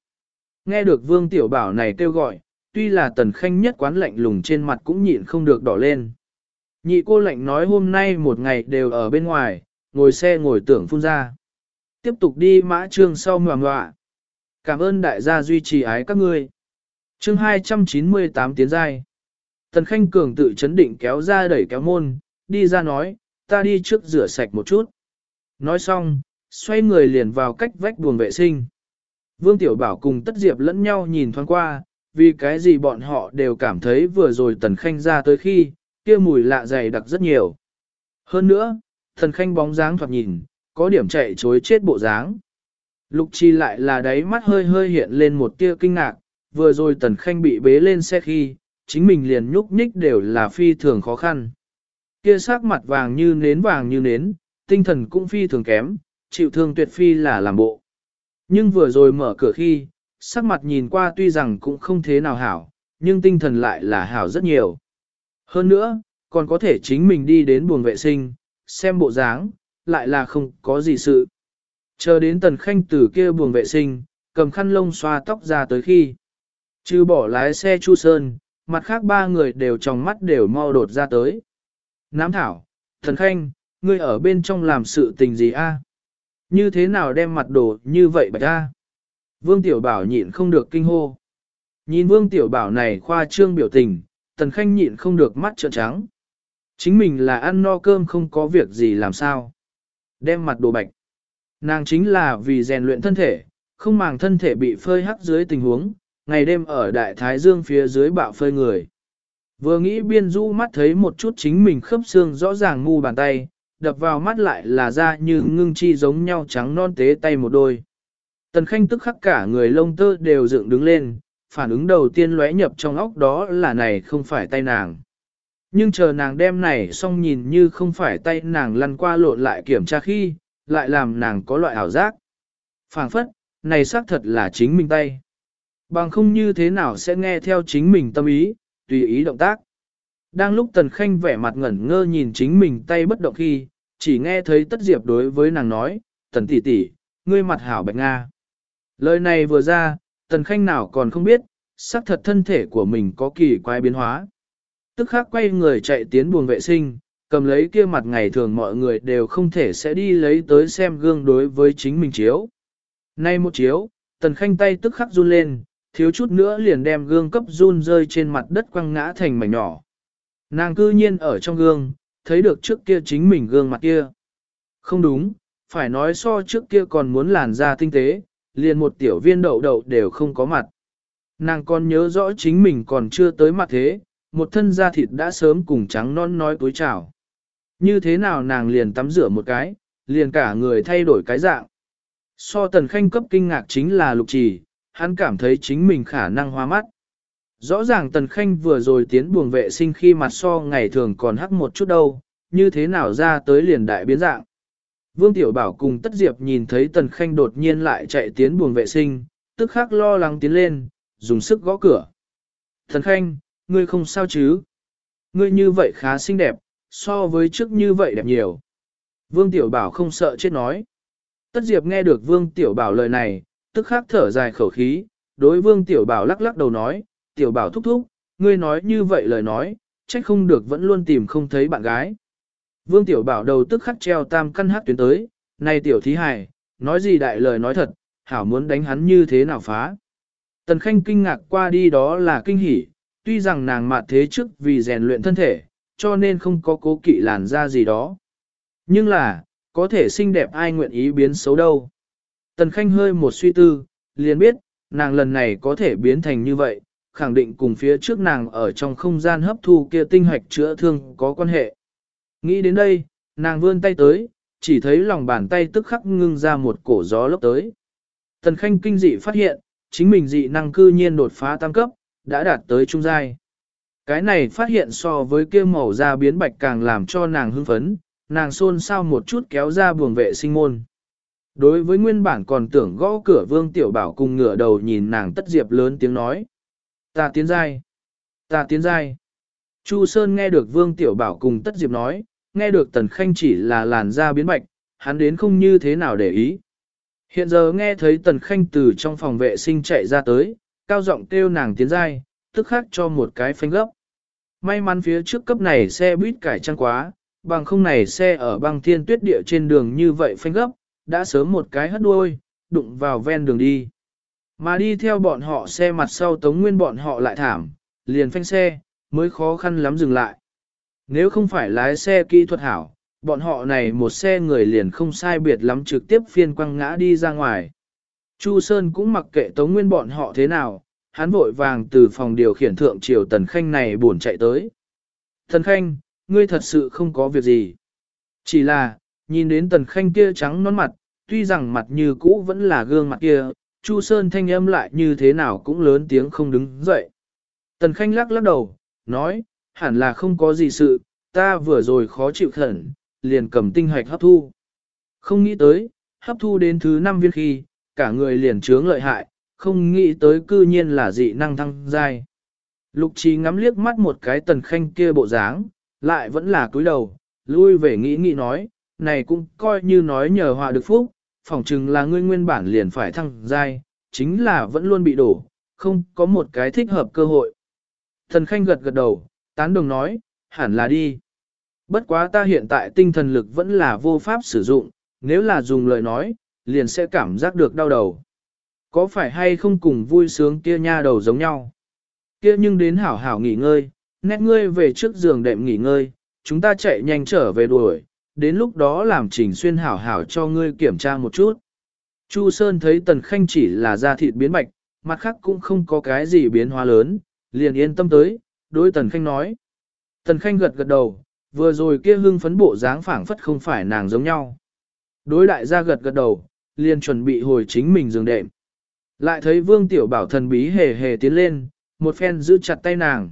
Nghe được Vương Tiểu Bảo này kêu gọi, tuy là Tần Khanh nhất quán lạnh lùng trên mặt cũng nhịn không được đỏ lên. Nhị cô lạnh nói hôm nay một ngày đều ở bên ngoài, ngồi xe ngồi tưởng phun ra. Tiếp tục đi mã trương sau ngoà ngoạ. Cảm ơn đại gia duy trì ái các ngươi. chương 298 tiến giai. Tần Khanh Cường tự chấn định kéo ra đẩy kéo môn, đi ra nói, ta đi trước rửa sạch một chút. Nói xong, xoay người liền vào cách vách buồng vệ sinh. Vương Tiểu Bảo cùng Tất Diệp lẫn nhau nhìn thoáng qua, vì cái gì bọn họ đều cảm thấy vừa rồi Tần Khanh ra tới khi, kia mùi lạ dày đặc rất nhiều. Hơn nữa, Tần Khanh bóng dáng thoạt nhìn, có điểm chạy chối chết bộ dáng. Lục Chi lại là đáy mắt hơi hơi hiện lên một tia kinh ngạc, vừa rồi Tần Khanh bị bế lên xe khi, chính mình liền nhúc nhích đều là phi thường khó khăn. Kia sắc mặt vàng như nến vàng như nến, tinh thần cũng phi thường kém, chịu thương tuyệt phi là làm bộ. Nhưng vừa rồi mở cửa khi, sắc mặt nhìn qua tuy rằng cũng không thế nào hảo, nhưng tinh thần lại là hảo rất nhiều. Hơn nữa, còn có thể chính mình đi đến buồng vệ sinh, xem bộ dáng, lại là không có gì sự. Chờ đến tần khanh từ kia buồng vệ sinh, cầm khăn lông xoa tóc ra tới khi. Chứ bỏ lái xe Chu Sơn, mặt khác ba người đều trong mắt đều mau đột ra tới. Nám thảo, thần khanh, ngươi ở bên trong làm sự tình gì a? Như thế nào đem mặt đồ như vậy bạch ra? Vương Tiểu Bảo nhịn không được kinh hô. Nhìn Vương Tiểu Bảo này khoa trương biểu tình, Tần Khanh nhịn không được mắt trợn trắng. Chính mình là ăn no cơm không có việc gì làm sao. Đem mặt đồ bạch. Nàng chính là vì rèn luyện thân thể, không màng thân thể bị phơi hắc dưới tình huống, ngày đêm ở đại thái dương phía dưới bạo phơi người. Vừa nghĩ biên du mắt thấy một chút chính mình khớp xương rõ ràng ngu bàn tay, đập vào mắt lại là da như ngưng chi giống nhau trắng non tế tay một đôi. Tần khanh tức khắc cả người lông tơ đều dựng đứng lên, phản ứng đầu tiên lóe nhập trong óc đó là này không phải tay nàng. Nhưng chờ nàng đem này xong nhìn như không phải tay nàng lăn qua lộn lại kiểm tra khi, lại làm nàng có loại ảo giác. phảng phất, này xác thật là chính mình tay. Bằng không như thế nào sẽ nghe theo chính mình tâm ý, tùy ý động tác. Đang lúc Tần Khanh vẻ mặt ngẩn ngơ nhìn chính mình tay bất động khi, chỉ nghe thấy Tất Diệp đối với nàng nói, Tần tỷ tỷ, ngươi mặt hảo bạch Nga. Lời này vừa ra, Tần Khanh nào còn không biết, xác thật thân thể của mình có kỳ quái biến hóa. Tức khắc quay người chạy tiến buồng vệ sinh, cầm lấy kia mặt ngày thường mọi người đều không thể sẽ đi lấy tới xem gương đối với chính mình chiếu. Nay một chiếu, Tần Khanh tay tức khắc run lên, thiếu chút nữa liền đem gương cấp run rơi trên mặt đất quăng ngã thành mảnh nhỏ. Nàng cư nhiên ở trong gương, thấy được trước kia chính mình gương mặt kia. Không đúng, phải nói so trước kia còn muốn làn da tinh tế, liền một tiểu viên đậu đậu đều không có mặt. Nàng còn nhớ rõ chính mình còn chưa tới mặt thế, một thân da thịt đã sớm cùng trắng non nói tối chào. Như thế nào nàng liền tắm rửa một cái, liền cả người thay đổi cái dạng. So tần khanh cấp kinh ngạc chính là lục trì, hắn cảm thấy chính mình khả năng hoa mắt. Rõ ràng Tần Khanh vừa rồi tiến buồng vệ sinh khi mặt so ngày thường còn hắc một chút đâu, như thế nào ra tới liền đại biến dạng. Vương Tiểu Bảo cùng Tất Diệp nhìn thấy Tần Khanh đột nhiên lại chạy tiến buồng vệ sinh, tức khắc lo lắng tiến lên, dùng sức gõ cửa. Tần Khanh, ngươi không sao chứ? Ngươi như vậy khá xinh đẹp, so với trước như vậy đẹp nhiều. Vương Tiểu Bảo không sợ chết nói. Tất Diệp nghe được Vương Tiểu Bảo lời này, tức khắc thở dài khẩu khí, đối Vương Tiểu Bảo lắc lắc đầu nói, Tiểu Bảo thúc thúc, ngươi nói như vậy lời nói, trách không được vẫn luôn tìm không thấy bạn gái. Vương Tiểu Bảo đầu tức khắc treo tam căn hát tuyến tới, này Tiểu Thí Hải, nói gì đại lời nói thật, hảo muốn đánh hắn như thế nào phá. Tần Khanh kinh ngạc qua đi đó là kinh hỉ, tuy rằng nàng mạt thế trước vì rèn luyện thân thể, cho nên không có cố kỵ làn da gì đó. Nhưng là, có thể xinh đẹp ai nguyện ý biến xấu đâu. Tần Khanh hơi một suy tư, liền biết, nàng lần này có thể biến thành như vậy, khẳng định cùng phía trước nàng ở trong không gian hấp thu kia tinh hoạch chữa thương có quan hệ. Nghĩ đến đây, nàng vươn tay tới, chỉ thấy lòng bàn tay tức khắc ngưng ra một cổ gió lốc tới. Tần Khanh kinh dị phát hiện, chính mình dị năng cư nhiên đột phá tam cấp, đã đạt tới trung giai. Cái này phát hiện so với kia màu da biến bạch càng làm cho nàng hưng phấn, nàng xôn xao một chút kéo ra buồng vệ sinh môn. Đối với nguyên bản còn tưởng gõ cửa vương tiểu bảo cùng ngửa đầu nhìn nàng tất diệp lớn tiếng nói. Ta tiến giai. Ta tiến giai. Chu Sơn nghe được vương tiểu bảo cùng tất diệp nói, nghe được tần khanh chỉ là làn da biến bạch, hắn đến không như thế nào để ý. Hiện giờ nghe thấy tần khanh từ trong phòng vệ sinh chạy ra tới, cao giọng kêu nàng tiến giai, tức khắc cho một cái phanh gấp. May mắn phía trước cấp này xe buýt cải trang quá, bằng không này xe ở băng thiên tuyết địa trên đường như vậy phanh gấp, đã sớm một cái hất đuôi, đụng vào ven đường đi. Mà đi theo bọn họ xe mặt sau tống nguyên bọn họ lại thảm, liền phanh xe, mới khó khăn lắm dừng lại. Nếu không phải lái xe kỹ thuật hảo, bọn họ này một xe người liền không sai biệt lắm trực tiếp phiên quăng ngã đi ra ngoài. Chu Sơn cũng mặc kệ tống nguyên bọn họ thế nào, hắn vội vàng từ phòng điều khiển thượng triều Tần Khanh này buồn chạy tới. Tần Khanh, ngươi thật sự không có việc gì. Chỉ là, nhìn đến Tần Khanh kia trắng nón mặt, tuy rằng mặt như cũ vẫn là gương mặt kia, Chu Sơn thanh âm lại như thế nào cũng lớn tiếng không đứng dậy. Tần Khanh lắc lắc đầu, nói, hẳn là không có gì sự, ta vừa rồi khó chịu khẩn, liền cầm tinh hạch hấp thu. Không nghĩ tới, hấp thu đến thứ năm viên khi, cả người liền trướng lợi hại, không nghĩ tới cư nhiên là dị năng thăng giai. Lục trí ngắm liếc mắt một cái tần khanh kia bộ dáng, lại vẫn là cúi đầu, lui về nghĩ nghĩ nói, này cũng coi như nói nhờ họa được phúc, phỏng chừng là ngươi nguyên bản liền phải thăng giai, chính là vẫn luôn bị đổ, không có một cái thích hợp cơ hội. Thần khanh gật gật đầu, tán đồng nói, hẳn là đi. Bất quá ta hiện tại tinh thần lực vẫn là vô pháp sử dụng, nếu là dùng lời nói, liền sẽ cảm giác được đau đầu. Có phải hay không cùng vui sướng kia nha đầu giống nhau? Kia nhưng đến hảo hảo nghỉ ngơi, nét ngươi về trước giường đệm nghỉ ngơi, chúng ta chạy nhanh trở về đuổi, đến lúc đó làm trình xuyên hảo hảo cho ngươi kiểm tra một chút. Chu Sơn thấy Tần Khanh chỉ là da thịt biến bạch, mặt khác cũng không có cái gì biến hóa lớn, liền yên tâm tới, đối Tần Khanh nói. Tần Khanh gật gật đầu, vừa rồi kia hưng phấn bộ dáng phảng phất không phải nàng giống nhau. Đối đại gia gật gật đầu, liền chuẩn bị hồi chính mình giường đệm. Lại thấy Vương Tiểu Bảo thần bí hề hề tiến lên, một phen giữ chặt tay nàng.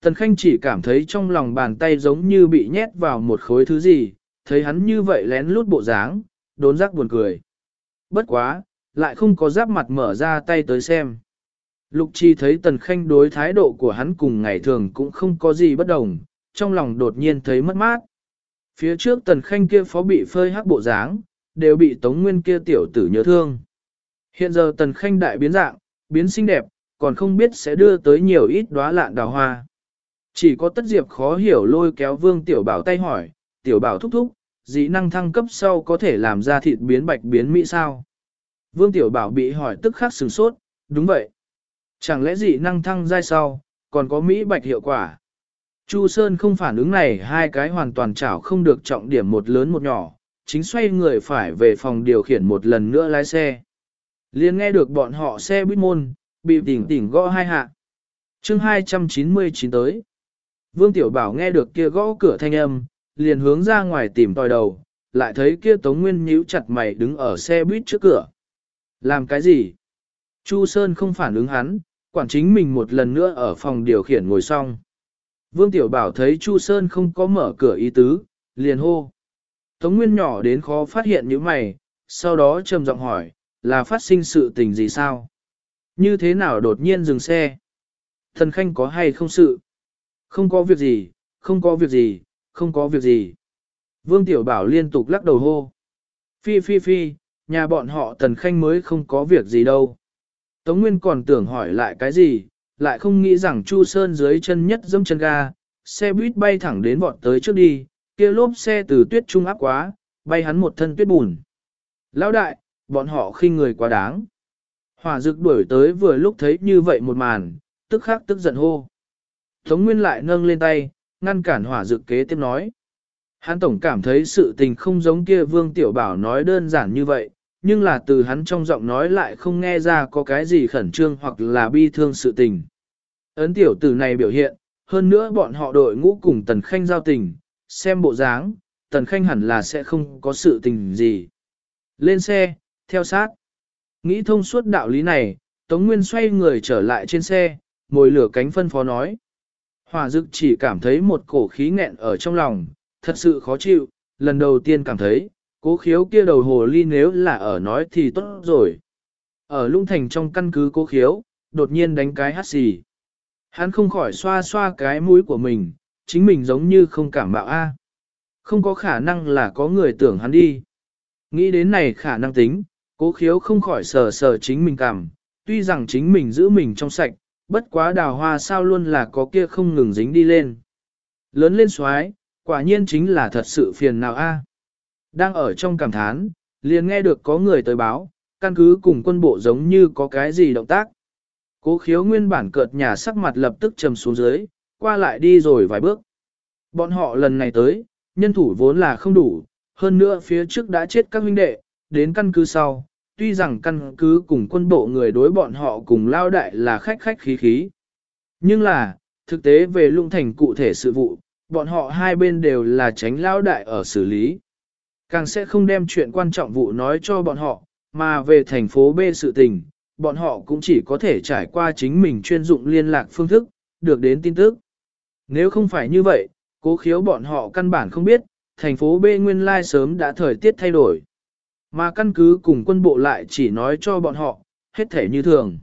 Tần Khanh chỉ cảm thấy trong lòng bàn tay giống như bị nhét vào một khối thứ gì, thấy hắn như vậy lén lút bộ dáng, đốn giác buồn cười. Bất quá, lại không có giáp mặt mở ra tay tới xem. Lục Chi thấy Tần Khanh đối thái độ của hắn cùng ngày thường cũng không có gì bất đồng, trong lòng đột nhiên thấy mất mát. Phía trước Tần Khanh kia phó bị phơi hắc bộ dáng, đều bị Tống Nguyên kia tiểu tử nhớ thương. Hiện giờ Tần Khanh đại biến dạng, biến xinh đẹp, còn không biết sẽ đưa tới nhiều ít đóa lạn đào hoa. Chỉ có tất diệp khó hiểu lôi kéo vương tiểu bảo tay hỏi, tiểu bảo thúc thúc, dị năng thăng cấp sau có thể làm ra thịt biến bạch biến mỹ sao? Vương tiểu bảo bị hỏi tức khắc sửng sốt, đúng vậy. Chẳng lẽ dị năng thăng giai sau, còn có mỹ bạch hiệu quả? Chu Sơn không phản ứng này hai cái hoàn toàn chảo không được trọng điểm một lớn một nhỏ, chính xoay người phải về phòng điều khiển một lần nữa lái xe. Liên nghe được bọn họ xe buýt môn, bị tỉnh tỉnh gõ hai hạ. chương 299 tới. Vương Tiểu Bảo nghe được kia gõ cửa thanh âm, liền hướng ra ngoài tìm tòi đầu, lại thấy kia Tống Nguyên nhíu chặt mày đứng ở xe buýt trước cửa. Làm cái gì? Chu Sơn không phản ứng hắn, quản chính mình một lần nữa ở phòng điều khiển ngồi xong. Vương Tiểu Bảo thấy Chu Sơn không có mở cửa ý tứ, liền hô. Tống Nguyên nhỏ đến khó phát hiện những mày, sau đó trầm giọng hỏi, là phát sinh sự tình gì sao? Như thế nào đột nhiên dừng xe? Thần Khanh có hay không sự? Không có việc gì, không có việc gì, không có việc gì. Vương Tiểu Bảo liên tục lắc đầu hô. Phi phi phi, nhà bọn họ Tần Khanh mới không có việc gì đâu. Tống Nguyên còn tưởng hỏi lại cái gì, lại không nghĩ rằng Chu Sơn dưới chân nhất dâm chân ga, xe buýt bay thẳng đến vọt tới trước đi, kia lốp xe từ tuyết trung áp quá, bay hắn một thân tuyết bùn. Lão đại, bọn họ khinh người quá đáng. Hỏa dực đuổi tới vừa lúc thấy như vậy một màn, tức khắc tức giận hô. Tống Nguyên lại nâng lên tay, ngăn cản hỏa dự kế tiếp nói. Hắn tổng cảm thấy sự tình không giống kia Vương Tiểu Bảo nói đơn giản như vậy, nhưng là từ hắn trong giọng nói lại không nghe ra có cái gì khẩn trương hoặc là bi thương sự tình. Ấn tiểu tử này biểu hiện, hơn nữa bọn họ đội ngũ cùng Tần Khanh giao tình, xem bộ dáng, Tần Khanh hẳn là sẽ không có sự tình gì. Lên xe, theo sát. Nghĩ thông suốt đạo lý này, Tống Nguyên xoay người trở lại trên xe, ngồi lửa cánh phân phó nói. Hỏa dực chỉ cảm thấy một cổ khí nghẹn ở trong lòng, thật sự khó chịu, lần đầu tiên cảm thấy, cố khiếu kia đầu hồ ly nếu là ở nói thì tốt rồi. Ở lung thành trong căn cứ cố khiếu, đột nhiên đánh cái hát xì. Hắn không khỏi xoa xoa cái mũi của mình, chính mình giống như không cảm bạo a. Không có khả năng là có người tưởng hắn đi. Nghĩ đến này khả năng tính, cố khiếu không khỏi sờ sờ chính mình cảm, tuy rằng chính mình giữ mình trong sạch, bất quá đào hoa sao luôn là có kia không ngừng dính đi lên. Lớn lên xoái, quả nhiên chính là thật sự phiền nào a. À. Đang ở trong cảm thán, liền nghe được có người tới báo, căn cứ cùng quân bộ giống như có cái gì động tác. Cố khiếu nguyên bản cợt nhà sắc mặt lập tức trầm xuống dưới, qua lại đi rồi vài bước. Bọn họ lần này tới, nhân thủ vốn là không đủ, hơn nữa phía trước đã chết các huynh đệ, đến căn cứ sau, tuy rằng căn cứ cùng quân bộ người đối bọn họ cùng lao đại là khách khách khí khí. Nhưng là, thực tế về lung thành cụ thể sự vụ, bọn họ hai bên đều là tránh lao đại ở xử lý. Càng sẽ không đem chuyện quan trọng vụ nói cho bọn họ, mà về thành phố B sự tình, bọn họ cũng chỉ có thể trải qua chính mình chuyên dụng liên lạc phương thức, được đến tin tức. Nếu không phải như vậy, cố khiếu bọn họ căn bản không biết, thành phố B nguyên lai sớm đã thời tiết thay đổi. Mà căn cứ cùng quân bộ lại chỉ nói cho bọn họ, hết thể như thường.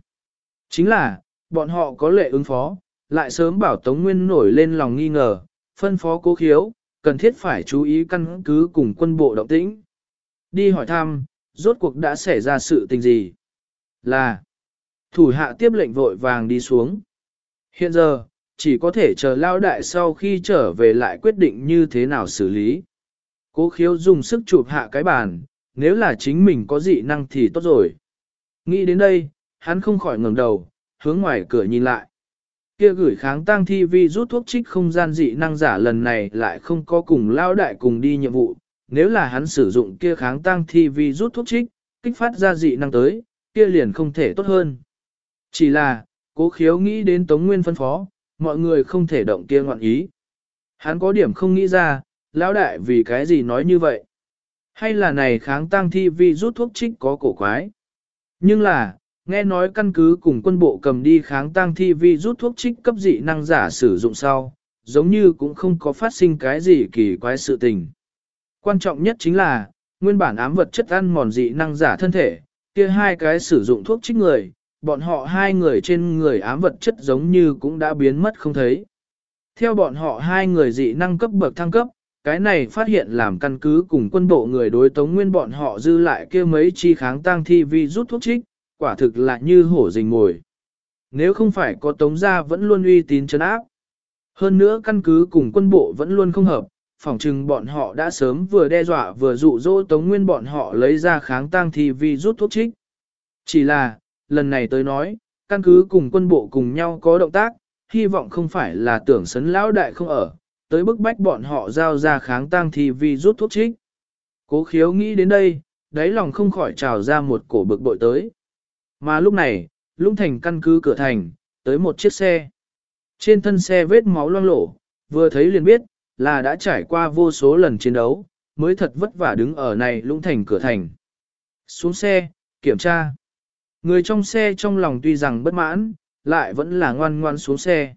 Chính là, bọn họ có lệ ứng phó, lại sớm bảo Tống Nguyên nổi lên lòng nghi ngờ, phân phó cố khiếu, cần thiết phải chú ý căn cứ cùng quân bộ động tĩnh. Đi hỏi thăm, rốt cuộc đã xảy ra sự tình gì? Là, thủ hạ tiếp lệnh vội vàng đi xuống. Hiện giờ, chỉ có thể chờ lao đại sau khi trở về lại quyết định như thế nào xử lý. Cố khiếu dùng sức chụp hạ cái bàn, nếu là chính mình có dị năng thì tốt rồi. Nghĩ đến đây, hắn không khỏi ngẩng đầu, hướng ngoài cửa nhìn lại. Kia gửi kháng tăng thi vi rút thuốc trích không gian dị năng giả lần này lại không có cùng lao đại cùng đi nhiệm vụ. Nếu là hắn sử dụng kia kháng tăng thi vi rút thuốc trích, kích phát ra dị năng tới, kia liền không thể tốt hơn. Chỉ là, cố khiếu nghĩ đến Tống Nguyên phân phó, mọi người không thể động kia ngoạn ý. Hắn có điểm không nghĩ ra, lão đại vì cái gì nói như vậy. Hay là này kháng tăng thi vi rút thuốc trích có cổ quái. Nhưng là, nghe nói căn cứ cùng quân bộ cầm đi kháng tăng thi vi rút thuốc trích cấp dị năng giả sử dụng sau, giống như cũng không có phát sinh cái gì kỳ quái sự tình. Quan trọng nhất chính là, nguyên bản ám vật chất ăn mòn dị năng giả thân thể, kia hai cái sử dụng thuốc trích người, bọn họ hai người trên người ám vật chất giống như cũng đã biến mất không thấy. Theo bọn họ hai người dị năng cấp bậc thăng cấp, cái này phát hiện làm căn cứ cùng quân bộ người đối tống nguyên bọn họ dư lại kia mấy chi kháng tăng thi vi rút thuốc trích, quả thực là như hổ rình ngồi. Nếu không phải có tống gia vẫn luôn uy tín chấn áp. Hơn nữa căn cứ cùng quân bộ vẫn luôn không hợp, phỏng chừng bọn họ đã sớm vừa đe dọa vừa dụ dỗ tống nguyên bọn họ lấy ra kháng tăng thi vi rút thuốc trích. Chỉ là, lần này tới nói, căn cứ cùng quân bộ cùng nhau có động tác, hy vọng không phải là tưởng sấn lão đại không ở, tới bức bách bọn họ giao ra kháng tang thi vì rút thuốc trích. Cố khiếu nghĩ đến đây, đáy lòng không khỏi trào ra một cổ bực bội tới. Mà lúc này, lũng thành căn cứ cửa thành, tới một chiếc xe. Trên thân xe vết máu loang lổ, vừa thấy liền biết, là đã trải qua vô số lần chiến đấu, mới thật vất vả đứng ở này lũng thành cửa thành. Xuống xe, kiểm tra. Người trong xe trong lòng tuy rằng bất mãn, lại vẫn là ngoan ngoan xuống xe.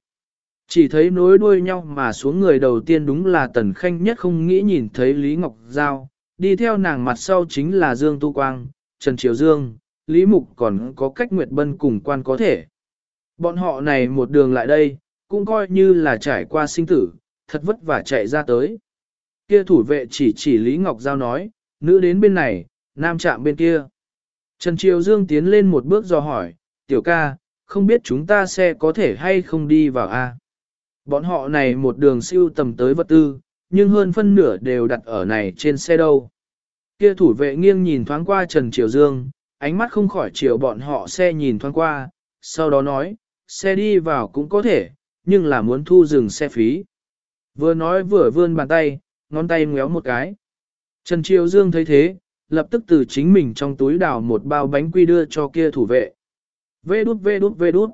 Chỉ thấy nối đuôi nhau mà xuống người đầu tiên đúng là Tần Khanh nhất không nghĩ nhìn thấy Lý Ngọc Giao, đi theo nàng mặt sau chính là Dương Tu Quang, Trần Triều Dương, Lý Mục còn có cách Nguyệt Bân cùng quan có thể. Bọn họ này một đường lại đây, cũng coi như là trải qua sinh tử, thật vất vả chạy ra tới. Kia thủ vệ chỉ chỉ Lý Ngọc Giao nói, nữ đến bên này, nam chạm bên kia. Trần Triều Dương tiến lên một bước do hỏi, tiểu ca, không biết chúng ta xe có thể hay không đi vào A. Bọn họ này một đường siêu tầm tới vật tư, nhưng hơn phân nửa đều đặt ở này trên xe đâu. Kia thủ vệ nghiêng nhìn thoáng qua Trần Triều Dương, ánh mắt không khỏi chiều bọn họ xe nhìn thoáng qua, sau đó nói, xe đi vào cũng có thể, nhưng là muốn thu dừng xe phí. Vừa nói vừa vươn bàn tay, ngón tay ngéo một cái. Trần Triều Dương thấy thế, lập tức từ chính mình trong túi đào một bao bánh quy đưa cho kia thủ vệ. Vê đút vê đút vê đút.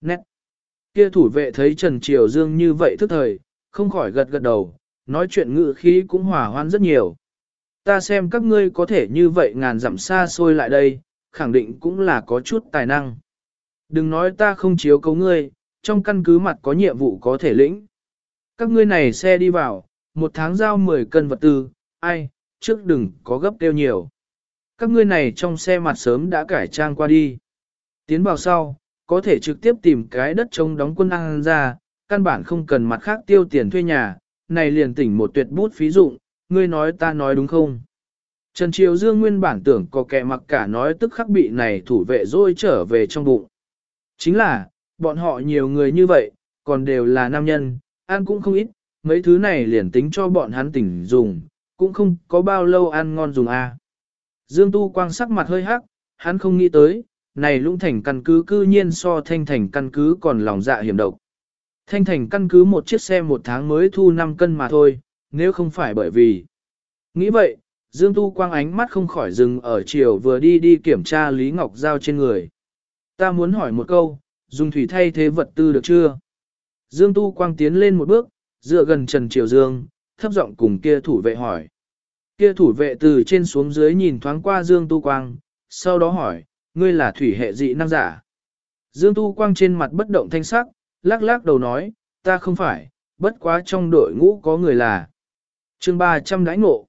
Nét. Kia thủ vệ thấy Trần Triều Dương như vậy thức thời, không khỏi gật gật đầu, nói chuyện ngự khí cũng hòa hoan rất nhiều. Ta xem các ngươi có thể như vậy ngàn dặm xa xôi lại đây, khẳng định cũng là có chút tài năng. Đừng nói ta không chiếu cấu ngươi, trong căn cứ mặt có nhiệm vụ có thể lĩnh. Các ngươi này xe đi vào, một tháng giao 10 cân vật tư, ai, trước đừng có gấp tiêu nhiều. Các ngươi này trong xe mặt sớm đã cải trang qua đi. Tiến vào sau, có thể trực tiếp tìm cái đất trống đóng quân ăn ra, căn bản không cần mặt khác tiêu tiền thuê nhà, này liền tỉnh một tuyệt bút phí dụng, ngươi nói ta nói đúng không? Trần Triều Dương nguyên bản tưởng có kẻ mặc cả nói tức khắc bị này thủ vệ rồi trở về trong bụng. Chính là, bọn họ nhiều người như vậy, còn đều là nam nhân, ăn cũng không ít, mấy thứ này liền tính cho bọn hắn tỉnh dùng, cũng không có bao lâu ăn ngon dùng a. Dương Tu Quang sắc mặt hơi hắc, hắn không nghĩ tới, này lũng thành căn cứ cư nhiên so thanh thành căn cứ còn lòng dạ hiểm độc. Thanh thành căn cứ một chiếc xe một tháng mới thu 5 cân mà thôi, nếu không phải bởi vì. Nghĩ vậy, Dương Tu Quang ánh mắt không khỏi dừng ở chiều vừa đi đi kiểm tra Lý Ngọc Giao trên người. Ta muốn hỏi một câu, dùng thủy thay thế vật tư được chưa? Dương Tu Quang tiến lên một bước, dựa gần Trần Triều Dương, thấp giọng cùng kia thủ vệ hỏi. Kia thủ vệ từ trên xuống dưới nhìn thoáng qua Dương Tu Quang, sau đó hỏi, ngươi là thủy hệ dị năng giả. Dương Tu Quang trên mặt bất động thanh sắc, lắc lắc đầu nói, ta không phải, bất quá trong đội ngũ có người là. chương 300 đãi ngộ.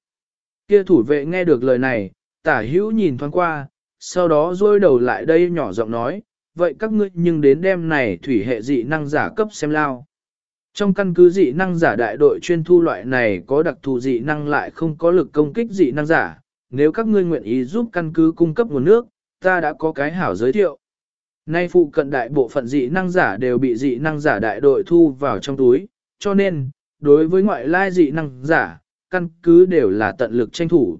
Kia thủ vệ nghe được lời này, tả hữu nhìn thoáng qua, sau đó rôi đầu lại đây nhỏ giọng nói, vậy các ngươi nhưng đến đêm này thủy hệ dị năng giả cấp xem lao. Trong căn cứ dị năng giả đại đội chuyên thu loại này có đặc thù dị năng lại không có lực công kích dị năng giả, nếu các ngươi nguyện ý giúp căn cứ cung cấp nguồn nước, ta đã có cái hảo giới thiệu. Nay phụ cận đại bộ phận dị năng giả đều bị dị năng giả đại đội thu vào trong túi, cho nên, đối với ngoại lai dị năng giả, căn cứ đều là tận lực tranh thủ.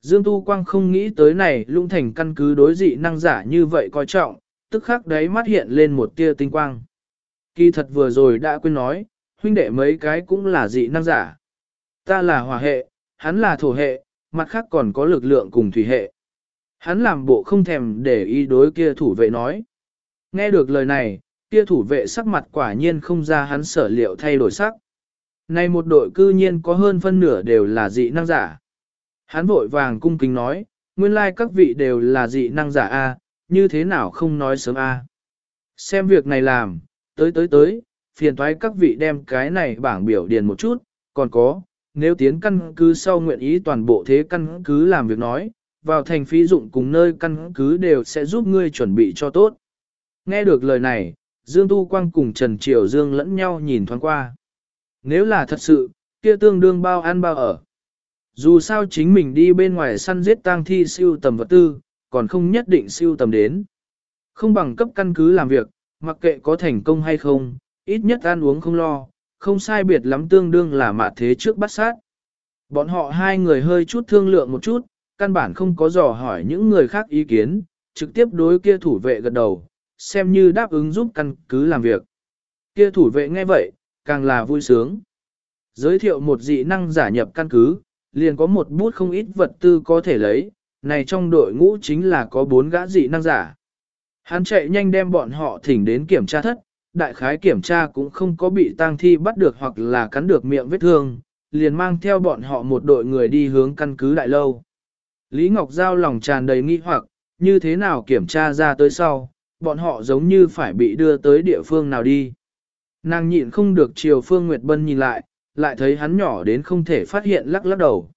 Dương Tu Quang không nghĩ tới này lũng thành căn cứ đối dị năng giả như vậy coi trọng, tức khắc đấy mắt hiện lên một tia tinh quang. Kỳ thật vừa rồi đã quên nói, huynh đệ mấy cái cũng là dị năng giả. Ta là hỏa hệ, hắn là thổ hệ, mặt khác còn có lực lượng cùng thủy hệ. Hắn làm bộ không thèm để ý đối kia thủ vệ nói. Nghe được lời này, kia thủ vệ sắc mặt quả nhiên không ra hắn sở liệu thay đổi sắc. Này một đội cư nhiên có hơn phân nửa đều là dị năng giả. Hắn vội vàng cung kính nói, nguyên lai các vị đều là dị năng giả A, như thế nào không nói sớm A. Xem việc này làm, tới tới tới, phiền thoái các vị đem cái này bảng biểu điền một chút, còn có, nếu tiến căn cứ sau nguyện ý toàn bộ thế căn cứ làm việc nói, vào thành phí dụng cùng nơi căn cứ đều sẽ giúp ngươi chuẩn bị cho tốt. Nghe được lời này, Dương Tu Quang cùng Trần Triều Dương lẫn nhau nhìn thoáng qua. Nếu là thật sự, kia tương đương bao ăn bao ở. Dù sao chính mình đi bên ngoài săn giết tang thi siêu tầm vật tư, còn không nhất định siêu tầm đến. Không bằng cấp căn cứ làm việc, mặc kệ có thành công hay không, ít nhất ăn uống không lo, không sai biệt lắm tương đương là mạ thế trước bắt sát. Bọn họ hai người hơi chút thương lượng một chút, căn bản không có dò hỏi những người khác ý kiến, trực tiếp đối kia thủ vệ gật đầu, xem như đáp ứng giúp căn cứ làm việc. Kia thủ vệ nghe vậy, càng là vui sướng. Giới thiệu một dị năng giả nhập căn cứ, liền có một bút không ít vật tư có thể lấy, này trong đội ngũ chính là có bốn gã dị năng giả. Hắn chạy nhanh đem bọn họ thỉnh đến kiểm tra thất, đại khái kiểm tra cũng không có bị tang thi bắt được hoặc là cắn được miệng vết thương, liền mang theo bọn họ một đội người đi hướng căn cứ đại lâu. Lý Ngọc Giao lòng tràn đầy nghi hoặc, như thế nào kiểm tra ra tới sau, bọn họ giống như phải bị đưa tới địa phương nào đi. Nàng nhịn không được chiều Phương Nguyệt Bân nhìn lại, lại thấy hắn nhỏ đến không thể phát hiện lắc lắc đầu.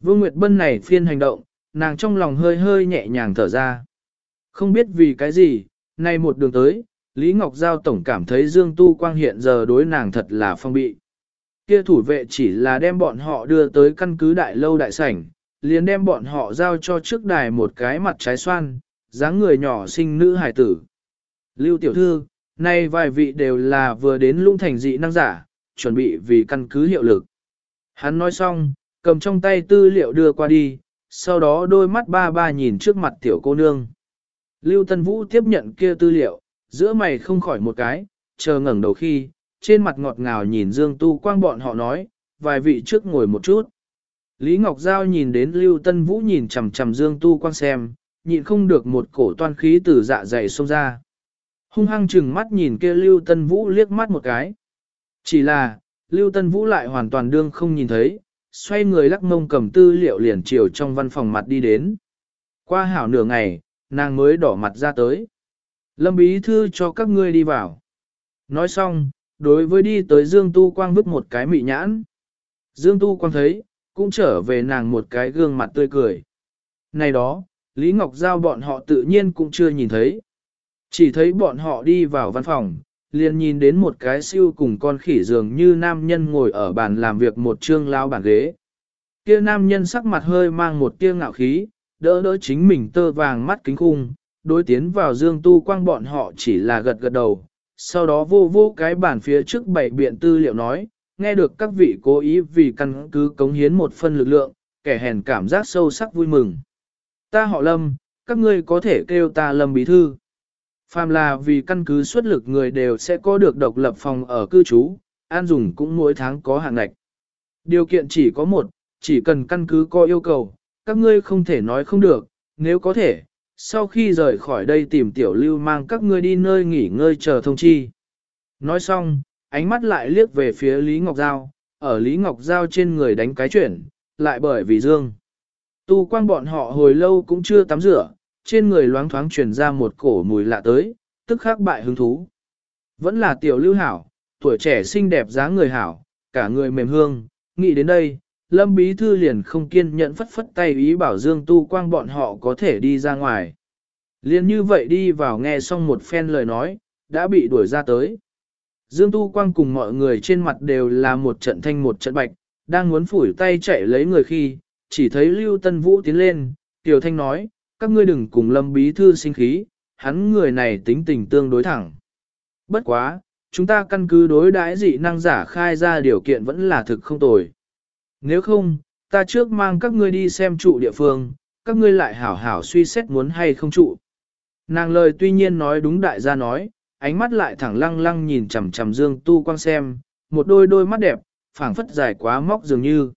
Vương Nguyệt Bân này phiên hành động, nàng trong lòng hơi hơi nhẹ nhàng thở ra. Không biết vì cái gì, nay một đường tới, Lý Ngọc Giao tổng cảm thấy Dương Tu Quang hiện giờ đối nàng thật là phong bị. Kia thủ vệ chỉ là đem bọn họ đưa tới căn cứ đại lâu đại sảnh, liền đem bọn họ giao cho trước đài một cái mặt trái xoan, dáng người nhỏ sinh nữ hải tử. Lưu tiểu thư, nay vài vị đều là vừa đến lũng thành dị năng giả, chuẩn bị vì căn cứ hiệu lực. Hắn nói xong, cầm trong tay tư liệu đưa qua đi, sau đó đôi mắt ba ba nhìn trước mặt tiểu cô nương. Lưu Tân Vũ tiếp nhận kia tư liệu, giữa mày không khỏi một cái, chờ ngẩng đầu khi, trên mặt ngọt ngào nhìn Dương Tu Quang bọn họ nói, vài vị trước ngồi một chút. Lý Ngọc Giao nhìn đến Lưu Tân Vũ nhìn chằm chằm Dương Tu Quang xem, nhịn không được một cổ toan khí từ dạ dày xông ra. Hung hăng chừng mắt nhìn kia Lưu Tân Vũ liếc mắt một cái. Chỉ là, Lưu Tân Vũ lại hoàn toàn đương không nhìn thấy, xoay người lắc mông cầm tư liệu liền chiều trong văn phòng mặt đi đến. Qua hảo nửa ngày, nàng mới đỏ mặt ra tới. Lâm bí thư cho các ngươi đi vào. Nói xong, đối với đi tới Dương Tu Quang vứt một cái mị nhãn. Dương Tu Quang thấy, cũng trở về nàng một cái gương mặt tươi cười. Này đó, Lý Ngọc Giao bọn họ tự nhiên cũng chưa nhìn thấy. Chỉ thấy bọn họ đi vào văn phòng, liền nhìn đến một cái siêu cùng con khỉ dường như nam nhân ngồi ở bàn làm việc một trương lao bàn ghế. Kia nam nhân sắc mặt hơi mang một tia ngạo khí, đỡ đỡ chính mình tơ vàng mắt kính khung, đối tiến vào dương tu quang bọn họ chỉ là gật gật đầu, sau đó vô vô cái bàn phía trước bảy biện tư liệu nói, nghe được các vị cố ý vì căn cứ cống hiến một phân lực lượng, kẻ hèn cảm giác sâu sắc vui mừng. Ta họ Lâm, các ngươi có thể kêu ta Lâm Bí Thư. Phàm là vì căn cứ xuất lực người đều sẽ có được độc lập phòng ở cư trú, an dùng cũng mỗi tháng có hàng ngạch. Điều kiện chỉ có một, chỉ cần căn cứ có yêu cầu, các ngươi không thể nói không được, nếu có thể, sau khi rời khỏi đây tìm tiểu lưu mang các ngươi đi nơi nghỉ ngơi chờ thông chi. Nói xong, ánh mắt lại liếc về phía Lý Ngọc Giao, ở Lý Ngọc Giao trên người đánh cái chuyển, lại bởi vì dương. Tu quang bọn họ hồi lâu cũng chưa tắm rửa, trên người loáng thoáng truyền ra một cổ mùi lạ tới, tức khắc bại hứng thú. Vẫn là tiểu lưu hảo, tuổi trẻ xinh đẹp dáng người hảo, cả người mềm hương, nghĩ đến đây, Lâm Bí Thư liền không kiên nhẫn phất phất tay ý bảo Dương Tu Quang bọn họ có thể đi ra ngoài. Liên như vậy đi vào nghe xong một phen lời nói, đã bị đuổi ra tới. Dương Tu Quang cùng mọi người trên mặt đều là một trận thanh một trận bạch, đang muốn phủi tay chạy lấy người khi, chỉ thấy Lưu Tân Vũ tiến lên, Tiểu Thanh nói, các ngươi đừng cùng Lâm Bí Thư sinh khí, hắn người này tính tình tương đối thẳng. Bất quá, chúng ta căn cứ đối đãi dị năng giả khai ra điều kiện vẫn là thực không tồi. Nếu không, ta trước mang các ngươi đi xem trụ địa phương, các ngươi lại hảo hảo suy xét muốn hay không trụ. Nàng lời tuy nhiên nói đúng đại gia nói, ánh mắt lại thẳng lăng lăng nhìn chằm chằm Dương Tu Quang xem, một đôi đôi mắt đẹp, phảng phất dài quá móc dường như.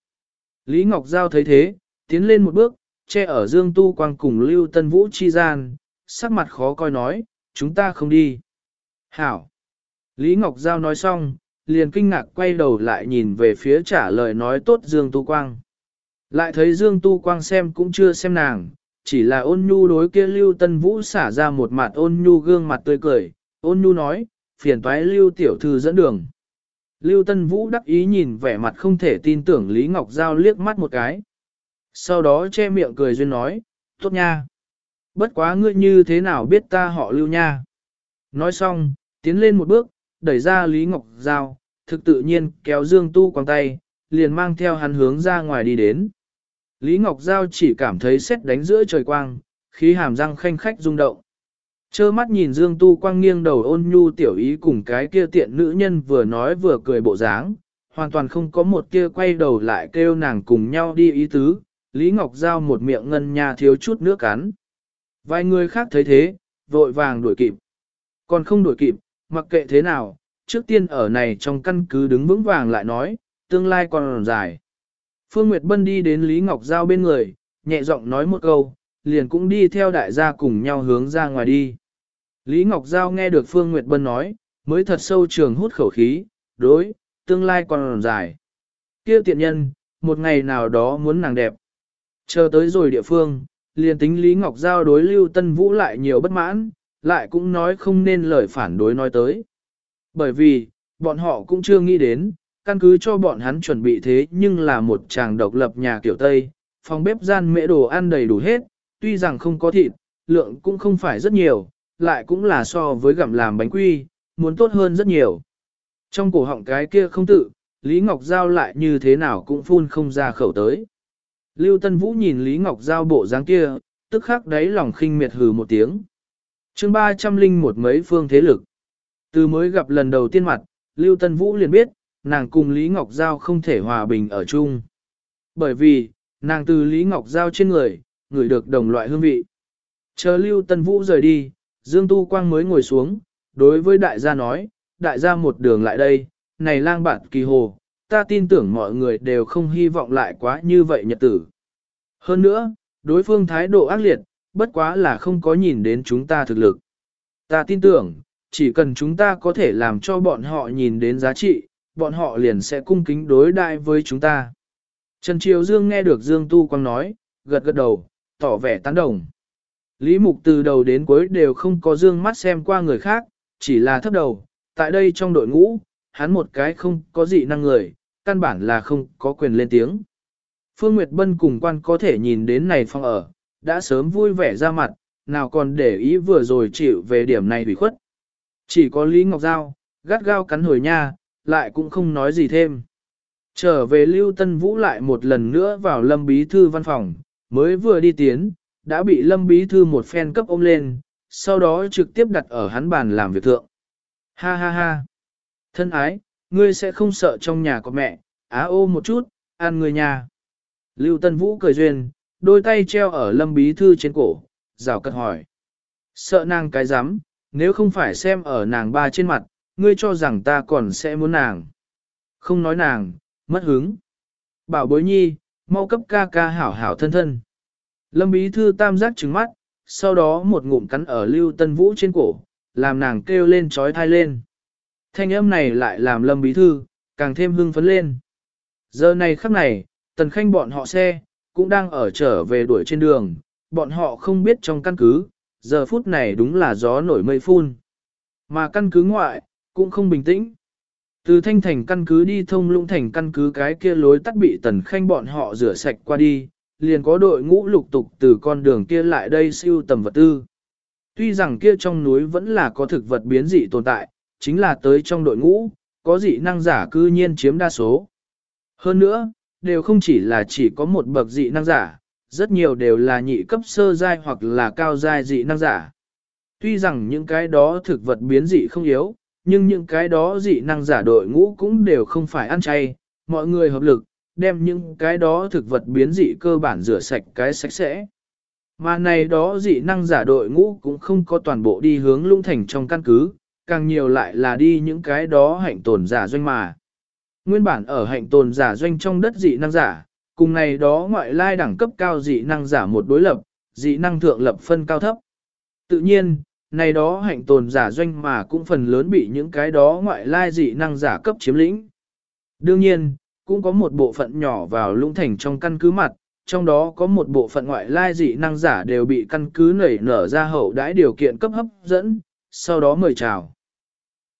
Lý Ngọc Giao thấy thế, tiến lên một bước, che ở Dương Tu Quang cùng Lưu Tân Vũ chi gian, sắc mặt khó coi nói, chúng ta không đi. Hảo! Lý Ngọc Giao nói xong, liền kinh ngạc quay đầu lại nhìn về phía trả lời nói tốt Dương Tu Quang. Lại thấy Dương Tu Quang xem cũng chưa xem nàng, chỉ là ôn nhu đối kia Lưu Tân Vũ xả ra một mặt ôn nhu gương mặt tươi cười, ôn nhu nói, phiền toái Lưu Tiểu Thư dẫn đường. Lưu Tân Vũ đắc ý nhìn vẻ mặt không thể tin tưởng Lý Ngọc Giao liếc mắt một cái. Sau đó che miệng cười duyên nói, tốt nha. Bất quá ngươi như thế nào biết ta họ Lưu nha. Nói xong, tiến lên một bước, đẩy ra Lý Ngọc Giao, thực tự nhiên kéo Dương Tu quăng tay, liền mang theo hắn hướng ra ngoài đi đến. Lý Ngọc Giao chỉ cảm thấy xét đánh giữa trời quang, khí hàm răng khanh khách rung động. Chơ mắt nhìn Dương Tu quang nghiêng đầu ôn nhu tiểu ý cùng cái kia tiện nữ nhân vừa nói vừa cười bộ dáng, hoàn toàn không có một kia quay đầu lại kêu nàng cùng nhau đi ý tứ, Lý Ngọc Giao một miệng ngân nhà thiếu chút nước cắn. Vài người khác thấy thế, vội vàng đuổi kịp. Còn không đuổi kịp, mặc kệ thế nào, trước tiên ở này trong căn cứ đứng vững vàng lại nói, tương lai còn dài. Phương Nguyệt Bân đi đến Lý Ngọc Giao bên người, nhẹ giọng nói một câu, liền cũng đi theo đại gia cùng nhau hướng ra ngoài đi. Lý Ngọc Giao nghe được Phương Nguyệt Bân nói, mới thật sâu trường hút khẩu khí, đối, tương lai còn dài. kia tiện nhân, một ngày nào đó muốn nàng đẹp. Chờ tới rồi địa phương, liền tính Lý Ngọc Giao đối Lưu Tân Vũ lại nhiều bất mãn, lại cũng nói không nên lời phản đối nói tới. Bởi vì, bọn họ cũng chưa nghĩ đến, căn cứ cho bọn hắn chuẩn bị thế nhưng là một chàng độc lập nhà kiểu Tây, phòng bếp gian mễ đồ ăn đầy đủ hết, tuy rằng không có thịt, lượng cũng không phải rất nhiều, lại cũng là so với gặm làm bánh quy, muốn tốt hơn rất nhiều. Trong cổ họng cái kia không tự, Lý Ngọc Giao lại như thế nào cũng phun không ra khẩu tới. Lưu Tân Vũ nhìn Lý Ngọc Giao bộ dáng kia, tức khắc đáy lòng khinh miệt hừ một tiếng. chương 300 linh một mấy phương thế lực. Từ mới gặp lần đầu tiên mặt, Lưu Tân Vũ liền biết, nàng cùng Lý Ngọc Giao không thể hòa bình ở chung. Bởi vì, nàng từ Lý Ngọc Giao trên người, ngửi được đồng loại hương vị. Chờ Lưu Tân Vũ rời đi, Dương Tu Quang mới ngồi xuống, đối với đại gia nói, đại gia một đường lại đây, này lang bạn kỳ hồ, ta tin tưởng mọi người đều không hy vọng lại quá như vậy nhật tử. Hơn nữa, đối phương thái độ ác liệt, bất quá là không có nhìn đến chúng ta thực lực. Ta tin tưởng, chỉ cần chúng ta có thể làm cho bọn họ nhìn đến giá trị, bọn họ liền sẽ cung kính đối đại với chúng ta. Trần Triều Dương nghe được Dương Tu Quang nói, gật gật đầu, tỏ vẻ tán đồng. Lý Mục từ đầu đến cuối đều không có dương mắt xem qua người khác, chỉ là thấp đầu, tại đây trong đội ngũ, hắn một cái không có gì năng người, căn bản là không có quyền lên tiếng. Phương Nguyệt Bân cùng quan có thể nhìn đến này phong ở, đã sớm vui vẻ ra mặt, nào còn để ý vừa rồi chịu về điểm này hủy khuất. Chỉ có Lý Ngọc Giao, gắt gao cắn hồi nha, lại cũng không nói gì thêm. Trở về Lưu Tân Vũ lại một lần nữa vào Lâm Bí Thư văn phòng, mới vừa đi tiến, đã bị Lâm Bí Thư một phen cấp ôm lên, sau đó trực tiếp đặt ở hắn bàn làm việc thượng. Ha ha ha! Thân ái, ngươi sẽ không sợ trong nhà có mẹ, á ô một chút, ăn người nhà. Lưu Tân Vũ cười duyên, đôi tay treo ở Lâm Bí Thư trên cổ, rào cất hỏi. Sợ nàng cái rắm nếu không phải xem ở nàng ba trên mặt, ngươi cho rằng ta còn sẽ muốn nàng. Không nói nàng, mất hứng. Bảo bối nhi, mau cấp ca ca hảo hảo thân thân. Lâm bí thư tam giác trứng mắt, sau đó một ngụm cắn ở lưu tân vũ trên cổ, làm nàng kêu lên trói thai lên. Thanh âm này lại làm lâm bí thư, càng thêm hưng phấn lên. Giờ này khắc này, tần khanh bọn họ xe, cũng đang ở trở về đuổi trên đường, bọn họ không biết trong căn cứ, giờ phút này đúng là gió nổi mây phun. Mà căn cứ ngoại, cũng không bình tĩnh. Từ thanh thành căn cứ đi thông lũng thành căn cứ cái kia lối tắt bị tần khanh bọn họ rửa sạch qua đi, liền có đội ngũ lục tục từ con đường kia lại đây siêu tầm vật tư. Tuy rằng kia trong núi vẫn là có thực vật biến dị tồn tại, chính là tới trong đội ngũ, có dị năng giả cư nhiên chiếm đa số. Hơn nữa, đều không chỉ là chỉ có một bậc dị năng giả, rất nhiều đều là nhị cấp sơ giai hoặc là cao giai dị năng giả. Tuy rằng những cái đó thực vật biến dị không yếu, nhưng những cái đó dị năng giả đội ngũ cũng đều không phải ăn chay, mọi người hợp lực, đem những cái đó thực vật biến dị cơ bản rửa sạch cái sạch sẽ. Mà này đó dị năng giả đội ngũ cũng không có toàn bộ đi hướng lung thành trong căn cứ, càng nhiều lại là đi những cái đó hạnh tồn giả doanh mà. Nguyên bản ở hạnh tồn giả doanh trong đất dị năng giả, cùng này đó ngoại lai đẳng cấp cao dị năng giả một đối lập, dị năng thượng lập phân cao thấp. Tự nhiên, này đó hạnh tồn giả doanh mà cũng phần lớn bị những cái đó ngoại lai dị năng giả cấp chiếm lĩnh. Đương nhiên, cũng có một bộ phận nhỏ vào lũng thành trong căn cứ mặt, trong đó có một bộ phận ngoại lai dị năng giả đều bị căn cứ nảy nở ra hậu đãi điều kiện cấp hấp dẫn, sau đó mời chào.